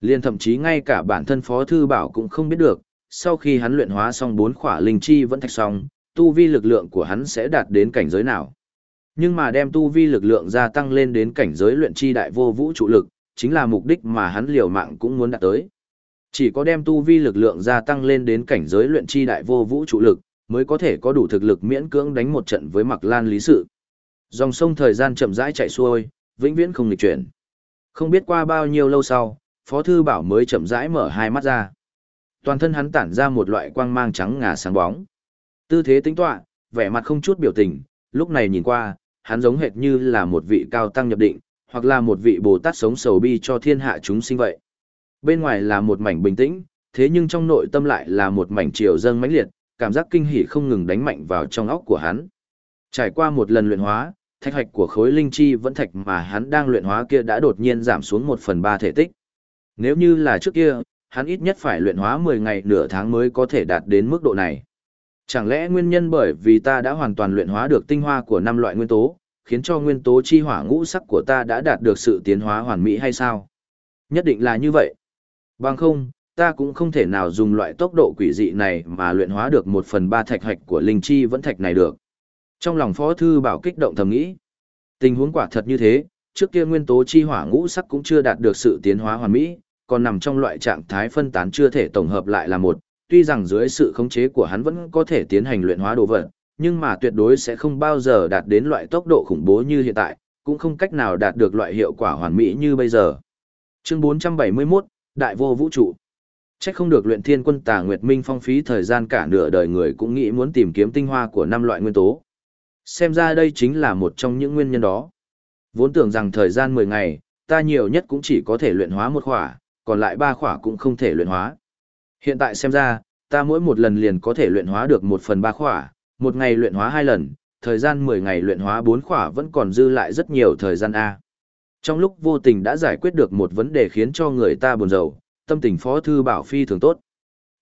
Liên thậm chí ngay cả bản thân Phó Thư Bảo cũng không biết được, sau khi hắn luyện hóa xong bốn khỏa linh chi vẫn thạch xong, tu vi lực lượng của hắn sẽ đạt đến cảnh giới nào. Nhưng mà đem tu vi lực lượng gia tăng lên đến cảnh giới luyện chi đại vô vũ trụ lực, chính là mục đích mà hắn liều mạng cũng muốn đạt tới. Chỉ có đem tu vi lực lượng gia tăng lên đến cảnh giới luyện chi đại vô vũ trụ lực, mới có thể có đủ thực lực miễn cưỡng đánh một trận với Mạc Lan Lý Sự. Dòng sông thời gian chậm rãi chạy xuôi, vĩnh viễn không nghịch chuyển. Không biết qua bao nhiêu lâu sau, Phó Thư Bảo mới chậm rãi mở hai mắt ra. Toàn thân hắn tản ra một loại quang mang trắng ngà sáng bóng. Tư thế tính tọa, vẻ mặt không chút biểu tình, lúc này nhìn qua, hắn giống hệt như là một vị cao tăng nhập định, hoặc là một vị Bồ Tát sống sầu bi cho thiên hạ chúng sinh vậy. Bên ngoài là một mảnh bình tĩnh, thế nhưng trong nội tâm lại là một mảnh triều dâng mãnh liệt, cảm giác kinh hỉ không ngừng đánh mạnh vào trong óc của hắn. Trải qua một lần luyện hóa, thạch hạch của khối linh chi vẫn thạch mà hắn đang luyện hóa kia đã đột nhiên giảm xuống một phần ba thể tích. Nếu như là trước kia, hắn ít nhất phải luyện hóa 10 ngày nửa tháng mới có thể đạt đến mức độ này. Chẳng lẽ nguyên nhân bởi vì ta đã hoàn toàn luyện hóa được tinh hoa của năm loại nguyên tố, khiến cho nguyên tố chi hỏa ngũ sắc của ta đã đạt được sự tiến hóa hoàn mỹ hay sao? Nhất định là như vậy. Bằng không, ta cũng không thể nào dùng loại tốc độ quỷ dị này mà luyện hóa được một phần ba thạch hạch của linh chi vẫn thạch này được. Trong lòng Phó Thư Bảo kích động thầm nghĩ. Tình huống quả thật như thế, trước kia nguyên tố chi hỏa ngũ sắc cũng chưa đạt được sự tiến hóa hoàn mỹ, còn nằm trong loại trạng thái phân tán chưa thể tổng hợp lại là một, tuy rằng dưới sự khống chế của hắn vẫn có thể tiến hành luyện hóa đồ vật, nhưng mà tuyệt đối sẽ không bao giờ đạt đến loại tốc độ khủng bố như hiện tại, cũng không cách nào đạt được loại hiệu quả hoàn mỹ như bây giờ. Chương 471, Đại vô vũ trụ. Chắc không được luyện thiên quân tà Nguyệt Minh phong phí thời gian cả nửa đời người cũng nghĩ muốn tìm kiếm tinh hoa của năm loại nguyên tố. Xem ra đây chính là một trong những nguyên nhân đó. Vốn tưởng rằng thời gian 10 ngày, ta nhiều nhất cũng chỉ có thể luyện hóa một khỏa, còn lại ba khỏa cũng không thể luyện hóa. Hiện tại xem ra, ta mỗi một lần liền có thể luyện hóa được một phần ba khỏa, một ngày luyện hóa hai lần, thời gian 10 ngày luyện hóa bốn khỏa vẫn còn dư lại rất nhiều thời gian A. Trong lúc vô tình đã giải quyết được một vấn đề khiến cho người ta buồn rầu, tâm tình phó thư bảo phi thường tốt.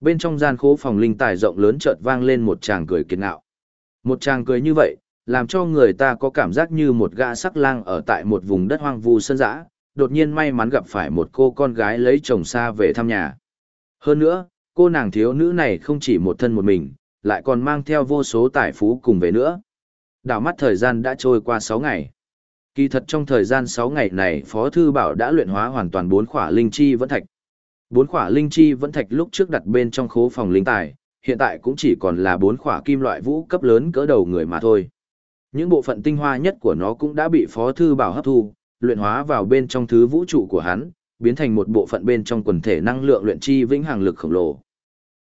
Bên trong gian khố phòng linh tài rộng lớn chợt vang lên một chàng cười kiệt ngạo. Một chàng cười như vậy, làm cho người ta có cảm giác như một gã sắc lang ở tại một vùng đất hoang vu sân dã, đột nhiên may mắn gặp phải một cô con gái lấy chồng xa về thăm nhà. Hơn nữa, cô nàng thiếu nữ này không chỉ một thân một mình, lại còn mang theo vô số tài phú cùng về nữa. Đảo mắt thời gian đã trôi qua 6 ngày. Kỳ thật trong thời gian 6 ngày này Phó Thư Bảo đã luyện hóa hoàn toàn 4 khỏa linh chi vẫn thạch. 4 khỏa linh chi vẫn thạch lúc trước đặt bên trong khố phòng linh tài, hiện tại cũng chỉ còn là 4 khỏa kim loại vũ cấp lớn cỡ đầu người mà thôi. Những bộ phận tinh hoa nhất của nó cũng đã bị Phó Thư Bảo hấp thu, luyện hóa vào bên trong thứ vũ trụ của hắn, biến thành một bộ phận bên trong quần thể năng lượng luyện chi vĩnh hằng lực khổng lồ.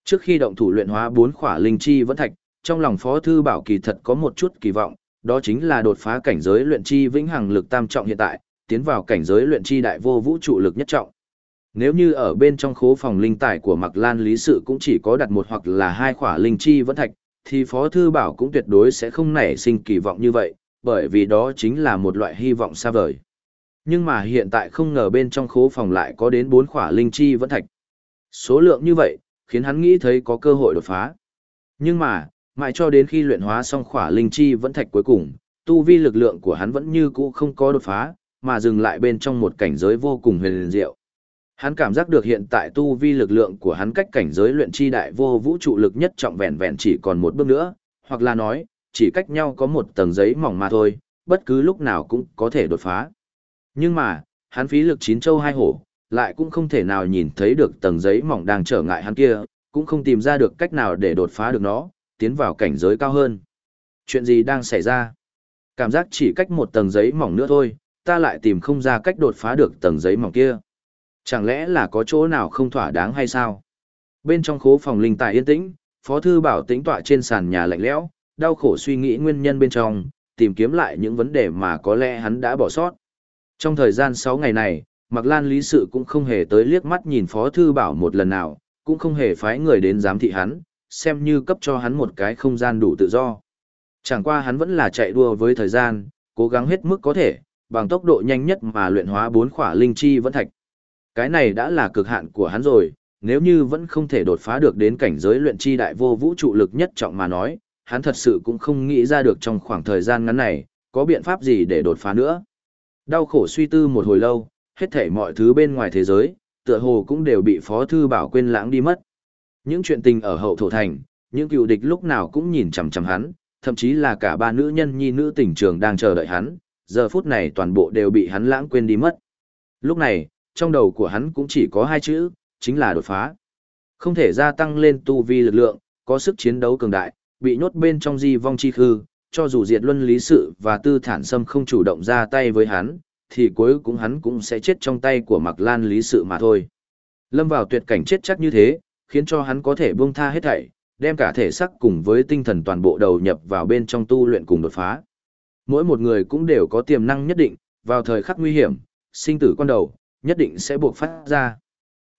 Trước khi động thủ luyện hóa bốn khỏa linh chi vẫn thạch, trong lòng Phó thư bảo kỳ thật có một chút kỳ vọng, đó chính là đột phá cảnh giới luyện chi vĩnh hằng lực tam trọng hiện tại, tiến vào cảnh giới luyện chi đại vô vũ trụ lực nhất trọng. Nếu như ở bên trong khố phòng linh tài của Mạc Lan Lý Sự cũng chỉ có đặt một hoặc là hai khỏa linh chi vẫn thạch, thì Phó Thư Bảo cũng tuyệt đối sẽ không nảy sinh kỳ vọng như vậy, bởi vì đó chính là một loại hy vọng xa vời. Nhưng mà hiện tại không ngờ bên trong khố phòng lại có đến 4 khỏa linh chi vẫn thạch. Số lượng như vậy, khiến hắn nghĩ thấy có cơ hội đột phá. Nhưng mà, mãi cho đến khi luyện hóa xong khỏa linh chi vẫn thạch cuối cùng, tu vi lực lượng của hắn vẫn như cũ không có đột phá, mà dừng lại bên trong một cảnh giới vô cùng huyền diệu. Hắn cảm giác được hiện tại tu vi lực lượng của hắn cách cảnh giới luyện chi đại vô vũ trụ lực nhất trọng vẹn vẹn chỉ còn một bước nữa, hoặc là nói, chỉ cách nhau có một tầng giấy mỏng mà thôi, bất cứ lúc nào cũng có thể đột phá. Nhưng mà, hắn phí lực chín châu hai hổ, lại cũng không thể nào nhìn thấy được tầng giấy mỏng đang trở ngại hắn kia, cũng không tìm ra được cách nào để đột phá được nó, tiến vào cảnh giới cao hơn. Chuyện gì đang xảy ra? Cảm giác chỉ cách một tầng giấy mỏng nữa thôi, ta lại tìm không ra cách đột phá được tầng giấy mỏng kia. Chẳng lẽ là có chỗ nào không thỏa đáng hay sao? Bên trong khố phòng linh tài yên tĩnh, Phó Thư Bảo tĩnh tọa trên sàn nhà lạnh lẽo, đau khổ suy nghĩ nguyên nhân bên trong, tìm kiếm lại những vấn đề mà có lẽ hắn đã bỏ sót. Trong thời gian 6 ngày này, Mạc Lan Lý Sự cũng không hề tới liếc mắt nhìn Phó Thư Bảo một lần nào, cũng không hề phái người đến giám thị hắn, xem như cấp cho hắn một cái không gian đủ tự do. Chẳng qua hắn vẫn là chạy đua với thời gian, cố gắng hết mức có thể, bằng tốc độ nhanh nhất mà luyện hóa bốn khỏa linh chi vẫn thạch. Cái này đã là cực hạn của hắn rồi, nếu như vẫn không thể đột phá được đến cảnh giới luyện chi đại vô vũ trụ lực nhất trọng mà nói, hắn thật sự cũng không nghĩ ra được trong khoảng thời gian ngắn này, có biện pháp gì để đột phá nữa. Đau khổ suy tư một hồi lâu, hết thảy mọi thứ bên ngoài thế giới, tựa hồ cũng đều bị Phó Thư Bảo quên lãng đi mất. Những chuyện tình ở hậu thổ thành, những cựu địch lúc nào cũng nhìn chằm chằm hắn, thậm chí là cả ba nữ nhân nhi nữ tỉnh trường đang chờ đợi hắn, giờ phút này toàn bộ đều bị hắn lãng quên đi mất. Lúc này, trong đầu của hắn cũng chỉ có hai chữ, chính là đột phá. Không thể gia tăng lên tu vi lực lượng, có sức chiến đấu cường đại, bị nhốt bên trong di vong chi khư, cho dù diệt luân lý sự và tư thản sâm không chủ động ra tay với hắn, thì cuối cùng hắn cũng sẽ chết trong tay của Mặc Lan lý sự mà thôi. Lâm vào tuyệt cảnh chết chắc như thế, khiến cho hắn có thể buông tha hết thảy, đem cả thể xác cùng với tinh thần toàn bộ đầu nhập vào bên trong tu luyện cùng đột phá. Mỗi một người cũng đều có tiềm năng nhất định, vào thời khắc nguy hiểm, sinh tử quan đầu, nhất định sẽ buộc phát ra.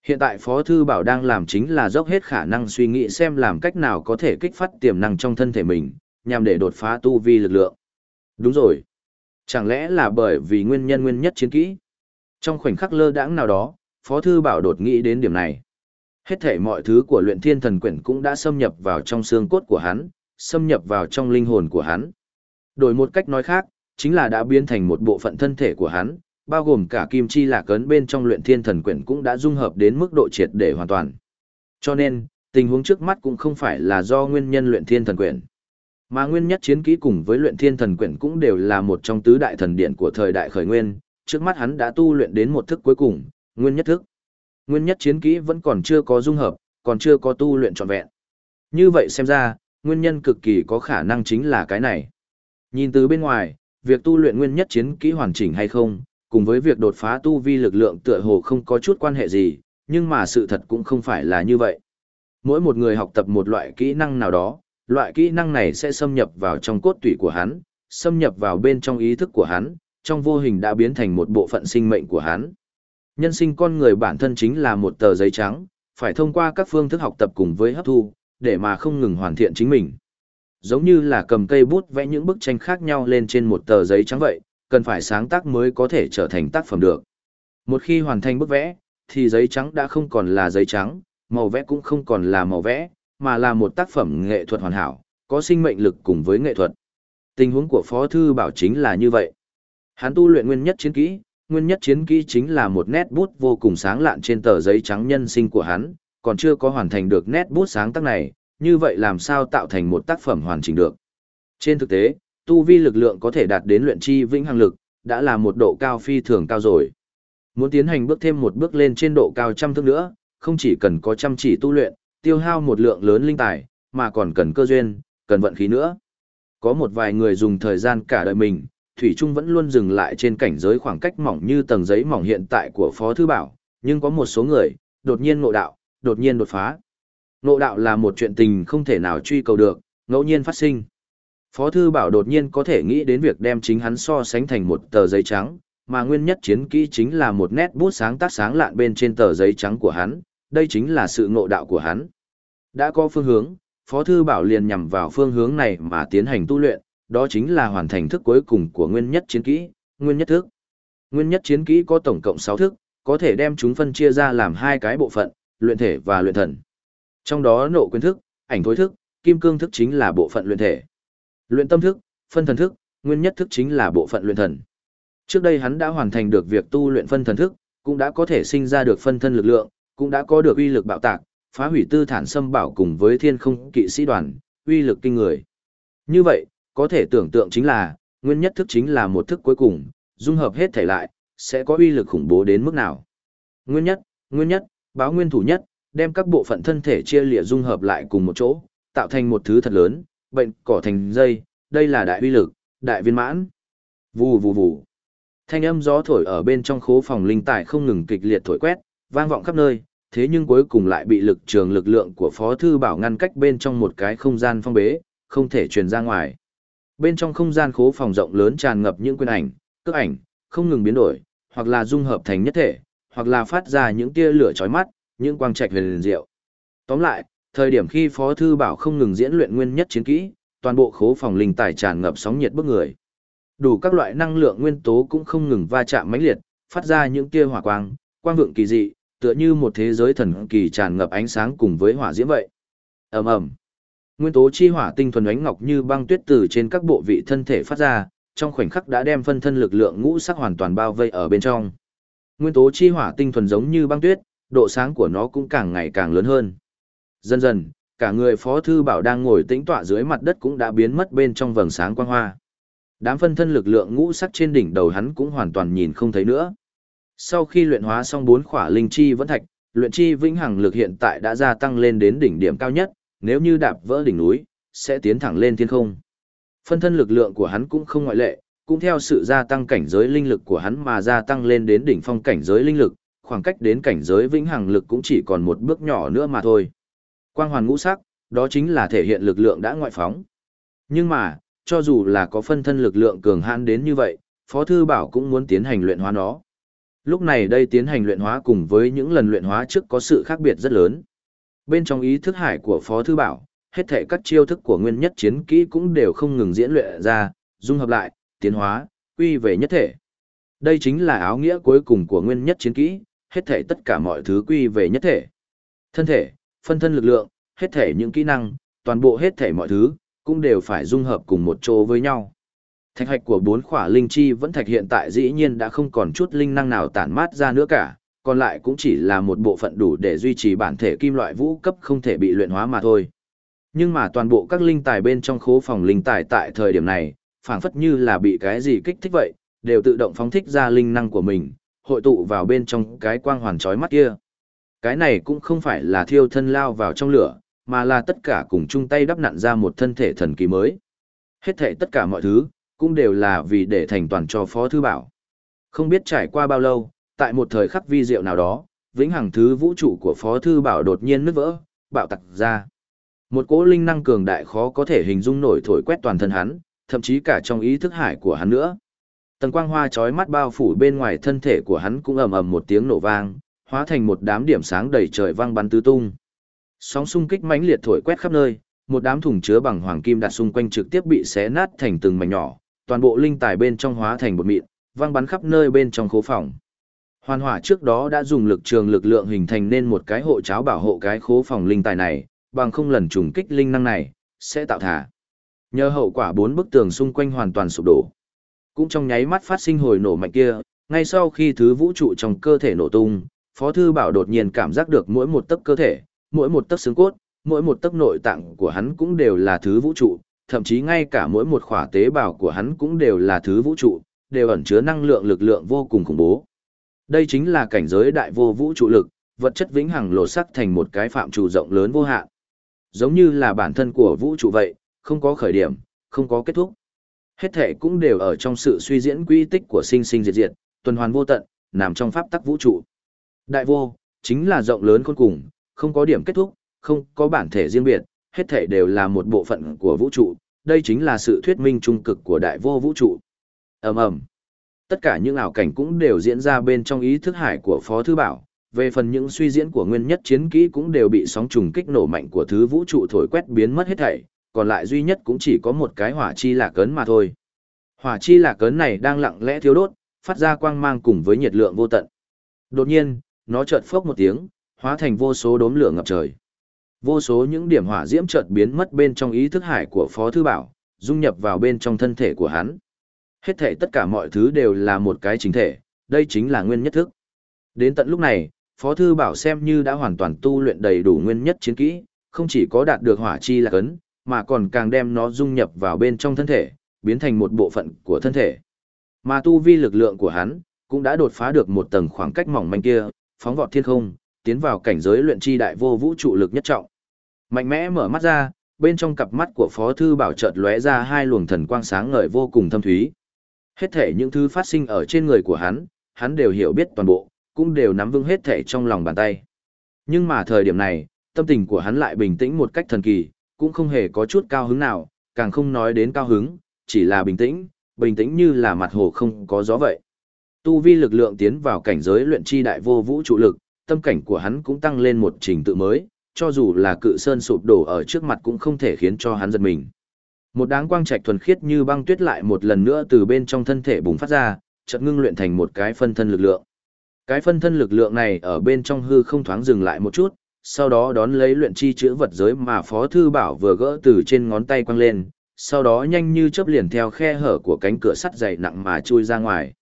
Hiện tại Phó Thư Bảo đang làm chính là dốc hết khả năng suy nghĩ xem làm cách nào có thể kích phát tiềm năng trong thân thể mình, nhằm để đột phá tu vi lực lượng. Đúng rồi. Chẳng lẽ là bởi vì nguyên nhân nguyên nhất chiến kỹ? Trong khoảnh khắc lơ đãng nào đó, Phó Thư Bảo đột nghĩ đến điểm này. Hết thể mọi thứ của luyện thiên thần quyển cũng đã xâm nhập vào trong xương cốt của hắn, xâm nhập vào trong linh hồn của hắn. Đổi một cách nói khác, chính là đã biến thành một bộ phận thân thể của hắn, bao gồm cả kim chi lạc ấn bên trong luyện thiên thần quyển cũng đã dung hợp đến mức độ triệt để hoàn toàn. Cho nên, tình huống trước mắt cũng không phải là do nguyên nhân luyện thiên thần quyển. Mà nguyên nhất chiến kỹ cùng với luyện thiên thần quyển cũng đều là một trong tứ đại thần điện của thời đại khởi nguyên, trước mắt hắn đã tu luyện đến một thức cuối cùng, nguyên nhất thức. Nguyên nhất chiến kỹ vẫn còn chưa có dung hợp, còn chưa có tu luyện trọn vẹn. Như vậy xem ra, nguyên nhân cực kỳ có khả năng chính là cái này. Nhìn từ bên ngoài, việc tu luyện nguyên nhất chiến kỹ hoàn chỉnh hay không, cùng với việc đột phá tu vi lực lượng tựa hồ không có chút quan hệ gì, nhưng mà sự thật cũng không phải là như vậy. Mỗi một người học tập một loại kỹ năng nào đó, loại kỹ năng này sẽ xâm nhập vào trong cốt tủy của hắn, xâm nhập vào bên trong ý thức của hắn, trong vô hình đã biến thành một bộ phận sinh mệnh của hắn. Nhân sinh con người bản thân chính là một tờ giấy trắng, phải thông qua các phương thức học tập cùng với hấp thu, để mà không ngừng hoàn thiện chính mình. Giống như là cầm cây bút vẽ những bức tranh khác nhau lên trên một tờ giấy trắng vậy, cần phải sáng tác mới có thể trở thành tác phẩm được. Một khi hoàn thành bức vẽ, thì giấy trắng đã không còn là giấy trắng, màu vẽ cũng không còn là màu vẽ, mà là một tác phẩm nghệ thuật hoàn hảo, có sinh mệnh lực cùng với nghệ thuật. Tình huống của Phó Thư Bảo chính là như vậy. Hắn tu luyện nguyên nhất chiến kỹ, nguyên nhất chiến kỹ chính là một nét bút vô cùng sáng lạn trên tờ giấy trắng nhân sinh của hắn, còn chưa có hoàn thành được nét bút sáng tác này, như vậy làm sao tạo thành một tác phẩm hoàn chỉnh được. Trên thực tế, tu vi lực lượng có thể đạt đến luyện chi vĩnh hằng lực, đã là một độ cao phi thường cao rồi. Muốn tiến hành bước thêm một bước lên trên độ cao trăm thước nữa, không chỉ cần có chăm chỉ tu luyện, tiêu hao một lượng lớn linh tài, mà còn cần cơ duyên, cần vận khí nữa. Có một vài người dùng thời gian cả đời mình, Thủy Trung vẫn luôn dừng lại trên cảnh giới khoảng cách mỏng như tầng giấy mỏng hiện tại của Phó Thư Bảo, nhưng có một số người, đột nhiên ngộ đạo, đột nhiên đột phá. Ngộ đạo là một chuyện tình không thể nào truy cầu được, ngẫu nhiên phát sinh. Phó Thư Bảo đột nhiên có thể nghĩ đến việc đem chính hắn so sánh thành một tờ giấy trắng, mà nguyên nhất chiến kỹ chính là một nét bút sáng tác sáng lạn bên trên tờ giấy trắng của hắn, đây chính là sự ngộ đạo của hắn. Đã có phương hướng, Phó Thư Bảo liền nhằm vào phương hướng này mà tiến hành tu luyện, đó chính là hoàn thành thức cuối cùng của nguyên nhất chiến kỹ, nguyên nhất thức. Nguyên nhất chiến kỹ có tổng cộng 6 thức, có thể đem chúng phân chia ra làm hai cái bộ phận, luyện thể và luyện thần. Trong đó nộ quyền thức, ảnh thối thức, kim cương thức chính là bộ phận luyện thể. Luyện tâm thức, phân thần thức, nguyên nhất thức chính là bộ phận luyện thần. Trước đây hắn đã hoàn thành được việc tu luyện phân thần thức, cũng đã có thể sinh ra được phân thân lực lượng, cũng đã có được uy lực bạo tạc, phá hủy tư thản xâm bảo cùng với thiên không kỵ sĩ đoàn, uy lực kinh người. Như vậy, có thể tưởng tượng chính là, nguyên nhất thức chính là một thức cuối cùng, dung hợp hết thể lại, sẽ có uy lực khủng bố đến mức nào. Nguyên nhất, nguyên nhất, báo nguyên thủ nhất, đem các bộ phận thân thể chia lịa dung hợp lại cùng một chỗ, tạo thành một thứ thật lớn, bệnh cỏ thành dây, đây là đại uy lực, đại viên mãn. Vù vù vù. Thanh âm gió thổi ở bên trong khố phòng linh tài không ngừng kịch liệt thổi quét, vang vọng khắp nơi, thế nhưng cuối cùng lại bị lực trường lực lượng của Phó Thư Bảo ngăn cách bên trong một cái không gian phong bế, không thể truyền ra ngoài. Bên trong không gian khố phòng rộng lớn tràn ngập những quyền ảnh, cước ảnh, không ngừng biến đổi, hoặc là dung hợp thành nhất thể, hoặc là phát ra những tia lửa chói mắt, những quang trạch huyền diệu. Tóm lại, thời điểm khi Phó Thư Bảo không ngừng diễn luyện nguyên nhất chiến kỹ, toàn bộ khố phòng linh tài tràn ngập sóng nhiệt bức người. Đủ các loại năng lượng nguyên tố cũng không ngừng va chạm mãnh liệt, phát ra những tia hỏa quang, quang vượng kỳ dị, tựa như một thế giới thần kỳ tràn ngập ánh sáng cùng với hỏa diễm vậy. Ầm ầm. Nguyên tố chi hỏa tinh thuần ánh ngọc như băng tuyết từ trên các bộ vị thân thể phát ra, trong khoảnh khắc đã đem phân thân lực lượng ngũ sắc hoàn toàn bao vây ở bên trong. Nguyên tố chi hỏa tinh thuần giống như băng tuyết, độ sáng của nó cũng càng ngày càng lớn hơn. Dần dần, cả người Phó Thư Bảo đang ngồi tĩnh tọa dưới mặt đất cũng đã biến mất bên trong vầng sáng quang hoa. Đám phân thân lực lượng ngũ sắc trên đỉnh đầu hắn cũng hoàn toàn nhìn không thấy nữa. Sau khi luyện hóa xong bốn khỏa linh chi vẫn thạch, luyện chi vĩnh hằng lực hiện tại đã gia tăng lên đến đỉnh điểm cao nhất, nếu như đạp vỡ đỉnh núi, sẽ tiến thẳng lên thiên không. Phân thân lực lượng của hắn cũng không ngoại lệ, cũng theo sự gia tăng cảnh giới linh lực của hắn mà gia tăng lên đến đỉnh phong cảnh giới linh lực, khoảng cách đến cảnh giới vĩnh hằng lực cũng chỉ còn một bước nhỏ nữa mà thôi. Quang hoàn ngũ sắc, đó chính là thể hiện lực lượng đã ngoại phóng. Nhưng mà, cho dù là có phân thân lực lượng cường hãn đến như vậy, Phó Thư Bảo cũng muốn tiến hành luyện hóa nó. Lúc này đây tiến hành luyện hóa cùng với những lần luyện hóa trước có sự khác biệt rất lớn. Bên trong ý thức hải của Phó Thư Bảo, hết thể các chiêu thức của nguyên nhất chiến kỹ cũng đều không ngừng diễn luyện ra, dung hợp lại, tiến hóa, quy về nhất thể. Đây chính là áo nghĩa cuối cùng của nguyên nhất chiến kỹ, hết thể tất cả mọi thứ quy về nhất thể. Thân thể, phân thân lực lượng, hết thể những kỹ năng, toàn bộ hết thể mọi thứ, cũng đều phải dung hợp cùng một chỗ với nhau. Thạch hạch của bốn khỏa linh chi vẫn thạch hiện tại dĩ nhiên đã không còn chút linh năng nào tản mát ra nữa cả, còn lại cũng chỉ là một bộ phận đủ để duy trì bản thể kim loại vũ cấp không thể bị luyện hóa mà thôi. Nhưng mà toàn bộ các linh tài bên trong khố phòng linh tài tại thời điểm này, phảng phất như là bị cái gì kích thích vậy, đều tự động phóng thích ra linh năng của mình, hội tụ vào bên trong cái quang hoàn chói mắt kia. Cái này cũng không phải là thiêu thân lao vào trong lửa, mà là tất cả cùng chung tay đắp nặn ra một thân thể thần kỳ mới. Hết thể tất cả mọi thứ, cũng đều là vì để thành toàn cho Phó Thư Bảo. Không biết trải qua bao lâu, tại một thời khắc vi diệu nào đó, vĩnh hằng thứ vũ trụ của Phó Thư Bảo đột nhiên nứt vỡ, bạo tặc ra. Một cỗ linh năng cường đại khó có thể hình dung nổi thổi quét toàn thân hắn, thậm chí cả trong ý thức hải của hắn nữa. Tầng quang hoa chói mắt bao phủ bên ngoài thân thể của hắn cũng ầm ầm một tiếng nổ vang, hóa thành một đám điểm sáng đầy trời vang bắn tứ tung. Sóng xung kích mãnh liệt thổi quét khắp nơi, một đám thùng chứa bằng hoàng kim đặt xung quanh trực tiếp bị xé nát thành từng mảnh nhỏ, toàn bộ linh tài bên trong hóa thành một mịn, vang bắn khắp nơi bên trong khố phòng. Hoàn hỏa trước đó đã dùng lực trường lực lượng hình thành nên một cái hộ cháo bảo hộ cái khố phòng linh tài này, bằng không lần trùng kích linh năng này, sẽ tạo thả. Nhờ hậu quả bốn bức tường xung quanh hoàn toàn sụp đổ. Cũng trong nháy mắt phát sinh hồi nổ mạnh kia, ngay sau khi thứ vũ trụ trong cơ thể nổ tung, Phó Thư Bảo đột nhiên cảm giác được mỗi một tấc cơ thể, mỗi một tấc xương cốt, mỗi một tấc nội tạng của hắn cũng đều là thứ vũ trụ, thậm chí ngay cả mỗi một khỏa tế bào của hắn cũng đều là thứ vũ trụ, đều ẩn chứa năng lượng lực lượng vô cùng khủng bố. Đây chính là cảnh giới đại vô vũ trụ lực, vật chất vĩnh hằng lột sắc thành một cái phạm trụ rộng lớn vô hạn. Giống như là bản thân của vũ trụ vậy, không có khởi điểm, không có kết thúc. Hết thể cũng đều ở trong sự suy diễn quy tích của sinh sinh diệt diệt, tuần hoàn vô tận, nằm trong pháp tắc vũ trụ. Đại vô, chính là rộng lớn khôn cùng, không có điểm kết thúc, không có bản thể riêng biệt, hết thể đều là một bộ phận của vũ trụ, đây chính là sự thuyết minh trung cực của đại vô vũ trụ. Ầm ầm. Tất cả những ảo cảnh cũng đều diễn ra bên trong ý thức hải của Phó Thư Bảo, về phần những suy diễn của nguyên nhất chiến kỹ cũng đều bị sóng trùng kích nổ mạnh của thứ vũ trụ thổi quét biến mất hết thảy, còn lại duy nhất cũng chỉ có một cái hỏa chi lạc cấn mà thôi. Hỏa chi lạc cấn này đang lặng lẽ thiếu đốt, phát ra quang mang cùng với nhiệt lượng vô tận. Đột nhiên, nó chợt phốc một tiếng, hóa thành vô số đốm lửa ngập trời. Vô số những điểm hỏa diễm chợt biến mất bên trong ý thức hải của Phó Thư Bảo, dung nhập vào bên trong thân thể của hắn. Hết thể tất cả mọi thứ đều là một cái chính thể, đây chính là nguyên nhất thức. Đến tận lúc này, Phó Thư Bảo xem như đã hoàn toàn tu luyện đầy đủ nguyên nhất chiến kỹ, không chỉ có đạt được hỏa chi là cấn, mà còn càng đem nó dung nhập vào bên trong thân thể, biến thành một bộ phận của thân thể. Mà tu vi lực lượng của hắn, cũng đã đột phá được một tầng khoảng cách mỏng manh kia, phóng vọt thiên không, tiến vào cảnh giới luyện chi đại vô vũ trụ lực nhất trọng. Mạnh mẽ mở mắt ra, bên trong cặp mắt của Phó Thư Bảo chợt lóe ra hai luồng thần quang sáng ngời vô cùng thâm thúy. Hết thể những thứ phát sinh ở trên người của hắn, hắn đều hiểu biết toàn bộ, cũng đều nắm vững hết thể trong lòng bàn tay. Nhưng mà thời điểm này, tâm tình của hắn lại bình tĩnh một cách thần kỳ, cũng không hề có chút cao hứng nào, càng không nói đến cao hứng, chỉ là bình tĩnh, bình tĩnh như là mặt hồ không có gió vậy. Tu vi lực lượng tiến vào cảnh giới luyện chi đại vô vũ trụ lực, tâm cảnh của hắn cũng tăng lên một trình tự mới, cho dù là cự sơn sụp đổ ở trước mặt cũng không thể khiến cho hắn giật mình. Một đáng quang trạch thuần khiết như băng tuyết lại một lần nữa từ bên trong thân thể bùng phát ra, chợt ngưng luyện thành một cái phân thân lực lượng. Cái phân thân lực lượng này ở bên trong hư không thoáng dừng lại một chút, sau đó đón lấy luyện chi chữ vật giới mà Phó Thư Bảo vừa gỡ từ trên ngón tay quăng lên, sau đó nhanh như chớp liền theo khe hở của cánh cửa sắt dày nặng mà chui ra ngoài.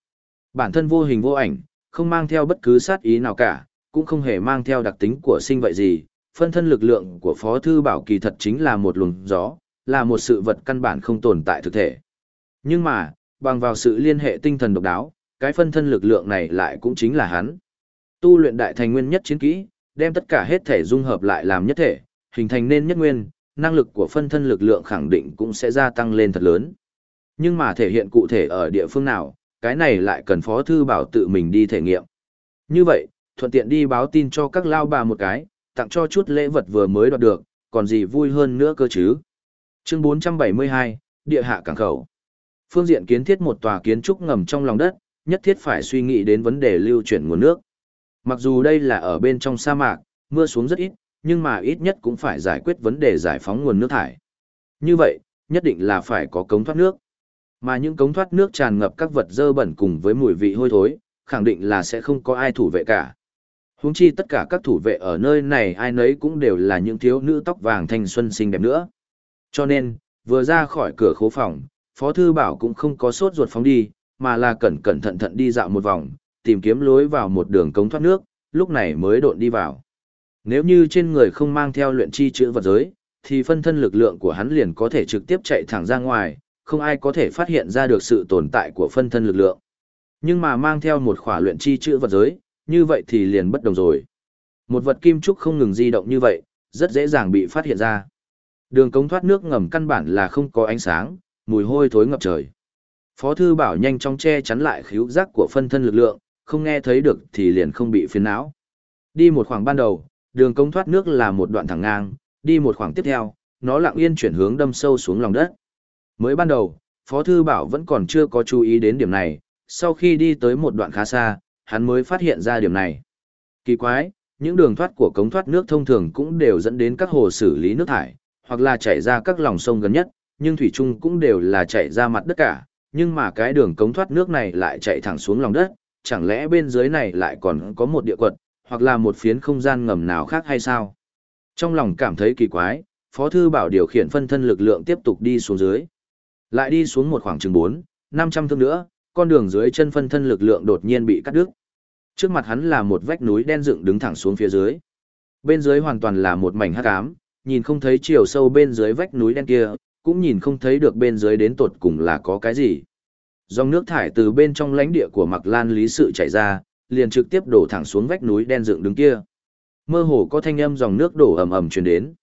Bản thân vô hình vô ảnh, không mang theo bất cứ sát ý nào cả, cũng không hề mang theo đặc tính của sinh vậy gì, phân thân lực lượng của Phó Thư Bảo kỳ thật chính là một luồng gió, là một sự vật căn bản không tồn tại thực thể. Nhưng mà, bằng vào sự liên hệ tinh thần độc đáo, cái phân thân lực lượng này lại cũng chính là hắn. Tu luyện đại thành nguyên nhất chiến kỹ, đem tất cả hết thể dung hợp lại làm nhất thể, hình thành nên nhất nguyên, năng lực của phân thân lực lượng khẳng định cũng sẽ gia tăng lên thật lớn. Nhưng mà thể hiện cụ thể ở địa phương nào, cái này lại cần Phó Thư Bảo tự mình đi thể nghiệm. Như vậy, thuận tiện đi báo tin cho các lao bà một cái, tặng cho chút lễ vật vừa mới đoạt được, còn gì vui hơn nữa cơ chứ. Chương 472, Địa hạ cảng khẩu. Phương diện kiến thiết một tòa kiến trúc ngầm trong lòng đất, nhất thiết phải suy nghĩ đến vấn đề lưu chuyển nguồn nước. Mặc dù đây là ở bên trong sa mạc, mưa xuống rất ít, nhưng mà ít nhất cũng phải giải quyết vấn đề giải phóng nguồn nước thải. Như vậy, nhất định là phải có cống thoát nước. Mà những cống thoát nước tràn ngập các vật dơ bẩn cùng với mùi vị hôi thối, khẳng định là sẽ không có ai thủ vệ cả. Huống chi tất cả các thủ vệ ở nơi này ai nấy cũng đều là những thiếu nữ tóc vàng thanh xuân xinh đẹp nữa. Cho nên, vừa ra khỏi cửa khố phòng, Phó Thư Bảo cũng không có sốt ruột phóng đi, mà là cẩn cẩn thận thận đi dạo một vòng, tìm kiếm lối vào một đường cống thoát nước, lúc này mới độn đi vào. Nếu như trên người không mang theo luyện chi chữ vật giới, thì phân thân lực lượng của hắn liền có thể trực tiếp chạy thẳng ra ngoài, không ai có thể phát hiện ra được sự tồn tại của phân thân lực lượng. Nhưng mà mang theo một khỏa luyện chi chữ vật giới, như vậy thì liền bất đồng rồi. Một vật kim trúc không ngừng di động như vậy, rất dễ dàng bị phát hiện ra. Đường cống thoát nước ngầm căn bản là không có ánh sáng, mùi hôi thối ngập trời. Phó thư bảo nhanh chóng che chắn lại khíu giác của phân thân lực lượng, không nghe thấy được thì liền không bị phiền não. Đi một khoảng ban đầu, đường cống thoát nước là một đoạn thẳng ngang, đi một khoảng tiếp theo, nó lặng yên chuyển hướng đâm sâu xuống lòng đất. Mới ban đầu, Phó Thư Bảo vẫn còn chưa có chú ý đến điểm này, sau khi đi tới một đoạn khá xa, hắn mới phát hiện ra điểm này. Kỳ quái, những đường thoát của cống thoát nước thông thường cũng đều dẫn đến các hồ xử lý nước thải, hoặc là chảy ra các lòng sông gần nhất, nhưng thủy chung cũng đều là chảy ra mặt đất cả, nhưng mà cái đường cống thoát nước này lại chạy thẳng xuống lòng đất, chẳng lẽ bên dưới này lại còn có một địa quật, hoặc là một phiến không gian ngầm nào khác hay sao? Trong lòng cảm thấy kỳ quái, Phó Thư Bảo điều khiển phân thân lực lượng tiếp tục đi xuống dưới. Lại đi xuống một khoảng chừng 4, 500 thước nữa, con đường dưới chân phân thân lực lượng đột nhiên bị cắt đứt. Trước mặt hắn là một vách núi đen dựng đứng thẳng xuống phía dưới. Bên dưới hoàn toàn là một mảnh hắc ám, nhìn không thấy chiều sâu bên dưới vách núi đen kia, cũng nhìn không thấy được bên dưới đến tột cùng là có cái gì. Dòng nước thải từ bên trong lãnh địa của Mạc Lan Lý Sự chảy ra, liền trực tiếp đổ thẳng xuống vách núi đen dựng đứng kia. Mơ hồ có thanh âm dòng nước đổ ầm ầm truyền đến.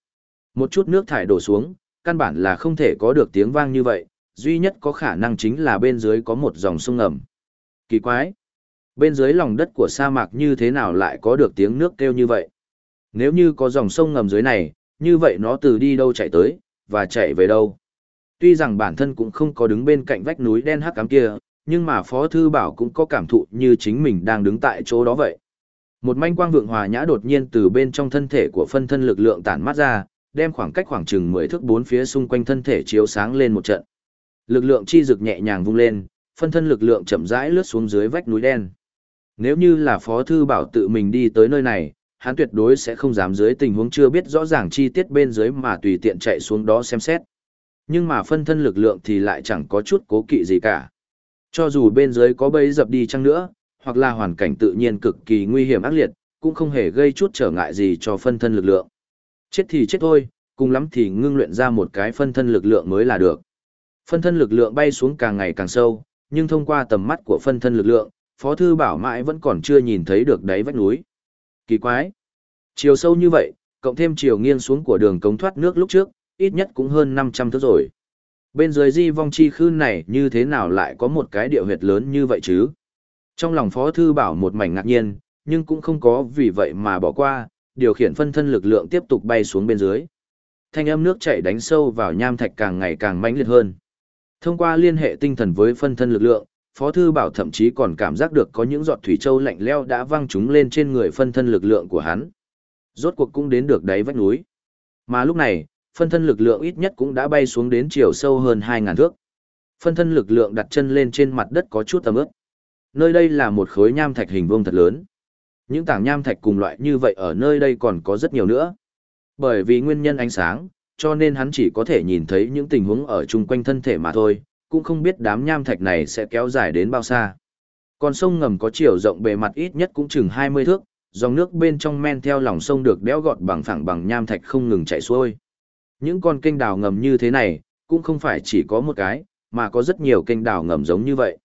Một chút nước thải đổ xuống, căn bản là không thể có được tiếng vang như vậy, duy nhất có khả năng chính là bên dưới có một dòng sông ngầm. Kỳ quái! Bên dưới lòng đất của sa mạc như thế nào lại có được tiếng nước kêu như vậy? Nếu như có dòng sông ngầm dưới này, như vậy nó từ đi đâu chạy tới, và chạy về đâu? Tuy rằng bản thân cũng không có đứng bên cạnh vách núi đen hắc cám kia, nhưng mà Phó Thư Bảo cũng có cảm thụ như chính mình đang đứng tại chỗ đó vậy. Một manh quang vượng hòa nhã đột nhiên từ bên trong thân thể của phân thân lực lượng tản mát ra, đem khoảng cách khoảng chừng 10 thước bốn phía xung quanh thân thể chiếu sáng lên một trận. Lực lượng chi dực nhẹ nhàng vung lên, phân thân lực lượng chậm rãi lướt xuống dưới vách núi đen. Nếu như là Phó Thư Bảo tự mình đi tới nơi này, hắn tuyệt đối sẽ không dám dưới tình huống chưa biết rõ ràng chi tiết bên dưới mà tùy tiện chạy xuống đó xem xét. Nhưng mà phân thân lực lượng thì lại chẳng có chút cố kỵ gì cả. Cho dù bên dưới có bấy dập đi chăng nữa, hoặc là hoàn cảnh tự nhiên cực kỳ nguy hiểm ác liệt, cũng không hề gây chút trở ngại gì cho phân thân lực lượng. Chết thì chết thôi, cùng lắm thì ngưng luyện ra một cái phân thân lực lượng mới là được. Phân thân lực lượng bay xuống càng ngày càng sâu, nhưng thông qua tầm mắt của phân thân lực lượng, Phó Thư Bảo mãi vẫn còn chưa nhìn thấy được đáy vách núi. Kỳ quái! Chiều sâu như vậy, cộng thêm chiều nghiêng xuống của đường cống thoát nước lúc trước, ít nhất cũng hơn 500 thước rồi. Bên dưới di vong chi khư này như thế nào lại có một cái địa huyệt lớn như vậy chứ? Trong lòng Phó Thư Bảo một mảnh ngạc nhiên, nhưng cũng không có vì vậy mà bỏ qua, điều khiển phân thân lực lượng tiếp tục bay xuống bên dưới. Thanh âm nước chảy đánh sâu vào nham thạch càng ngày càng mãnh liệt hơn. Thông qua liên hệ tinh thần với phân thân lực lượng, Phó Thư Bảo thậm chí còn cảm giác được có những giọt thủy châu lạnh leo đã văng chúng lên trên người phân thân lực lượng của hắn. Rốt cuộc cũng đến được đáy vách núi. Mà lúc này, phân thân lực lượng ít nhất cũng đã bay xuống đến chiều sâu hơn 2.000 thước. Phân thân lực lượng đặt chân lên trên mặt đất có chút tầm ướp. Nơi đây là một khối nham thạch hình vuông thật lớn. Những tảng nham thạch cùng loại như vậy ở nơi đây còn có rất nhiều nữa. Bởi vì nguyên nhân ánh sáng, cho nên hắn chỉ có thể nhìn thấy những tình huống ở chung quanh thân thể mà thôi, cũng không biết đám nham thạch này sẽ kéo dài đến bao xa. Con sông ngầm có chiều rộng bề mặt ít nhất cũng chừng 20 thước, dòng nước bên trong men theo lòng sông được đẽo gọt bằng phẳng bằng nham thạch không ngừng chảy xuôi. Những con kênh đào ngầm như thế này, cũng không phải chỉ có một cái, mà có rất nhiều kênh đào ngầm giống như vậy.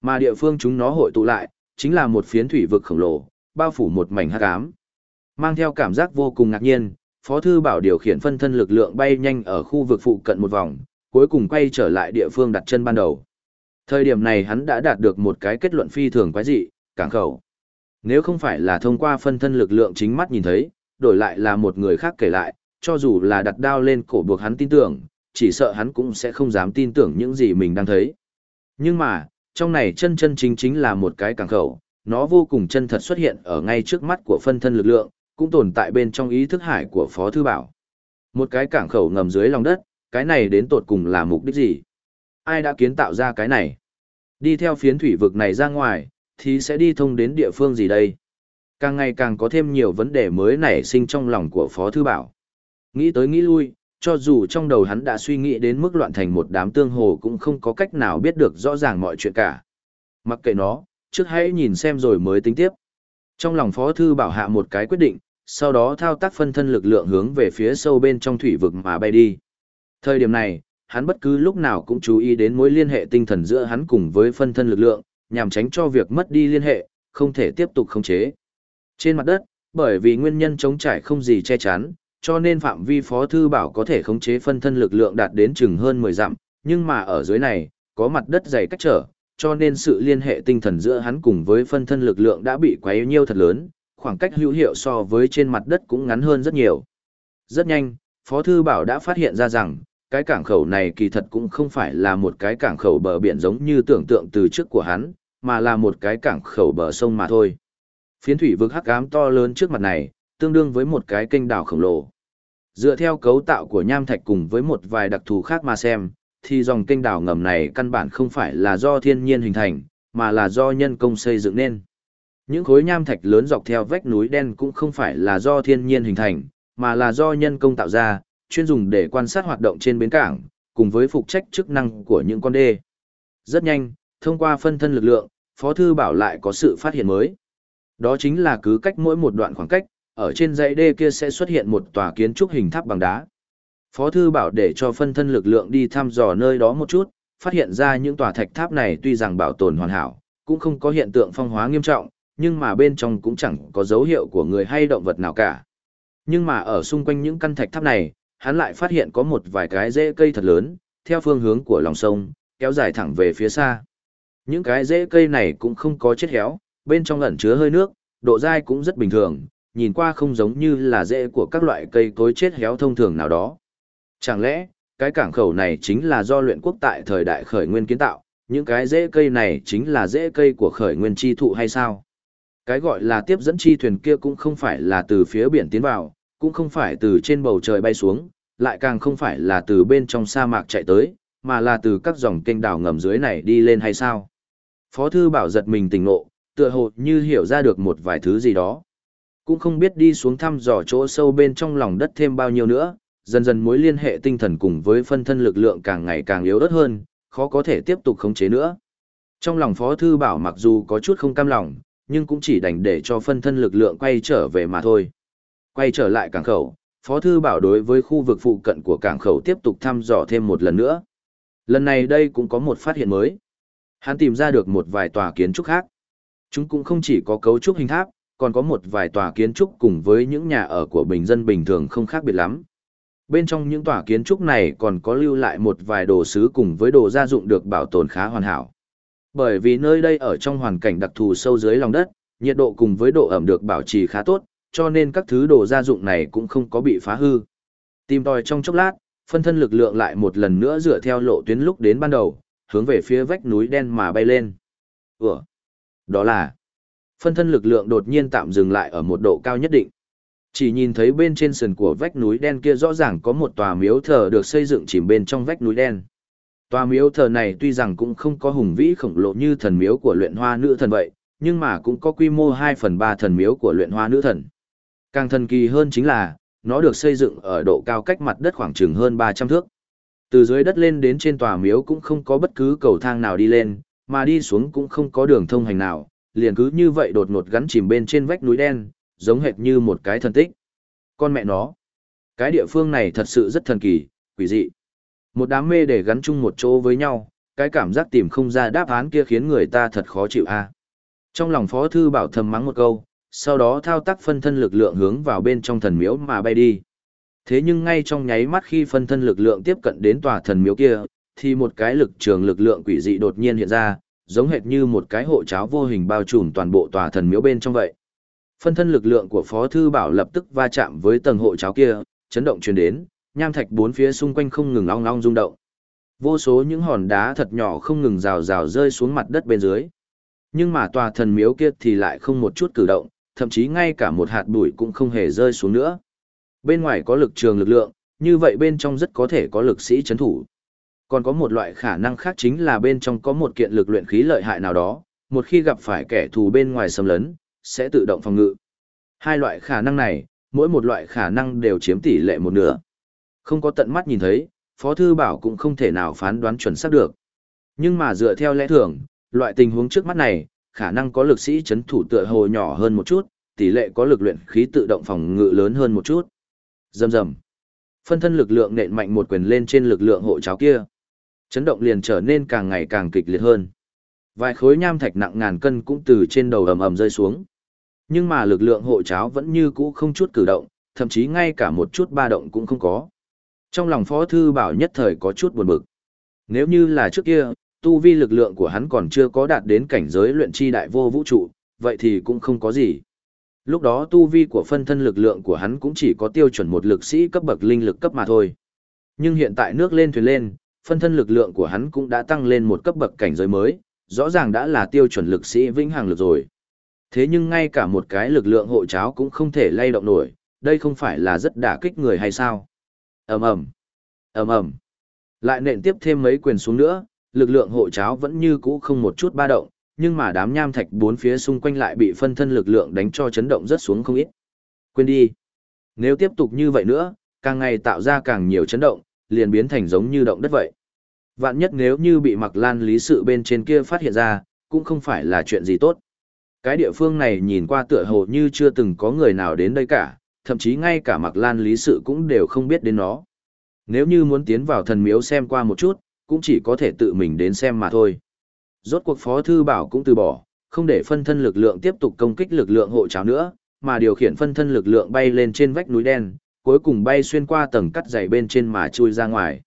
Mà địa phương chúng nó hội tụ lại, chính là một phiến thủy vực khổng lồ, bao phủ một mảnh hắc ám. Mang theo cảm giác vô cùng ngạc nhiên, Phó Thư Bảo điều khiển phân thân lực lượng bay nhanh ở khu vực phụ cận một vòng, cuối cùng quay trở lại địa phương đặt chân ban đầu. Thời điểm này hắn đã đạt được một cái kết luận phi thường quái dị, cảng khẩu. Nếu không phải là thông qua phân thân lực lượng chính mắt nhìn thấy, đổi lại là một người khác kể lại, cho dù là đặt đao lên cổ buộc hắn tin tưởng, chỉ sợ hắn cũng sẽ không dám tin tưởng những gì mình đang thấy. Nhưng mà, trong này chân chân chính chính là một cái cảng khẩu, nó vô cùng chân thật xuất hiện ở ngay trước mắt của phân thân lực lượng, cũng tồn tại bên trong ý thức hải của Phó Thư Bảo. Một cái cảng khẩu ngầm dưới lòng đất, cái này đến tột cùng là mục đích gì? Ai đã kiến tạo ra cái này? Đi theo phiến thủy vực này ra ngoài, thì sẽ đi thông đến địa phương gì đây? Càng ngày càng có thêm nhiều vấn đề mới nảy sinh trong lòng của Phó Thư Bảo. Nghĩ tới nghĩ lui, cho dù trong đầu hắn đã suy nghĩ đến mức loạn thành một đám tương hồ cũng không có cách nào biết được rõ ràng mọi chuyện cả. Mặc kệ nó, trước hãy nhìn xem rồi mới tính tiếp. Trong lòng Phó Thư Bảo hạ một cái quyết định, sau đó thao tác phân thân lực lượng hướng về phía sâu bên trong thủy vực mà bay đi. Thời điểm này, hắn bất cứ lúc nào cũng chú ý đến mối liên hệ tinh thần giữa hắn cùng với phân thân lực lượng, nhằm tránh cho việc mất đi liên hệ, không thể tiếp tục khống chế. Trên mặt đất, bởi vì nguyên nhân chống trải không gì che chắn, cho nên phạm vi phó thư bảo có thể khống chế phân thân lực lượng đạt đến chừng hơn 10 dặm, nhưng mà ở dưới này, có mặt đất dày cách trở, cho nên sự liên hệ tinh thần giữa hắn cùng với phân thân lực lượng đã bị quá nhiêu thật lớn, khoảng cách hữu hiệu so với trên mặt đất cũng ngắn hơn rất nhiều. Rất nhanh, Phó Thư Bảo đã phát hiện ra rằng, cái cảng khẩu này kỳ thật cũng không phải là một cái cảng khẩu bờ biển giống như tưởng tượng từ trước của hắn, mà là một cái cảng khẩu bờ sông mà thôi. Phiến thủy vực hắc ám to lớn trước mặt này, tương đương với một cái kênh đảo khổng lồ. Dựa theo cấu tạo của nham thạch cùng với một vài đặc thù khác mà xem, thì dòng kênh đảo ngầm này căn bản không phải là do thiên nhiên hình thành, mà là do nhân công xây dựng nên. Những khối nham thạch lớn dọc theo vách núi đen cũng không phải là do thiên nhiên hình thành, mà là do nhân công tạo ra, chuyên dùng để quan sát hoạt động trên bến cảng, cùng với phục trách chức năng của những con đê. Rất nhanh, thông qua phân thân lực lượng, Phó Thư Bảo lại có sự phát hiện mới. Đó chính là cứ cách mỗi một đoạn khoảng cách, ở trên dãy đê kia sẽ xuất hiện một tòa kiến trúc hình tháp bằng đá. Phó Thư Bảo để cho phân thân lực lượng đi thăm dò nơi đó một chút, phát hiện ra những tòa thạch tháp này tuy rằng bảo tồn hoàn hảo, cũng không có hiện tượng phong hóa nghiêm trọng, nhưng mà bên trong cũng chẳng có dấu hiệu của người hay động vật nào cả. Nhưng mà ở xung quanh những căn thạch tháp này, hắn lại phát hiện có một vài cái rễ cây thật lớn, theo phương hướng của lòng sông, kéo dài thẳng về phía xa. Những cái rễ cây này cũng không có chết héo, bên trong ẩn chứa hơi nước, độ dai cũng rất bình thường, nhìn qua không giống như là rễ của các loại cây cối chết héo thông thường nào đó. Chẳng lẽ, cái cảng khẩu này chính là do luyện quốc tại thời đại khởi nguyên kiến tạo, Những cái rễ cây này chính là rễ cây của khởi nguyên chi thụ hay sao? Cái gọi là tiếp dẫn chi thuyền kia cũng không phải là từ phía biển tiến vào, cũng không phải từ trên bầu trời bay xuống, lại càng không phải là từ bên trong sa mạc chạy tới, mà là từ các dòng kênh đảo ngầm dưới này đi lên hay sao? Phó thư bảo giật mình tỉnh ngộ, tựa hồ như hiểu ra được một vài thứ gì đó. Cũng không biết đi xuống thăm dò chỗ sâu bên trong lòng đất thêm bao nhiêu nữa, dần dần mối liên hệ tinh thần cùng với phân thân lực lượng càng ngày càng yếu ớt hơn, khó có thể tiếp tục khống chế nữa. Trong lòng Phó Thư Bảo mặc dù có chút không cam lòng, nhưng cũng chỉ đành để cho phân thân lực lượng quay trở về mà thôi. Quay trở lại cảng khẩu, Phó Thư Bảo đối với khu vực phụ cận của cảng khẩu tiếp tục thăm dò thêm một lần nữa. Lần này đây cũng có một phát hiện mới. Hắn tìm ra được một vài tòa kiến trúc khác. Chúng cũng không chỉ có cấu trúc hình tháp, còn có một vài tòa kiến trúc cùng với những nhà ở của bình dân bình thường không khác biệt lắm. Bên trong những tòa kiến trúc này còn có lưu lại một vài đồ sứ cùng với đồ gia dụng được bảo tồn khá hoàn hảo. Bởi vì nơi đây ở trong hoàn cảnh đặc thù sâu dưới lòng đất, nhiệt độ cùng với độ ẩm được bảo trì khá tốt, cho nên các thứ đồ gia dụng này cũng không có bị phá hư. Tìm tòi trong chốc lát, phân thân lực lượng lại một lần nữa dựa theo lộ tuyến lúc đến ban đầu, hướng về phía vách núi đen mà bay lên. Ủa? Đó là phân thân lực lượng đột nhiên tạm dừng lại ở một độ cao nhất định. Chỉ nhìn thấy bên trên sườn của vách núi đen kia rõ ràng có một tòa miếu thờ được xây dựng chìm bên trong vách núi đen. Tòa miếu thờ này tuy rằng cũng không có hùng vĩ khổng lồ như thần miếu của luyện hoa nữ thần vậy, nhưng mà cũng có quy mô 2 phần 3 thần miếu của luyện hoa nữ thần. Càng thần kỳ hơn chính là, nó được xây dựng ở độ cao cách mặt đất khoảng chừng hơn 300 thước. Từ dưới đất lên đến trên tòa miếu cũng không có bất cứ cầu thang nào đi lên, mà đi xuống cũng không có đường thông hành nào, liền cứ như vậy đột ngột gắn chìm bên trên vách núi đen, giống hệt như một cái thần tích. Con mẹ nó, cái địa phương này thật sự rất thần kỳ, quỷ dị. Một đám mê để gắn chung một chỗ với nhau, cái cảm giác tìm không ra đáp án kia khiến người ta thật khó chịu a. Trong lòng Phó Thư Bảo thầm mắng một câu, sau đó thao tác phân thân lực lượng hướng vào bên trong thần miếu mà bay đi. Thế nhưng ngay trong nháy mắt khi phân thân lực lượng tiếp cận đến tòa thần miếu kia, thì một cái lực trường lực lượng quỷ dị đột nhiên hiện ra, giống hệt như một cái hộ cháo vô hình bao trùm toàn bộ tòa thần miếu bên trong vậy. Phân thân lực lượng của Phó Thư Bảo lập tức va chạm với tầng hộ cháo kia, chấn động truyền đến, nham thạch bốn phía xung quanh không ngừng long long rung động. Vô số những hòn đá thật nhỏ không ngừng rào rào rơi xuống mặt đất bên dưới. Nhưng mà tòa thần miếu kia thì lại không một chút cử động, thậm chí ngay cả một hạt bụi cũng không hề rơi xuống nữa. Bên ngoài có lực trường lực lượng, như vậy bên trong rất có thể có lực sĩ chấn thủ. Còn có một loại khả năng khác chính là bên trong có một kiện lực luyện khí lợi hại nào đó, một khi gặp phải kẻ thù bên ngoài xâm lấn, sẽ tự động phòng ngự. Hai loại khả năng này, mỗi một loại khả năng đều chiếm tỷ lệ một nửa. Không có tận mắt nhìn thấy, Phó Thư Bảo cũng không thể nào phán đoán chuẩn xác được. Nhưng mà dựa theo lẽ thường, loại tình huống trước mắt này, khả năng có lực sĩ chấn thủ tựa hồ nhỏ hơn một chút, tỷ lệ có lực luyện khí tự động phòng ngự lớn hơn một chút. Dầm dầm. Phân thân lực lượng nện mạnh một quyền lên trên lực lượng hộ cháo kia. Chấn động liền trở nên càng ngày càng kịch liệt hơn. Vài khối nham thạch nặng ngàn cân cũng từ trên đầu ầm ầm rơi xuống. Nhưng mà lực lượng hộ cháo vẫn như cũ không chút cử động, thậm chí ngay cả một chút ba động cũng không có. Trong lòng Phó Thư Bảo nhất thời có chút buồn bực. Nếu như là trước kia, tu vi lực lượng của hắn còn chưa có đạt đến cảnh giới luyện chi đại vô vũ trụ, vậy thì cũng không có gì. Lúc đó tu vi của phân thân lực lượng của hắn cũng chỉ có tiêu chuẩn một lực sĩ cấp bậc linh lực cấp mà thôi. Nhưng hiện tại nước lên thuyền lên, phân thân lực lượng của hắn cũng đã tăng lên một cấp bậc cảnh giới mới, rõ ràng đã là tiêu chuẩn lực sĩ vĩnh hằng lực rồi. Thế nhưng ngay cả một cái lực lượng hộ cháo cũng không thể lay động nổi, đây không phải là rất đả kích người hay sao? ầm ầm ầm ầm lại nện tiếp thêm mấy quyền xuống nữa lực lượng hộ cháo vẫn như cũ không một chút ba động nhưng mà đám nham thạch bốn phía xung quanh lại bị phân thân lực lượng đánh cho chấn động rất xuống không ít. Quên đi. Nếu tiếp tục như vậy nữa càng ngày tạo ra càng nhiều chấn động liền biến thành giống như động đất vậy. Vạn nhất nếu như bị mặc lan lý sự bên trên kia phát hiện ra cũng không phải là chuyện gì tốt. Cái địa phương này nhìn qua tựa hồ như chưa từng có người nào đến đây cả thậm chí ngay cả mặc lan lý sự cũng đều không biết đến nó. Nếu như muốn tiến vào thần miếu xem qua một chút, cũng chỉ có thể tự mình đến xem mà thôi. Rốt cuộc Phó Thư Bảo cũng từ bỏ, không để phân thân lực lượng tiếp tục công kích lực lượng hộ cháo nữa, mà điều khiển phân thân lực lượng bay lên trên vách núi đen, cuối cùng bay xuyên qua tầng cắt dày bên trên mà chui ra ngoài.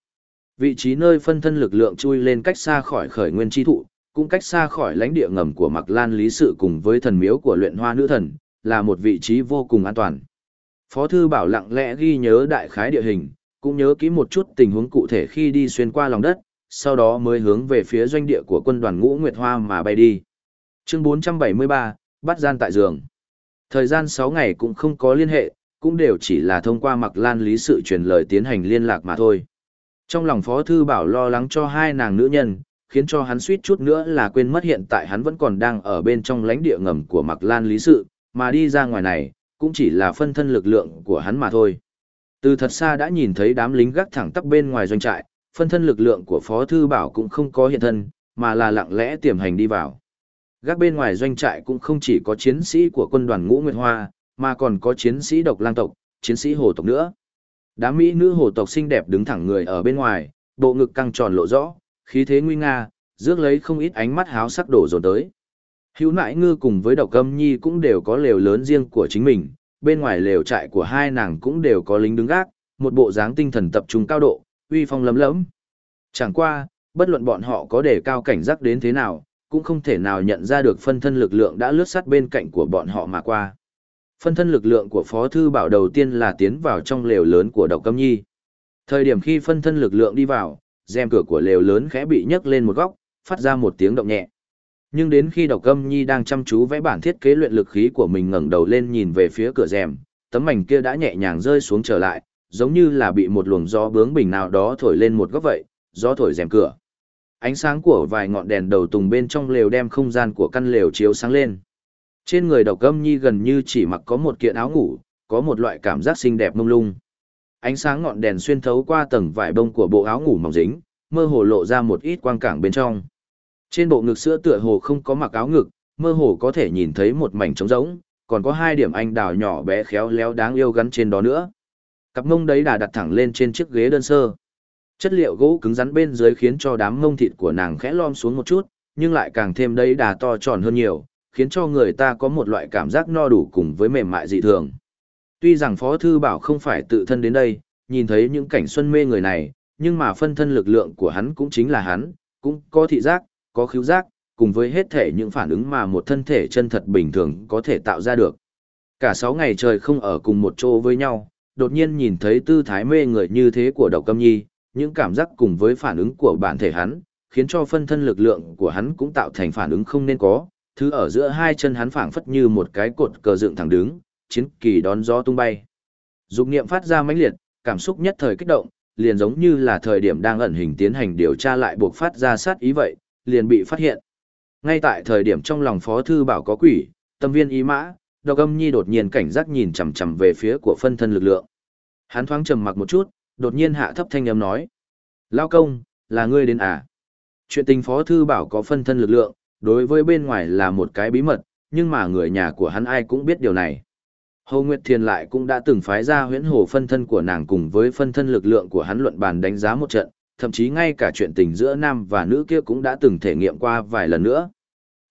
Vị trí nơi phân thân lực lượng chui lên cách xa khỏi khởi nguyên chi thụ, cũng cách xa khỏi lãnh địa ngầm của Mạc Lan Lý Sự cùng với thần miếu của luyện hoa nữ thần, là một vị trí vô cùng an toàn. Phó Thư Bảo lặng lẽ ghi nhớ đại khái địa hình, cũng nhớ kỹ một chút tình huống cụ thể khi đi xuyên qua lòng đất, sau đó mới hướng về phía doanh địa của quân đoàn ngũ Nguyệt Hoa mà bay đi. Chương 473, bắt gian tại giường. Thời gian 6 ngày cũng không có liên hệ, cũng đều chỉ là thông qua mặc lan lý sự truyền lời tiến hành liên lạc mà thôi. Trong lòng Phó Thư Bảo lo lắng cho hai nàng nữ nhân, khiến cho hắn suýt chút nữa là quên mất hiện tại hắn vẫn còn đang ở bên trong lãnh địa ngầm của mặc lan lý sự, mà đi ra ngoài này, cũng chỉ là phân thân lực lượng của hắn mà thôi. Từ thật xa đã nhìn thấy đám lính gác thẳng tắp bên ngoài doanh trại, phân thân lực lượng của Phó Thư Bảo cũng không có hiện thân, mà là lặng lẽ tiềm hành đi vào. Gác bên ngoài doanh trại cũng không chỉ có chiến sĩ của quân đoàn Ngũ Nguyệt Hoa, mà còn có chiến sĩ độc lang tộc, chiến sĩ hồ tộc nữa. Đám mỹ nữ hồ tộc xinh đẹp đứng thẳng người ở bên ngoài, bộ ngực căng tròn lộ rõ, khí thế nguy nga, rước lấy không ít ánh mắt háo sắc đổ dồn tới. Hữu nại ngư cùng với độc âm nhi cũng đều có lều lớn riêng của chính mình, bên ngoài lều trại của hai nàng cũng đều có lính đứng gác, một bộ dáng tinh thần tập trung cao độ, uy phong lấm lấm. Chẳng qua, bất luận bọn họ có đề cao cảnh giác đến thế nào, cũng không thể nào nhận ra được phân thân lực lượng đã lướt sát bên cạnh của bọn họ mà qua. Phân thân lực lượng của Phó Thư Bảo đầu tiên là tiến vào trong lều lớn của Độc Câm Nhi. Thời điểm khi phân thân lực lượng đi vào, rèm cửa của lều lớn khẽ bị nhấc lên một góc, phát ra một tiếng động nhẹ. Nhưng đến khi Độc Câm Nhi đang chăm chú vẽ bản thiết kế luyện lực khí của mình ngẩng đầu lên nhìn về phía cửa rèm, tấm mảnh kia đã nhẹ nhàng rơi xuống trở lại, giống như là bị một luồng gió bướng bình nào đó thổi lên một góc vậy, gió thổi rèm cửa. Ánh sáng của vài ngọn đèn đầu tùng bên trong lều đem không gian của căn lều chiếu sáng lên. Trên người độc âm nhi gần như chỉ mặc có một kiện áo ngủ, có một loại cảm giác xinh đẹp mông lung. Ánh sáng ngọn đèn xuyên thấu qua tầng vải bông của bộ áo ngủ mỏng dính, mơ hồ lộ ra một ít quang cảng bên trong. Trên bộ ngực sữa tựa hồ không có mặc áo ngực, mơ hồ có thể nhìn thấy một mảnh trống rỗng, còn có hai điểm anh đào nhỏ bé khéo léo đáng yêu gắn trên đó nữa. Cặp mông đấy đã đặt thẳng lên trên chiếc ghế đơn sơ. Chất liệu gỗ cứng rắn bên dưới khiến cho đám mông thịt của nàng khẽ lom xuống một chút, nhưng lại càng thêm đấy đà to tròn hơn nhiều, khiến cho người ta có một loại cảm giác no đủ cùng với mềm mại dị thường. Tuy rằng Phó Thư Bảo không phải tự thân đến đây, nhìn thấy những cảnh xuân mê người này, nhưng mà phân thân lực lượng của hắn cũng chính là hắn, cũng có thị giác, có khứu giác, cùng với hết thể những phản ứng mà một thân thể chân thật bình thường có thể tạo ra được. Cả 6 ngày trời không ở cùng một chỗ với nhau, đột nhiên nhìn thấy tư thái mê người như thế của độc câm nhi, những cảm giác cùng với phản ứng của bản thể hắn, khiến cho phân thân lực lượng của hắn cũng tạo thành phản ứng không nên có, thứ ở giữa hai chân hắn phảng phất như một cái cột cờ dựng thẳng đứng, chiến kỳ đón gió tung bay. Dục niệm phát ra mãnh liệt, cảm xúc nhất thời kích động, liền giống như là thời điểm đang ẩn hình tiến hành điều tra lại buộc phát ra sát ý vậy, liền bị phát hiện. Ngay tại thời điểm trong lòng Phó Thư Bảo có quỷ, tâm viên ý mã, độc âm nhi đột nhiên cảnh giác nhìn chằm chằm về phía của phân thân lực lượng. Hắn thoáng trầm mặc một chút, đột nhiên hạ thấp thanh âm nói. Lao công, là ngươi đến à? Chuyện tình Phó Thư Bảo có phân thân lực lượng, đối với bên ngoài là một cái bí mật, nhưng mà người nhà của hắn ai cũng biết điều này. Hồ Nguyệt Thiền lại cũng đã từng phái ra huyễn hồ phân thân của nàng cùng với phân thân lực lượng của hắn luận bàn đánh giá một trận, thậm chí ngay cả chuyện tình giữa nam và nữ kia cũng đã từng thể nghiệm qua vài lần nữa.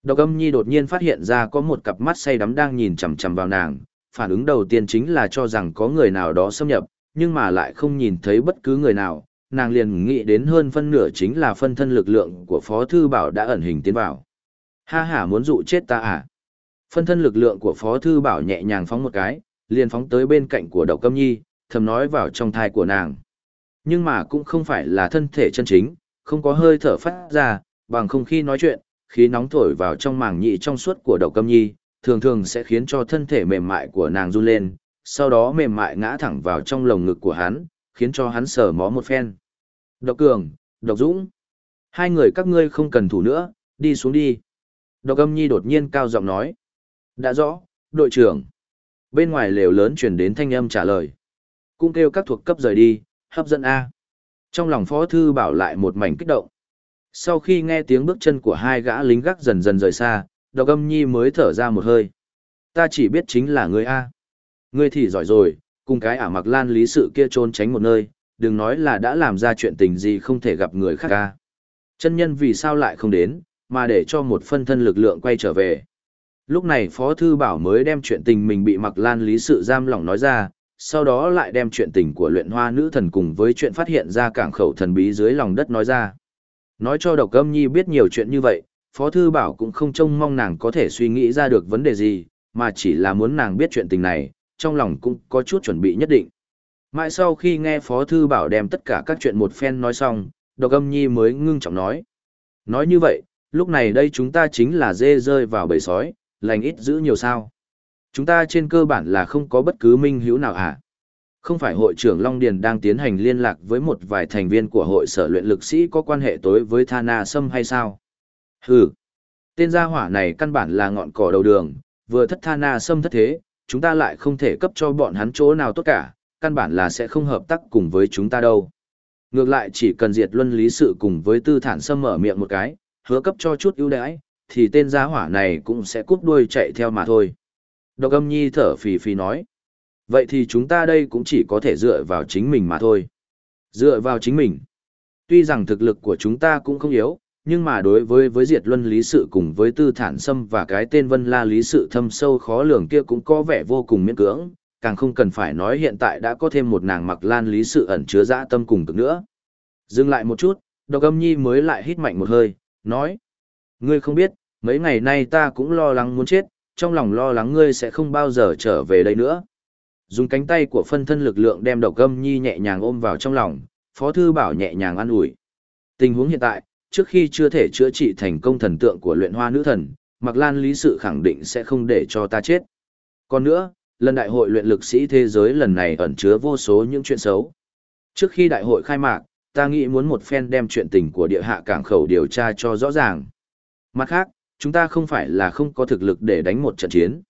Độc âm nhi đột nhiên phát hiện ra có một cặp mắt say đắm đang nhìn chằm chằm vào nàng, phản ứng đầu tiên chính là cho rằng có người nào đó xâm nhập, nhưng mà lại không nhìn thấy bất cứ người nào, nàng liền nghĩ đến hơn phân nửa chính là phân thân lực lượng của Phó Thư Bảo đã ẩn hình tiến vào. Ha ha muốn dụ chết ta à? Phân thân lực lượng của Phó Thư Bảo nhẹ nhàng phóng một cái, liền phóng tới bên cạnh của Đậu Câm Nhi, thầm nói vào trong thai của nàng. Nhưng mà cũng không phải là thân thể chân chính, không có hơi thở phát ra, bằng không khi nói chuyện, khí nóng thổi vào trong màng nhị trong suốt của Đậu Câm Nhi, thường thường sẽ khiến cho thân thể mềm mại của nàng run lên, sau đó mềm mại ngã thẳng vào trong lồng ngực của hắn, khiến cho hắn sờ mó một phen. Độc Cường, Độc Dũng, hai người các ngươi không cần thủ nữa, đi xuống đi. Độc âm nhi đột nhiên cao giọng nói. Đã rõ, đội trưởng. Bên ngoài lều lớn truyền đến thanh âm trả lời. Cũng kêu các thuộc cấp rời đi, hấp dẫn A. Trong lòng phó thư bảo lại một mảnh kích động. Sau khi nghe tiếng bước chân của hai gã lính gác dần dần rời xa, độc âm nhi mới thở ra một hơi. Ta chỉ biết chính là ngươi A. Ngươi thì giỏi rồi, cùng cái ả mặc lan lý sự kia trốn tránh một nơi, đừng nói là đã làm ra chuyện tình gì không thể gặp người khác A. Chân nhân vì sao lại không đến, mà để cho một phân thân lực lượng quay trở về. Lúc này Phó Thư Bảo mới đem chuyện tình mình bị mặc lan lý sự giam lỏng nói ra, sau đó lại đem chuyện tình của luyện hoa nữ thần cùng với chuyện phát hiện ra cảng khẩu thần bí dưới lòng đất nói ra. Nói cho độc âm nhi biết nhiều chuyện như vậy, Phó Thư Bảo cũng không trông mong nàng có thể suy nghĩ ra được vấn đề gì, mà chỉ là muốn nàng biết chuyện tình này, trong lòng cũng có chút chuẩn bị nhất định. Mãi sau khi nghe Phó Thư Bảo đem tất cả các chuyện một phen nói xong, Độc âm nhi mới ngưng trọng nói. Nói như vậy, lúc này đây chúng ta chính là dê rơi vào bầy sói, lành ít giữ nhiều sao. Chúng ta trên cơ bản là không có bất cứ minh hữu nào à? Không phải hội trưởng Long Điền đang tiến hành liên lạc với một vài thành viên của hội sở luyện lực sĩ có quan hệ tối với Thana Sâm hay sao? Hừ, tên gia hỏa này căn bản là ngọn cỏ đầu đường, vừa thất Thana Sâm thất thế, chúng ta lại không thể cấp cho bọn hắn chỗ nào tốt cả, căn bản là sẽ không hợp tác cùng với chúng ta đâu. Ngược lại chỉ cần diệt luân lý sự cùng với tư thản sâm mở miệng một cái, hứa cấp cho chút ưu đãi, thì tên gia hỏa này cũng sẽ cút đuôi chạy theo mà thôi. Độc âm nhi thở phì phì nói. Vậy thì chúng ta đây cũng chỉ có thể dựa vào chính mình mà thôi. Dựa vào chính mình. Tuy rằng thực lực của chúng ta cũng không yếu, nhưng mà đối với với diệt luân lý sự cùng với tư thản sâm và cái tên vân la lý sự thâm sâu khó lường kia cũng có vẻ vô cùng miễn cưỡng, càng không cần phải nói hiện tại đã có thêm một nàng mặc lan lý sự ẩn chứa dã tâm cùng cực nữa. Dừng lại một chút, độc âm nhi mới lại hít mạnh một hơi, nói. Ngươi không biết, mấy ngày nay ta cũng lo lắng muốn chết, trong lòng lo lắng ngươi sẽ không bao giờ trở về đây nữa. Dùng cánh tay của phân thân lực lượng đem độc gâm nhi nhẹ nhàng ôm vào trong lòng, Phó Thư Bảo nhẹ nhàng an ủi. Tình huống hiện tại, trước khi chưa thể chữa trị thành công thần tượng của luyện hoa nữ thần, Mặc Lan lý sự khẳng định sẽ không để cho ta chết. Còn nữa, lần đại hội luyện lực sĩ thế giới lần này ẩn chứa vô số những chuyện xấu. Trước khi đại hội khai mạc, ta nghĩ muốn một phen đem chuyện tình của địa hạ cảng khẩu điều tra cho rõ ràng. Mặt khác, chúng ta không phải là không có thực lực để đánh một trận chiến.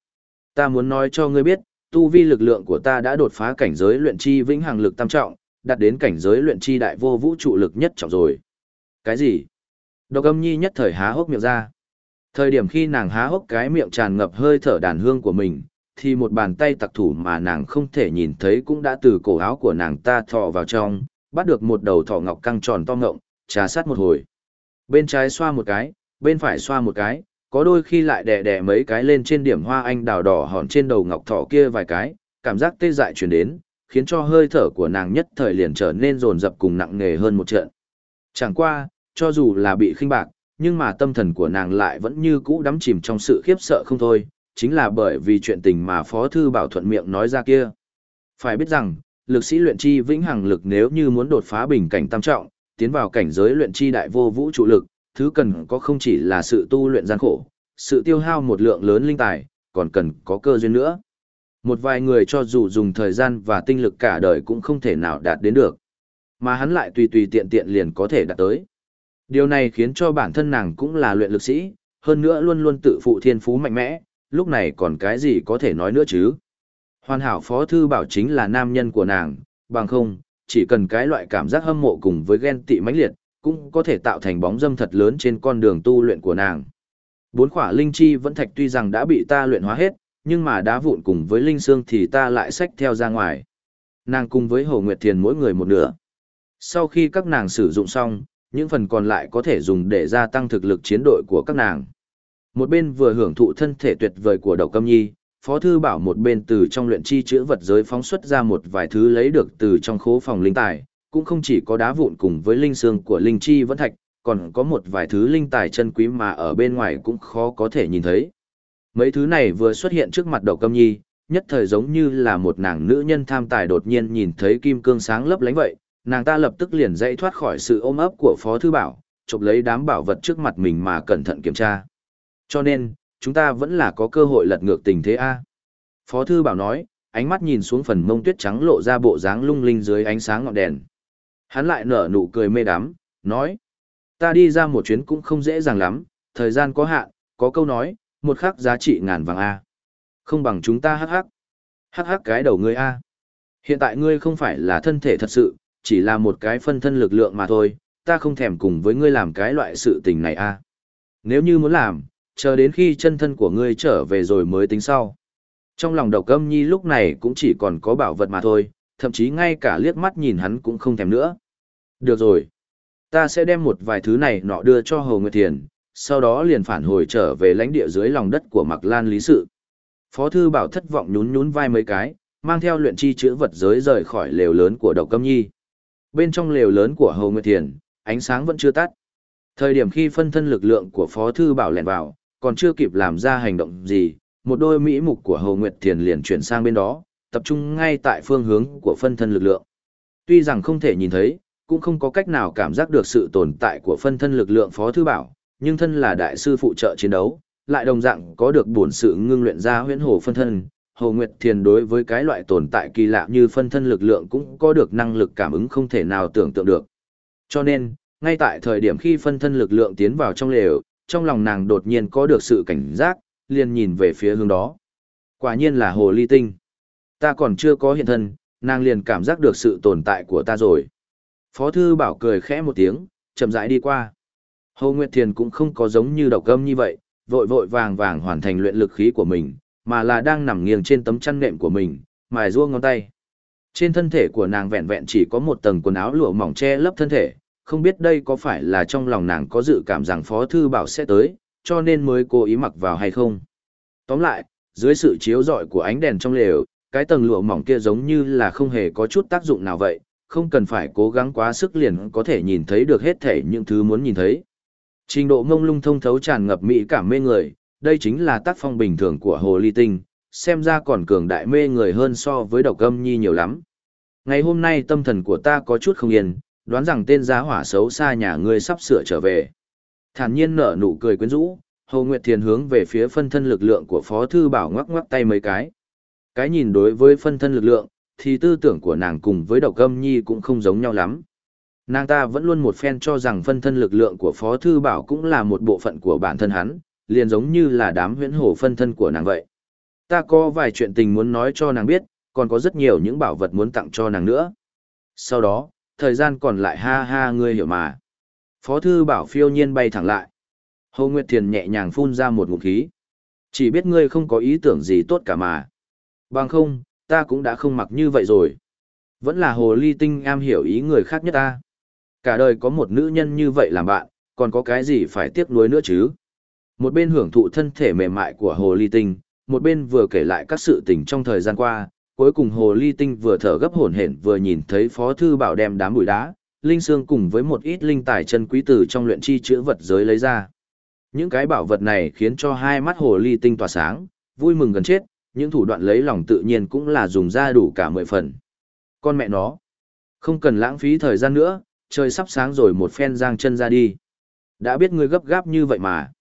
Ta muốn nói cho ngươi biết, tu vi lực lượng của ta đã đột phá cảnh giới luyện chi vĩnh hằng lực tam trọng, đạt đến cảnh giới luyện chi đại vô vũ trụ lực nhất trọng rồi. Cái gì? Độc âm nhi nhất thời há hốc miệng ra. Thời điểm khi nàng há hốc cái miệng tràn ngập hơi thở đàn hương của mình, thì một bàn tay tặc thủ mà nàng không thể nhìn thấy cũng đã từ cổ áo của nàng ta thọ vào trong, bắt được một đầu thỏ ngọc căng tròn to ngộng, trà sát một hồi. Bên trái xoa một cái, bên phải xoa một cái, có đôi khi lại đè đè mấy cái lên trên điểm hoa anh đào đỏ hòn trên đầu ngọc thỏ kia vài cái, cảm giác tê dại truyền đến, khiến cho hơi thở của nàng nhất thời liền trở nên rồn rập cùng nặng nề hơn một trận. Chẳng qua, cho dù là bị khinh bạc, nhưng mà tâm thần của nàng lại vẫn như cũ đắm chìm trong sự khiếp sợ không thôi, chính là bởi vì chuyện tình mà Phó Thư Bảo thuận miệng nói ra kia. Phải biết rằng, lực sĩ luyện chi vĩnh hằng lực nếu như muốn đột phá bình cảnh tam trọng, tiến vào cảnh giới luyện chi đại vô vũ trụ lực, thứ cần có không chỉ là sự tu luyện gian khổ, sự tiêu hao một lượng lớn linh tài, còn cần có cơ duyên nữa. Một vài người cho dù dùng thời gian và tinh lực cả đời cũng không thể nào đạt đến được. Mà hắn lại tùy tùy tiện tiện liền có thể đạt tới. Điều này khiến cho bản thân nàng cũng là luyện lực sĩ, hơn nữa luôn luôn tự phụ thiên phú mạnh mẽ, lúc này còn cái gì có thể nói nữa chứ. Hoàn hảo Phó Thư Bảo chính là nam nhân của nàng, bằng không, chỉ cần cái loại cảm giác hâm mộ cùng với ghen tị mãnh liệt, cũng có thể tạo thành bóng dâm thật lớn trên con đường tu luyện của nàng. Bốn khỏa linh chi vẫn thạch tuy rằng đã bị ta luyện hóa hết, nhưng mà đá vụn cùng với linh xương thì ta lại xách theo ra ngoài. Nàng cùng với Hồ Nguyệt Thiền mỗi người một nửa. Sau khi các nàng sử dụng xong, những phần còn lại có thể dùng để gia tăng thực lực chiến đội của các nàng. Một bên vừa hưởng thụ thân thể tuyệt vời của Đậu Câm Nhi, Phó Thư Bảo một bên từ trong luyện chi chữa vật giới phóng xuất ra một vài thứ lấy được từ trong khố phòng linh tài, cũng không chỉ có đá vụn cùng với linh xương của linh chi vẫn thạch, còn có một vài thứ linh tài chân quý mà ở bên ngoài cũng khó có thể nhìn thấy. Mấy thứ này vừa xuất hiện trước mặt đầu Câm Nhi, nhất thời giống như là một nàng nữ nhân tham tài đột nhiên nhìn thấy kim cương sáng lấp lánh vậy, nàng ta lập tức liền dậy thoát khỏi sự ôm ấp của Phó Thư Bảo, chụp lấy đám bảo vật trước mặt mình mà cẩn thận kiểm tra. Cho nên, chúng ta vẫn là có cơ hội lật ngược tình thế A. Phó Thư Bảo nói, ánh mắt nhìn xuống phần mông tuyết trắng lộ ra bộ dáng lung linh dưới ánh sáng ngọn đèn. Hắn lại nở nụ cười mê đắm, nói, ta đi ra một chuyến cũng không dễ dàng lắm, thời gian có hạn, có câu nói, một khắc giá trị ngàn vàng A. Không bằng chúng ta hắc hắc. Hắc hắc cái đầu ngươi A. Hiện tại ngươi không phải là thân thể thật sự, chỉ là một cái phân thân lực lượng mà thôi, ta không thèm cùng với ngươi làm cái loại sự tình này A. Nếu như muốn làm, chờ đến khi chân thân của ngươi trở về rồi mới tính sau. Trong lòng độc âm nhi lúc này cũng chỉ còn có bảo vật mà thôi, thậm chí ngay cả liếc mắt nhìn hắn cũng không thèm nữa. Được rồi. Ta sẽ đem một vài thứ này nọ đưa cho Hồ Nguyệt Thiền, sau đó liền phản hồi trở về lãnh địa dưới lòng đất của Mạc Lan Lý Sự. Phó thư bảo thất vọng nhún nhún vai mấy cái, mang theo luyện chi chữa vật giới rời khỏi lều lớn của độc câm nhi. Bên trong lều lớn của Hồ Nguyệt Thiền, ánh sáng vẫn chưa tắt. Thời điểm khi phân thân lực lượng của Phó thư bảo lẻn vào, còn chưa kịp làm ra hành động gì, một đôi mỹ mục của Hồ Nguyệt Thiền liền chuyển sang bên đó, tập trung ngay tại phương hướng của phân thân lực lượng. Tuy rằng không thể nhìn thấy, cũng không có cách nào cảm giác được sự tồn tại của phân thân lực lượng Phó Thư Bảo, nhưng thân là đại sư phụ trợ chiến đấu, lại đồng dạng có được bổn sự ngưng luyện ra huyễn hồ phân thân. Hồ Nguyệt Thiền đối với cái loại tồn tại kỳ lạ như phân thân lực lượng cũng có được năng lực cảm ứng không thể nào tưởng tượng được. Cho nên, ngay tại thời điểm khi phân thân lực lượng tiến vào trong lều, trong lòng nàng đột nhiên có được sự cảnh giác, liền nhìn về phía hướng đó. Quả nhiên là hồ ly tinh. Ta còn chưa có hiện thân, nàng liền cảm giác được sự tồn tại của ta rồi. Phó thư bảo cười khẽ một tiếng, chậm rãi đi qua. Hồ Nguyệt Thiền cũng không có giống như độc âm như vậy, vội vội vàng vàng hoàn thành luyện lực khí của mình, mà là đang nằm nghiêng trên tấm chăn nệm của mình, mài rua ngón tay. Trên thân thể của nàng vẹn vẹn chỉ có một tầng quần áo lụa mỏng che lấp thân thể, không biết đây có phải là trong lòng nàng có dự cảm rằng Phó Thư Bảo sẽ tới, cho nên mới cố ý mặc vào hay không. Tóm lại, dưới sự chiếu rọi của ánh đèn trong lều, cái tầng lụa mỏng kia giống như là không hề có chút tác dụng nào vậy, không cần phải cố gắng quá sức liền có thể nhìn thấy được hết thể những thứ muốn nhìn thấy. Trình độ ngông lung thông thấu tràn ngập mỹ cảm mê người, đây chính là tác phong bình thường của hồ ly tinh, xem ra còn cường đại mê người hơn so với độc âm nhi nhiều lắm. Ngày hôm nay tâm thần của ta có chút không yên, đoán rằng tên giá hỏa xấu xa nhà ngươi sắp sửa trở về. Thản nhiên nở nụ cười quyến rũ, Hồ Nguyệt Thiền hướng về phía phân thân lực lượng của Phó Thư Bảo ngoắc ngoắc tay mấy cái. Cái nhìn đối với phân thân lực lượng, thì tư tưởng của nàng cùng với độc âm nhi cũng không giống nhau lắm. Nàng ta vẫn luôn một phen cho rằng phân thân lực lượng của Phó Thư Bảo cũng là một bộ phận của bản thân hắn, liền giống như là đám huyễn hổ phân thân của nàng vậy. Ta có vài chuyện tình muốn nói cho nàng biết, còn có rất nhiều những bảo vật muốn tặng cho nàng nữa. Sau đó, thời gian còn lại ha ha ngươi hiểu mà. Phó Thư Bảo phiêu nhiên bay thẳng lại. Hồ Nguyệt Thiền nhẹ nhàng phun ra một ngụm khí. Chỉ biết ngươi không có ý tưởng gì tốt cả mà. Bằng không, ta cũng đã không mặc như vậy rồi. Vẫn là hồ ly tinh am hiểu ý người khác nhất ta. Cả đời có một nữ nhân như vậy làm bạn, còn có cái gì phải tiếc nuối nữa chứ? Một bên hưởng thụ thân thể mềm mại của hồ ly tinh, một bên vừa kể lại các sự tình trong thời gian qua, cuối cùng hồ ly tinh vừa thở gấp hổn hển vừa nhìn thấy phó thư bảo đem đám bụi đá, linh xương cùng với một ít linh tài chân quý tử trong luyện chi chữa vật giới lấy ra. Những cái bảo vật này khiến cho hai mắt hồ ly tinh tỏa sáng, vui mừng gần chết, những thủ đoạn lấy lòng tự nhiên cũng là dùng ra đủ cả mười phần. Con mẹ nó, không cần lãng phí thời gian nữa, trời sắp sáng rồi một phen giang chân ra đi. Đã biết ngươi gấp gáp như vậy mà.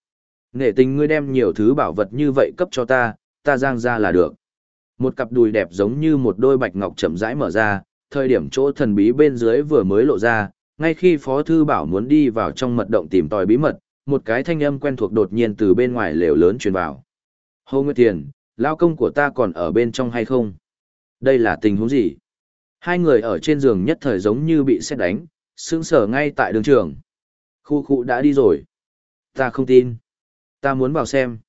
Nể tình ngươi đem nhiều thứ bảo vật như vậy cấp cho ta, ta giang ra là được. Một cặp đùi đẹp giống như một đôi bạch ngọc chậm rãi mở ra, thời điểm chỗ thần bí bên dưới vừa mới lộ ra, ngay khi Phó Thư Bảo muốn đi vào trong mật động tìm tòi bí mật, một cái thanh âm quen thuộc đột nhiên từ bên ngoài lều lớn truyền vào. Hô Nguyệt Thiền, lao công của ta còn ở bên trong hay không? Đây là tình huống gì? Hai người ở trên giường nhất thời giống như bị xét đánh, sững sờ ngay tại đường trường. Khu khu đã đi rồi. Ta không tin. Ta muốn vào xem.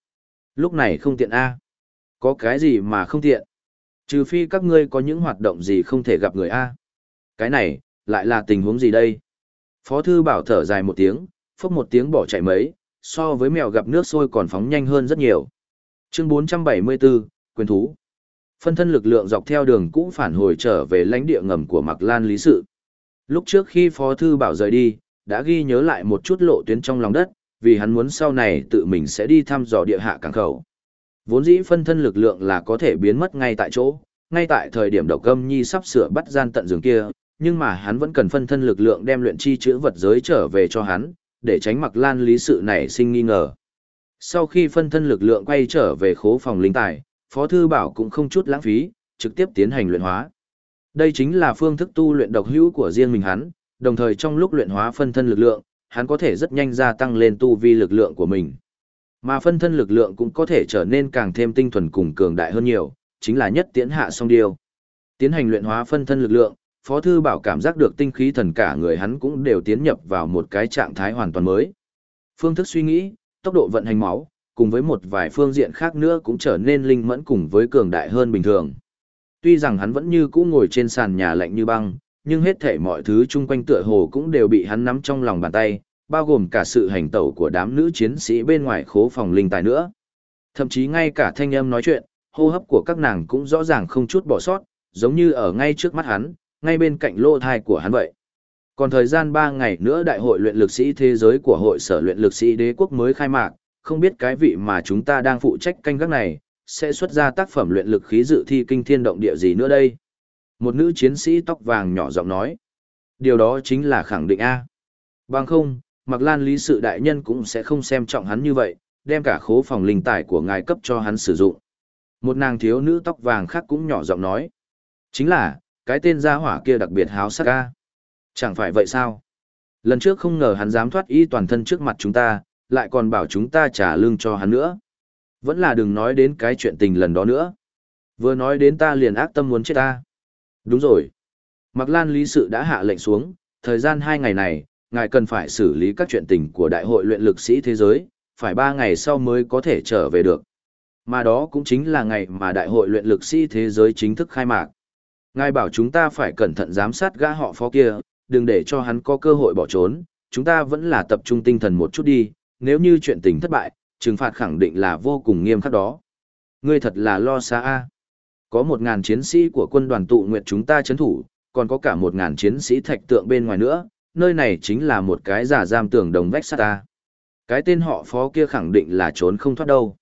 Lúc này không tiện A. Có cái gì mà không tiện? Trừ phi các ngươi có những hoạt động gì không thể gặp người A. Cái này, lại là tình huống gì đây? Phó thư bảo thở dài một tiếng, phốc một tiếng bỏ chạy mấy, so với mèo gặp nước sôi còn phóng nhanh hơn rất nhiều. Chương 474, quyền thú. Phân thân lực lượng dọc theo đường cũ phản hồi trở về lãnh địa ngầm của Mạc Lan Lý Sự. Lúc trước khi Phó Thư Bảo rời đi, đã ghi nhớ lại một chút lộ tuyến trong lòng đất, vì hắn muốn sau này tự mình sẽ đi thăm dò địa hạ cảng khẩu. Vốn dĩ phân thân lực lượng là có thể biến mất ngay tại chỗ, ngay tại thời điểm độc âm nhi sắp sửa bắt gian tận giường kia, nhưng mà hắn vẫn cần phân thân lực lượng đem luyện chi chữa vật giới trở về cho hắn, để tránh mặc lan lý sự này sinh nghi ngờ. Sau khi phân thân lực lượng quay trở về khố phòng linh tài, Phó Thư Bảo cũng không chút lãng phí, trực tiếp tiến hành luyện hóa. Đây chính là phương thức tu luyện độc hữu của riêng mình hắn, đồng thời trong lúc luyện hóa phân thân lực lượng, hắn có thể rất nhanh gia tăng lên tu vi lực lượng của mình. Mà phân thân lực lượng cũng có thể trở nên càng thêm tinh thuần cùng cường đại hơn nhiều, chính là nhất tiễn hạ song điều. Tiến hành luyện hóa phân thân lực lượng, Phó Thư Bảo cảm giác được tinh khí thần cả người hắn cũng đều tiến nhập vào một cái trạng thái hoàn toàn mới. Phương thức suy nghĩ, tốc độ vận hành máu, cùng với một vài phương diện khác nữa cũng trở nên linh mẫn cùng với cường đại hơn bình thường. Tuy rằng hắn vẫn như cũ ngồi trên sàn nhà lạnh như băng, nhưng hết thể mọi thứ chung quanh tựa hồ cũng đều bị hắn nắm trong lòng bàn tay, bao gồm cả sự hành tẩu của đám nữ chiến sĩ bên ngoài khố phòng linh tài nữa. Thậm chí ngay cả thanh âm nói chuyện, hô hấp của các nàng cũng rõ ràng không chút bỏ sót, giống như ở ngay trước mắt hắn, ngay bên cạnh lô thai của hắn vậy. Còn thời gian 3 ngày nữa đại hội luyện lực sĩ thế giới của hội sở luyện lực sĩ đế quốc mới khai mạc, không biết cái vị mà chúng ta đang phụ trách canh gác này, sẽ xuất ra tác phẩm luyện lực khí dự thi kinh thiên động địa gì nữa đây. Một nữ chiến sĩ tóc vàng nhỏ giọng nói. Điều đó chính là khẳng định A. Bằng không, Mạc Lan Lý sự đại nhân cũng sẽ không xem trọng hắn như vậy, đem cả khố phòng linh tài của ngài cấp cho hắn sử dụng. Một nàng thiếu nữ tóc vàng khác cũng nhỏ giọng nói. Chính là, cái tên gia hỏa kia đặc biệt háo sắc a. Chẳng phải vậy sao? Lần trước không ngờ hắn dám thoát y toàn thân trước mặt chúng ta, lại còn bảo chúng ta trả lương cho hắn nữa. Vẫn là đừng nói đến cái chuyện tình lần đó nữa. Vừa nói đến ta liền ác tâm muốn chết ta. Đúng rồi. Mạc Lan Lý Sự đã hạ lệnh xuống, thời gian hai ngày này, ngài cần phải xử lý các chuyện tình của Đại hội luyện lực sĩ thế giới, phải ba ngày sau mới có thể trở về được. Mà đó cũng chính là ngày mà Đại hội luyện lực sĩ thế giới chính thức khai mạc. Ngài bảo chúng ta phải cẩn thận giám sát gã họ phó kia, đừng để cho hắn có cơ hội bỏ trốn, chúng ta vẫn là tập trung tinh thần một chút đi, nếu như chuyện tình thất bại, trừng phạt khẳng định là vô cùng nghiêm khắc đó. Ngươi thật là lo xa a. Có một ngàn chiến sĩ của quân đoàn tụ nguyệt chúng ta chấn thủ, còn có cả một ngàn chiến sĩ thạch tượng bên ngoài nữa, nơi này chính là một cái giả giam tường đồng vách sắt ta. Cái tên họ phó kia khẳng định là trốn không thoát đâu.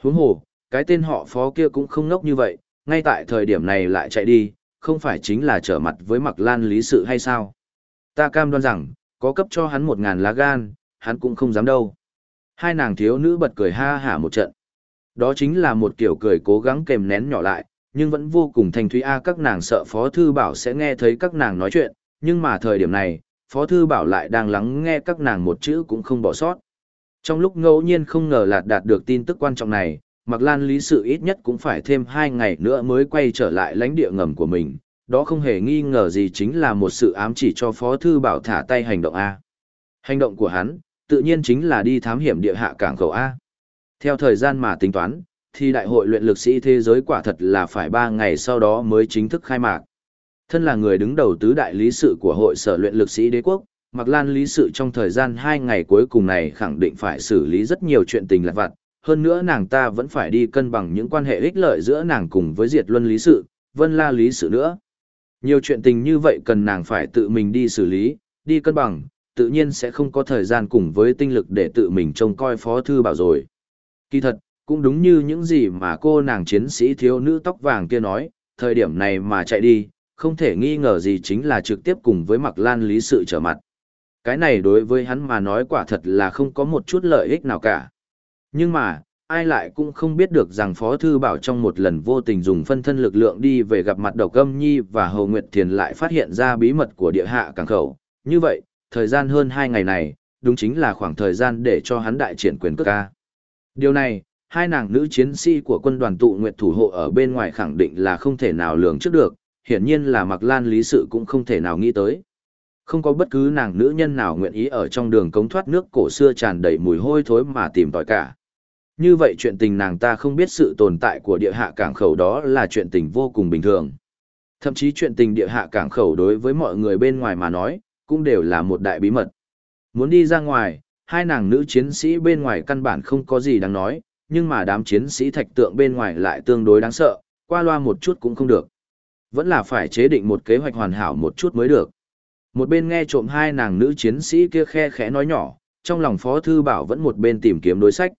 Huống hồ, cái tên họ phó kia cũng không ngốc như vậy, ngay tại thời điểm này lại chạy đi, không phải chính là trở mặt với mặc lan lý sự hay sao? Ta cam đoan rằng, có cấp cho hắn một ngàn lá gan, hắn cũng không dám đâu. Hai nàng thiếu nữ bật cười ha hả một trận. Đó chính là một kiểu cười cố gắng kèm nén nhỏ lại, nhưng vẫn vô cùng thanh thúy a các nàng sợ Phó Thư Bảo sẽ nghe thấy các nàng nói chuyện, nhưng mà thời điểm này, Phó Thư Bảo lại đang lắng nghe các nàng một chữ cũng không bỏ sót. Trong lúc ngẫu nhiên không ngờ lạt đạt được tin tức quan trọng này, Mạc Lan lý sự ít nhất cũng phải thêm hai ngày nữa mới quay trở lại lãnh địa ngầm của mình, đó không hề nghi ngờ gì chính là một sự ám chỉ cho Phó Thư Bảo thả tay hành động A. Hành động của hắn, tự nhiên chính là đi thám hiểm địa hạ cảng khẩu A. Theo thời gian mà tính toán, thì đại hội luyện lực sĩ thế giới quả thật là phải 3 ngày sau đó mới chính thức khai mạc. Thân là người đứng đầu tứ đại lý sự của hội sở luyện lực sĩ đế quốc, Mạc Lan lý sự trong thời gian 2 ngày cuối cùng này khẳng định phải xử lý rất nhiều chuyện tình lạc vặt, hơn nữa nàng ta vẫn phải đi cân bằng những quan hệ ích lợi giữa nàng cùng với Diệt Luân lý sự, Vân La lý sự nữa. Nhiều chuyện tình như vậy cần nàng phải tự mình đi xử lý, đi cân bằng, tự nhiên sẽ không có thời gian cùng với tinh lực để tự mình trông coi phó thư bảo rồi. Kỳ thật, cũng đúng như những gì mà cô nàng chiến sĩ thiếu nữ tóc vàng kia nói, thời điểm này mà chạy đi, không thể nghi ngờ gì chính là trực tiếp cùng với mặc lan lý sự trở mặt. Cái này đối với hắn mà nói quả thật là không có một chút lợi ích nào cả. Nhưng mà, ai lại cũng không biết được rằng Phó Thư Bảo trong một lần vô tình dùng phân thân lực lượng đi về gặp mặt Độc Âm Nhi và Hầu Nguyệt Thiền lại phát hiện ra bí mật của địa hạ cảng khẩu. Như vậy, thời gian hơn 2 ngày này, đúng chính là khoảng thời gian để cho hắn đại triển quyền cước ca. Điều này, hai nàng nữ chiến sĩ của quân đoàn tụ nguyệt thủ hộ ở bên ngoài khẳng định là không thể nào lường trước được, hiển nhiên là Mạc Lan lý sự cũng không thể nào nghĩ tới. Không có bất cứ nàng nữ nhân nào nguyện ý ở trong đường cống thoát nước cổ xưa tràn đầy mùi hôi thối mà tìm tòi cả. Như vậy chuyện tình nàng ta không biết sự tồn tại của địa hạ cảng khẩu đó là chuyện tình vô cùng bình thường. Thậm chí chuyện tình địa hạ cảng khẩu đối với mọi người bên ngoài mà nói, cũng đều là một đại bí mật. Muốn đi ra ngoài, hai nàng nữ chiến sĩ bên ngoài căn bản không có gì đáng nói, nhưng mà đám chiến sĩ thạch tượng bên ngoài lại tương đối đáng sợ, qua loa một chút cũng không được. Vẫn là phải chế định một kế hoạch hoàn hảo một chút mới được. Một bên nghe trộm hai nàng nữ chiến sĩ kia khe khẽ nói nhỏ, trong lòng Phó Thư Bảo vẫn một bên tìm kiếm đối sách.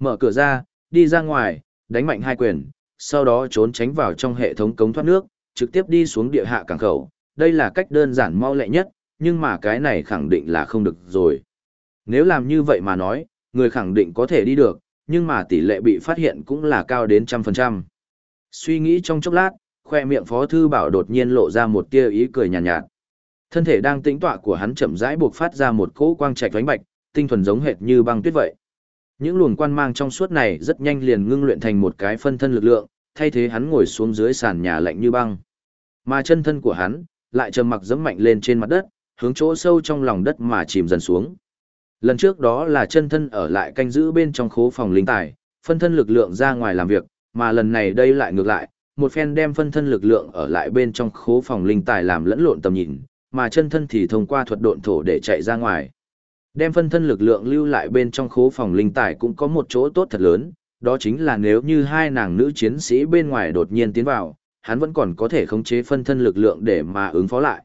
Mở cửa ra, đi ra ngoài, đánh mạnh hai quyền, sau đó trốn tránh vào trong hệ thống cống thoát nước, trực tiếp đi xuống địa hạ cảng khẩu. Đây là cách đơn giản mau lẹ nhất, nhưng mà cái này khẳng định là không được rồi. Nếu làm như vậy mà nói, người khẳng định có thể đi được, nhưng mà tỷ lệ bị phát hiện cũng là cao đến trăm phần trăm. Suy nghĩ trong chốc lát, khoe miệng Phó Thư Bảo đột nhiên lộ ra một tia ý cười nhạt, nhạt. Thân thể đang tĩnh tọa của hắn chậm rãi buộc phát ra một cỗ quang trạch vánh bạch, tinh thuần giống hệt như băng tuyết vậy. Những luồng quan mang trong suốt này rất nhanh liền ngưng luyện thành một cái phân thân lực lượng, thay thế hắn ngồi xuống dưới sàn nhà lạnh như băng. Mà chân thân của hắn lại trầm mặc dẫm mạnh lên trên mặt đất, hướng chỗ sâu trong lòng đất mà chìm dần xuống. Lần trước đó là chân thân ở lại canh giữ bên trong khố phòng linh tài, phân thân lực lượng ra ngoài làm việc, mà lần này đây lại ngược lại, một phen đem phân thân lực lượng ở lại bên trong khố phòng linh tài làm lẫn lộn tầm nhìn, mà chân thân thì thông qua thuật độn thổ để chạy ra ngoài. Đem phân thân lực lượng lưu lại bên trong khố phòng linh tài cũng có một chỗ tốt thật lớn, đó chính là nếu như hai nàng nữ chiến sĩ bên ngoài đột nhiên tiến vào, hắn vẫn còn có thể khống chế phân thân lực lượng để mà ứng phó lại.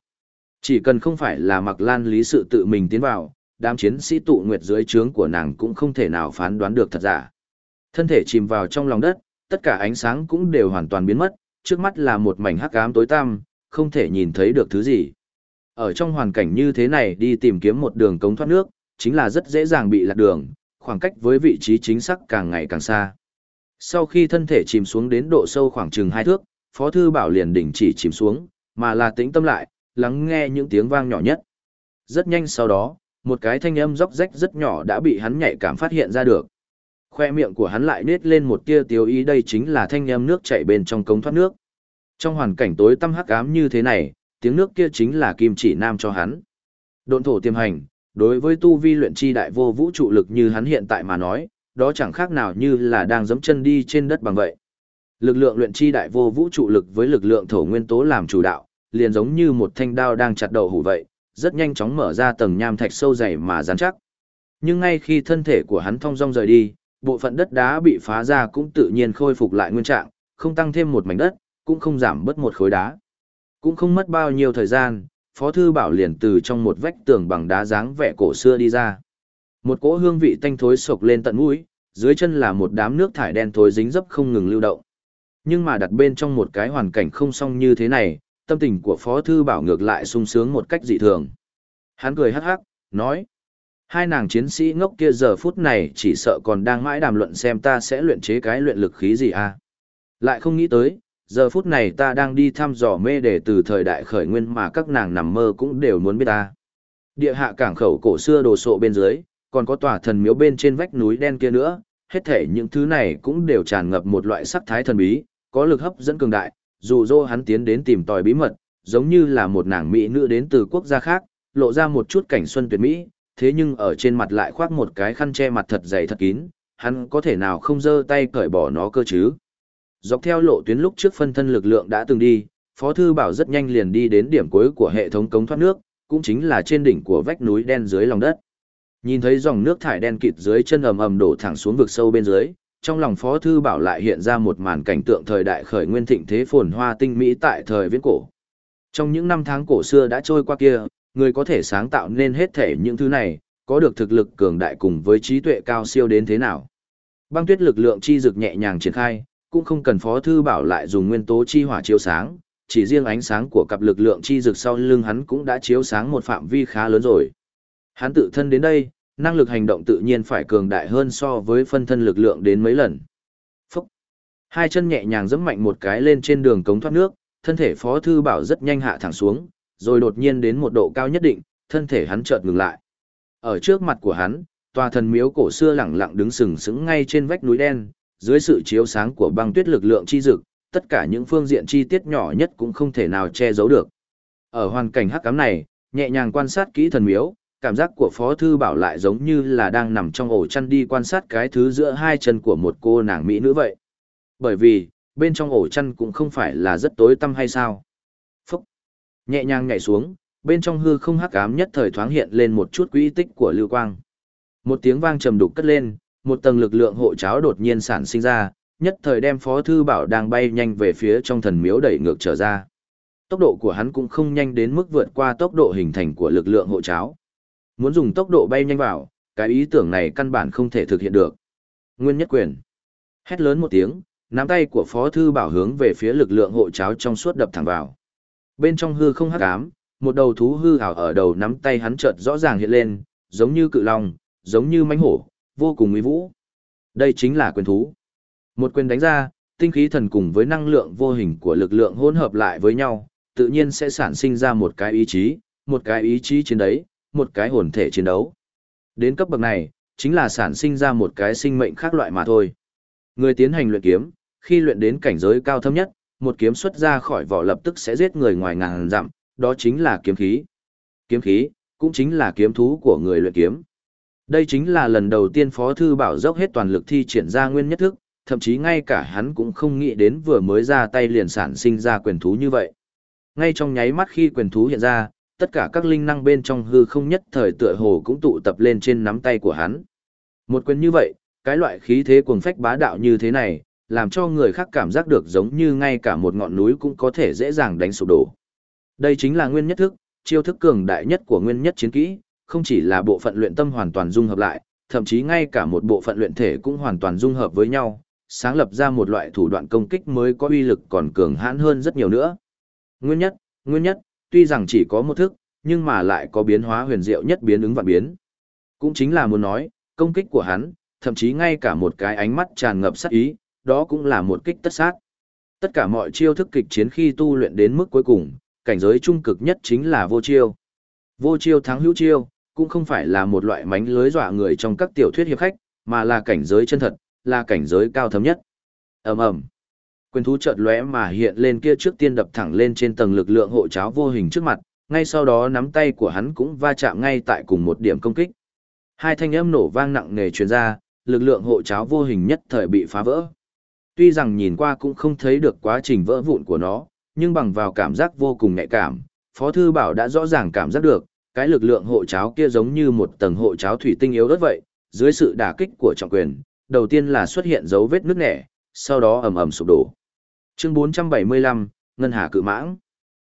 Chỉ cần không phải là mặc lan lý sự tự mình tiến vào, đám chiến sĩ tụ nguyệt dưới trướng của nàng cũng không thể nào phán đoán được thật giả. Thân thể chìm vào trong lòng đất, tất cả ánh sáng cũng đều hoàn toàn biến mất, trước mắt là một mảnh hắc ám tối tăm, không thể nhìn thấy được thứ gì. Ở trong hoàn cảnh như thế này đi tìm kiếm một đường cống thoát nước, chính là rất dễ dàng bị lạc đường, khoảng cách với vị trí chính xác càng ngày càng xa. Sau khi thân thể chìm xuống đến độ sâu khoảng chừng hai thước, Phó Thư Bảo liền đỉnh chỉ chìm xuống, mà là tĩnh tâm lại, lắng nghe những tiếng vang nhỏ nhất. Rất nhanh sau đó, một cái thanh âm róc rách rất nhỏ đã bị hắn nhạy cảm phát hiện ra được. Khoe miệng của hắn lại nết lên một tia tiêu ý đây chính là thanh âm nước chảy bên trong cống thoát nước. Trong hoàn cảnh tối tăm hắc ám như thế này, tiếng nước kia chính là kim chỉ nam cho hắn. Độn thổ tiềm hành, đối với tu vi luyện chi đại vô vũ trụ lực như hắn hiện tại mà nói, đó chẳng khác nào như là đang giẫm chân đi trên đất bằng vậy. Lực lượng luyện chi đại vô vũ trụ lực với lực lượng thổ nguyên tố làm chủ đạo, liền giống như một thanh đao đang chặt đầu hủ vậy, rất nhanh chóng mở ra tầng nham thạch sâu dày mà rắn chắc. Nhưng ngay khi thân thể của hắn thong dong rời đi, bộ phận đất đá bị phá ra cũng tự nhiên khôi phục lại nguyên trạng, không tăng thêm một mảnh đất, cũng không giảm bớt một khối đá. Cũng không mất bao nhiêu thời gian, Phó Thư Bảo liền từ trong một vách tường bằng đá dáng vẻ cổ xưa đi ra. Một cỗ hương vị tanh thối sộc lên tận mũi, dưới chân là một đám nước thải đen thối dính dấp không ngừng lưu động. Nhưng mà đặt bên trong một cái hoàn cảnh không song như thế này, tâm tình của Phó Thư Bảo ngược lại sung sướng một cách dị thường. Hắn cười hắc hắc, nói. Hai nàng chiến sĩ ngốc kia giờ phút này chỉ sợ còn đang mãi đàm luận xem ta sẽ luyện chế cái luyện lực khí gì à. Lại không nghĩ tới, giờ phút này ta đang đi thăm dò mê để từ thời đại khởi nguyên mà các nàng nằm mơ cũng đều muốn biết ta. Địa hạ cảng khẩu cổ xưa đồ sộ bên dưới, còn có tòa thần miếu bên trên vách núi đen kia nữa, hết thể những thứ này cũng đều tràn ngập một loại sắc thái thần bí, có lực hấp dẫn cường đại, dù dô hắn tiến đến tìm tòi bí mật, giống như là một nàng mỹ nữ đến từ quốc gia khác, lộ ra một chút cảnh xuân tuyệt mỹ, thế nhưng ở trên mặt lại khoác một cái khăn che mặt thật dày thật kín, hắn có thể nào không giơ tay cởi bỏ nó cơ chứ. Dọc theo lộ tuyến lúc trước phân thân lực lượng đã từng đi, Phó Thư Bảo rất nhanh liền đi đến điểm cuối của hệ thống cống thoát nước, cũng chính là trên đỉnh của vách núi đen dưới lòng đất. Nhìn thấy dòng nước thải đen kịt dưới chân ầm ầm đổ thẳng xuống vực sâu bên dưới, trong lòng Phó Thư Bảo lại hiện ra một màn cảnh tượng thời đại khởi nguyên thịnh thế phồn hoa tinh mỹ tại thời viễn cổ. Trong những năm tháng cổ xưa đã trôi qua kia, người có thể sáng tạo nên hết thể những thứ này, có được thực lực cường đại cùng với trí tuệ cao siêu đến thế nào. Băng tuyết lực lượng chi dực nhẹ nhàng triển khai, cũng không cần Phó Thư Bảo lại dùng nguyên tố chi hỏa chiếu sáng, chỉ riêng ánh sáng của cặp lực lượng chi rực sau lưng hắn cũng đã chiếu sáng một phạm vi khá lớn rồi. Hắn tự thân đến đây, năng lực hành động tự nhiên phải cường đại hơn so với phân thân lực lượng đến mấy lần. Phúc! Hai chân nhẹ nhàng giẫm mạnh một cái lên trên đường cống thoát nước, thân thể Phó Thư Bảo rất nhanh hạ thẳng xuống, rồi đột nhiên đến một độ cao nhất định, thân thể hắn chợt ngừng lại. Ở trước mặt của hắn, tòa thần miếu cổ xưa lẳng lặng đứng sừng sững ngay trên vách núi đen, dưới sự chiếu sáng của băng tuyết lực lượng chi dực, tất cả những phương diện chi tiết nhỏ nhất cũng không thể nào che giấu được. Ở hoàn cảnh hắc ám này, nhẹ nhàng quan sát kỹ thần miếu, cảm giác của Phó Thư Bảo lại giống như là đang nằm trong ổ chăn đi quan sát cái thứ giữa hai chân của một cô nàng Mỹ nữ vậy. Bởi vì, bên trong ổ chăn cũng không phải là rất tối tăm hay sao. Phúc! Nhẹ nhàng nhảy xuống, bên trong hư không hắc ám nhất thời thoáng hiện lên một chút quỹ tích của lưu quang. Một tiếng vang trầm đục cất lên, một tầng lực lượng hộ cháo đột nhiên sản sinh ra, nhất thời đem Phó Thư Bảo đang bay nhanh về phía trong thần miếu đẩy ngược trở ra. Tốc độ của hắn cũng không nhanh đến mức vượt qua tốc độ hình thành của lực lượng hộ cháo. Muốn dùng tốc độ bay nhanh vào, cái ý tưởng này căn bản không thể thực hiện được. Nguyên nhất quyền. Hét lớn một tiếng, nắm tay của Phó Thư Bảo hướng về phía lực lượng hộ cháo trong suốt đập thẳng vào. Bên trong hư không hắc ám, một đầu thú hư ảo ở đầu nắm tay hắn chợt rõ ràng hiện lên, giống như cự long, giống như mãnh hổ, vô cùng uy vũ. Đây chính là quyền thú. Một quyền đánh ra, tinh khí thần cùng với năng lượng vô hình của lực lượng hỗn hợp lại với nhau, tự nhiên sẽ sản sinh ra một cái ý chí, một cái ý chí chiến đấy, một cái hồn thể chiến đấu. Đến cấp bậc này, chính là sản sinh ra một cái sinh mệnh khác loại mà thôi. Người tiến hành luyện kiếm, khi luyện đến cảnh giới cao thâm nhất, một kiếm xuất ra khỏi vỏ lập tức sẽ giết người ngoài ngàn dặm, đó chính là kiếm khí. Kiếm khí, cũng chính là kiếm thú của người luyện kiếm. Đây chính là lần đầu tiên Phó Thư Bảo dốc hết toàn lực thi triển ra nguyên nhất thức, thậm chí ngay cả hắn cũng không nghĩ đến vừa mới ra tay liền sản sinh ra quyền thú như vậy. Ngay trong nháy mắt khi quyền thú hiện ra, tất cả các linh năng bên trong hư không nhất thời tựa hồ cũng tụ tập lên trên nắm tay của hắn. Một quyền như vậy, cái loại khí thế cuồng phách bá đạo như thế này, làm cho người khác cảm giác được giống như ngay cả một ngọn núi cũng có thể dễ dàng đánh sụp đổ. Đây chính là nguyên nhất thức, chiêu thức cường đại nhất của nguyên nhất chiến kỹ, không chỉ là bộ phận luyện tâm hoàn toàn dung hợp lại, thậm chí ngay cả một bộ phận luyện thể cũng hoàn toàn dung hợp với nhau, sáng lập ra một loại thủ đoạn công kích mới có uy lực còn cường hãn hơn rất nhiều nữa. Nguyên nhất, nguyên nhất, tuy rằng chỉ có một thức, nhưng mà lại có biến hóa huyền diệu nhất biến ứng vạn biến. Cũng chính là muốn nói, công kích của hắn, thậm chí ngay cả một cái ánh mắt tràn ngập sát ý, đó cũng là một kích tất sát. Tất cả mọi chiêu thức kịch chiến khi tu luyện đến mức cuối cùng, cảnh giới trung cực nhất chính là vô chiêu. Vô chiêu thắng hữu chiêu, cũng không phải là một loại mánh lưới dọa người trong các tiểu thuyết hiệp khách, mà là cảnh giới chân thật, là cảnh giới cao thâm nhất. Ầm ầm. Quyền thú chợt lóe mà hiện lên kia trước tiên đập thẳng lên trên tầng lực lượng hộ cháo vô hình trước mặt, ngay sau đó nắm tay của hắn cũng va chạm ngay tại cùng một điểm công kích. Hai thanh âm nổ vang nặng nề truyền ra, lực lượng hộ cháo vô hình nhất thời bị phá vỡ. Tuy rằng nhìn qua cũng không thấy được quá trình vỡ vụn của nó, nhưng bằng vào cảm giác vô cùng nhạy cảm, Phó Thư Bảo đã rõ ràng cảm giác được, cái lực lượng hộ cháo kia giống như một tầng hộ cháo thủy tinh yếu đất vậy, dưới sự đả kích của trọng quyền, đầu tiên là xuất hiện dấu vết nước nẻ, sau đó ầm ầm sụp đổ. Chương 475, Ngân Hà Cự Mãng.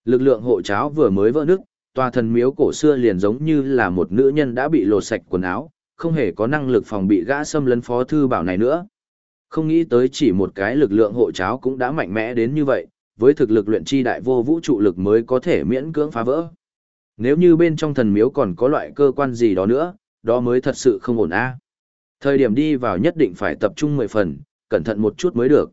Lực lượng hộ cháo vừa mới vỡ nước, tòa thần miếu cổ xưa liền giống như là một nữ nhân đã bị lột sạch quần áo, không hề có năng lực phòng bị gã xâm lấn phó thư bảo này nữa. Không nghĩ tới chỉ một cái lực lượng hộ cháo cũng đã mạnh mẽ đến như vậy, với thực lực luyện chi đại vô vũ trụ lực mới có thể miễn cưỡng phá vỡ. Nếu như bên trong thần miếu còn có loại cơ quan gì đó nữa, đó mới thật sự không ổn a. Thời điểm đi vào nhất định phải tập trung mười phần, cẩn thận một chút mới được.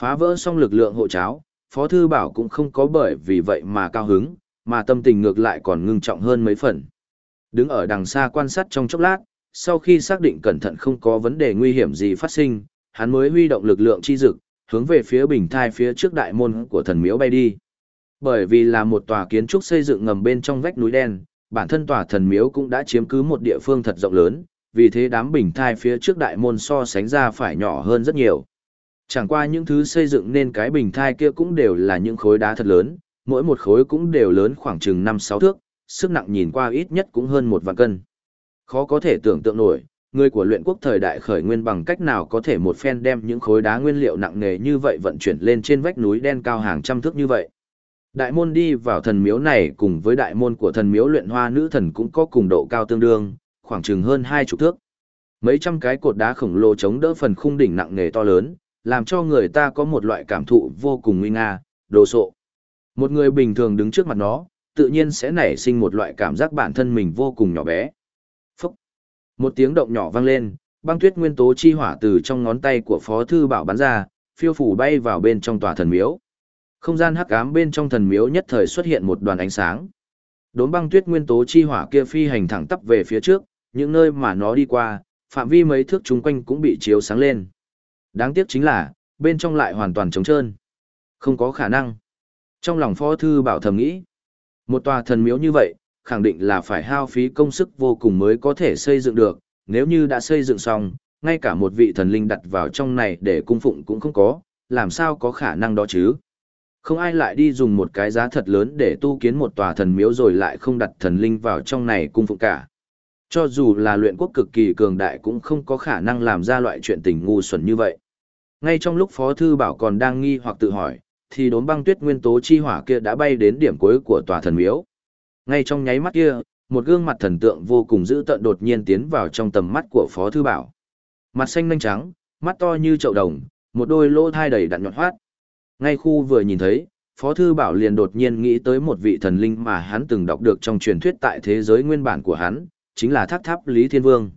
Phá vỡ xong lực lượng hộ cháo, Phó Thư Bảo cũng không có bởi vì vậy mà cao hứng, mà tâm tình ngược lại còn ngưng trọng hơn mấy phần. Đứng ở đằng xa quan sát trong chốc lát, sau khi xác định cẩn thận không có vấn đề nguy hiểm gì phát sinh, hắn mới huy động lực lượng chi dực, hướng về phía bình thai phía trước đại môn của thần miếu bay đi. Bởi vì là một tòa kiến trúc xây dựng ngầm bên trong vách núi đen, bản thân tòa thần miếu cũng đã chiếm cứ một địa phương thật rộng lớn, vì thế đám bình thai phía trước đại môn so sánh ra phải nhỏ hơn rất nhiều. Chẳng qua những thứ xây dựng nên cái bình thai kia cũng đều là những khối đá thật lớn, mỗi một khối cũng đều lớn khoảng chừng 5-6 thước, sức nặng nhìn qua ít nhất cũng hơn một vạn cân. Khó có thể tưởng tượng nổi, người của luyện quốc thời đại khởi nguyên bằng cách nào có thể một phen đem những khối đá nguyên liệu nặng nề như vậy vận chuyển lên trên vách núi đen cao hàng trăm thước như vậy. Đại môn đi vào thần miếu này cùng với đại môn của thần miếu luyện hoa nữ thần cũng có cùng độ cao tương đương, khoảng chừng hơn hai chục thước. Mấy trăm cái cột đá khổng lồ chống đỡ phần khung đỉnh nặng nề to lớn, làm cho người ta có một loại cảm thụ vô cùng nguy nga, đồ sộ. Một người bình thường đứng trước mặt nó, tự nhiên sẽ nảy sinh một loại cảm giác bản thân mình vô cùng nhỏ bé. Phúc! Một tiếng động nhỏ vang lên, băng tuyết nguyên tố chi hỏa từ trong ngón tay của Phó Thư Bảo bắn ra, phiêu phủ bay vào bên trong tòa thần miếu. Không gian hắc ám bên trong thần miếu nhất thời xuất hiện một đoàn ánh sáng. Đốn băng tuyết nguyên tố chi hỏa kia phi hành thẳng tắp về phía trước, những nơi mà nó đi qua, phạm vi mấy thước chung quanh cũng bị chiếu sáng lên. Đáng tiếc chính là, bên trong lại hoàn toàn trống trơn. Không có khả năng. Trong lòng phó thư bảo thầm nghĩ, một tòa thần miếu như vậy, khẳng định là phải hao phí công sức vô cùng mới có thể xây dựng được, nếu như đã xây dựng xong, ngay cả một vị thần linh đặt vào trong này để cung phụng cũng không có, làm sao có khả năng đó chứ? Không ai lại đi dùng một cái giá thật lớn để tu kiến một tòa thần miếu rồi lại không đặt thần linh vào trong này cung phụng cả. Cho dù là luyện quốc cực kỳ cường đại cũng không có khả năng làm ra loại chuyện tình ngu xuẩn như vậy. Ngay trong lúc Phó Thư Bảo còn đang nghi hoặc tự hỏi, thì đốm băng tuyết nguyên tố chi hỏa kia đã bay đến điểm cuối của tòa thần miếu. Ngay trong nháy mắt kia, một gương mặt thần tượng vô cùng dữ tợn đột nhiên tiến vào trong tầm mắt của Phó Thư Bảo. Mặt xanh nanh trắng, mắt to như chậu đồng, một đôi lỗ thai đầy đặn nhọn hoát. Ngay khu vừa nhìn thấy, Phó Thư Bảo liền đột nhiên nghĩ tới một vị thần linh mà hắn từng đọc được trong truyền thuyết tại thế giới nguyên bản của hắn, chính là tháp tháp Lý Thiên Vương.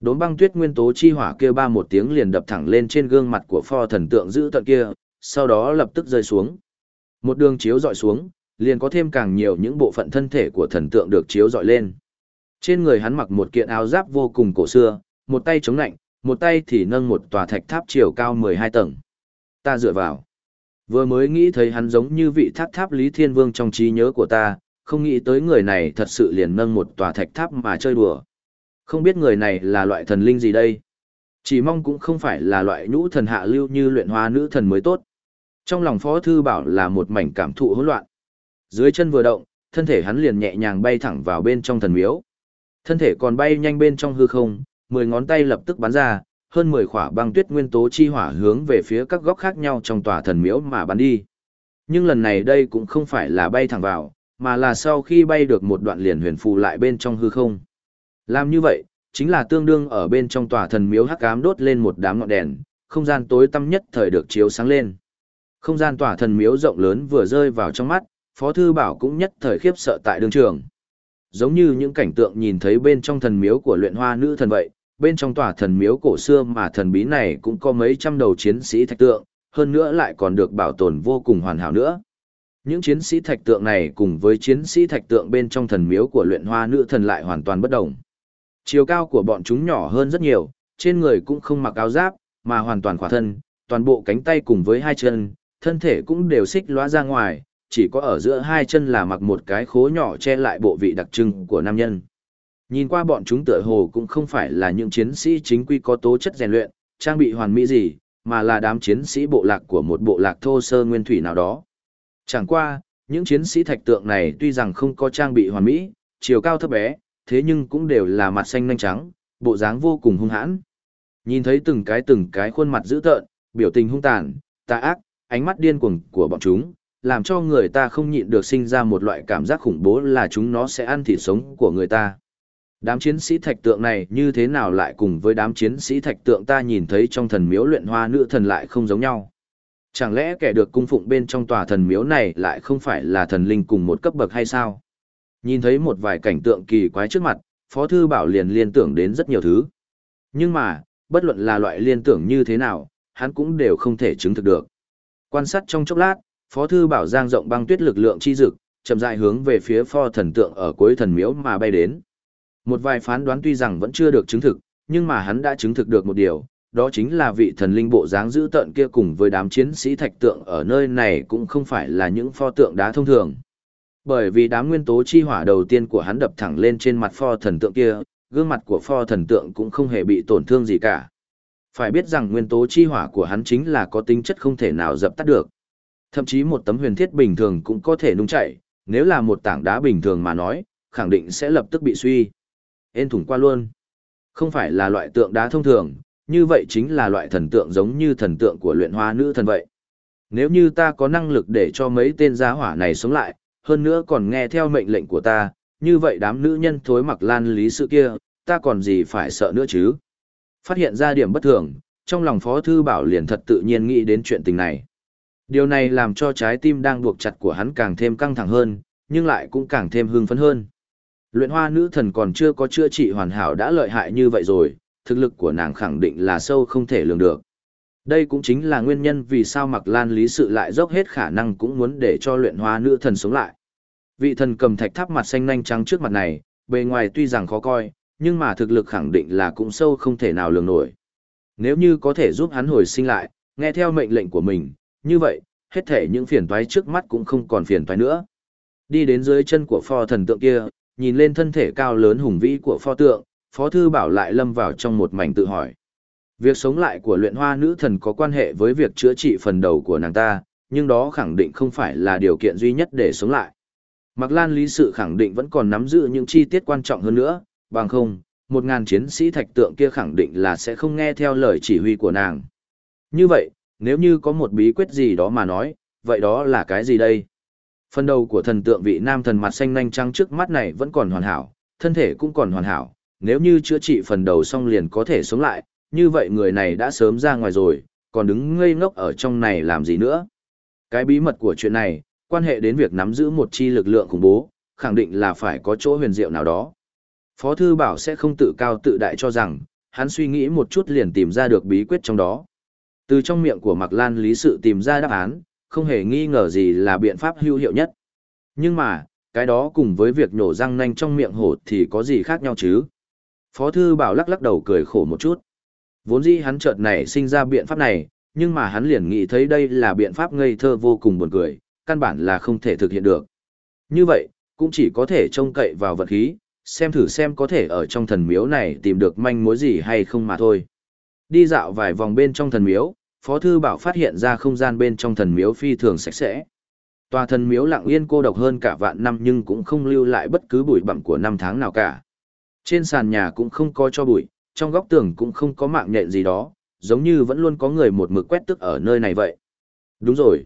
Đốn băng tuyết nguyên tố chi hỏa kia ba một tiếng liền đập thẳng lên trên gương mặt của pho thần tượng giữ tận kia, sau đó lập tức rơi xuống. Một đường chiếu dọi xuống, liền có thêm càng nhiều những bộ phận thân thể của thần tượng được chiếu dọi lên. Trên người hắn mặc một kiện áo giáp vô cùng cổ xưa, một tay chống lạnh, một tay thì nâng một tòa thạch tháp chiều cao 12 tầng. Ta dựa vào. Vừa mới nghĩ thấy hắn giống như vị tháp tháp Lý Thiên Vương trong trí nhớ của ta, không nghĩ tới người này thật sự liền nâng một tòa thạch tháp mà chơi đùa. Không biết người này là loại thần linh gì đây? Chỉ mong cũng không phải là loại nhũ thần hạ lưu như luyện hoa nữ thần mới tốt. Trong lòng Phó Thư Bảo là một mảnh cảm thụ hỗn loạn. Dưới chân vừa động, thân thể hắn liền nhẹ nhàng bay thẳng vào bên trong thần miếu. Thân thể còn bay nhanh bên trong hư không, mười ngón tay lập tức bắn ra, hơn 10 khỏa băng tuyết nguyên tố chi hỏa hướng về phía các góc khác nhau trong tòa thần miếu mà bắn đi. Nhưng lần này đây cũng không phải là bay thẳng vào, mà là sau khi bay được một đoạn liền huyền phù lại bên trong hư không. Làm như vậy, chính là tương đương ở bên trong tòa thần miếu hắc ám đốt lên một đám ngọn đèn, không gian tối tăm nhất thời được chiếu sáng lên. Không gian tòa thần miếu rộng lớn vừa rơi vào trong mắt, Phó Thư Bảo cũng nhất thời khiếp sợ tại đường trường. giống như những cảnh tượng nhìn thấy bên trong thần miếu của luyện hoa nữ thần vậy, bên trong tòa thần miếu cổ xưa mà thần bí này cũng có mấy trăm đầu chiến sĩ thạch tượng, hơn nữa lại còn được bảo tồn vô cùng hoàn hảo nữa. Những chiến sĩ thạch tượng này cùng với chiến sĩ thạch tượng bên trong thần miếu của luyện hoa nữ thần lại hoàn toàn bất đồng. Chiều cao của bọn chúng nhỏ hơn rất nhiều, trên người cũng không mặc áo giáp, mà hoàn toàn khỏa thân, toàn bộ cánh tay cùng với hai chân, thân thể cũng đều xích lóa ra ngoài, chỉ có ở giữa hai chân là mặc một cái khố nhỏ che lại bộ vị đặc trưng của nam nhân. Nhìn qua bọn chúng tựa hồ cũng không phải là những chiến sĩ chính quy có tố chất rèn luyện, trang bị hoàn mỹ gì, mà là đám chiến sĩ bộ lạc của một bộ lạc thô sơ nguyên thủy nào đó. Chẳng qua, những chiến sĩ thạch tượng này tuy rằng không có trang bị hoàn mỹ, chiều cao thấp bé, thế nhưng cũng đều là mặt xanh nhanh trắng, bộ dáng vô cùng hung hãn. Nhìn thấy từng cái từng cái khuôn mặt dữ tợn, biểu tình hung tàn, tà ác, ánh mắt điên cuồng của bọn chúng, làm cho người ta không nhịn được sinh ra một loại cảm giác khủng bố là chúng nó sẽ ăn thịt sống của người ta. Đám chiến sĩ thạch tượng này như thế nào lại cùng với đám chiến sĩ thạch tượng ta nhìn thấy trong thần miếu luyện hoa nữ thần lại không giống nhau. Chẳng lẽ kẻ được cung phụng bên trong tòa thần miếu này lại không phải là thần linh cùng một cấp bậc hay sao? Nhìn thấy một vài cảnh tượng kỳ quái trước mặt, Phó Thư Bảo liền liên tưởng đến rất nhiều thứ. Nhưng mà, bất luận là loại liên tưởng như thế nào, hắn cũng đều không thể chứng thực được. Quan sát trong chốc lát, Phó Thư Bảo giang rộng băng tuyết lực lượng chi dực, chậm rãi hướng về phía pho thần tượng ở cuối thần miếu mà bay đến. Một vài phán đoán tuy rằng vẫn chưa được chứng thực, nhưng mà hắn đã chứng thực được một điều, đó chính là vị thần linh bộ dáng giữ tận kia cùng với đám chiến sĩ thạch tượng ở nơi này cũng không phải là những pho tượng đá thông thường. Bởi vì đám nguyên tố chi hỏa đầu tiên của hắn đập thẳng lên trên mặt pho thần tượng kia, gương mặt của pho thần tượng cũng không hề bị tổn thương gì cả. Phải biết rằng nguyên tố chi hỏa của hắn chính là có tính chất không thể nào dập tắt được. Thậm chí một tấm huyền thiết bình thường cũng có thể nung chảy, nếu là một tảng đá bình thường mà nói, khẳng định sẽ lập tức bị suy. Ên thủng qua luôn. Không phải là loại tượng đá thông thường, như vậy chính là loại thần tượng giống như thần tượng của luyện hoa nữ thần vậy. Nếu như ta có năng lực để cho mấy tên giá hỏa này sống lại, hơn nữa còn nghe theo mệnh lệnh của ta, như vậy đám nữ nhân thối mặc lan lý sự kia, ta còn gì phải sợ nữa chứ? Phát hiện ra điểm bất thường, trong lòng Phó Thư Bảo liền thật tự nhiên nghĩ đến chuyện tình này. Điều này làm cho trái tim đang buộc chặt của hắn càng thêm căng thẳng hơn, nhưng lại cũng càng thêm hưng phấn hơn. Luyện hoa nữ thần còn chưa có chữa trị hoàn hảo đã lợi hại như vậy rồi, thực lực của nàng khẳng định là sâu không thể lường được. Đây cũng chính là nguyên nhân vì sao Mạc Lan Lý Sự lại dốc hết khả năng cũng muốn để cho luyện hoa nữ thần sống lại. Vị thần cầm thạch tháp mặt xanh nhanh trắng trước mặt này, bề ngoài tuy rằng khó coi, nhưng mà thực lực khẳng định là cũng sâu không thể nào lường nổi. Nếu như có thể giúp hắn hồi sinh lại, nghe theo mệnh lệnh của mình, như vậy, hết thể những phiền toái trước mắt cũng không còn phiền toái nữa. Đi đến dưới chân của pho thần tượng kia, nhìn lên thân thể cao lớn hùng vĩ của pho tượng, Phó Thư Bảo lại lâm vào trong một mảnh tự hỏi. Việc sống lại của luyện hoa nữ thần có quan hệ với việc chữa trị phần đầu của nàng ta, nhưng đó khẳng định không phải là điều kiện duy nhất để sống lại. Mạc Lan Lý Sự khẳng định vẫn còn nắm giữ những chi tiết quan trọng hơn nữa, bằng không, một ngàn chiến sĩ thạch tượng kia khẳng định là sẽ không nghe theo lời chỉ huy của nàng. Như vậy, nếu như có một bí quyết gì đó mà nói, vậy đó là cái gì đây? Phần đầu của thần tượng vị nam thần mặt xanh nhanh trắng trước mắt này vẫn còn hoàn hảo, thân thể cũng còn hoàn hảo, nếu như chữa trị phần đầu xong liền có thể sống lại, như vậy người này đã sớm ra ngoài rồi, còn đứng ngây ngốc ở trong này làm gì nữa. Cái bí mật của chuyện này, quan hệ đến việc nắm giữ một chi lực lượng khủng bố, khẳng định là phải có chỗ huyền diệu nào đó. Phó Thư Bảo sẽ không tự cao tự đại cho rằng, hắn suy nghĩ một chút liền tìm ra được bí quyết trong đó. Từ trong miệng của Mạc Lan Lý Sự tìm ra đáp án, không hề nghi ngờ gì là biện pháp hữu hiệu nhất. Nhưng mà, cái đó cùng với việc nhổ răng nanh trong miệng hổ thì có gì khác nhau chứ? Phó Thư Bảo lắc lắc đầu cười khổ một chút. Vốn dĩ hắn chợt này sinh ra biện pháp này, nhưng mà hắn liền nghĩ thấy đây là biện pháp ngây thơ vô cùng buồn cười, căn bản là không thể thực hiện được. Như vậy, cũng chỉ có thể trông cậy vào vật khí, xem thử xem có thể ở trong thần miếu này tìm được manh mối gì hay không mà thôi. Đi dạo vài vòng bên trong thần miếu, Phó Thư Bảo phát hiện ra không gian bên trong thần miếu phi thường sạch sẽ. Tòa thần miếu lặng yên cô độc hơn cả vạn năm nhưng cũng không lưu lại bất cứ bụi bặm của năm tháng nào cả. Trên sàn nhà cũng không có cho bụi, trong góc tường cũng không có mạng nhện gì đó, giống như vẫn luôn có người một mực quét tức ở nơi này vậy. Đúng rồi.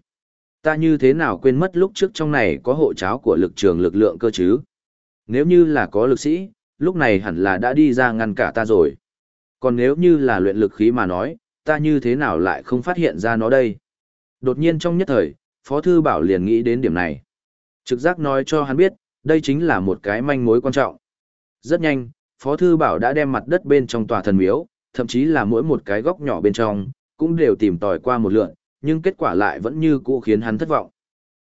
Ta như thế nào quên mất lúc trước trong này có hộ cháo của lực trường lực lượng cơ chứ? Nếu như là có lực sĩ, lúc này hẳn là đã đi ra ngăn cả ta rồi. Còn nếu như là luyện lực khí mà nói, ta như thế nào lại không phát hiện ra nó đây? Đột nhiên trong nhất thời, Phó Thư Bảo liền nghĩ đến điểm này. Trực giác nói cho hắn biết, Đây chính là một cái manh mối quan trọng. Rất nhanh, Phó Thư Bảo đã đem mặt đất bên trong tòa thần miếu, thậm chí là mỗi một cái góc nhỏ bên trong, cũng đều tìm tòi qua một lượn, nhưng kết quả lại vẫn như cũ khiến hắn thất vọng.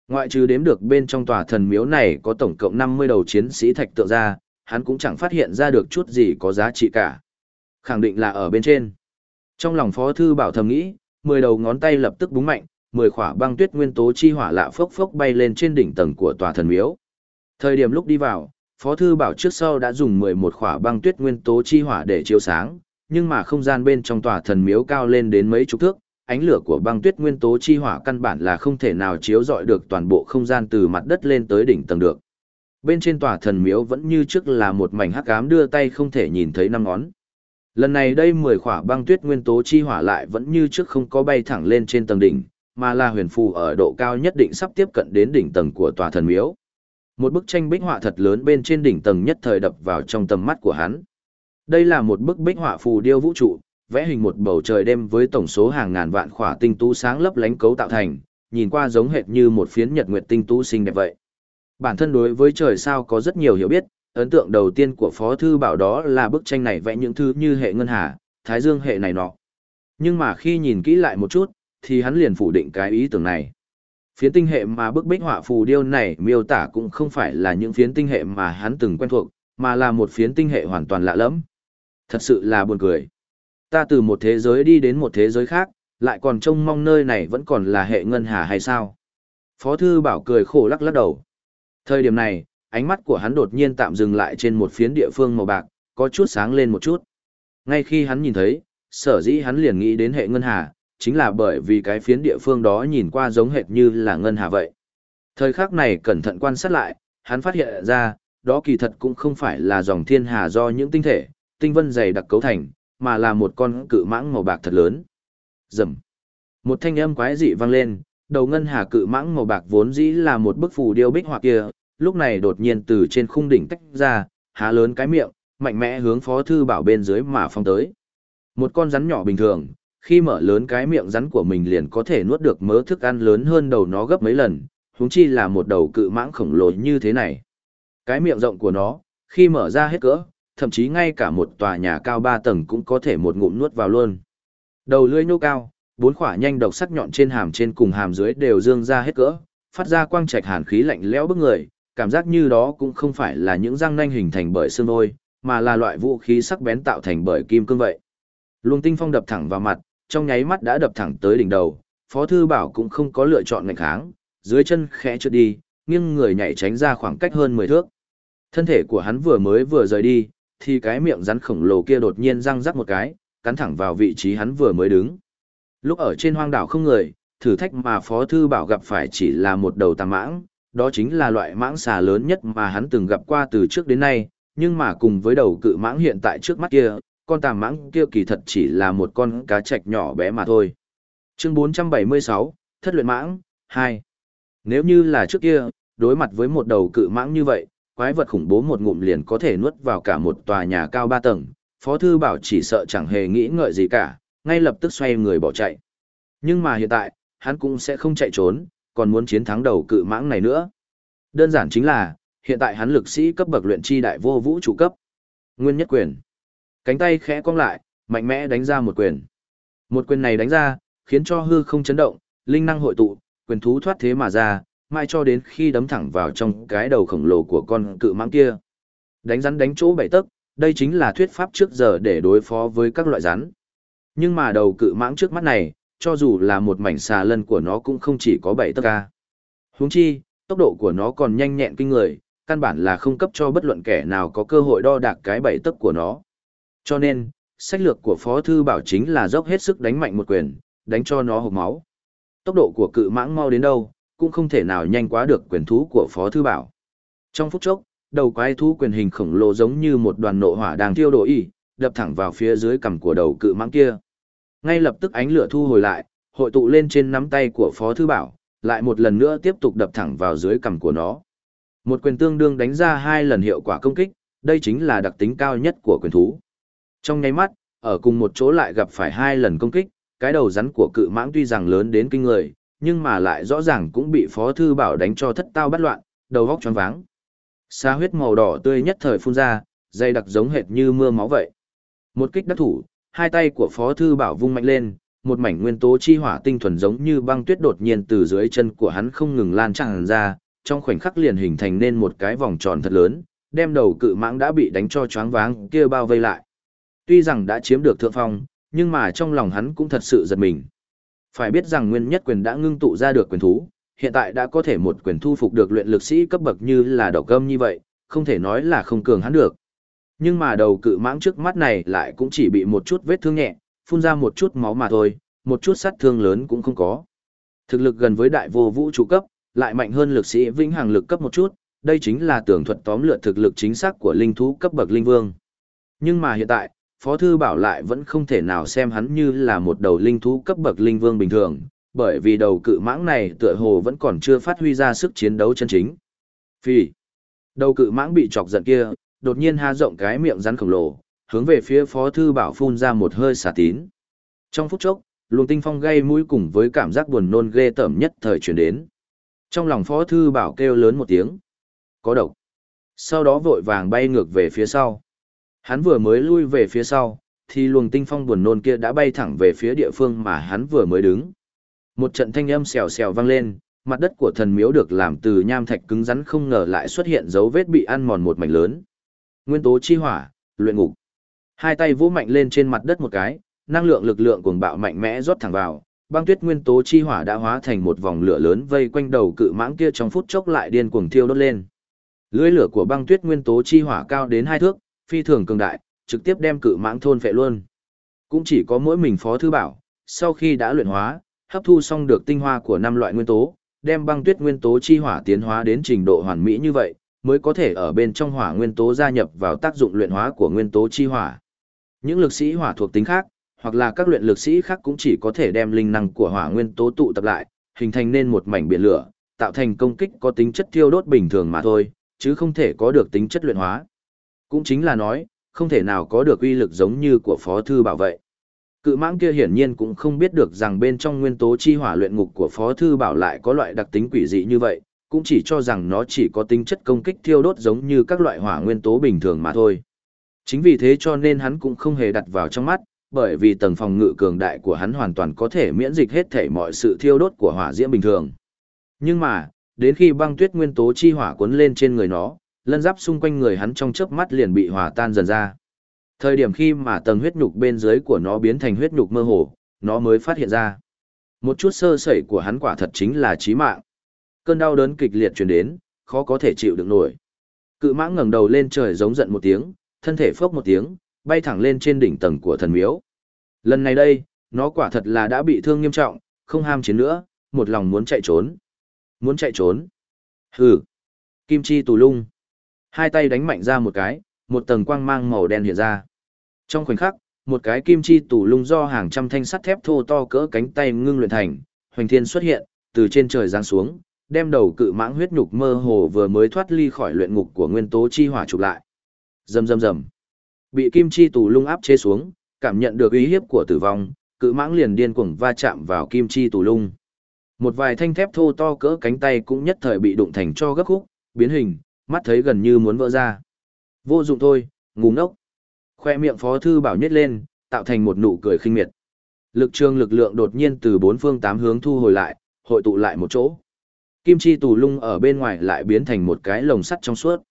Ngoại trừ đếm được bên trong tòa thần miếu này có tổng cộng 50 đầu chiến sĩ thạch tượng ra, hắn cũng chẳng phát hiện ra được chút gì có giá trị cả. Khẳng định là ở bên trên. Trong lòng Phó Thư Bảo thầm nghĩ, 10 đầu ngón tay lập tức búng mạnh, 10 khỏa băng tuyết nguyên tố chi hỏa lạ phốc phốc bay lên trên đỉnh tầng của tòa thần miếu. Thời điểm lúc đi vào, Phó Thư Bảo trước sau đã dùng 11 khỏa băng tuyết nguyên tố chi hỏa để chiếu sáng, nhưng mà không gian bên trong tòa thần miếu cao lên đến mấy chục thước, ánh lửa của băng tuyết nguyên tố chi hỏa căn bản là không thể nào chiếu rọi được toàn bộ không gian từ mặt đất lên tới đỉnh tầng được. Bên trên tòa thần miếu vẫn như trước là một mảnh hắc ám đưa tay không thể nhìn thấy năm ngón. Lần này đây 10 khỏa băng tuyết nguyên tố chi hỏa lại vẫn như trước không có bay thẳng lên trên tầng đỉnh, mà là huyền phù ở độ cao nhất định sắp tiếp cận đến đỉnh tầng của tòa thần miếu. Một bức tranh bích họa thật lớn bên trên đỉnh tầng nhất thời đập vào trong tầm mắt của hắn. Đây là một bức bích họa phù điêu vũ trụ, vẽ hình một bầu trời đêm với tổng số hàng ngàn vạn khỏa tinh tú sáng lấp lánh cấu tạo thành, nhìn qua giống hệt như một phiến nhật nguyệt tinh tú xinh đẹp vậy. Bản thân đối với trời sao có rất nhiều hiểu biết, ấn tượng đầu tiên của Phó Thư Bảo đó là bức tranh này vẽ những thứ như hệ ngân hà, thái dương hệ này nọ. Nhưng mà khi nhìn kỹ lại một chút, thì hắn liền phủ định cái ý tưởng này. Phiến tinh hệ mà bức bích họa phù điêu này miêu tả cũng không phải là những phiến tinh hệ mà hắn từng quen thuộc, mà là một phiến tinh hệ hoàn toàn lạ lẫm. Thật sự là buồn cười. Ta từ một thế giới đi đến một thế giới khác, lại còn trông mong nơi này vẫn còn là hệ ngân hà hay sao? Phó thư bảo cười khổ lắc lắc đầu. Thời điểm này, ánh mắt của hắn đột nhiên tạm dừng lại trên một phiến địa phương màu bạc, có chút sáng lên một chút. Ngay khi hắn nhìn thấy, sở dĩ hắn liền nghĩ đến hệ ngân hà, chính là bởi vì cái phiến địa phương đó nhìn qua giống hệt như là ngân hà vậy. Thời khắc này cẩn thận quan sát lại, hắn phát hiện ra, đó kỳ thật cũng không phải là dòng thiên hà do những tinh thể, tinh vân dày đặc cấu thành, mà là một con cự mãng màu bạc thật lớn. Rầm. Một thanh âm quái dị vang lên, đầu ngân hà cự mãng màu bạc vốn dĩ là một bức phù điêu bích họa kia, lúc này đột nhiên từ trên khung đỉnh tách ra, há lớn cái miệng, mạnh mẽ hướng Phó thư bảo bên dưới mà phong tới. Một con rắn nhỏ bình thường, khi mở lớn cái miệng rắn của mình liền có thể nuốt được mớ thức ăn lớn hơn đầu nó gấp mấy lần, huống chi là một đầu cự mãng khổng lồ như thế này. Cái miệng rộng của nó, khi mở ra hết cỡ, thậm chí ngay cả một tòa nhà cao ba tầng cũng có thể một ngụm nuốt vào luôn. Đầu lưỡi nhô cao, bốn khỏa nhanh độc sắc nhọn trên hàm trên cùng hàm dưới đều dương ra hết cỡ, phát ra quang trạch hàn khí lạnh lẽo bức người, cảm giác như đó cũng không phải là những răng nanh hình thành bởi xương vôi, mà là loại vũ khí sắc bén tạo thành bởi kim cương vậy. Luồng tinh phong đập thẳng vào mặt, trong nháy mắt đã đập thẳng tới đỉnh đầu, Phó Thư Bảo cũng không có lựa chọn ngạch kháng, dưới chân khẽ trượt đi, nghiêng người nhảy tránh ra khoảng cách hơn 10 thước. Thân thể của hắn vừa mới vừa rời đi, thì cái miệng rắn khổng lồ kia đột nhiên răng rắc một cái, cắn thẳng vào vị trí hắn vừa mới đứng. Lúc ở trên hoang đảo không người, thử thách mà Phó Thư Bảo gặp phải chỉ là một đầu tà mãng, đó chính là loại mãng xà lớn nhất mà hắn từng gặp qua từ trước đến nay, nhưng mà cùng với đầu cự mãng hiện tại trước mắt kia, con tà mãng kia kỳ thật chỉ là một con cá trạch nhỏ bé mà thôi. Chương 476, Thất luyện mãng, 2. Nếu như là trước kia, đối mặt với một đầu cự mãng như vậy, quái vật khủng bố một ngụm liền có thể nuốt vào cả một tòa nhà cao ba tầng, Phó Thư Bảo chỉ sợ chẳng hề nghĩ ngợi gì cả, ngay lập tức xoay người bỏ chạy. Nhưng mà hiện tại, hắn cũng sẽ không chạy trốn, còn muốn chiến thắng đầu cự mãng này nữa. Đơn giản chính là, hiện tại hắn lực sĩ cấp bậc luyện chi đại vô vũ trụ cấp. Nguyên nhất quyền. Cánh tay khẽ cong lại, mạnh mẽ đánh ra một quyền. Một quyền này đánh ra, khiến cho hư không chấn động, linh năng hội tụ, quyền thú thoát thế mà ra, mai cho đến khi đấm thẳng vào trong cái đầu khổng lồ của con cự mãng kia. Đánh rắn đánh chỗ bảy tấc, đây chính là thuyết pháp trước giờ để đối phó với các loại rắn. Nhưng mà đầu cự mãng trước mắt này, cho dù là một mảnh xà lân của nó cũng không chỉ có bảy tấc ca. Huống chi, tốc độ của nó còn nhanh nhẹn kinh người, căn bản là không cấp cho bất luận kẻ nào có cơ hội đo đạc cái bảy tấc của nó. Cho nên, sách lược của Phó Thư Bảo chính là dốc hết sức đánh mạnh một quyền, đánh cho nó hộp máu. Tốc độ của cự mãng mau đến đâu, cũng không thể nào nhanh quá được quyền thú của Phó Thư Bảo. Trong phút chốc, đầu quái thú quyền hình khổng lồ giống như một đoàn nộ hỏa đang thiêu đổ y, đập thẳng vào phía dưới cằm của đầu cự mãng kia. Ngay lập tức ánh lửa thu hồi lại, hội tụ lên trên nắm tay của Phó Thư Bảo, lại một lần nữa tiếp tục đập thẳng vào dưới cằm của nó. Một quyền tương đương đánh ra hai lần hiệu quả công kích, đây chính là đặc tính cao nhất của quyền thú. Trong nháy mắt, ở cùng một chỗ lại gặp phải hai lần công kích, cái đầu rắn của cự mãng tuy rằng lớn đến kinh người, nhưng mà lại rõ ràng cũng bị Phó Thư Bảo đánh cho thất tao bắt loạn, đầu góc choáng váng. Xa huyết màu đỏ tươi nhất thời phun ra, dây đặc giống hệt như mưa máu vậy. Một kích đắc thủ, hai tay của Phó Thư Bảo vung mạnh lên, một mảnh nguyên tố chi hỏa tinh thuần giống như băng tuyết đột nhiên từ dưới chân của hắn không ngừng lan tràn ra, trong khoảnh khắc liền hình thành nên một cái vòng tròn thật lớn, đem đầu cự mãng đã bị đánh cho choáng váng kia bao vây lại. Tuy rằng đã chiếm được thượng phong, nhưng mà trong lòng hắn cũng thật sự giật mình. Phải biết rằng nguyên nhất quyền đã ngưng tụ ra được quyền thú, hiện tại đã có thể một quyền thu phục được luyện lực sĩ cấp bậc như là độc gâm như vậy, không thể nói là không cường hắn được. Nhưng mà đầu cự mãng trước mắt này lại cũng chỉ bị một chút vết thương nhẹ, phun ra một chút máu mà thôi, một chút sát thương lớn cũng không có. Thực lực gần với đại vô vũ trụ cấp, lại mạnh hơn lực sĩ vĩnh hằng lực cấp một chút, đây chính là tưởng thuật tóm lượt thực lực chính xác của linh thú cấp bậc linh vương. Nhưng mà hiện tại, Phó Thư Bảo lại vẫn không thể nào xem hắn như là một đầu linh thú cấp bậc linh vương bình thường, bởi vì đầu cự mãng này tựa hồ vẫn còn chưa phát huy ra sức chiến đấu chân chính. Phi, đầu cự mãng bị chọc giận kia, đột nhiên há rộng cái miệng rắn khổng lồ, hướng về phía Phó Thư Bảo phun ra một hơi xả tín. Trong phút chốc, luồng tinh phong gây mũi cùng với cảm giác buồn nôn ghê tởm nhất thời chuyển đến. Trong lòng Phó Thư Bảo kêu lớn một tiếng. Có độc. Sau đó vội vàng bay ngược về phía sau. Hắn vừa mới lui về phía sau, thì luồng tinh phong buồn nôn kia đã bay thẳng về phía địa phương mà hắn vừa mới đứng. Một trận thanh âm xèo xèo vang lên, mặt đất của thần miếu được làm từ nham thạch cứng rắn không ngờ lại xuất hiện dấu vết bị ăn mòn một mảnh lớn. Nguyên tố chi hỏa, luyện ngục. Hai tay vỗ mạnh lên trên mặt đất một cái, năng lượng lực lượng cuồng bạo mạnh mẽ rót thẳng vào, băng tuyết nguyên tố chi hỏa đã hóa thành một vòng lửa lớn vây quanh đầu cự mãng kia trong phút chốc lại điên cuồng thiêu đốt lên. Lưới lửa của băng tuyết nguyên tố chi hỏa cao đến hai thước, phi thường cường đại, trực tiếp đem cự mãng thôn phệ luôn. Cũng chỉ có mỗi mình Phó Thư Bảo, sau khi đã luyện hóa, hấp thu xong được tinh hoa của năm loại nguyên tố, đem băng tuyết nguyên tố chi hỏa tiến hóa đến trình độ hoàn mỹ như vậy, mới có thể ở bên trong hỏa nguyên tố gia nhập vào tác dụng luyện hóa của nguyên tố chi hỏa. Những lực sĩ hỏa thuộc tính khác, hoặc là các luyện lực sĩ khác cũng chỉ có thể đem linh năng của hỏa nguyên tố tụ tập lại, hình thành nên một mảnh biển lửa, tạo thành công kích có tính chất thiêu đốt bình thường mà thôi, chứ không thể có được tính chất luyện hóa. Cũng chính là nói, không thể nào có được uy lực giống như của Phó Thư Bảo vệ. Cự mãng kia hiển nhiên cũng không biết được rằng bên trong nguyên tố chi hỏa luyện ngục của Phó Thư Bảo lại có loại đặc tính quỷ dị như vậy, cũng chỉ cho rằng nó chỉ có tính chất công kích thiêu đốt giống như các loại hỏa nguyên tố bình thường mà thôi. Chính vì thế cho nên hắn cũng không hề đặt vào trong mắt, bởi vì tầng phòng ngự cường đại của hắn hoàn toàn có thể miễn dịch hết thể mọi sự thiêu đốt của hỏa diễm bình thường. Nhưng mà, đến khi băng tuyết nguyên tố chi hỏa cuốn lên trên người nó, lân giáp xung quanh người hắn trong chớp mắt liền bị hòa tan dần ra. Thời điểm khi mà tầng huyết nhục bên dưới của nó biến thành huyết nhục mơ hồ, nó mới phát hiện ra. Một chút sơ sẩy của hắn quả thật chính là chí mạng. Cơn đau đớn kịch liệt truyền đến, khó có thể chịu được nổi. Cự mãng ngẩng đầu lên trời giống giận một tiếng, thân thể phốc một tiếng, bay thẳng lên trên đỉnh tầng của thần miếu. Lần này đây, nó quả thật là đã bị thương nghiêm trọng, không ham chiến nữa, một lòng muốn chạy trốn. Muốn chạy trốn. Hừ. Kim chi tù lung. Hai tay đánh mạnh ra một cái, một tầng quang mang màu đen hiện ra. Trong khoảnh khắc, một cái kim chi tù lung do hàng trăm thanh sắt thép thô to cỡ cánh tay ngưng luyện thành, hoành thiên xuất hiện, từ trên trời giáng xuống, đem đầu cự mãng huyết nhục mơ hồ vừa mới thoát ly khỏi luyện ngục của nguyên tố chi hỏa chụp lại. Rầm rầm rầm. Bị kim chi tù lung áp chế xuống, cảm nhận được uy hiếp của tử vong, cự mãng liền điên cuồng va chạm vào kim chi tù lung. Một vài thanh thép thô to cỡ cánh tay cũng nhất thời bị đụng thành cho gấp khúc, biến hình, mắt thấy gần như muốn vỡ ra. Vô dụng thôi, ngu ngốc. Khoe miệng phó thư bảo nhét lên, tạo thành một nụ cười khinh miệt. Lực trường lực lượng đột nhiên từ bốn phương tám hướng thu hồi lại, hội tụ lại một chỗ. Kim chi tù lung ở bên ngoài lại biến thành một cái lồng sắt trong suốt.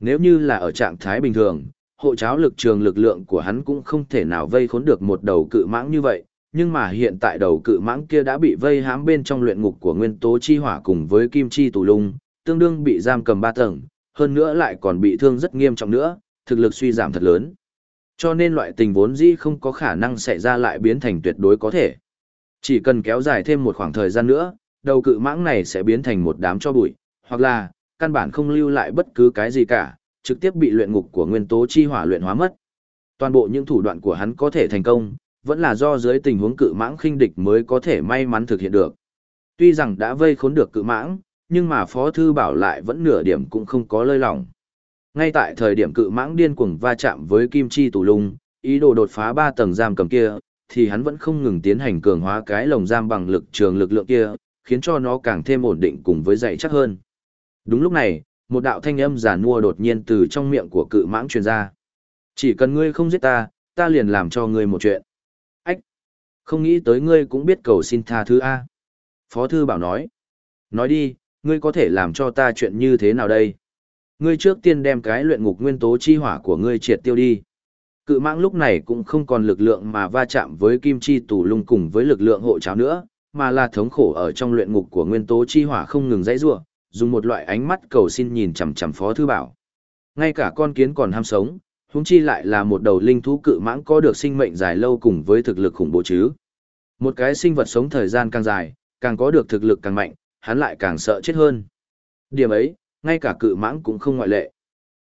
Nếu như là ở trạng thái bình thường, hộ cháo lực trường lực lượng của hắn cũng không thể nào vây khốn được một đầu cự mãng như vậy, nhưng mà hiện tại đầu cự mãng kia đã bị vây hãm bên trong luyện ngục của nguyên tố chi hỏa cùng với kim chi tù lung, tương đương bị giam cầm ba tầng, hơn nữa lại còn bị thương rất nghiêm trọng nữa, thực lực suy giảm thật lớn. Cho nên loại tình vốn dĩ không có khả năng xảy ra lại biến thành tuyệt đối có thể. Chỉ cần kéo dài thêm một khoảng thời gian nữa, đầu cự mãng này sẽ biến thành một đám cho bụi, hoặc là, căn bản không lưu lại bất cứ cái gì cả, trực tiếp bị luyện ngục của nguyên tố chi hỏa luyện hóa mất. Toàn bộ những thủ đoạn của hắn có thể thành công, vẫn là do dưới tình huống cự mãng khinh địch mới có thể may mắn thực hiện được. Tuy rằng đã vây khốn được cự mãng, nhưng mà Phó Thư Bảo lại vẫn nửa điểm cũng không có lơi lòng. Ngay tại thời điểm cự mãng điên cuồng va chạm với kim chi tù lung, ý đồ đột phá 3 tầng giam cầm kia, thì hắn vẫn không ngừng tiến hành cường hóa cái lồng giam bằng lực trường lực lượng kia, khiến cho nó càng thêm ổn định cùng với dày chắc hơn. Đúng lúc này, một đạo thanh âm giả nua đột nhiên từ trong miệng của cự mãng truyền ra. Chỉ cần ngươi không giết ta, ta liền làm cho ngươi một chuyện. Ách! Không nghĩ tới ngươi cũng biết cầu xin tha thứ A. Phó thư bảo nói. Nói đi, ngươi có thể làm cho ta chuyện như thế nào đây? Ngươi trước tiên đem cái luyện ngục nguyên tố chi hỏa của ngươi triệt tiêu đi. Cự mãng lúc này cũng không còn lực lượng mà va chạm với kim chi tù lung cùng với lực lượng hộ cháo nữa, mà là thống khổ ở trong luyện ngục của nguyên tố chi hỏa không ngừng dãy rủa, dùng một loại ánh mắt cầu xin nhìn chằm chằm Phó thư bảo. Ngay cả con kiến còn ham sống, huống chi lại là một đầu linh thú cự mãng có được sinh mệnh dài lâu cùng với thực lực khủng bố chứ. Một cái sinh vật sống thời gian càng dài, càng có được thực lực càng mạnh, hắn lại càng sợ chết hơn. Điểm ấy, ngay cả cự mãng cũng không ngoại lệ.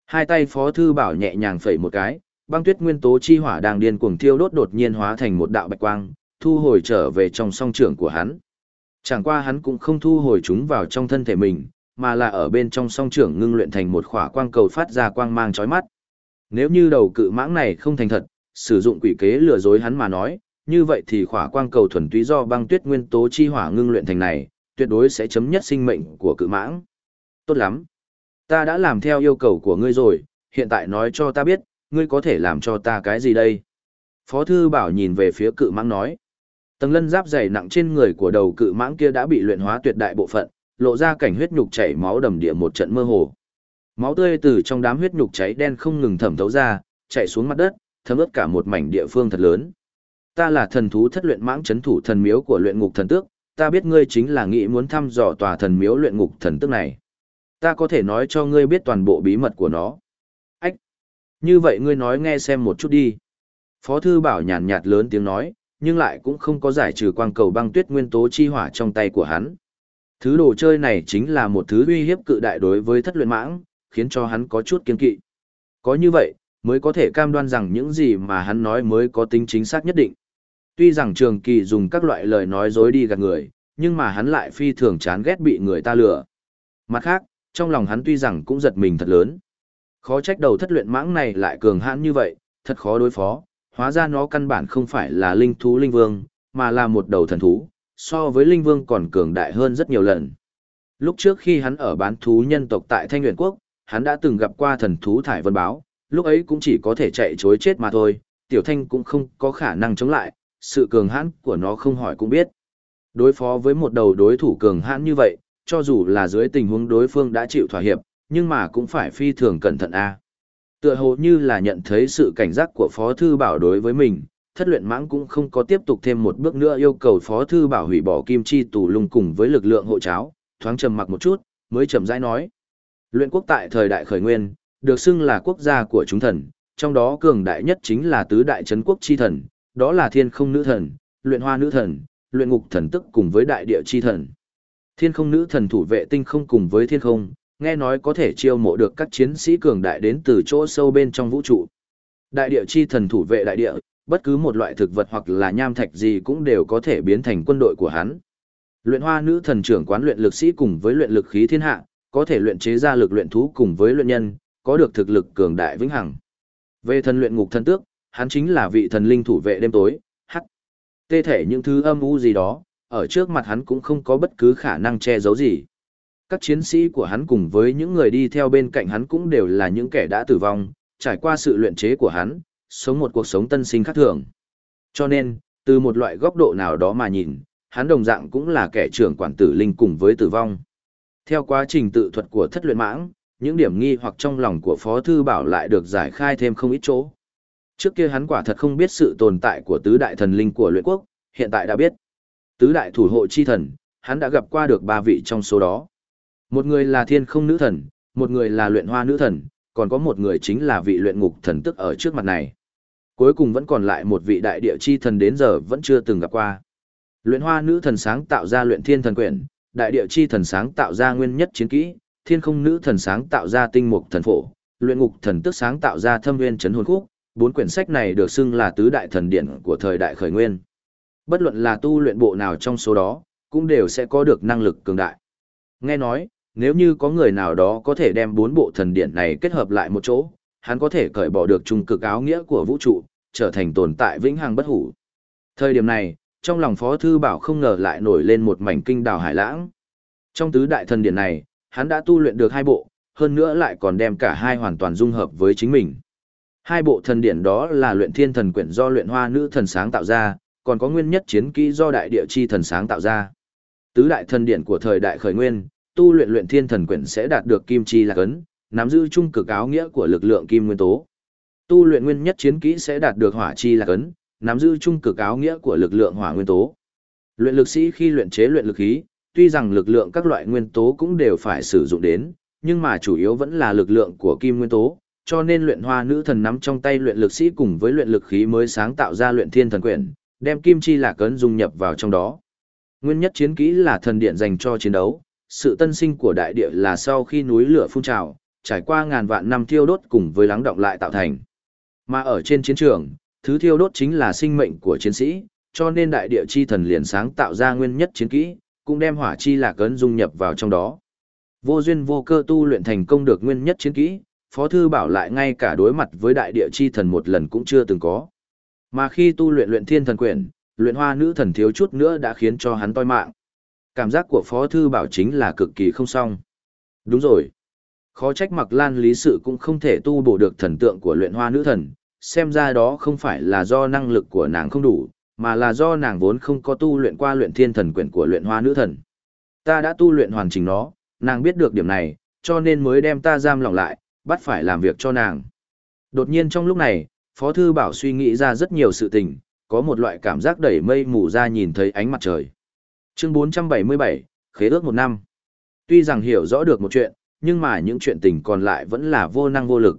Hai tay Phó Thư Bảo nhẹ nhàng phẩy một cái, băng tuyết nguyên tố chi hỏa đang điên cuồng thiêu đốt đột nhiên hóa thành một đạo bạch quang, thu hồi trở về trong song trưởng của hắn. Chẳng qua hắn cũng không thu hồi chúng vào trong thân thể mình, mà là ở bên trong song trưởng ngưng luyện thành một khỏa quang cầu phát ra quang mang chói mắt. Nếu như đầu cự mãng này không thành thật, sử dụng quỷ kế lừa dối hắn mà nói, như vậy thì khỏa quang cầu thuần túy do băng tuyết nguyên tố chi hỏa ngưng luyện thành này, tuyệt đối sẽ chấm nhất sinh mệnh của cự mãng. Tốt lắm. Ta đã làm theo yêu cầu của ngươi rồi, hiện tại nói cho ta biết, ngươi có thể làm cho ta cái gì đây? Phó thư bảo nhìn về phía cự mãng nói. Tầng lân giáp dày nặng trên người của đầu cự mãng kia đã bị luyện hóa tuyệt đại bộ phận, lộ ra cảnh huyết nhục chảy máu đầm địa một trận mơ hồ. Máu tươi từ trong đám huyết nhục cháy đen không ngừng thẩm thấu ra, chạy xuống mặt đất, thấm ướt cả một mảnh địa phương thật lớn. Ta là thần thú thất luyện mãng chấn thủ thần miếu của luyện ngục thần tước, ta biết ngươi chính là nghĩ muốn thăm dò tòa thần miếu luyện ngục thần tước này. Ta có thể nói cho ngươi biết toàn bộ bí mật của nó. Ách! Như vậy ngươi nói nghe xem một chút đi. Phó thư bảo nhàn nhạt lớn tiếng nói, nhưng lại cũng không có giải trừ quang cầu băng tuyết nguyên tố chi hỏa trong tay của hắn. Thứ đồ chơi này chính là một thứ uy hiếp cự đại đối với thất luyện mãng, khiến cho hắn có chút kiên kỵ. Có như vậy, mới có thể cam đoan rằng những gì mà hắn nói mới có tính chính xác nhất định. Tuy rằng trường kỳ dùng các loại lời nói dối đi gạt người, nhưng mà hắn lại phi thường chán ghét bị người ta lừa. Mặt khác, trong lòng hắn tuy rằng cũng giật mình thật lớn. Khó trách đầu thất luyện mãng này lại cường hãn như vậy, thật khó đối phó, hóa ra nó căn bản không phải là linh thú linh vương, mà là một đầu thần thú, so với linh vương còn cường đại hơn rất nhiều lần. Lúc trước khi hắn ở bán thú nhân tộc tại Thanh Nguyện Quốc, hắn đã từng gặp qua thần thú thải vân báo, lúc ấy cũng chỉ có thể chạy chối chết mà thôi, tiểu thanh cũng không có khả năng chống lại, sự cường hãn của nó không hỏi cũng biết. Đối phó với một đầu đối thủ cường hãn như vậy, cho dù là dưới tình huống đối phương đã chịu thỏa hiệp, nhưng mà cũng phải phi thường cẩn thận a. Tựa hồ như là nhận thấy sự cảnh giác của Phó Thư Bảo đối với mình, thất luyện mãng cũng không có tiếp tục thêm một bước nữa yêu cầu Phó Thư Bảo hủy bỏ kim chi tù lung cùng với lực lượng hộ cháo, thoáng trầm mặc một chút, mới chậm rãi nói. Luyện quốc tại thời đại khởi nguyên, được xưng là quốc gia của chúng thần, trong đó cường đại nhất chính là tứ đại chấn quốc chi thần, đó là thiên không nữ thần, luyện hoa nữ thần, luyện ngục thần tức cùng với đại địa chi thần. Thiên không nữ thần thủ vệ tinh không cùng với thiên không, nghe nói có thể chiêu mộ được các chiến sĩ cường đại đến từ chỗ sâu bên trong vũ trụ. Đại địa chi thần thủ vệ đại địa, bất cứ một loại thực vật hoặc là nham thạch gì cũng đều có thể biến thành quân đội của hắn. Luyện hoa nữ thần trưởng quán luyện lực sĩ cùng với luyện lực khí thiên hạ, có thể luyện chế ra lực luyện thú cùng với luyện nhân, có được thực lực cường đại vĩnh hằng. Về thần luyện ngục thần tước, hắn chính là vị thần linh thủ vệ đêm tối, hắc. Tê thể những thứ âm u gì đó, ở trước mặt hắn cũng không có bất cứ khả năng che giấu gì. Các chiến sĩ của hắn cùng với những người đi theo bên cạnh hắn cũng đều là những kẻ đã tử vong, trải qua sự luyện chế của hắn, sống một cuộc sống tân sinh khác thường. Cho nên, từ một loại góc độ nào đó mà nhìn, hắn đồng dạng cũng là kẻ trưởng quản tử linh cùng với tử vong. Theo quá trình tự thuật của thất luyện mãng, những điểm nghi hoặc trong lòng của Phó Thư Bảo lại được giải khai thêm không ít chỗ. Trước kia hắn quả thật không biết sự tồn tại của tứ đại thần linh của luyện quốc, hiện tại đã biết. Tứ đại thủ hộ chi thần, hắn đã gặp qua được ba vị trong số đó. Một người là thiên không nữ thần, một người là luyện hoa nữ thần, còn có một người chính là vị luyện ngục thần tức ở trước mặt này. Cuối cùng vẫn còn lại một vị đại địa chi thần đến giờ vẫn chưa từng gặp qua. Luyện hoa nữ thần sáng tạo ra luyện thiên thần quyển, đại địa chi thần sáng tạo ra nguyên nhất chiến kỹ, thiên không nữ thần sáng tạo ra tinh mục thần phổ, luyện ngục thần tức sáng tạo ra thâm nguyên chấn hồn khúc, bốn quyển sách này được xưng là tứ đại thần điển của thời đại khởi nguyên. Bất luận là tu luyện bộ nào trong số đó, cũng đều sẽ có được năng lực cường đại. Nghe nói, nếu như có người nào đó có thể đem bốn bộ thần điện này kết hợp lại một chỗ, hắn có thể cởi bỏ được trung cực áo nghĩa của vũ trụ, trở thành tồn tại vĩnh hằng bất hủ. Thời điểm này, trong lòng Phó Thư Bảo không ngờ lại nổi lên một mảnh kinh đào hải lãng. Trong tứ đại thần điện này, hắn đã tu luyện được hai bộ, hơn nữa lại còn đem cả hai hoàn toàn dung hợp với chính mình. Hai bộ thần điện đó là luyện thiên thần quyển do luyện hoa nữ thần sáng tạo ra, còn có nguyên nhất chiến kỹ do đại địa chi thần sáng tạo ra. Tứ đại thần điện của thời đại khởi nguyên, tu luyện luyện thiên thần quyển sẽ đạt được kim chi lạc ấn, nắm giữ trung cực áo nghĩa của lực lượng kim nguyên tố. Tu luyện nguyên nhất chiến kỹ sẽ đạt được hỏa chi lạc ấn, nắm giữ trung cực áo nghĩa của lực lượng hỏa nguyên tố. Luyện lực sĩ khi luyện chế luyện lực khí, tuy rằng lực lượng các loại nguyên tố cũng đều phải sử dụng đến, nhưng mà chủ yếu vẫn là lực lượng của kim nguyên tố, cho nên luyện hoa nữ thần nắm trong tay luyện lực sĩ cùng với luyện lực khí mới sáng tạo ra luyện thiên thần quyển, đem kim chi lạc ấn dung nhập vào trong đó. Nguyên nhất chiến kỹ là thần điện dành cho chiến đấu, sự tân sinh của đại địa là sau khi núi lửa phun trào, trải qua ngàn vạn năm thiêu đốt cùng với lắng động lại tạo thành. Mà ở trên chiến trường, thứ thiêu đốt chính là sinh mệnh của chiến sĩ, cho nên đại địa chi thần liền sáng tạo ra nguyên nhất chiến kỹ, cũng đem hỏa chi lạc ấn dung nhập vào trong đó. Vô duyên vô cơ tu luyện thành công được nguyên nhất chiến kỹ, Phó Thư Bảo lại ngay cả đối mặt với đại địa chi thần một lần cũng chưa từng có. Mà khi tu luyện luyện thiên thần quyển, luyện hoa nữ thần thiếu chút nữa đã khiến cho hắn toi mạng. Cảm giác của Phó Thư Bảo chính là cực kỳ không xong. Đúng rồi. Khó trách mặc lan lý sự cũng không thể tu bổ được thần tượng của luyện hoa nữ thần, xem ra đó không phải là do năng lực của nàng không đủ, mà là do nàng vốn không có tu luyện qua luyện thiên thần quyển của luyện hoa nữ thần. Ta đã tu luyện hoàn chỉnh nó, nàng biết được điểm này, cho nên mới đem ta giam lỏng lại, bắt phải làm việc cho nàng. Đột nhiên trong lúc này, Phó Thư Bảo suy nghĩ ra rất nhiều sự tình, có một loại cảm giác đẩy mây mù ra nhìn thấy ánh mặt trời. Chương 477, Khế ước một năm. Tuy rằng hiểu rõ được một chuyện, nhưng mà những chuyện tình còn lại vẫn là vô năng vô lực.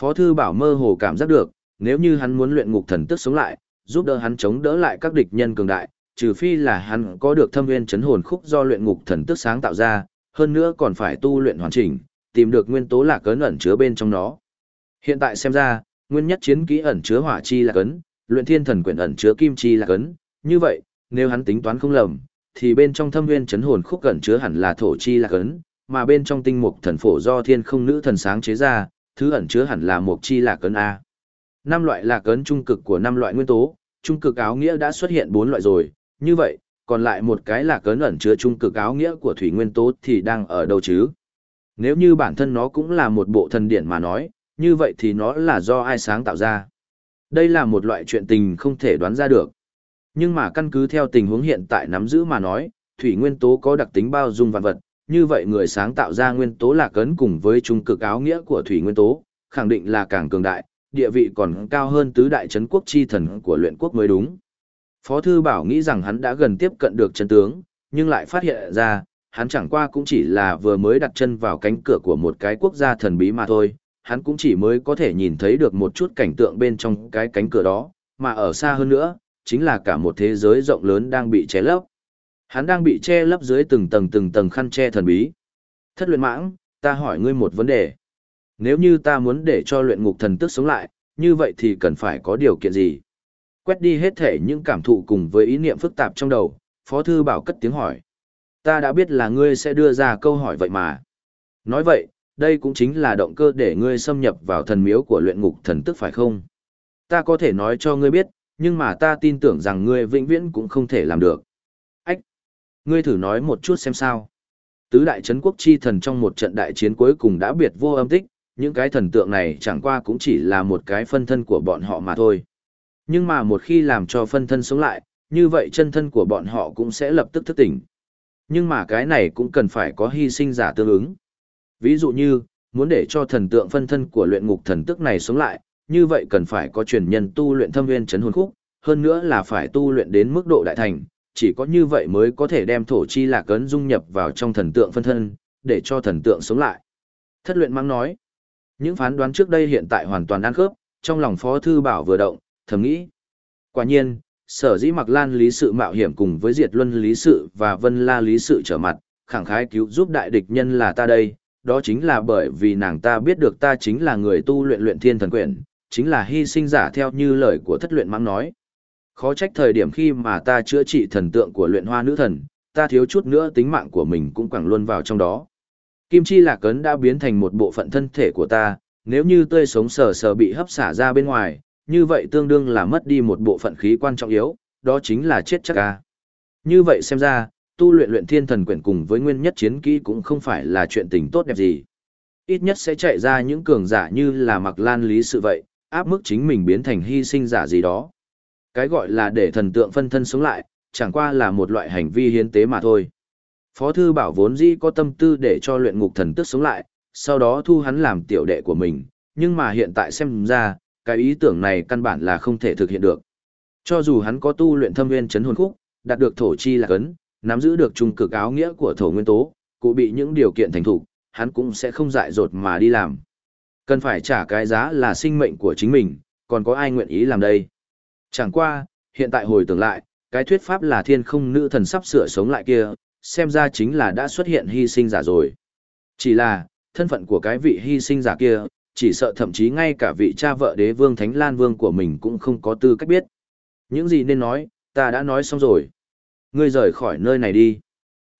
Phó Thư Bảo mơ hồ cảm giác được, nếu như hắn muốn luyện ngục thần tức sống lại, giúp đỡ hắn chống đỡ lại các địch nhân cường đại, trừ phi là hắn có được thâm nguyên chấn hồn khúc do luyện ngục thần tức sáng tạo ra, hơn nữa còn phải tu luyện hoàn chỉnh, tìm được nguyên tố lạc cấn ẩn chứa bên trong nó. Hiện tại xem ra, nguyên nhất chiến kỹ ẩn chứa hỏa chi lạc cấn, luyện thiên thần quyển ẩn chứa kim chi lạc cấn, như vậy, nếu hắn tính toán không lầm, thì bên trong thâm nguyên chấn hồn khúc cẩn chứa hẳn là thổ chi lạc cấn, mà bên trong tinh mục thần phổ do thiên không nữ thần sáng chế ra, thứ ẩn chứa hẳn là mục chi lạc cấn a. Năm loại lạc cấn trung cực của năm loại nguyên tố, trung cực áo nghĩa đã xuất hiện bốn loại rồi, như vậy, còn lại một cái lạc cấn ẩn chứa trung cực áo nghĩa của thủy nguyên tố thì đang ở đâu chứ? Nếu như bản thân nó cũng là một bộ thần điển mà nói, như vậy thì nó là do ai sáng tạo ra? Đây là một loại chuyện tình không thể đoán ra được. Nhưng mà căn cứ theo tình huống hiện tại nắm giữ mà nói, thủy nguyên tố có đặc tính bao dung vạn vật, như vậy người sáng tạo ra nguyên tố là cấn cùng với trung cực áo nghĩa của thủy nguyên tố, khẳng định là càng cường đại, địa vị còn cao hơn tứ đại chấn quốc chi thần của luyện quốc mới đúng. Phó Thư Bảo nghĩ rằng hắn đã gần tiếp cận được chân tướng, nhưng lại phát hiện ra, hắn chẳng qua cũng chỉ là vừa mới đặt chân vào cánh cửa của một cái quốc gia thần bí mà thôi, hắn cũng chỉ mới có thể nhìn thấy được một chút cảnh tượng bên trong cái cánh cửa đó, mà ở xa hơn nữa, chính là cả một thế giới rộng lớn đang bị che lấp. Hắn đang bị che lấp dưới từng tầng từng tầng khăn che thần bí. Thất luyện mãng, ta hỏi ngươi một vấn đề. Nếu như ta muốn để cho luyện ngục thần tức sống lại, như vậy thì cần phải có điều kiện gì? Quét đi hết thể những cảm thụ cùng với ý niệm phức tạp trong đầu, Phó Thư Bảo cất tiếng hỏi. Ta đã biết là ngươi sẽ đưa ra câu hỏi vậy mà. Nói vậy, đây cũng chính là động cơ để ngươi xâm nhập vào thần miếu của luyện ngục thần tức phải không? Ta có thể nói cho ngươi biết, nhưng mà ta tin tưởng rằng ngươi vĩnh viễn cũng không thể làm được. Ách! Ngươi thử nói một chút xem sao. Tứ đại chấn quốc chi thần trong một trận đại chiến cuối cùng đã biệt vô âm tích, những cái thần tượng này chẳng qua cũng chỉ là một cái phân thân của bọn họ mà thôi. Nhưng mà một khi làm cho phân thân sống lại, như vậy chân thân của bọn họ cũng sẽ lập tức thức tỉnh. Nhưng mà cái này cũng cần phải có hy sinh giả tương ứng. Ví dụ như, muốn để cho thần tượng phân thân của luyện ngục thần tức này sống lại, như vậy cần phải có truyền nhân tu luyện thâm nguyên chấn hồn khúc, hơn nữa là phải tu luyện đến mức độ đại thành, chỉ có như vậy mới có thể đem thổ chi lạc ấn dung nhập vào trong thần tượng phân thân, để cho thần tượng sống lại. Thất luyện mang nói, những phán đoán trước đây hiện tại hoàn toàn ăn khớp, trong lòng Phó Thư Bảo vừa động, thầm nghĩ. Quả nhiên, sở dĩ mặc lan lý sự mạo hiểm cùng với diệt luân lý sự và vân la lý sự trở mặt, khẳng khái cứu giúp đại địch nhân là ta đây, đó chính là bởi vì nàng ta biết được ta chính là người tu luyện luyện thiên thần quyển, chính là hy sinh giả theo như lời của thất luyện mãng nói. Khó trách thời điểm khi mà ta chữa trị thần tượng của luyện hoa nữ thần, ta thiếu chút nữa tính mạng của mình cũng quẳng luôn vào trong đó. Kim chi lạc cấn đã biến thành một bộ phận thân thể của ta, nếu như tươi sống sờ sờ bị hấp xả ra bên ngoài, như vậy tương đương là mất đi một bộ phận khí quan trọng yếu, đó chính là chết chắc ca. Như vậy xem ra, tu luyện luyện thiên thần quyển cùng với nguyên nhất chiến kỹ cũng không phải là chuyện tình tốt đẹp gì. ít nhất sẽ chạy ra những cường giả như là mặc lan lý sự vậy, áp mức chính mình biến thành hy sinh giả gì đó. Cái gọi là để thần tượng phân thân sống lại, chẳng qua là một loại hành vi hiến tế mà thôi. Phó thư bảo vốn dĩ có tâm tư để cho luyện ngục thần tức sống lại, sau đó thu hắn làm tiểu đệ của mình, nhưng mà hiện tại xem ra, cái ý tưởng này căn bản là không thể thực hiện được. Cho dù hắn có tu luyện thâm nguyên chấn hồn khúc, đạt được thổ chi là cấn, nắm giữ được trung cực áo nghĩa của thổ nguyên tố, cụ bị những điều kiện thành thủ, hắn cũng sẽ không dại dột mà đi làm. Cần phải trả cái giá là sinh mệnh của chính mình, còn có ai nguyện ý làm đây? Chẳng qua, hiện tại hồi tưởng lại, cái thuyết pháp là thiên không nữ thần sắp sửa sống lại kia, xem ra chính là đã xuất hiện hy sinh giả rồi. Chỉ là, thân phận của cái vị hy sinh giả kia, chỉ sợ thậm chí ngay cả vị cha vợ đế vương Thánh Lan Vương của mình cũng không có tư cách biết. Những gì nên nói, ta đã nói xong rồi. Ngươi rời khỏi nơi này đi.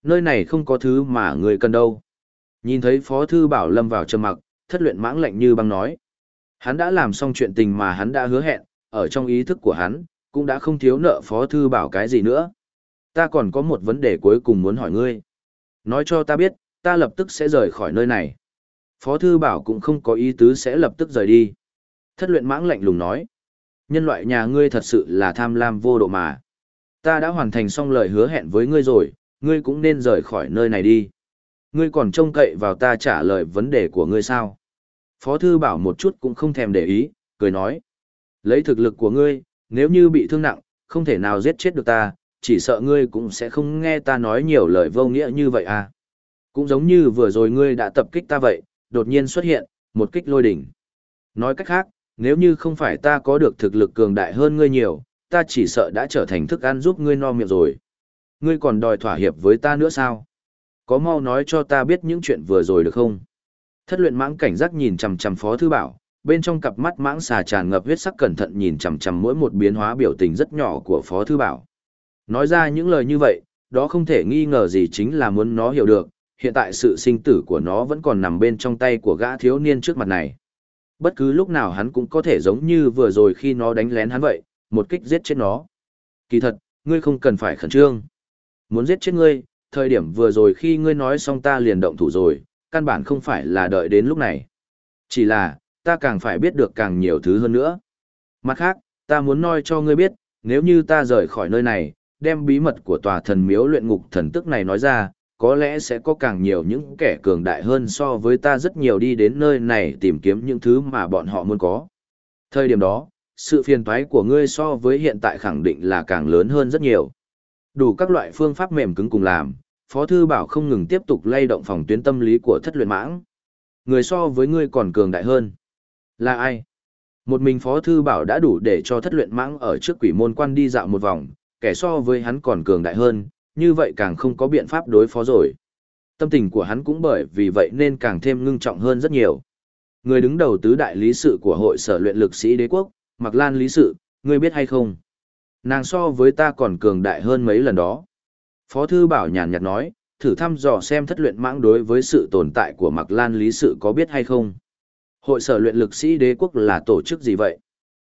Nơi này không có thứ mà ngươi cần đâu. Nhìn thấy Phó Thư Bảo lâm vào trầm mặc, thất luyện mãng lạnh như băng nói. Hắn đã làm xong chuyện tình mà hắn đã hứa hẹn, ở trong ý thức của hắn, cũng đã không thiếu nợ Phó Thư Bảo cái gì nữa. Ta còn có một vấn đề cuối cùng muốn hỏi ngươi. Nói cho ta biết, ta lập tức sẽ rời khỏi nơi này. Phó Thư Bảo cũng không có ý tứ sẽ lập tức rời đi. Thất luyện mãng lạnh lùng nói. Nhân loại nhà ngươi thật sự là tham lam vô độ mà. Ta đã hoàn thành xong lời hứa hẹn với ngươi rồi, ngươi cũng nên rời khỏi nơi này đi. Ngươi còn trông cậy vào ta trả lời vấn đề của ngươi sao? Phó Thư Bảo một chút cũng không thèm để ý, cười nói. Lấy thực lực của ngươi, nếu như bị thương nặng, không thể nào giết chết được ta, chỉ sợ ngươi cũng sẽ không nghe ta nói nhiều lời vô nghĩa như vậy à. Cũng giống như vừa rồi ngươi đã tập kích ta vậy, đột nhiên xuất hiện, một kích lôi đỉnh. Nói cách khác, nếu như không phải ta có được thực lực cường đại hơn ngươi nhiều, ta chỉ sợ đã trở thành thức ăn giúp ngươi no miệng rồi. Ngươi còn đòi thỏa hiệp với ta nữa sao? Có mau nói cho ta biết những chuyện vừa rồi được không? Thất luyện mãng cảnh giác nhìn chằm chằm phó thư bảo, bên trong cặp mắt mãng xà tràn ngập huyết sắc cẩn thận nhìn chằm chằm mỗi một biến hóa biểu tình rất nhỏ của phó thư bảo. Nói ra những lời như vậy, đó không thể nghi ngờ gì chính là muốn nó hiểu được, hiện tại sự sinh tử của nó vẫn còn nằm bên trong tay của gã thiếu niên trước mặt này. Bất cứ lúc nào hắn cũng có thể giống như vừa rồi khi nó đánh lén hắn vậy, một kích giết chết nó. Kỳ thật, ngươi không cần phải khẩn trương. Muốn giết chết ngươi, thời điểm vừa rồi khi ngươi nói xong ta liền động thủ rồi, căn bản không phải là đợi đến lúc này. Chỉ là, ta càng phải biết được càng nhiều thứ hơn nữa. Mặt khác, ta muốn nói cho ngươi biết, nếu như ta rời khỏi nơi này, đem bí mật của tòa thần miếu luyện ngục thần tức này nói ra, có lẽ sẽ có càng nhiều những kẻ cường đại hơn so với ta rất nhiều đi đến nơi này tìm kiếm những thứ mà bọn họ muốn có. Thời điểm đó, sự phiền toái của ngươi so với hiện tại khẳng định là càng lớn hơn rất nhiều. Đủ các loại phương pháp mềm cứng cùng làm, Phó Thư Bảo không ngừng tiếp tục lay động phòng tuyến tâm lý của thất luyện mãng. Người so với ngươi còn cường đại hơn. Là ai? Một mình Phó Thư Bảo đã đủ để cho thất luyện mãng ở trước quỷ môn quan đi dạo một vòng, kẻ so với hắn còn cường đại hơn, như vậy càng không có biện pháp đối phó rồi. Tâm tình của hắn cũng bởi vì vậy nên càng thêm ngưng trọng hơn rất nhiều. Người đứng đầu tứ đại lý sự của hội sở luyện lực sĩ đế quốc, Mạc Lan lý sự, ngươi biết hay không? Nàng so với ta còn cường đại hơn mấy lần đó. Phó thư bảo nhàn nhạt nói, thử thăm dò xem thất luyện mãng đối với sự tồn tại của Mạc Lan lý sự có biết hay không? Hội sở luyện lực sĩ đế quốc là tổ chức gì vậy?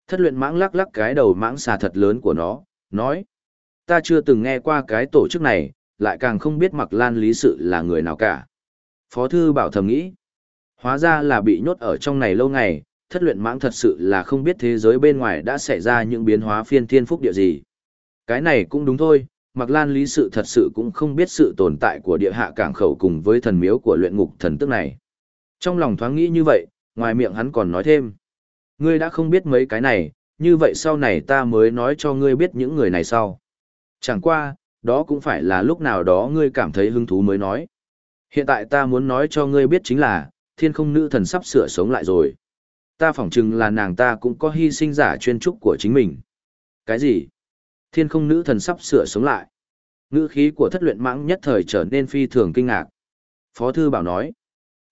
Thất luyện mãng lắc lắc cái đầu mãng xà thật lớn của nó, nói. Ta chưa từng nghe qua cái tổ chức này, lại càng không biết Mạc Lan lý sự là người nào cả. Phó thư bảo thầm nghĩ. Hóa ra là bị nhốt ở trong này lâu ngày, thất luyện mãng thật sự là không biết thế giới bên ngoài đã xảy ra những biến hóa phiên thiên phúc địa gì. Cái này cũng đúng thôi, Mạc Lan lý sự thật sự cũng không biết sự tồn tại của địa hạ cảng khẩu cùng với thần miếu của luyện ngục thần tức này. Trong lòng thoáng nghĩ như vậy, ngoài miệng hắn còn nói thêm. Ngươi đã không biết mấy cái này, như vậy sau này ta mới nói cho ngươi biết những người này sau. Chẳng qua, đó cũng phải là lúc nào đó ngươi cảm thấy hứng thú mới nói. Hiện tại ta muốn nói cho ngươi biết chính là, thiên không nữ thần sắp sửa sống lại rồi. Ta phỏng chừng là nàng ta cũng có hy sinh giả chuyên trúc của chính mình. Cái gì? Thiên không nữ thần sắp sửa sống lại. Ngữ khí của thất luyện mãng nhất thời trở nên phi thường kinh ngạc. Phó thư bảo nói.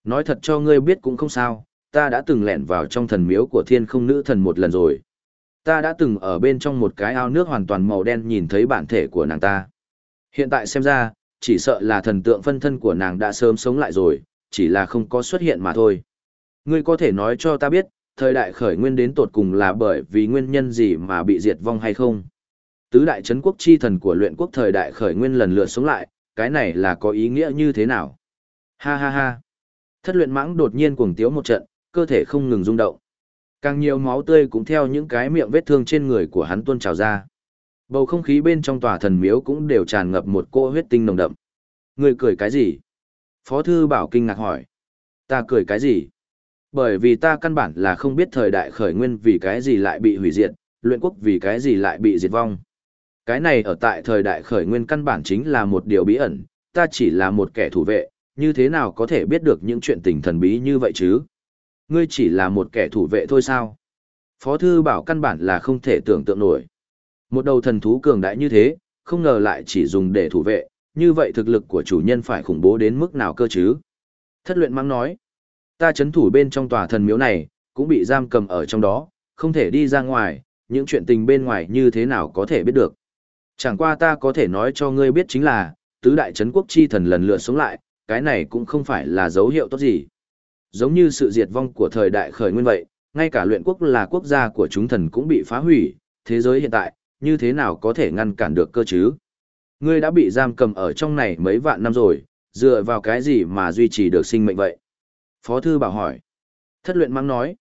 Nói thật cho ngươi biết cũng không sao, ta đã từng lẻn vào trong thần miếu của thiên không nữ thần một lần rồi. Ta đã từng ở bên trong một cái ao nước hoàn toàn màu đen nhìn thấy bản thể của nàng ta. Hiện tại xem ra, chỉ sợ là thần tượng phân thân của nàng đã sớm sống lại rồi, chỉ là không có xuất hiện mà thôi. Ngươi có thể nói cho ta biết, thời đại khởi nguyên đến tột cùng là bởi vì nguyên nhân gì mà bị diệt vong hay không? Tứ đại chấn quốc chi thần của luyện quốc thời đại khởi nguyên lần lượt sống lại, cái này là có ý nghĩa như thế nào? Ha ha ha. Thất luyện mãng đột nhiên cuồng tiếu một trận, cơ thể không ngừng rung động. Càng nhiều máu tươi cũng theo những cái miệng vết thương trên người của hắn tuôn trào ra. Bầu không khí bên trong tòa thần miếu cũng đều tràn ngập một cỗ huyết tinh nồng đậm. Người cười cái gì? Phó thư bảo kinh ngạc hỏi. Ta cười cái gì? Bởi vì ta căn bản là không biết thời đại khởi nguyên vì cái gì lại bị hủy diệt, luyện quốc vì cái gì lại bị diệt vong. Cái này ở tại thời đại khởi nguyên căn bản chính là một điều bí ẩn, ta chỉ là một kẻ thủ vệ, như thế nào có thể biết được những chuyện tình thần bí như vậy chứ? Ngươi chỉ là một kẻ thủ vệ thôi sao? Phó thư bảo căn bản là không thể tưởng tượng nổi. Một đầu thần thú cường đại như thế, không ngờ lại chỉ dùng để thủ vệ, như vậy thực lực của chủ nhân phải khủng bố đến mức nào cơ chứ? Thất luyện mang nói, ta chấn thủ bên trong tòa thần miếu này, cũng bị giam cầm ở trong đó, không thể đi ra ngoài, những chuyện tình bên ngoài như thế nào có thể biết được. Chẳng qua ta có thể nói cho ngươi biết chính là, tứ đại chấn quốc chi thần lần lượt sống lại, cái này cũng không phải là dấu hiệu tốt gì. Giống như sự diệt vong của thời đại khởi nguyên vậy, ngay cả luyện quốc là quốc gia của chúng thần cũng bị phá hủy, thế giới hiện tại, như thế nào có thể ngăn cản được cơ chứ? Ngươi đã bị giam cầm ở trong này mấy vạn năm rồi, dựa vào cái gì mà duy trì được sinh mệnh vậy? Phó thư bảo hỏi. Thất luyện mang nói,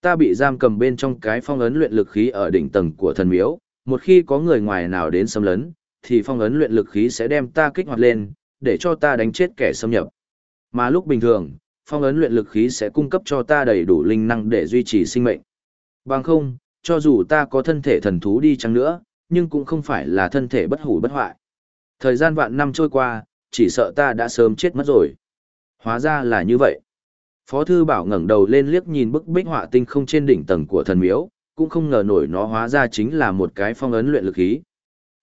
ta bị giam cầm bên trong cái phong ấn luyện lực khí ở đỉnh tầng của thần miếu, một khi có người ngoài nào đến xâm lấn, thì phong ấn luyện lực khí sẽ đem ta kích hoạt lên, để cho ta đánh chết kẻ xâm nhập. Mà lúc bình thường, phong ấn luyện lực khí sẽ cung cấp cho ta đầy đủ linh năng để duy trì sinh mệnh. Bằng không, cho dù ta có thân thể thần thú đi chăng nữa, nhưng cũng không phải là thân thể bất hủ bất hoại. Thời gian vạn năm trôi qua, chỉ sợ ta đã sớm chết mất rồi. Hóa ra là như vậy. Phó thư bảo ngẩng đầu lên liếc nhìn bức bích họa tinh không trên đỉnh tầng của thần miếu, cũng không ngờ nổi nó hóa ra chính là một cái phong ấn luyện lực khí.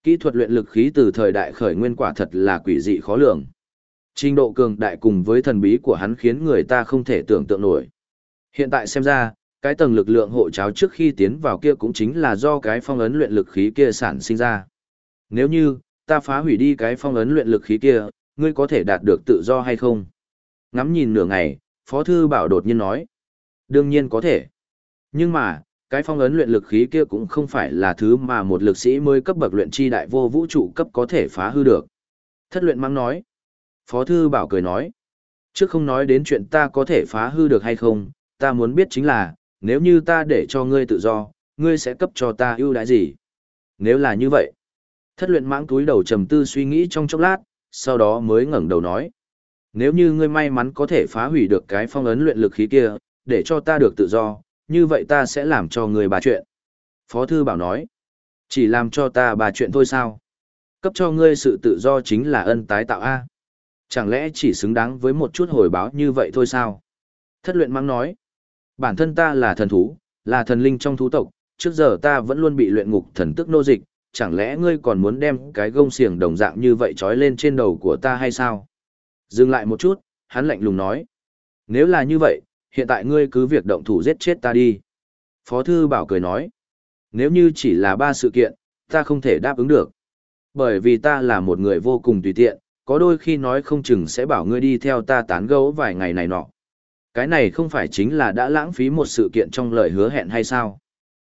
Kỹ thuật luyện lực khí từ thời đại khởi nguyên quả thật là quỷ dị khó lường. Trình độ cường đại cùng với thần bí của hắn khiến người ta không thể tưởng tượng nổi. Hiện tại xem ra, cái tầng lực lượng hộ cháo trước khi tiến vào kia cũng chính là do cái phong ấn luyện lực khí kia sản sinh ra. Nếu như, ta phá hủy đi cái phong ấn luyện lực khí kia, ngươi có thể đạt được tự do hay không? Ngắm nhìn nửa ngày, Phó Thư Bảo đột nhiên nói. Đương nhiên có thể. Nhưng mà, cái phong ấn luyện lực khí kia cũng không phải là thứ mà một lực sĩ mới cấp bậc luyện chi đại vô vũ trụ cấp có thể phá hư được. Thất luyện mang nói. Phó Thư Bảo cười nói. Trước không nói đến chuyện ta có thể phá hư được hay không, ta muốn biết chính là, nếu như ta để cho ngươi tự do, ngươi sẽ cấp cho ta ưu đãi gì? Nếu là như vậy, thất luyện mãng túi đầu trầm tư suy nghĩ trong chốc lát, sau đó mới ngẩng đầu nói. Nếu như ngươi may mắn có thể phá hủy được cái phong ấn luyện lực khí kia, để cho ta được tự do, như vậy ta sẽ làm cho người bà chuyện. Phó thư bảo nói, chỉ làm cho ta bà chuyện thôi sao? Cấp cho ngươi sự tự do chính là ân tái tạo A. Chẳng lẽ chỉ xứng đáng với một chút hồi báo như vậy thôi sao? Thất luyện mắng nói, Bản thân ta là thần thú, là thần linh trong thú tộc, trước giờ ta vẫn luôn bị luyện ngục thần tức nô dịch, chẳng lẽ ngươi còn muốn đem cái gông xiềng đồng dạng như vậy trói lên trên đầu của ta hay sao? Dừng lại một chút, hắn lạnh lùng nói. Nếu là như vậy, hiện tại ngươi cứ việc động thủ giết chết ta đi. Phó thư bảo cười nói. Nếu như chỉ là ba sự kiện, ta không thể đáp ứng được. Bởi vì ta là một người vô cùng tùy tiện, có đôi khi nói không chừng sẽ bảo ngươi đi theo ta tán gấu vài ngày này nọ. Cái này không phải chính là đã lãng phí một sự kiện trong lời hứa hẹn hay sao?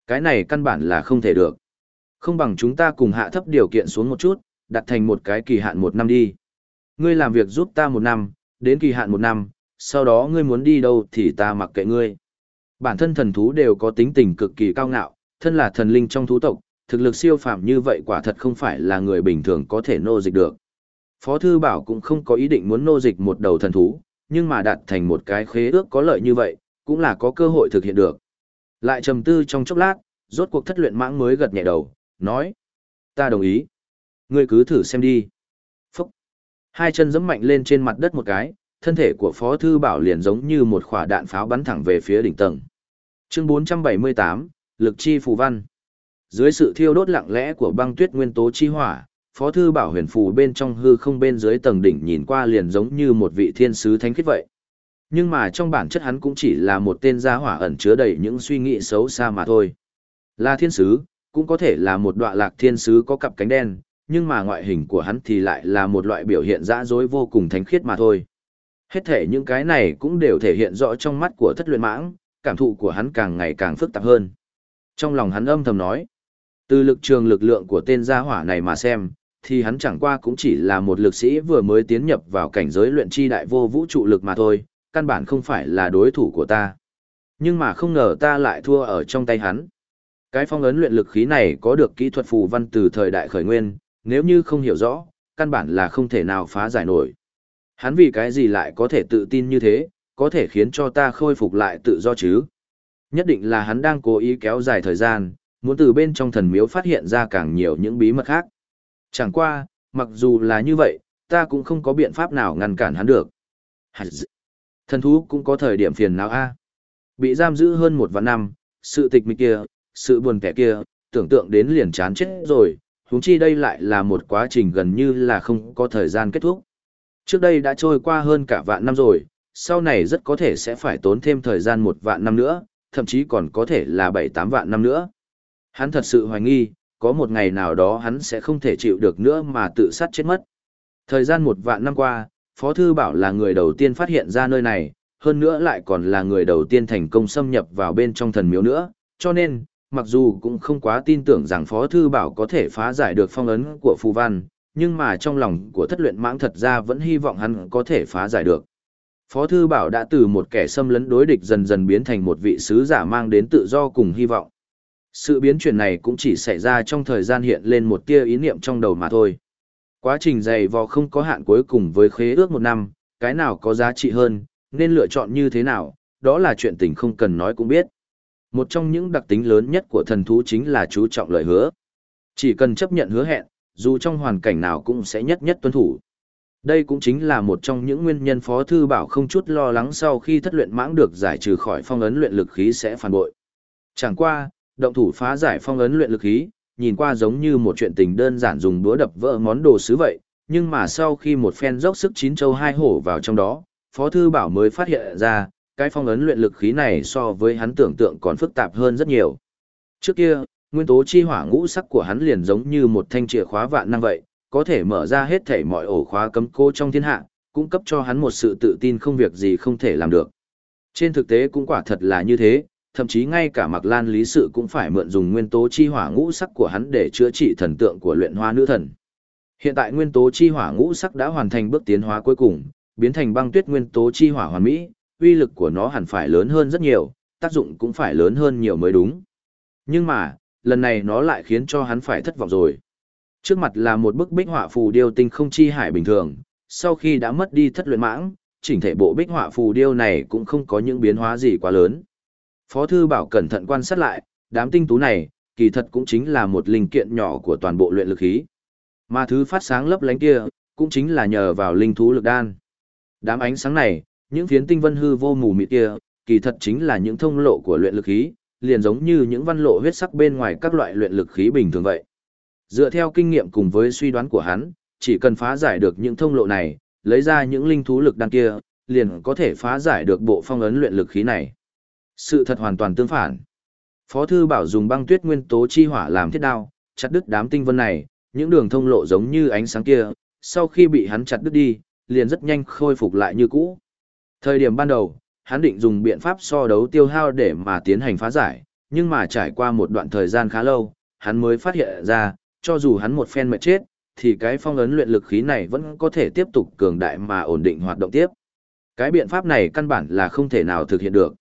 Cái này căn bản là không thể được. Không bằng chúng ta cùng hạ thấp điều kiện xuống một chút, đặt thành một cái kỳ hạn một năm đi. Ngươi làm việc giúp ta một năm, đến kỳ hạn một năm, sau đó ngươi muốn đi đâu thì ta mặc kệ ngươi. Bản thân thần thú đều có tính tình cực kỳ cao ngạo, thân là thần linh trong thú tộc, thực lực siêu phàm như vậy quả thật không phải là người bình thường có thể nô dịch được. Phó Thư Bảo cũng không có ý định muốn nô dịch một đầu thần thú, nhưng mà đạt thành một cái khế ước có lợi như vậy, cũng là có cơ hội thực hiện được. Lại trầm tư trong chốc lát, rốt cuộc thất luyện mãng mới gật nhẹ đầu, nói. Ta đồng ý. Ngươi cứ thử xem đi. Phúc. Hai chân giẫm mạnh lên trên mặt đất một cái, thân thể của Phó Thư Bảo liền giống như một quả đạn pháo bắn thẳng về phía đỉnh tầng. Chương 478, Lực chi phù văn. Dưới sự thiêu đốt lặng lẽ của băng tuyết nguyên tố chi hỏa, Phó thư bảo huyền phù bên trong hư không bên dưới tầng đỉnh nhìn qua liền giống như một vị thiên sứ thánh khiết vậy. Nhưng mà trong bản chất hắn cũng chỉ là một tên gia hỏa ẩn chứa đầy những suy nghĩ xấu xa mà thôi. Là thiên sứ, cũng có thể là một đọa lạc thiên sứ có cặp cánh đen, nhưng mà ngoại hình của hắn thì lại là một loại biểu hiện dã dối vô cùng thánh khiết mà thôi. Hết thể những cái này cũng đều thể hiện rõ trong mắt của thất luyện mãng, cảm thụ của hắn càng ngày càng phức tạp hơn. Trong lòng hắn âm thầm nói, từ lực trường lực lượng của tên gia hỏa này mà xem, thì hắn chẳng qua cũng chỉ là một lực sĩ vừa mới tiến nhập vào cảnh giới luyện chi đại vô vũ trụ lực mà thôi, căn bản không phải là đối thủ của ta. Nhưng mà không ngờ ta lại thua ở trong tay hắn. Cái phong ấn luyện lực khí này có được kỹ thuật phù văn từ thời đại khởi nguyên, nếu như không hiểu rõ, căn bản là không thể nào phá giải nổi. Hắn vì cái gì lại có thể tự tin như thế, có thể khiến cho ta khôi phục lại tự do chứ? Nhất định là hắn đang cố ý kéo dài thời gian, muốn từ bên trong thần miếu phát hiện ra càng nhiều những bí mật khác. Chẳng qua, mặc dù là như vậy, ta cũng không có biện pháp nào ngăn cản hắn được. Thần thú cũng có thời điểm phiền não a. Bị giam giữ hơn một vạn năm, sự tịch mịch kia, sự buồn kẻ kia, tưởng tượng đến liền chán chết rồi, huống chi đây lại là một quá trình gần như là không có thời gian kết thúc. Trước đây đã trôi qua hơn cả vạn năm rồi, sau này rất có thể sẽ phải tốn thêm thời gian một vạn năm nữa, thậm chí còn có thể là bảy tám vạn năm nữa. Hắn thật sự hoài nghi, có một ngày nào đó hắn sẽ không thể chịu được nữa mà tự sát chết mất. Thời gian một vạn năm qua, Phó Thư Bảo là người đầu tiên phát hiện ra nơi này, hơn nữa lại còn là người đầu tiên thành công xâm nhập vào bên trong thần miếu nữa, cho nên, mặc dù cũng không quá tin tưởng rằng Phó Thư Bảo có thể phá giải được phong ấn của Phù Văn, nhưng mà trong lòng của thất luyện mãng thật ra vẫn hy vọng hắn có thể phá giải được. Phó Thư Bảo đã từ một kẻ xâm lấn đối địch dần dần biến thành một vị sứ giả mang đến tự do cùng hy vọng. Sự biến chuyển này cũng chỉ xảy ra trong thời gian hiện lên một tia ý niệm trong đầu mà thôi. Quá trình dày vò không có hạn cuối cùng với khế ước một năm, cái nào có giá trị hơn, nên lựa chọn như thế nào, đó là chuyện tình không cần nói cũng biết. Một trong những đặc tính lớn nhất của thần thú chính là chú trọng lời hứa. Chỉ cần chấp nhận hứa hẹn, dù trong hoàn cảnh nào cũng sẽ nhất nhất tuân thủ. Đây cũng chính là một trong những nguyên nhân Phó Thư Bảo không chút lo lắng sau khi thất luyện mãng được giải trừ khỏi phong ấn luyện lực khí sẽ phản bội. Chẳng qua, động thủ phá giải phong ấn luyện lực khí, nhìn qua giống như một chuyện tình đơn giản dùng đũa đập vỡ món đồ sứ vậy, nhưng mà sau khi một phen dốc sức chín châu hai hổ vào trong đó, Phó Thư Bảo mới phát hiện ra, cái phong ấn luyện lực khí này so với hắn tưởng tượng còn phức tạp hơn rất nhiều. Trước kia, nguyên tố chi hỏa ngũ sắc của hắn liền giống như một thanh chìa khóa vạn năng vậy, có thể mở ra hết thảy mọi ổ khóa cấm cô trong thiên hạ, cung cấp cho hắn một sự tự tin không việc gì không thể làm được. Trên thực tế cũng quả thật là như thế, thậm chí ngay cả Mạc Lan Lý Sự cũng phải mượn dùng nguyên tố chi hỏa ngũ sắc của hắn để chữa trị thần tượng của luyện hoa nữ thần. Hiện tại nguyên tố chi hỏa ngũ sắc đã hoàn thành bước tiến hóa cuối cùng, biến thành băng tuyết nguyên tố chi hỏa hoàn mỹ, uy lực của nó hẳn phải lớn hơn rất nhiều, tác dụng cũng phải lớn hơn nhiều mới đúng. Nhưng mà, lần này nó lại khiến cho hắn phải thất vọng rồi. Trước mặt là một bức bích họa phù điêu tinh không chi hải bình thường, sau khi đã mất đi thất luyện mãng, chỉnh thể bộ bích họa phù điêu này cũng không có những biến hóa gì quá lớn. Phó thư bảo cẩn thận quan sát lại, đám tinh tú này, kỳ thật cũng chính là một linh kiện nhỏ của toàn bộ luyện lực khí. Mà thứ phát sáng lấp lánh kia, cũng chính là nhờ vào linh thú lực đan. Đám ánh sáng này, những phiến tinh vân hư vô mù mịt kia, kỳ thật chính là những thông lộ của luyện lực khí, liền giống như những văn lộ huyết sắc bên ngoài các loại luyện lực khí bình thường vậy. Dựa theo kinh nghiệm cùng với suy đoán của hắn, chỉ cần phá giải được những thông lộ này, lấy ra những linh thú lực đan kia, liền có thể phá giải được bộ phong ấn luyện lực khí này. Sự thật hoàn toàn tương phản. Phó thư bảo dùng băng tuyết nguyên tố chi hỏa làm thiết đao, chặt đứt đám tinh vân này, những đường thông lộ giống như ánh sáng kia, sau khi bị hắn chặt đứt đi, liền rất nhanh khôi phục lại như cũ. Thời điểm ban đầu, hắn định dùng biện pháp so đấu tiêu hao để mà tiến hành phá giải, nhưng mà trải qua một đoạn thời gian khá lâu, hắn mới phát hiện ra, cho dù hắn một phen mệt chết, thì cái phong ấn luyện lực khí này vẫn có thể tiếp tục cường đại mà ổn định hoạt động tiếp. Cái biện pháp này căn bản là không thể nào thực hiện được.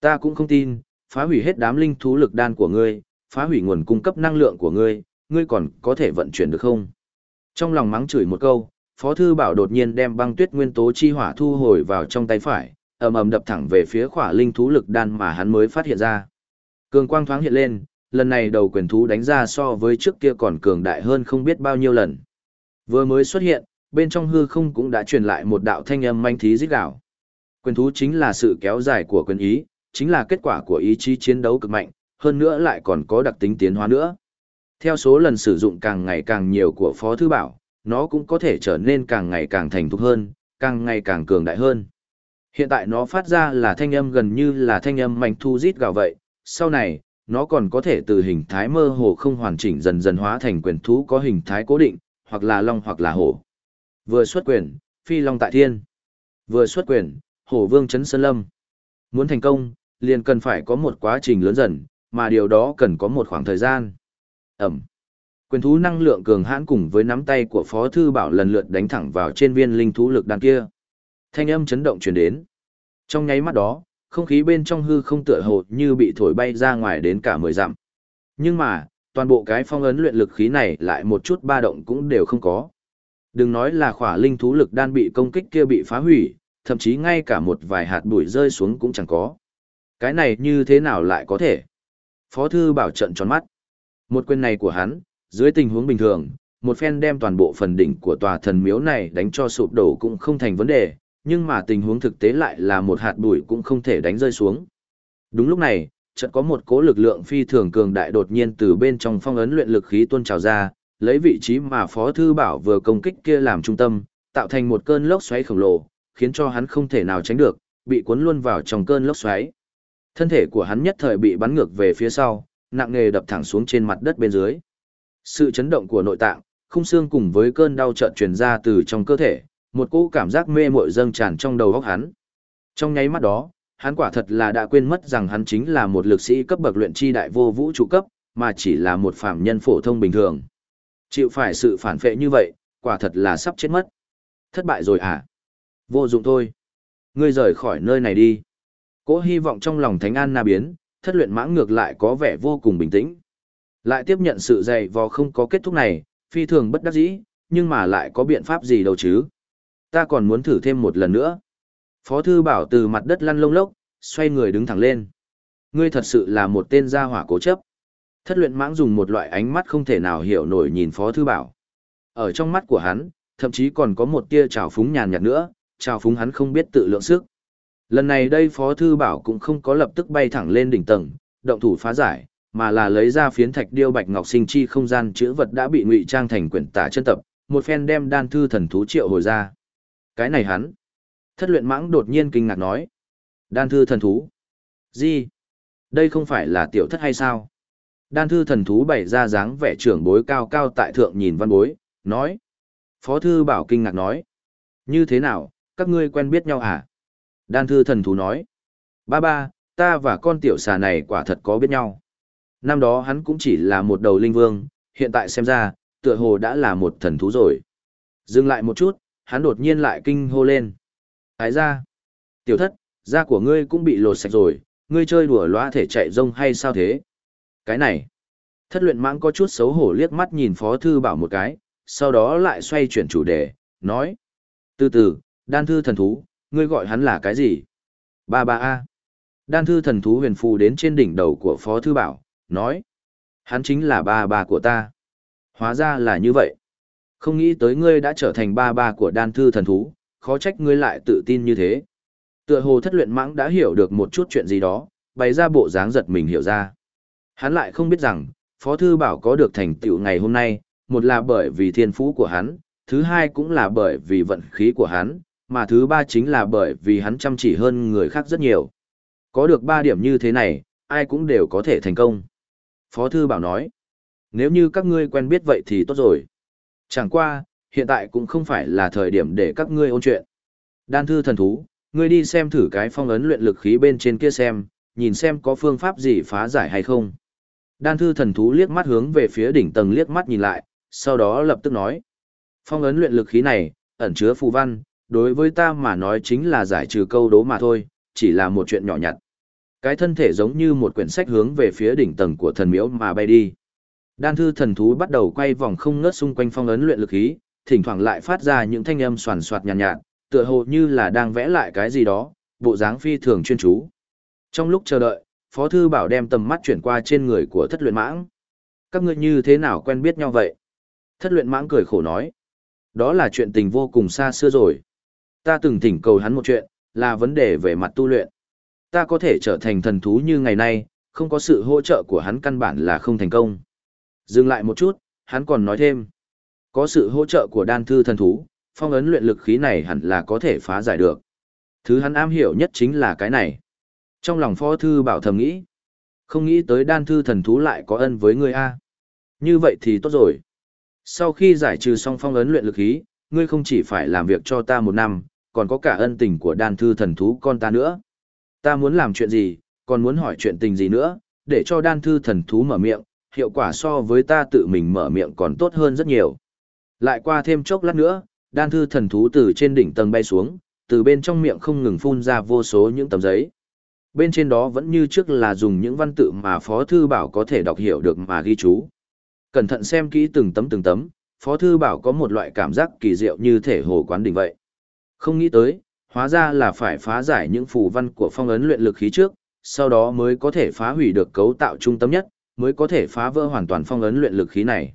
Ta cũng không tin, phá hủy hết đám linh thú lực đan của ngươi, phá hủy nguồn cung cấp năng lượng của ngươi, ngươi còn có thể vận chuyển được không? Trong lòng mắng chửi một câu, Phó Thư Bảo đột nhiên đem băng tuyết nguyên tố chi hỏa thu hồi vào trong tay phải, ầm ầm đập thẳng về phía khỏa linh thú lực đan mà hắn mới phát hiện ra. Cường quang thoáng hiện lên, lần này đầu quyền thú đánh ra so với trước kia còn cường đại hơn không biết bao nhiêu lần. Vừa mới xuất hiện, bên trong hư không cũng đã truyền lại một đạo thanh âm manh thí rít gạo. Quyền thú chính là sự kéo dài của quyền ý, chính là kết quả của ý chí chiến đấu cực mạnh, hơn nữa lại còn có đặc tính tiến hóa nữa. Theo số lần sử dụng càng ngày càng nhiều của Phó Thư Bảo, nó cũng có thể trở nên càng ngày càng thành thục hơn, càng ngày càng cường đại hơn. Hiện tại nó phát ra là thanh âm gần như là thanh âm mạnh thu rít gào vậy, sau này, nó còn có thể từ hình thái mơ hồ không hoàn chỉnh dần dần hóa thành quyền thú có hình thái cố định, hoặc là long hoặc là hổ. Vừa xuất quyền, phi long tại thiên. Vừa xuất quyền, hổ vương chấn sơn lâm. Muốn thành công, liền cần phải có một quá trình lớn dần, mà điều đó cần có một khoảng thời gian. Ẩm. Quyền thú năng lượng cường hãn cùng với nắm tay của Phó Thư Bảo lần lượt đánh thẳng vào trên viên linh thú lực đan kia. Thanh âm chấn động truyền đến. Trong nháy mắt đó, không khí bên trong hư không tựa hồ như bị thổi bay ra ngoài đến cả mười dặm. Nhưng mà, toàn bộ cái phong ấn luyện lực khí này lại một chút ba động cũng đều không có. Đừng nói là khỏa linh thú lực đan bị công kích kia bị phá hủy, thậm chí ngay cả một vài hạt bụi rơi xuống cũng chẳng có. Cái này như thế nào lại có thể? Phó thư bảo trận tròn mắt. Một quyền này của hắn, dưới tình huống bình thường, một phen đem toàn bộ phần đỉnh của tòa thần miếu này đánh cho sụp đổ cũng không thành vấn đề, nhưng mà tình huống thực tế lại là một hạt bụi cũng không thể đánh rơi xuống. Đúng lúc này, chợt có một cỗ lực lượng phi thường cường đại đột nhiên từ bên trong phong ấn luyện lực khí tuôn trào ra, lấy vị trí mà Phó Thư Bảo vừa công kích kia làm trung tâm, tạo thành một cơn lốc xoáy khổng lồ, khiến cho hắn không thể nào tránh được, bị cuốn luôn vào trong cơn lốc xoáy. Thân thể của hắn nhất thời bị bắn ngược về phía sau, nặng nề đập thẳng xuống trên mặt đất bên dưới. Sự chấn động của nội tạng, khung xương cùng với cơn đau chợt truyền ra từ trong cơ thể, một cỗ cảm giác mê mội dâng tràn trong đầu óc hắn. Trong nháy mắt đó, hắn quả thật là đã quên mất rằng hắn chính là một lực sĩ cấp bậc luyện chi đại vô vũ trụ cấp, mà chỉ là một phạm nhân phổ thông bình thường. Chịu phải sự phản phệ như vậy, quả thật là sắp chết mất. Thất bại rồi à? Vô dụng thôi. Ngươi rời khỏi nơi này đi. Cố hy vọng trong lòng Thánh An Na biến, thất luyện mãng ngược lại có vẻ vô cùng bình tĩnh. Lại tiếp nhận sự dày vò không có kết thúc này, phi thường bất đắc dĩ, nhưng mà lại có biện pháp gì đâu chứ. Ta còn muốn thử thêm một lần nữa. Phó thư bảo từ mặt đất lăn lông lốc, xoay người đứng thẳng lên. Ngươi thật sự là một tên gia hỏa cố chấp. Thất luyện mãng dùng một loại ánh mắt không thể nào hiểu nổi nhìn Phó thư bảo. Ở trong mắt của hắn, thậm chí còn có một tia trào phúng nhàn nhạt nữa, trào phúng hắn không biết tự lượng sức. Lần này đây Phó Thư Bảo cũng không có lập tức bay thẳng lên đỉnh tầng, động thủ phá giải, mà là lấy ra phiến thạch điêu bạch ngọc sinh chi không gian chữ vật đã bị ngụy trang thành quyển tả chân tập, một phen đem đan thư thần thú triệu hồi ra. Cái này hắn. Thất luyện mãng đột nhiên kinh ngạc nói. Đan thư thần thú. Gì? Đây không phải là tiểu thất hay sao? Đan thư thần thú bày ra dáng vẻ trưởng bối cao cao tại thượng nhìn văn bối, nói. Phó thư bảo kinh ngạc nói. Như thế nào, các ngươi quen biết nhau à? Đan thư thần thú nói. Ba ba, ta và con tiểu xà này quả thật có biết nhau. Năm đó hắn cũng chỉ là một đầu linh vương, hiện tại xem ra, tựa hồ đã là một thần thú rồi. Dừng lại một chút, hắn đột nhiên lại kinh hô lên. Thái ra. Tiểu thất, da của ngươi cũng bị lột sạch rồi, ngươi chơi đùa loa thể chạy rông hay sao thế? Cái này. Thất luyện mãng có chút xấu hổ liếc mắt nhìn phó thư bảo một cái, sau đó lại xoay chuyển chủ đề, nói. Từ từ, đan thư thần thú, ngươi gọi hắn là cái gì? Ba ba A. Đan thư thần thú huyền phù đến trên đỉnh đầu của Phó Thư Bảo, nói. Hắn chính là ba ba của ta. Hóa ra là như vậy. Không nghĩ tới ngươi đã trở thành ba ba của đan thư thần thú, khó trách ngươi lại tự tin như thế. Tựa hồ thất luyện mãng đã hiểu được một chút chuyện gì đó, bày ra bộ dáng giật mình hiểu ra. Hắn lại không biết rằng, Phó Thư Bảo có được thành tựu ngày hôm nay, một là bởi vì thiên phú của hắn, thứ hai cũng là bởi vì vận khí của hắn, mà thứ ba chính là bởi vì hắn chăm chỉ hơn người khác rất nhiều. Có được ba điểm như thế này, ai cũng đều có thể thành công. Phó Thư Bảo nói, nếu như các ngươi quen biết vậy thì tốt rồi. Chẳng qua, hiện tại cũng không phải là thời điểm để các ngươi ôn chuyện. Đan thư thần thú, ngươi đi xem thử cái phong ấn luyện lực khí bên trên kia xem, nhìn xem có phương pháp gì phá giải hay không. Đan thư thần thú liếc mắt hướng về phía đỉnh tầng liếc mắt nhìn lại, sau đó lập tức nói. Phong ấn luyện lực khí này, ẩn chứa phù văn, đối với ta mà nói chính là giải trừ câu đố mà thôi, chỉ là một chuyện nhỏ nhặt. Cái thân thể giống như một quyển sách hướng về phía đỉnh tầng của thần miếu mà bay đi. Đan thư thần thú bắt đầu quay vòng không ngớt xung quanh phong ấn luyện lực khí, thỉnh thoảng lại phát ra những thanh âm soàn soạt nhàn nhạt, nhạt, tựa hồ như là đang vẽ lại cái gì đó, bộ dáng phi thường chuyên chú. Trong lúc chờ đợi, Phó thư bảo đem tầm mắt chuyển qua trên người của Thất Luyện Mãng. Các ngươi như thế nào quen biết nhau vậy? Thất Luyện Mãng cười khổ nói, đó là chuyện tình vô cùng xa xưa rồi ta từng thỉnh cầu hắn một chuyện, là vấn đề về mặt tu luyện. Ta có thể trở thành thần thú như ngày nay, không có sự hỗ trợ của hắn căn bản là không thành công. Dừng lại một chút, hắn còn nói thêm. Có sự hỗ trợ của đan thư thần thú, phong ấn luyện lực khí này hẳn là có thể phá giải được. Thứ hắn am hiểu nhất chính là cái này. Trong lòng phó thư bảo thầm nghĩ. Không nghĩ tới đan thư thần thú lại có ân với ngươi A. Như vậy thì tốt rồi. Sau khi giải trừ xong phong ấn luyện lực khí, ngươi không chỉ phải làm việc cho ta một năm, còn có cả ân tình của đan thư thần thú con ta nữa. Ta muốn làm chuyện gì, còn muốn hỏi chuyện tình gì nữa, để cho đan thư thần thú mở miệng, hiệu quả so với ta tự mình mở miệng còn tốt hơn rất nhiều. Lại qua thêm chốc lát nữa, đan thư thần thú từ trên đỉnh tầng bay xuống, từ bên trong miệng không ngừng phun ra vô số những tấm giấy. Bên trên đó vẫn như trước là dùng những văn tự mà Phó Thư Bảo có thể đọc hiểu được mà ghi chú. Cẩn thận xem kỹ từng tấm từng tấm, Phó Thư Bảo có một loại cảm giác kỳ diệu như thể hồ quán đỉnh vậy. Không nghĩ tới, hóa ra là phải phá giải những phù văn của phong ấn luyện lực khí trước, sau đó mới có thể phá hủy được cấu tạo trung tâm nhất, mới có thể phá vỡ hoàn toàn phong ấn luyện lực khí này.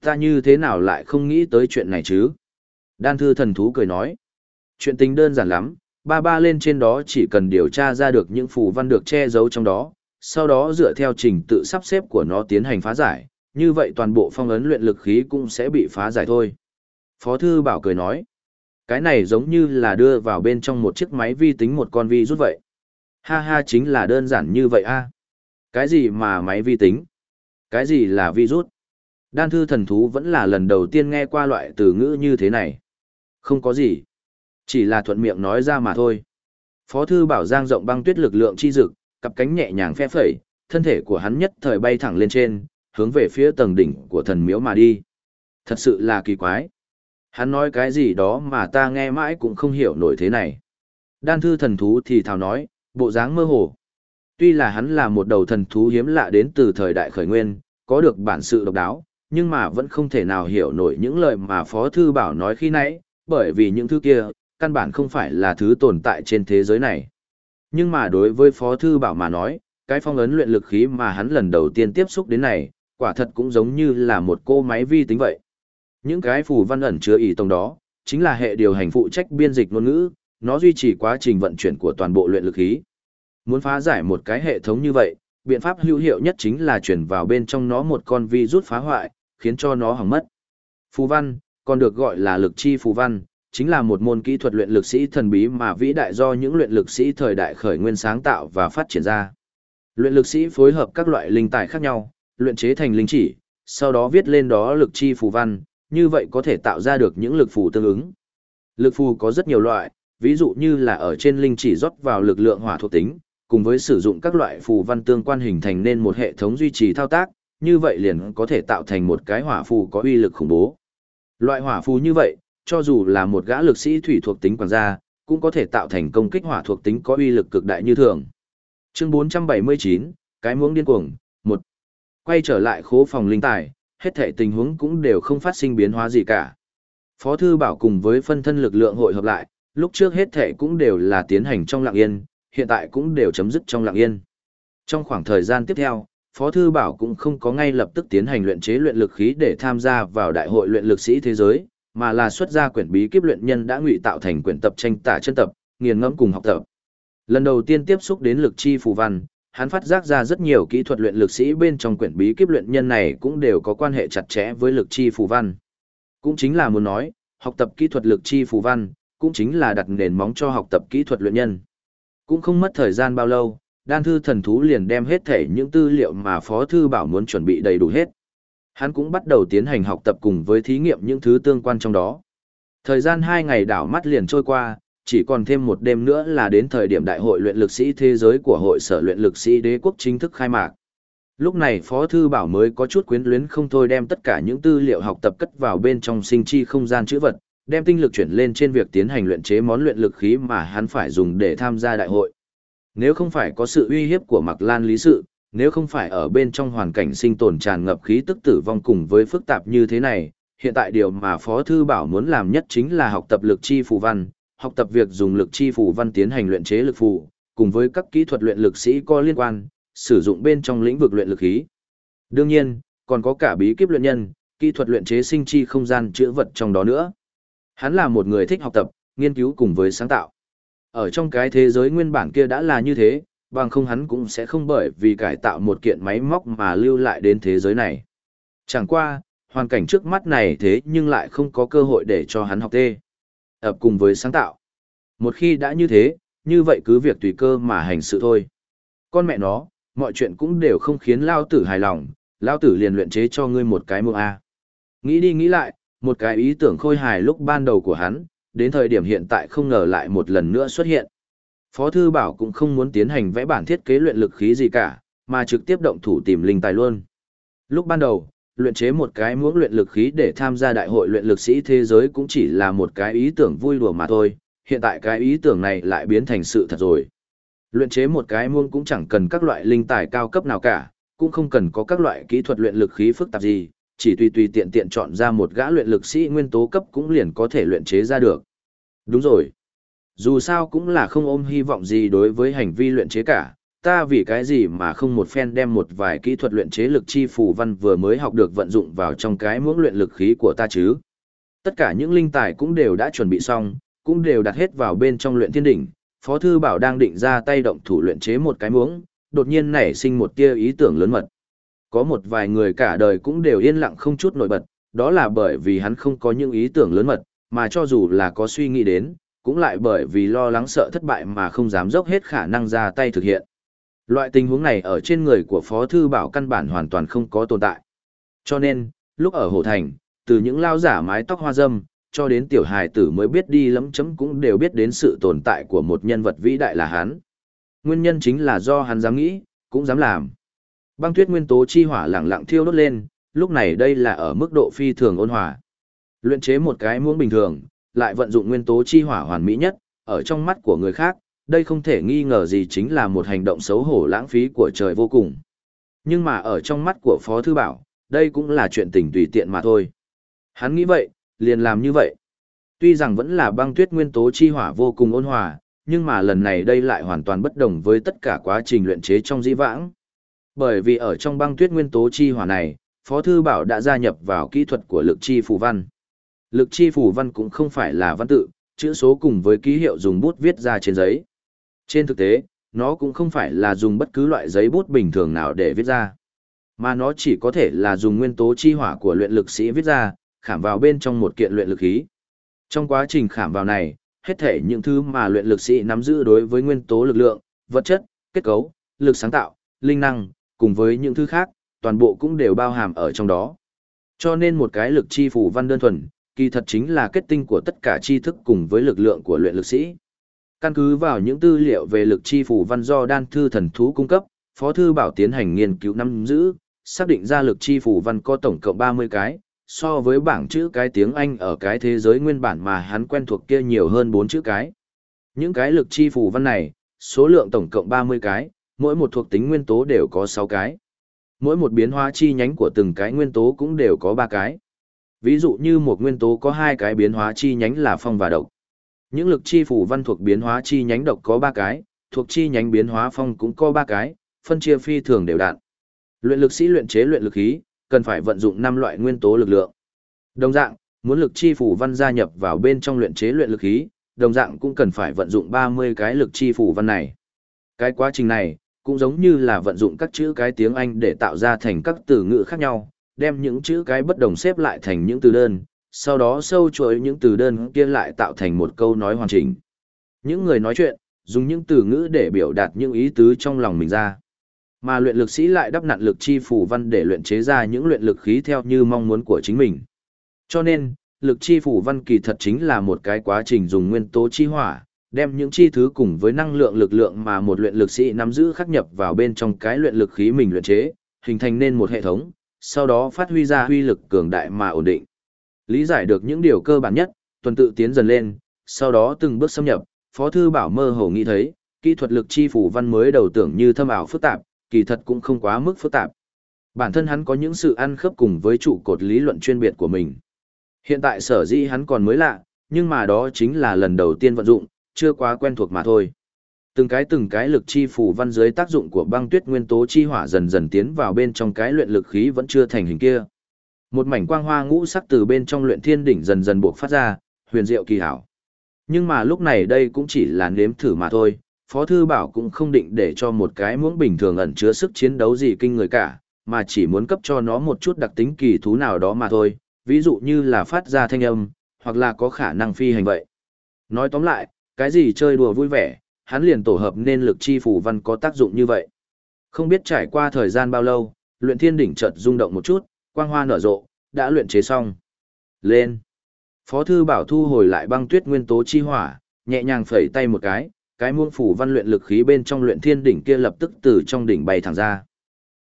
Ta như thế nào lại không nghĩ tới chuyện này chứ? Đan thư thần thú cười nói. Chuyện tính đơn giản lắm, ba ba lên trên đó chỉ cần điều tra ra được những phù văn được che giấu trong đó, sau đó dựa theo trình tự sắp xếp của nó tiến hành phá giải, như vậy toàn bộ phong ấn luyện lực khí cũng sẽ bị phá giải thôi. Phó thư bảo cười nói, cái này giống như là đưa vào bên trong một chiếc máy vi tính một con vi rút vậy. Ha ha chính là đơn giản như vậy a cái gì mà máy vi tính? Cái gì là virus? Đan thư thần thú vẫn là lần đầu tiên nghe qua loại từ ngữ như thế này. Không có gì. Chỉ là thuận miệng nói ra mà thôi. Phó thư bảo giang rộng băng tuyết lực lượng chi dực, cặp cánh nhẹ nhàng phe phẩy, thân thể của hắn nhất thời bay thẳng lên trên, hướng về phía tầng đỉnh của thần miếu mà đi. Thật sự là kỳ quái. Hắn nói cái gì đó mà ta nghe mãi cũng không hiểu nổi thế này. Đan thư thần thú thì thào nói, bộ dáng mơ hồ. Tuy là hắn là một đầu thần thú hiếm lạ đến từ thời đại khởi nguyên, có được bản sự độc đáo, nhưng mà vẫn không thể nào hiểu nổi những lời mà Phó Thư Bảo nói khi nãy, bởi vì những thứ kia, căn bản không phải là thứ tồn tại trên thế giới này. Nhưng mà đối với Phó Thư Bảo mà nói, cái phong ấn luyện lực khí mà hắn lần đầu tiên tiếp xúc đến này, quả thật cũng giống như là một cô máy vi tính vậy. Những cái phù văn ẩn chứa ý tông đó, chính là hệ điều hành phụ trách biên dịch ngôn ngữ, nó duy trì quá trình vận chuyển của toàn bộ luyện lực khí. Muốn phá giải một cái hệ thống như vậy, biện pháp hữu hiệu nhất chính là chuyển vào bên trong nó một con vi rút phá hoại, khiến cho nó hỏng mất. Phù văn, còn được gọi là lực chi phù văn, chính là một môn kỹ thuật luyện lực sĩ thần bí mà vĩ đại do những luyện lực sĩ thời đại khởi nguyên sáng tạo và phát triển ra. Luyện lực sĩ phối hợp các loại linh tài khác nhau, luyện chế thành linh chỉ, sau đó viết lên đó lực chi phù văn, như vậy có thể tạo ra được những lực phù tương ứng. Lực phù có rất nhiều loại, ví dụ như là ở trên linh chỉ rót vào lực lượng hỏa thuộc tính, cùng với sử dụng các loại phù văn tương quan hình thành nên một hệ thống duy trì thao tác, như vậy liền có thể tạo thành một cái hỏa phù có uy lực khủng bố. Loại hỏa phù như vậy, cho dù là một gã lực sĩ thủy thuộc tính quản gia, cũng có thể tạo thành công kích hỏa thuộc tính có uy lực cực đại như thường. Chương 479, cái muống điên cuồng, 1. Quay trở lại khố phòng linh tài, hết thảy tình huống cũng đều không phát sinh biến hóa gì cả. Phó thư bảo cùng với phân thân lực lượng hội hợp lại, lúc trước hết thảy cũng đều là tiến hành trong lặng yên, hiện tại cũng đều chấm dứt trong lặng yên. Trong khoảng thời gian tiếp theo, Phó Thư Bảo cũng không có ngay lập tức tiến hành luyện chế luyện lực khí để tham gia vào đại hội luyện lực sĩ thế giới, mà là xuất ra quyển bí kíp luyện nhân đã ngụy tạo thành quyển tập tranh tả chân tập, nghiền ngẫm cùng học tập. Lần đầu tiên tiếp xúc đến lực chi phù văn, hắn phát giác ra rất nhiều kỹ thuật luyện lực sĩ bên trong quyển bí kíp luyện nhân này cũng đều có quan hệ chặt chẽ với lực chi phù văn. Cũng chính là muốn nói, học tập kỹ thuật lực chi phù văn, cũng chính là đặt nền móng cho học tập kỹ thuật luyện nhân. Cũng không mất thời gian bao lâu, đan thư thần thú liền đem hết thể những tư liệu mà Phó Thư Bảo muốn chuẩn bị đầy đủ hết. Hắn cũng bắt đầu tiến hành học tập cùng với thí nghiệm những thứ tương quan trong đó. Thời gian 2 ngày đảo mắt liền trôi qua, chỉ còn thêm một đêm nữa là đến thời điểm đại hội luyện lực sĩ thế giới của hội sở luyện lực sĩ đế quốc chính thức khai mạc. Lúc này Phó Thư Bảo mới có chút quyến luyến không thôi đem tất cả những tư liệu học tập cất vào bên trong sinh chi không gian chữ vật, đem tinh lực chuyển lên trên việc tiến hành luyện chế món luyện lực khí mà hắn phải dùng để tham gia đại hội. Nếu không phải có sự uy hiếp của Mạc Lan lý sự, nếu không phải ở bên trong hoàn cảnh sinh tồn tràn ngập khí tức tử vong cùng với phức tạp như thế này, hiện tại điều mà Phó Thư Bảo muốn làm nhất chính là học tập lực chi phù văn, học tập việc dùng lực chi phù văn tiến hành luyện chế lực phù, cùng với các kỹ thuật luyện lực sĩ có liên quan, sử dụng bên trong lĩnh vực luyện lực khí. Đương nhiên, còn có cả bí kíp luyện nhân, kỹ thuật luyện chế sinh chi không gian chữa vật trong đó nữa. Hắn là một người thích học tập, nghiên cứu cùng với sáng tạo. Ở trong cái thế giới nguyên bản kia đã là như thế, bằng không hắn cũng sẽ không bởi vì cải tạo một kiện máy móc mà lưu lại đến thế giới này. Chẳng qua, hoàn cảnh trước mắt này thế nhưng lại không có cơ hội để cho hắn học tê. Ập cùng với sáng tạo. Một khi đã như thế, như vậy cứ việc tùy cơ mà hành sự thôi. Con mẹ nó, mọi chuyện cũng đều không khiến Lao tử hài lòng, Lao tử liền luyện chế cho ngươi một cái mông A. Nghĩ đi nghĩ lại, một cái ý tưởng khôi hài lúc ban đầu của hắn, đến thời điểm hiện tại không ngờ lại một lần nữa xuất hiện. Phó Thư Bảo cũng không muốn tiến hành vẽ bản thiết kế luyện lực khí gì cả, mà trực tiếp động thủ tìm linh tài luôn. Lúc ban đầu, luyện chế một cái muỗng luyện lực khí để tham gia đại hội luyện lực sĩ thế giới cũng chỉ là một cái ý tưởng vui đùa mà thôi, hiện tại cái ý tưởng này lại biến thành sự thật rồi. Luyện chế một cái muông cũng chẳng cần các loại linh tài cao cấp nào cả, cũng không cần có các loại kỹ thuật luyện lực khí phức tạp gì, chỉ tùy tùy tiện tiện chọn ra một gã luyện lực sĩ nguyên tố cấp cũng liền có thể luyện chế ra được. Đúng rồi. Dù sao cũng là không ôm hy vọng gì đối với hành vi luyện chế cả, ta vì cái gì mà không một phen đem một vài kỹ thuật luyện chế lực chi phù văn vừa mới học được vận dụng vào trong cái muỗng luyện lực khí của ta chứ. Tất cả những linh tài cũng đều đã chuẩn bị xong, cũng đều đặt hết vào bên trong luyện thiên đỉnh. Phó thư bảo đang định ra tay động thủ luyện chế một cái muỗng, đột nhiên nảy sinh một tia ý tưởng lớn mật. Có một vài người cả đời cũng đều yên lặng không chút nổi bật, đó là bởi vì hắn không có những ý tưởng lớn mật, mà cho dù là có suy nghĩ đến, cũng lại bởi vì lo lắng sợ thất bại mà không dám dốc hết khả năng ra tay thực hiện. Loại tình huống này ở trên người của Phó Thư Bảo căn bản hoàn toàn không có tồn tại. Cho nên, lúc ở Hồ Thành, từ những lao giả mái tóc hoa dâm, cho đến tiểu hài tử mới biết đi lắm chấm cũng đều biết đến sự tồn tại của một nhân vật vĩ đại là hắn. Nguyên nhân chính là do hắn dám nghĩ, cũng dám làm. Băng tuyết nguyên tố chi hỏa lẳng lặng thiêu đốt lên, lúc này đây là ở mức độ phi thường ôn hòa. Luyện chế một cái muỗng bình thường, lại vận dụng nguyên tố chi hỏa hoàn mỹ nhất, ở trong mắt của người khác, đây không thể nghi ngờ gì chính là một hành động xấu hổ lãng phí của trời vô cùng. Nhưng mà ở trong mắt của Phó Thư Bảo, đây cũng là chuyện tình tùy tiện mà thôi. Hắn nghĩ vậy, liền làm như vậy. Tuy rằng vẫn là băng tuyết nguyên tố chi hỏa vô cùng ôn hòa, nhưng mà lần này đây lại hoàn toàn bất đồng với tất cả quá trình luyện chế trong di vãng. Bởi vì ở trong băng tuyết nguyên tố chi hỏa này, Phó Thư Bảo đã gia nhập vào kỹ thuật của lực chi phù văn. Lực chi phù văn cũng không phải là văn tự, chữ số cùng với ký hiệu dùng bút viết ra trên giấy. Trên thực tế, nó cũng không phải là dùng bất cứ loại giấy bút bình thường nào để viết ra, mà nó chỉ có thể là dùng nguyên tố chi hỏa của luyện lực sĩ viết ra, khảm vào bên trong một kiện luyện lực khí. Trong quá trình khảm vào này, hết thể những thứ mà luyện lực sĩ nắm giữ đối với nguyên tố lực lượng, vật chất, kết cấu, lực sáng tạo, linh năng, cùng với những thứ khác, toàn bộ cũng đều bao hàm ở trong đó. Cho nên một cái lực chi phủ văn đơn thuần, kỳ thật chính là kết tinh của tất cả tri thức cùng với lực lượng của luyện lực sĩ. Căn cứ vào những tư liệu về lực chi phủ văn do đan thư thần thú cung cấp, Phó Thư Bảo tiến hành nghiên cứu năm giữ, xác định ra lực chi phủ văn có tổng cộng 30 cái, so với bảng chữ cái tiếng Anh ở cái thế giới nguyên bản mà hắn quen thuộc kia nhiều hơn 4 chữ cái. Những cái lực chi phủ văn này, số lượng tổng cộng 30 cái, mỗi một thuộc tính nguyên tố đều có 6 cái. Mỗi một biến hóa chi nhánh của từng cái nguyên tố cũng đều có 3 cái. Ví dụ như một nguyên tố có hai cái biến hóa chi nhánh là phong và độc. Những lực chi phủ văn thuộc biến hóa chi nhánh độc có 3 cái, thuộc chi nhánh biến hóa phong cũng có 3 cái, phân chia phi thường đều đặn. Luyện lực sĩ luyện chế luyện lực khí, cần phải vận dụng 5 loại nguyên tố lực lượng. Đồng dạng, muốn lực chi phủ văn gia nhập vào bên trong luyện chế luyện lực khí, đồng dạng cũng cần phải vận dụng 30 cái lực chi phủ văn này. Cái quá trình này, cũng giống như là vận dụng các chữ cái tiếng Anh để tạo ra thành các từ ngữ khác nhau, đem những chữ cái bất đồng xếp lại thành những từ đơn, sau đó sâu chuỗi những từ đơn kia lại tạo thành một câu nói hoàn chỉnh. Những người nói chuyện, dùng những từ ngữ để biểu đạt những ý tứ trong lòng mình ra. Mà luyện lực sĩ lại đắp nặn lực chi phủ văn để luyện chế ra những luyện lực khí theo như mong muốn của chính mình. Cho nên, lực chi phủ văn kỳ thật chính là một cái quá trình dùng nguyên tố chi hỏa, đem những chi thứ cùng với năng lượng lực lượng mà một luyện lực sĩ nắm giữ khắc nhập vào bên trong cái luyện lực khí mình luyện chế, hình thành nên một hệ thống, sau đó phát huy ra huy lực cường đại mà ổn định. Lý giải được những điều cơ bản nhất, tuần tự tiến dần lên, sau đó từng bước xâm nhập, Phó thư bảo mơ hồ nghĩ thấy, kỹ thuật lực chi phủ văn mới đầu tưởng như thâm ảo phức tạp, kỳ thật cũng không quá mức phức tạp. Bản thân hắn có những sự ăn khớp cùng với trụ cột lý luận chuyên biệt của mình. Hiện tại sở dĩ hắn còn mới lạ, nhưng mà đó chính là lần đầu tiên vận dụng, chưa quá quen thuộc mà thôi. Từng cái từng cái lực chi phủ văn dưới tác dụng của băng tuyết nguyên tố chi hỏa dần dần tiến vào bên trong cái luyện lực khí vẫn chưa thành hình kia. Một mảnh quang hoa ngũ sắc từ bên trong luyện thiên đỉnh dần dần buộc phát ra, huyền diệu kỳ hảo. Nhưng mà lúc này đây cũng chỉ là nếm thử mà thôi, Phó Thư Bảo cũng không định để cho một cái muỗng bình thường ẩn chứa sức chiến đấu gì kinh người cả, mà chỉ muốn cấp cho nó một chút đặc tính kỳ thú nào đó mà thôi, ví dụ như là phát ra thanh âm, hoặc là có khả năng phi hành vậy. Nói tóm lại, cái gì chơi đùa vui vẻ, hắn liền tổ hợp nên lực chi phủ văn có tác dụng như vậy. Không biết trải qua thời gian bao lâu, luyện thiên đỉnh chợt rung động một chút, quang hoa nở rộ, đã luyện chế xong. Lên. Phó thư bảo thu hồi lại băng tuyết nguyên tố chi hỏa, nhẹ nhàng phẩy tay một cái, cái muôn phủ văn luyện lực khí bên trong luyện thiên đỉnh kia lập tức từ trong đỉnh bay thẳng ra.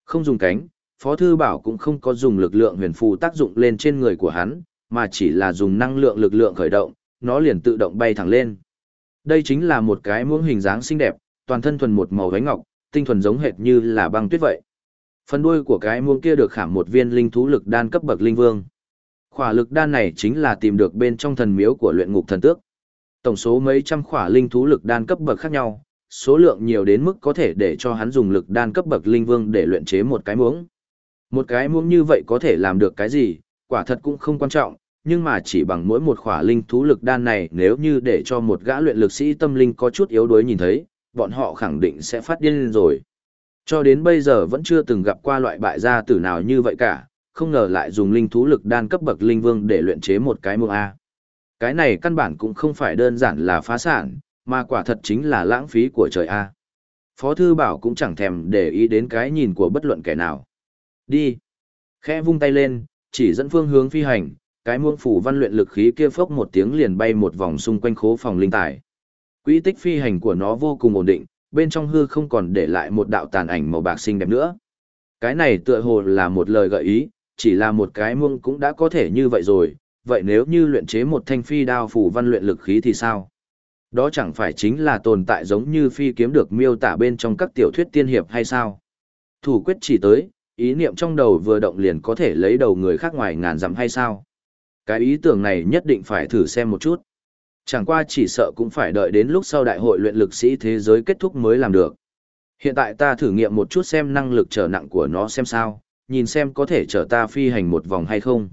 Không dùng cánh, Phó thư bảo cũng không có dùng lực lượng huyền phù tác dụng lên trên người của hắn, mà chỉ là dùng năng lượng lực lượng khởi động, nó liền tự động bay thẳng lên. Đây chính là một cái muỗng hình dáng xinh đẹp, toàn thân thuần một màu váy ngọc, tinh thuần giống hệt như là băng tuyết vậy. Phần đuôi của cái muỗng kia được khảm một viên linh thú lực đan cấp bậc linh vương. Khỏa lực đan này chính là tìm được bên trong thần miếu của luyện ngục thần tước. Tổng số mấy trăm khỏa linh thú lực đan cấp bậc khác nhau, số lượng nhiều đến mức có thể để cho hắn dùng lực đan cấp bậc linh vương để luyện chế một cái muỗng. Một cái muỗng như vậy có thể làm được cái gì, quả thật cũng không quan trọng, nhưng mà chỉ bằng mỗi một khỏa linh thú lực đan này nếu như để cho một gã luyện lực sĩ tâm linh có chút yếu đuối nhìn thấy, bọn họ khẳng định sẽ phát điên lên rồi. Cho đến bây giờ vẫn chưa từng gặp qua loại bại gia tử nào như vậy cả, không ngờ lại dùng linh thú lực đan cấp bậc linh vương để luyện chế một cái muông A. Cái này căn bản cũng không phải đơn giản là phá sản, mà quả thật chính là lãng phí của trời A. Phó Thư Bảo cũng chẳng thèm để ý đến cái nhìn của bất luận kẻ nào. Đi. Khẽ vung tay lên, chỉ dẫn phương hướng phi hành, cái muông phủ văn luyện lực khí kia phốc một tiếng liền bay một vòng xung quanh khố phòng linh tài. Quỹ tích phi hành của nó vô cùng ổn định, bên trong hư không còn để lại một đạo tàn ảnh màu bạc xinh đẹp nữa. Cái này tựa hồ là một lời gợi ý, chỉ là một cái muông cũng đã có thể như vậy rồi, vậy nếu như luyện chế một thanh phi đao phủ văn luyện lực khí thì sao? Đó chẳng phải chính là tồn tại giống như phi kiếm được miêu tả bên trong các tiểu thuyết tiên hiệp hay sao? Thủ quyết chỉ tới, ý niệm trong đầu vừa động liền có thể lấy đầu người khác ngoài ngàn dặm hay sao? Cái ý tưởng này nhất định phải thử xem một chút. Chẳng qua chỉ sợ cũng phải đợi đến lúc sau đại hội luyện lực sĩ thế giới kết thúc mới làm được. Hiện tại ta thử nghiệm một chút xem năng lực trở nặng của nó xem sao, nhìn xem có thể chở ta phi hành một vòng hay không.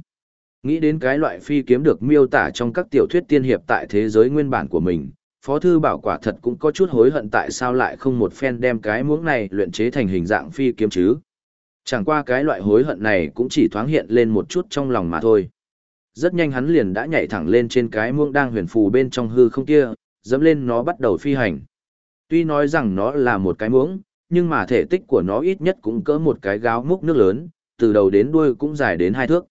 Nghĩ đến cái loại phi kiếm được miêu tả trong các tiểu thuyết tiên hiệp tại thế giới nguyên bản của mình, Phó Thư Bảo quả thật cũng có chút hối hận tại sao lại không một phen đem cái muỗng này luyện chế thành hình dạng phi kiếm chứ. Chẳng qua cái loại hối hận này cũng chỉ thoáng hiện lên một chút trong lòng mà thôi. Rất nhanh hắn liền đã nhảy thẳng lên trên cái muỗng đang huyền phù bên trong hư không kia, dẫm lên nó bắt đầu phi hành. Tuy nói rằng nó là một cái muỗng, nhưng mà thể tích của nó ít nhất cũng cỡ một cái gáo múc nước lớn, từ đầu đến đuôi cũng dài đến hai thước.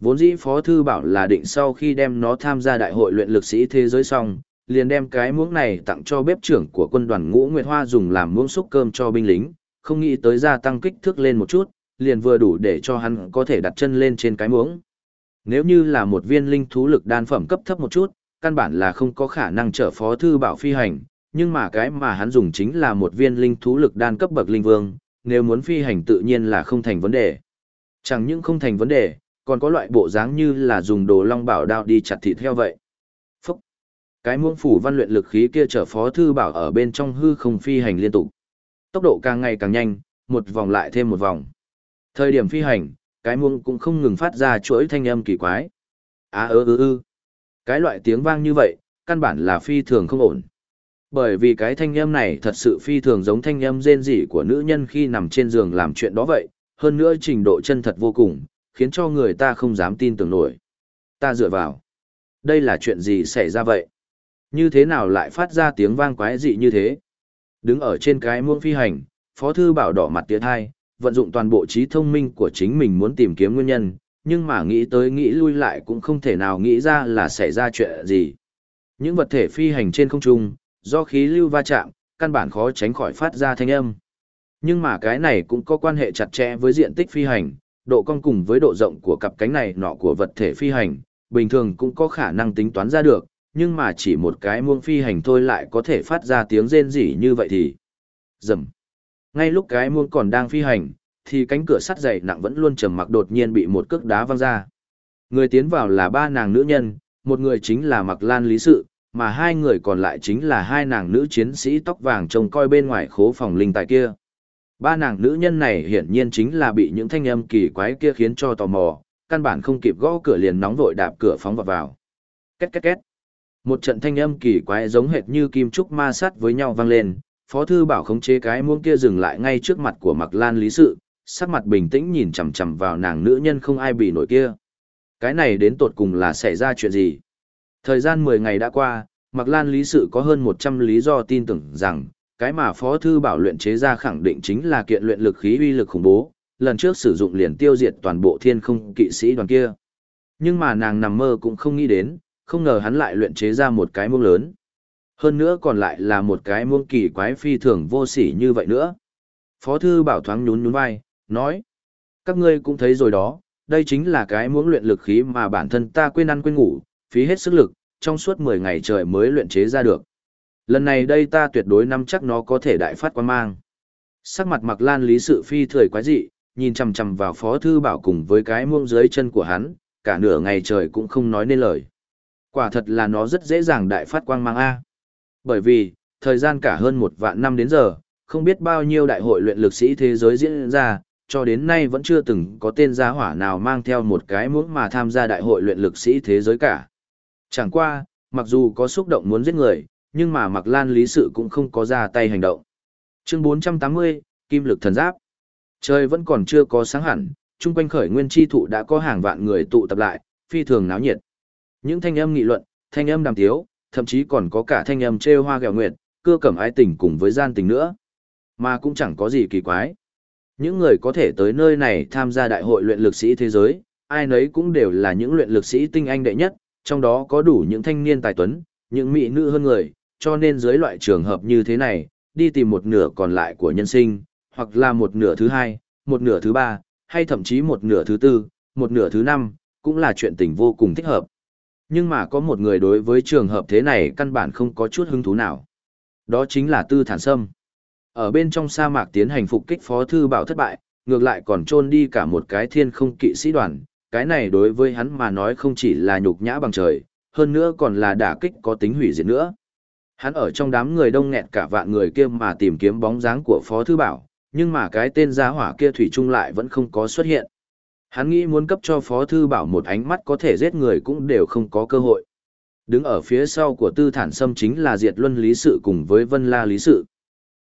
Vốn dĩ Phó Thư bảo là định sau khi đem nó tham gia đại hội luyện lực sĩ thế giới xong, liền đem cái muỗng này tặng cho bếp trưởng của quân đoàn ngũ Nguyệt Hoa dùng làm muỗng xúc cơm cho binh lính, không nghĩ tới gia tăng kích thước lên một chút, liền vừa đủ để cho hắn có thể đặt chân lên trên cái muỗng. Nếu như là một viên linh thú lực đan phẩm cấp thấp một chút, căn bản là không có khả năng trở phó thư bảo phi hành, nhưng mà cái mà hắn dùng chính là một viên linh thú lực đan cấp bậc linh vương, nếu muốn phi hành tự nhiên là không thành vấn đề. Chẳng những không thành vấn đề, còn có loại bộ dáng như là dùng đồ long bảo đao đi chặt thịt theo vậy. Phúc! Cái muông phủ văn luyện lực khí kia trở phó thư bảo ở bên trong hư không phi hành liên tục. Tốc độ càng ngày càng nhanh, một vòng lại thêm một vòng. Thời điểm phi hành, cái muông cũng không ngừng phát ra chuỗi thanh âm kỳ quái. Á ơ ơ ơ. Cái loại tiếng vang như vậy, căn bản là phi thường không ổn. Bởi vì cái thanh âm này thật sự phi thường giống thanh âm rên rỉ của nữ nhân khi nằm trên giường làm chuyện đó vậy, hơn nữa trình độ chân thật vô cùng, khiến cho người ta không dám tin tưởng nổi. Ta dựa vào. Đây là chuyện gì xảy ra vậy? Như thế nào lại phát ra tiếng vang quái dị như thế? Đứng ở trên cái muông phi hành, Phó Thư Bảo đỏ mặt tiết hai, vận dụng toàn bộ trí thông minh của chính mình muốn tìm kiếm nguyên nhân, nhưng mà nghĩ tới nghĩ lui lại cũng không thể nào nghĩ ra là xảy ra chuyện gì. Những vật thể phi hành trên không trung, do khí lưu va chạm, căn bản khó tránh khỏi phát ra thanh âm. Nhưng mà cái này cũng có quan hệ chặt chẽ với diện tích phi hành, độ cong cùng với độ rộng của cặp cánh này nọ của vật thể phi hành, bình thường cũng có khả năng tính toán ra được, nhưng mà chỉ một cái muông phi hành thôi lại có thể phát ra tiếng rên rỉ như vậy thì... Dầm. Ngay lúc cái muông còn đang phi hành, thì cánh cửa sắt dày nặng vẫn luôn trầm mặc đột nhiên bị một cước đá văng ra. Người tiến vào là ba nàng nữ nhân, một người chính là Mặc Lan Lý Sự, mà hai người còn lại chính là hai nàng nữ chiến sĩ tóc vàng trông coi bên ngoài khố phòng linh tài kia. Ba nàng nữ nhân này hiển nhiên chính là bị những thanh âm kỳ quái kia khiến cho tò mò, căn bản không kịp gõ cửa liền nóng vội đạp cửa phóng vào vào. Két két két. Một trận thanh âm kỳ quái giống hệt như kim trúc ma sát với nhau vang lên, Phó thư bảo khống chế cái muông kia dừng lại ngay trước mặt của Mặc Lan Lý Sự, sắc mặt bình tĩnh nhìn chằm chằm vào nàng nữ nhân không ai bị nổi kia. Cái này đến tột cùng là xảy ra chuyện gì? Thời gian 10 ngày đã qua, Mặc Lan Lý Sự có hơn 100 lý do tin tưởng rằng, cái mà Phó Thư Bảo luyện chế ra khẳng định chính là kiện luyện lực khí uy lực khủng bố, lần trước sử dụng liền tiêu diệt toàn bộ thiên không kỵ sĩ đoàn kia. Nhưng mà nàng nằm mơ cũng không nghĩ đến, không ngờ hắn lại luyện chế ra một cái mông lớn. Hơn nữa còn lại là một cái muông kỳ quái phi thường vô sỉ như vậy nữa. Phó Thư Bảo thoáng nhún nhún vai, nói. Các ngươi cũng thấy rồi đó, đây chính là cái muỗng luyện lực khí mà bản thân ta quên ăn quên ngủ, phí hết sức lực, trong suốt 10 ngày trời mới luyện chế ra được. Lần này đây ta tuyệt đối nắm chắc nó có thể đại phát quan mang. Sắc mặt mặc lan lý sự phi thời quái dị, nhìn chằm chằm vào phó thư bảo cùng với cái muông dưới chân của hắn, cả nửa ngày trời cũng không nói nên lời. Quả thật là nó rất dễ dàng đại phát quang mang A. Bởi vì, thời gian cả hơn một vạn năm đến giờ, không biết bao nhiêu đại hội luyện lực sĩ thế giới diễn ra, cho đến nay vẫn chưa từng có tên gia hỏa nào mang theo một cái muỗng mà tham gia đại hội luyện lực sĩ thế giới cả. Chẳng qua, mặc dù có xúc động muốn giết người, nhưng mà Mạc Lan Lý Sự cũng không có ra tay hành động. Chương 480, Kim lực thần giáp. Trời vẫn còn chưa có sáng hẳn, chung quanh khởi nguyên chi thụ đã có hàng vạn người tụ tập lại, phi thường náo nhiệt. Những thanh âm nghị luận, thanh âm đàm tiếu, thậm chí còn có cả thanh âm trêu hoa ghẹo nguyệt, cưa cẩm ái tình cùng với gian tình nữa. Mà cũng chẳng có gì kỳ quái. Những người có thể tới nơi này tham gia đại hội luyện lực sĩ thế giới, ai nấy cũng đều là những luyện lực sĩ tinh anh đệ nhất, trong đó có đủ những thanh niên tài tuấn, những mỹ nữ hơn người, cho nên dưới loại trường hợp như thế này, đi tìm một nửa còn lại của nhân sinh, hoặc là một nửa thứ hai, một nửa thứ ba, hay thậm chí một nửa thứ tư, một nửa thứ năm, cũng là chuyện tình vô cùng thích hợp. Nhưng mà có một người đối với trường hợp thế này căn bản không có chút hứng thú nào. Đó chính là Tư Thản Sâm. Ở bên trong sa mạc tiến hành phục kích Phó Thư Bảo thất bại, ngược lại còn trôn đi cả một cái thiên không kỵ sĩ đoàn. Cái này đối với hắn mà nói không chỉ là nhục nhã bằng trời, hơn nữa còn là đả kích có tính hủy diệt nữa. Hắn ở trong đám người đông nghẹt cả vạn người kia mà tìm kiếm bóng dáng của Phó Thư Bảo, nhưng mà cái tên gia hỏa kia Thủy Trung lại vẫn không có xuất hiện. Hắn nghĩ muốn cấp cho Phó Thư Bảo một ánh mắt có thể giết người cũng đều không có cơ hội. Đứng ở phía sau của Tư Thản Sâm chính là Diệt Luân Lý Sự cùng với Vân La Lý Sự.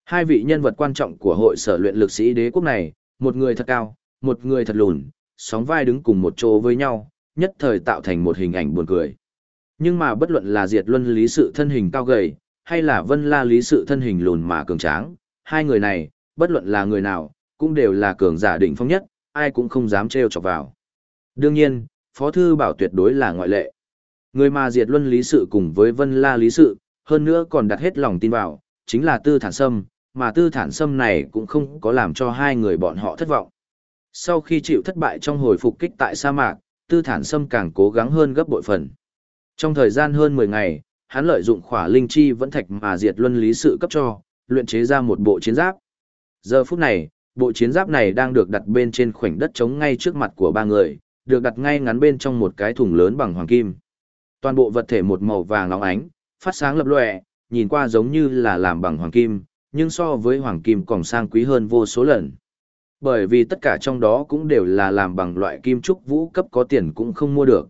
Hai vị nhân vật quan trọng của hội sở luyện lực sĩ đế quốc này, một người thật cao, một người thật lùn, sóng vai đứng cùng một chỗ với nhau, nhất thời tạo thành một hình ảnh buồn cười. Nhưng mà bất luận là Diệt Luân Lý Sự thân hình cao gầy, hay là Vân La Lý Sự thân hình lùn mà cường tráng, hai người này, bất luận là người nào, cũng đều là cường giả đỉnh phong nhất, ai cũng không dám trêu chọc vào. Đương nhiên, Phó Thư Bảo tuyệt đối là ngoại lệ. Người mà diệt luân lý sự cùng với Vân La lý sự, hơn nữa còn đặt hết lòng tin vào, chính là Tư Thản Sâm, mà Tư Thản Sâm này cũng không có làm cho hai người bọn họ thất vọng. Sau khi chịu thất bại trong hồi phục kích tại sa mạc, Tư Thản Sâm càng cố gắng hơn gấp bội phần. Trong thời gian hơn 10 ngày, hắn lợi dụng khỏa linh chi vẫn thạch mà diệt luân lý sự cấp cho, luyện chế ra một bộ chiến giáp. Giờ phút này, bộ chiến giáp này đang được đặt bên trên khoảnh đất trống ngay trước mặt của ba người, được đặt ngay ngắn bên trong một cái thùng lớn bằng hoàng kim. Toàn bộ vật thể một màu vàng óng ánh, phát sáng lập lòe, nhìn qua giống như là làm bằng hoàng kim, nhưng so với hoàng kim còn sang quý hơn vô số lần. Bởi vì tất cả trong đó cũng đều là làm bằng loại kim trúc vũ cấp có tiền cũng không mua được.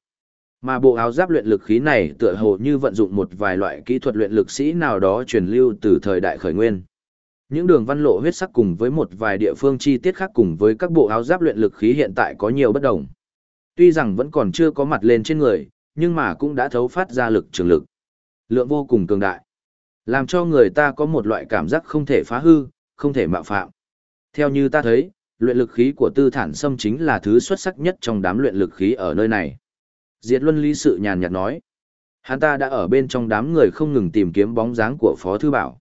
Mà bộ áo giáp luyện lực khí này tựa hồ như vận dụng một vài loại kỹ thuật luyện lực sĩ nào đó truyền lưu từ thời đại khởi nguyên. Những đường văn lộ huyết sắc cùng với một vài địa phương chi tiết khác cùng với các bộ áo giáp luyện lực khí hiện tại có nhiều bất đồng. Tuy rằng vẫn còn chưa có mặt lên trên người, nhưng mà cũng đã thấu phát ra lực trường lực. Lượng vô cùng cường đại. Làm cho người ta có một loại cảm giác không thể phá hư, không thể mạo phạm. Theo như ta thấy, luyện lực khí của tư thản sâm chính là thứ xuất sắc nhất trong đám luyện lực khí ở nơi này. Diệt Luân Lý Sự nhàn nhạt nói. Hắn ta đã ở bên trong đám người không ngừng tìm kiếm bóng dáng của Phó Thư Bảo.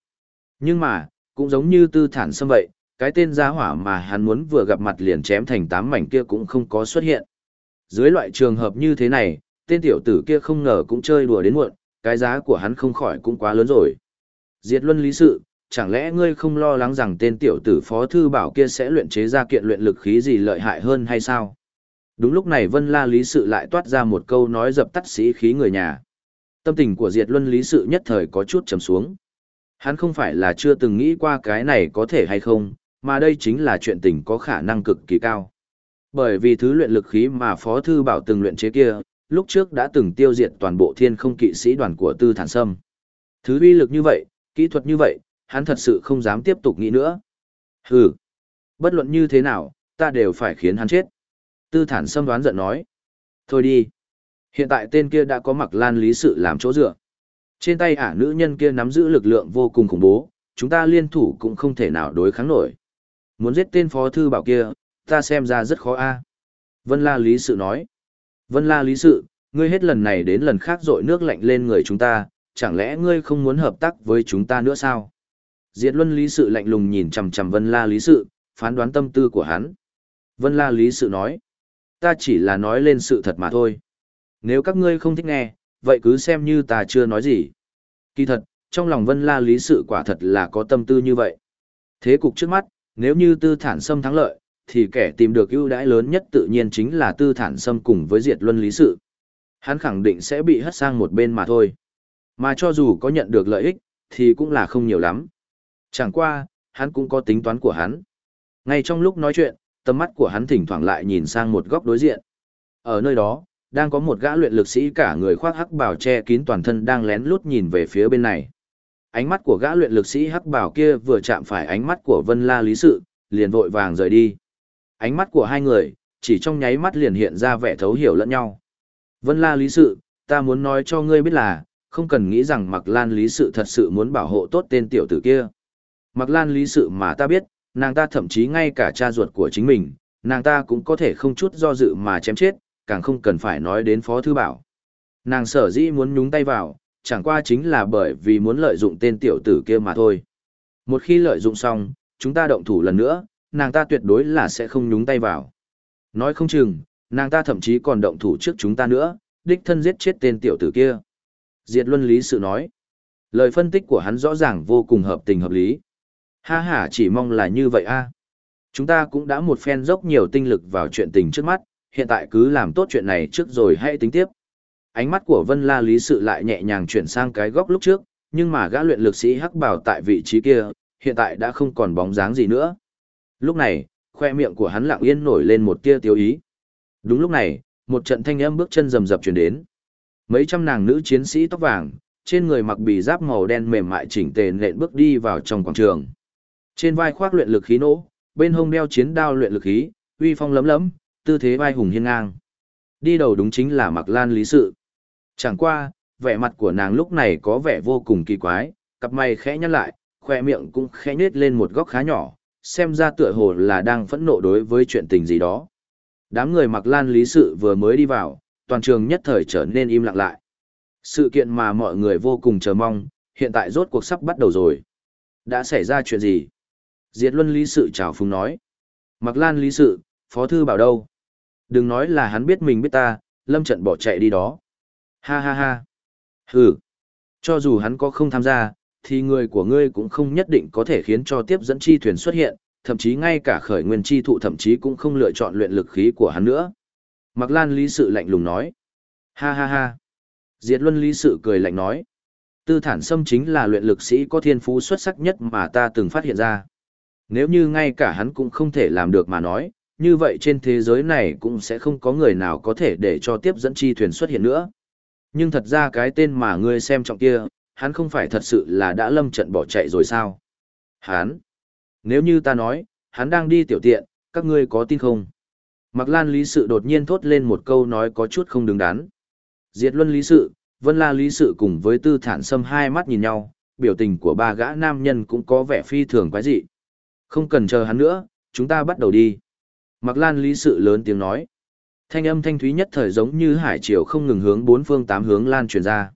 Nhưng mà, cũng giống như tư thản xâm vậy, cái tên gia hỏa mà hắn muốn vừa gặp mặt liền chém thành tám mảnh kia cũng không có xuất hiện. Dưới loại trường hợp như thế này, tên tiểu tử kia không ngờ cũng chơi đùa đến muộn, cái giá của hắn không khỏi cũng quá lớn rồi. Diệt luân lý sự, chẳng lẽ ngươi không lo lắng rằng tên tiểu tử phó thư bảo kia sẽ luyện chế ra kiện luyện lực khí gì lợi hại hơn hay sao? Đúng lúc này Vân La lý sự lại toát ra một câu nói dập tắt sĩ khí người nhà. Tâm tình của Diệt Luân lý sự nhất thời có chút trầm xuống. Hắn không phải là chưa từng nghĩ qua cái này có thể hay không, mà đây chính là chuyện tình có khả năng cực kỳ cao. Bởi vì thứ luyện lực khí mà Phó Thư Bảo từng luyện chế kia, lúc trước đã từng tiêu diệt toàn bộ thiên không kỵ sĩ đoàn của Tư Thản Sâm. Thứ uy lực như vậy, kỹ thuật như vậy, hắn thật sự không dám tiếp tục nghĩ nữa. Hừ, bất luận như thế nào, ta đều phải khiến hắn chết. Tư Thản Sâm đoán giận nói. Thôi đi. Hiện tại tên kia đã có mặc lan lý sự làm chỗ dựa. Trên tay ả nữ nhân kia nắm giữ lực lượng vô cùng khủng bố, chúng ta liên thủ cũng không thể nào đối kháng nổi. Muốn giết tên phó thư bảo kia, ta xem ra rất khó a Vân La Lý Sự nói. Vân La Lý Sự, ngươi hết lần này đến lần khác rội nước lạnh lên người chúng ta, chẳng lẽ ngươi không muốn hợp tác với chúng ta nữa sao? Diệt Luân Lý Sự lạnh lùng nhìn chằm chằm Vân La Lý Sự, phán đoán tâm tư của hắn. Vân La Lý Sự nói, ta chỉ là nói lên sự thật mà thôi. Nếu các ngươi không thích nghe, vậy cứ xem như ta chưa nói gì. Kỳ thật, trong lòng Vân La Lý Sự quả thật là có tâm tư như vậy. Thế cục trước mắt, nếu như tư thản xâm thắng lợi, thì kẻ tìm được ưu đãi lớn nhất tự nhiên chính là tư thản xâm cùng với diệt luân lý sự. Hắn khẳng định sẽ bị hất sang một bên mà thôi. Mà cho dù có nhận được lợi ích, thì cũng là không nhiều lắm. Chẳng qua, hắn cũng có tính toán của hắn. Ngay trong lúc nói chuyện, tầm mắt của hắn thỉnh thoảng lại nhìn sang một góc đối diện. Ở nơi đó, đang có một gã luyện lực sĩ cả người khoác hắc bào che kín toàn thân đang lén lút nhìn về phía bên này. Ánh mắt của gã luyện lực sĩ hắc bào kia vừa chạm phải ánh mắt của Vân La Lý Sự, liền vội vàng rời đi. Ánh mắt của hai người, chỉ trong nháy mắt liền hiện ra vẻ thấu hiểu lẫn nhau. Vân La Lý Sự, ta muốn nói cho ngươi biết là, không cần nghĩ rằng Mạc Lan Lý Sự thật sự muốn bảo hộ tốt tên tiểu tử kia. Mạc Lan Lý Sự mà ta biết, nàng ta thậm chí ngay cả cha ruột của chính mình, nàng ta cũng có thể không chút do dự mà chém chết, càng không cần phải nói đến Phó Thư Bảo. Nàng sở dĩ muốn nhúng tay vào, chẳng qua chính là bởi vì muốn lợi dụng tên tiểu tử kia mà thôi. Một khi lợi dụng xong, chúng ta động thủ lần nữa, nàng ta tuyệt đối là sẽ không nhúng tay vào. Nói không chừng, nàng ta thậm chí còn động thủ trước chúng ta nữa, đích thân giết chết tên tiểu tử kia. Diệt Luân Lý Sự nói. Lời phân tích của hắn rõ ràng vô cùng hợp tình hợp lý. Ha ha chỉ mong là như vậy a. Chúng ta cũng đã một phen dốc nhiều tinh lực vào chuyện tình trước mắt, hiện tại cứ làm tốt chuyện này trước rồi hãy tính tiếp. Ánh mắt của Vân La Lý Sự lại nhẹ nhàng chuyển sang cái góc lúc trước, nhưng mà gã luyện lực sĩ hắc bảo tại vị trí kia, hiện tại đã không còn bóng dáng gì nữa. Lúc này, khoe miệng của hắn lặng yên nổi lên một tia tiêu ý. Đúng lúc này, một trận thanh âm bước chân rầm rập truyền đến. Mấy trăm nàng nữ chiến sĩ tóc vàng, trên người mặc bì giáp màu đen mềm mại chỉnh tề nện bước đi vào trong quảng trường. Trên vai khoác luyện lực khí nỗ, bên hông đeo chiến đao luyện lực khí, uy phong lấm lấm, tư thế vai hùng hiên ngang. Đi đầu đúng chính là Mặc Lan Lý Sự. Chẳng qua, vẻ mặt của nàng lúc này có vẻ vô cùng kỳ quái, cặp mày khẽ nhăn lại, khoe miệng cũng khẽ nhếch lên một góc khá nhỏ, xem ra tựa hồ là đang phẫn nộ đối với chuyện tình gì đó. Đám người Mặc Lan Lý Sự vừa mới đi vào, toàn trường nhất thời trở nên im lặng lại. Sự kiện mà mọi người vô cùng chờ mong, hiện tại rốt cuộc sắp bắt đầu rồi. Đã xảy ra chuyện gì? Diệt Luân Lý Sự chào phúng nói. Mặc Lan Lý Sự, Phó Thư bảo đâu? Đừng nói là hắn biết mình biết ta, lâm trận bỏ chạy đi đó. Ha ha ha. Hừ. Cho dù hắn có không tham gia, thì người của ngươi cũng không nhất định có thể khiến cho tiếp dẫn chi thuyền xuất hiện, thậm chí ngay cả khởi nguyên chi thụ thậm chí cũng không lựa chọn luyện lực khí của hắn nữa. Mặc Lan Lý Sự lạnh lùng nói. Ha ha ha. Diệt Luân Lý Sự cười lạnh nói. Tư thản sâm chính là luyện lực sĩ có thiên phú xuất sắc nhất mà ta từng phát hiện ra. Nếu như ngay cả hắn cũng không thể làm được mà nói, như vậy trên thế giới này cũng sẽ không có người nào có thể để cho tiếp dẫn chi thuyền xuất hiện nữa. Nhưng thật ra cái tên mà ngươi xem trọng kia, hắn không phải thật sự là đã lâm trận bỏ chạy rồi sao? Hắn? Nếu như ta nói, hắn đang đi tiểu tiện, các ngươi có tin không? Mặc Lan Lý Sự đột nhiên thốt lên một câu nói có chút không đứng đắn. Diệt Luân Lý Sự, Vân La Lý Sự cùng với Tư Thản Sâm hai mắt nhìn nhau, biểu tình của ba gã nam nhân cũng có vẻ phi thường quái dị. Không cần chờ hắn nữa, chúng ta bắt đầu đi. Mạc Lan Lý Sự lớn tiếng nói. Thanh âm thanh thúy nhất thời giống như hải triều không ngừng hướng bốn phương tám hướng lan truyền ra.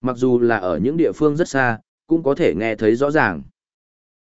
Mặc dù là ở những địa phương rất xa, cũng có thể nghe thấy rõ ràng.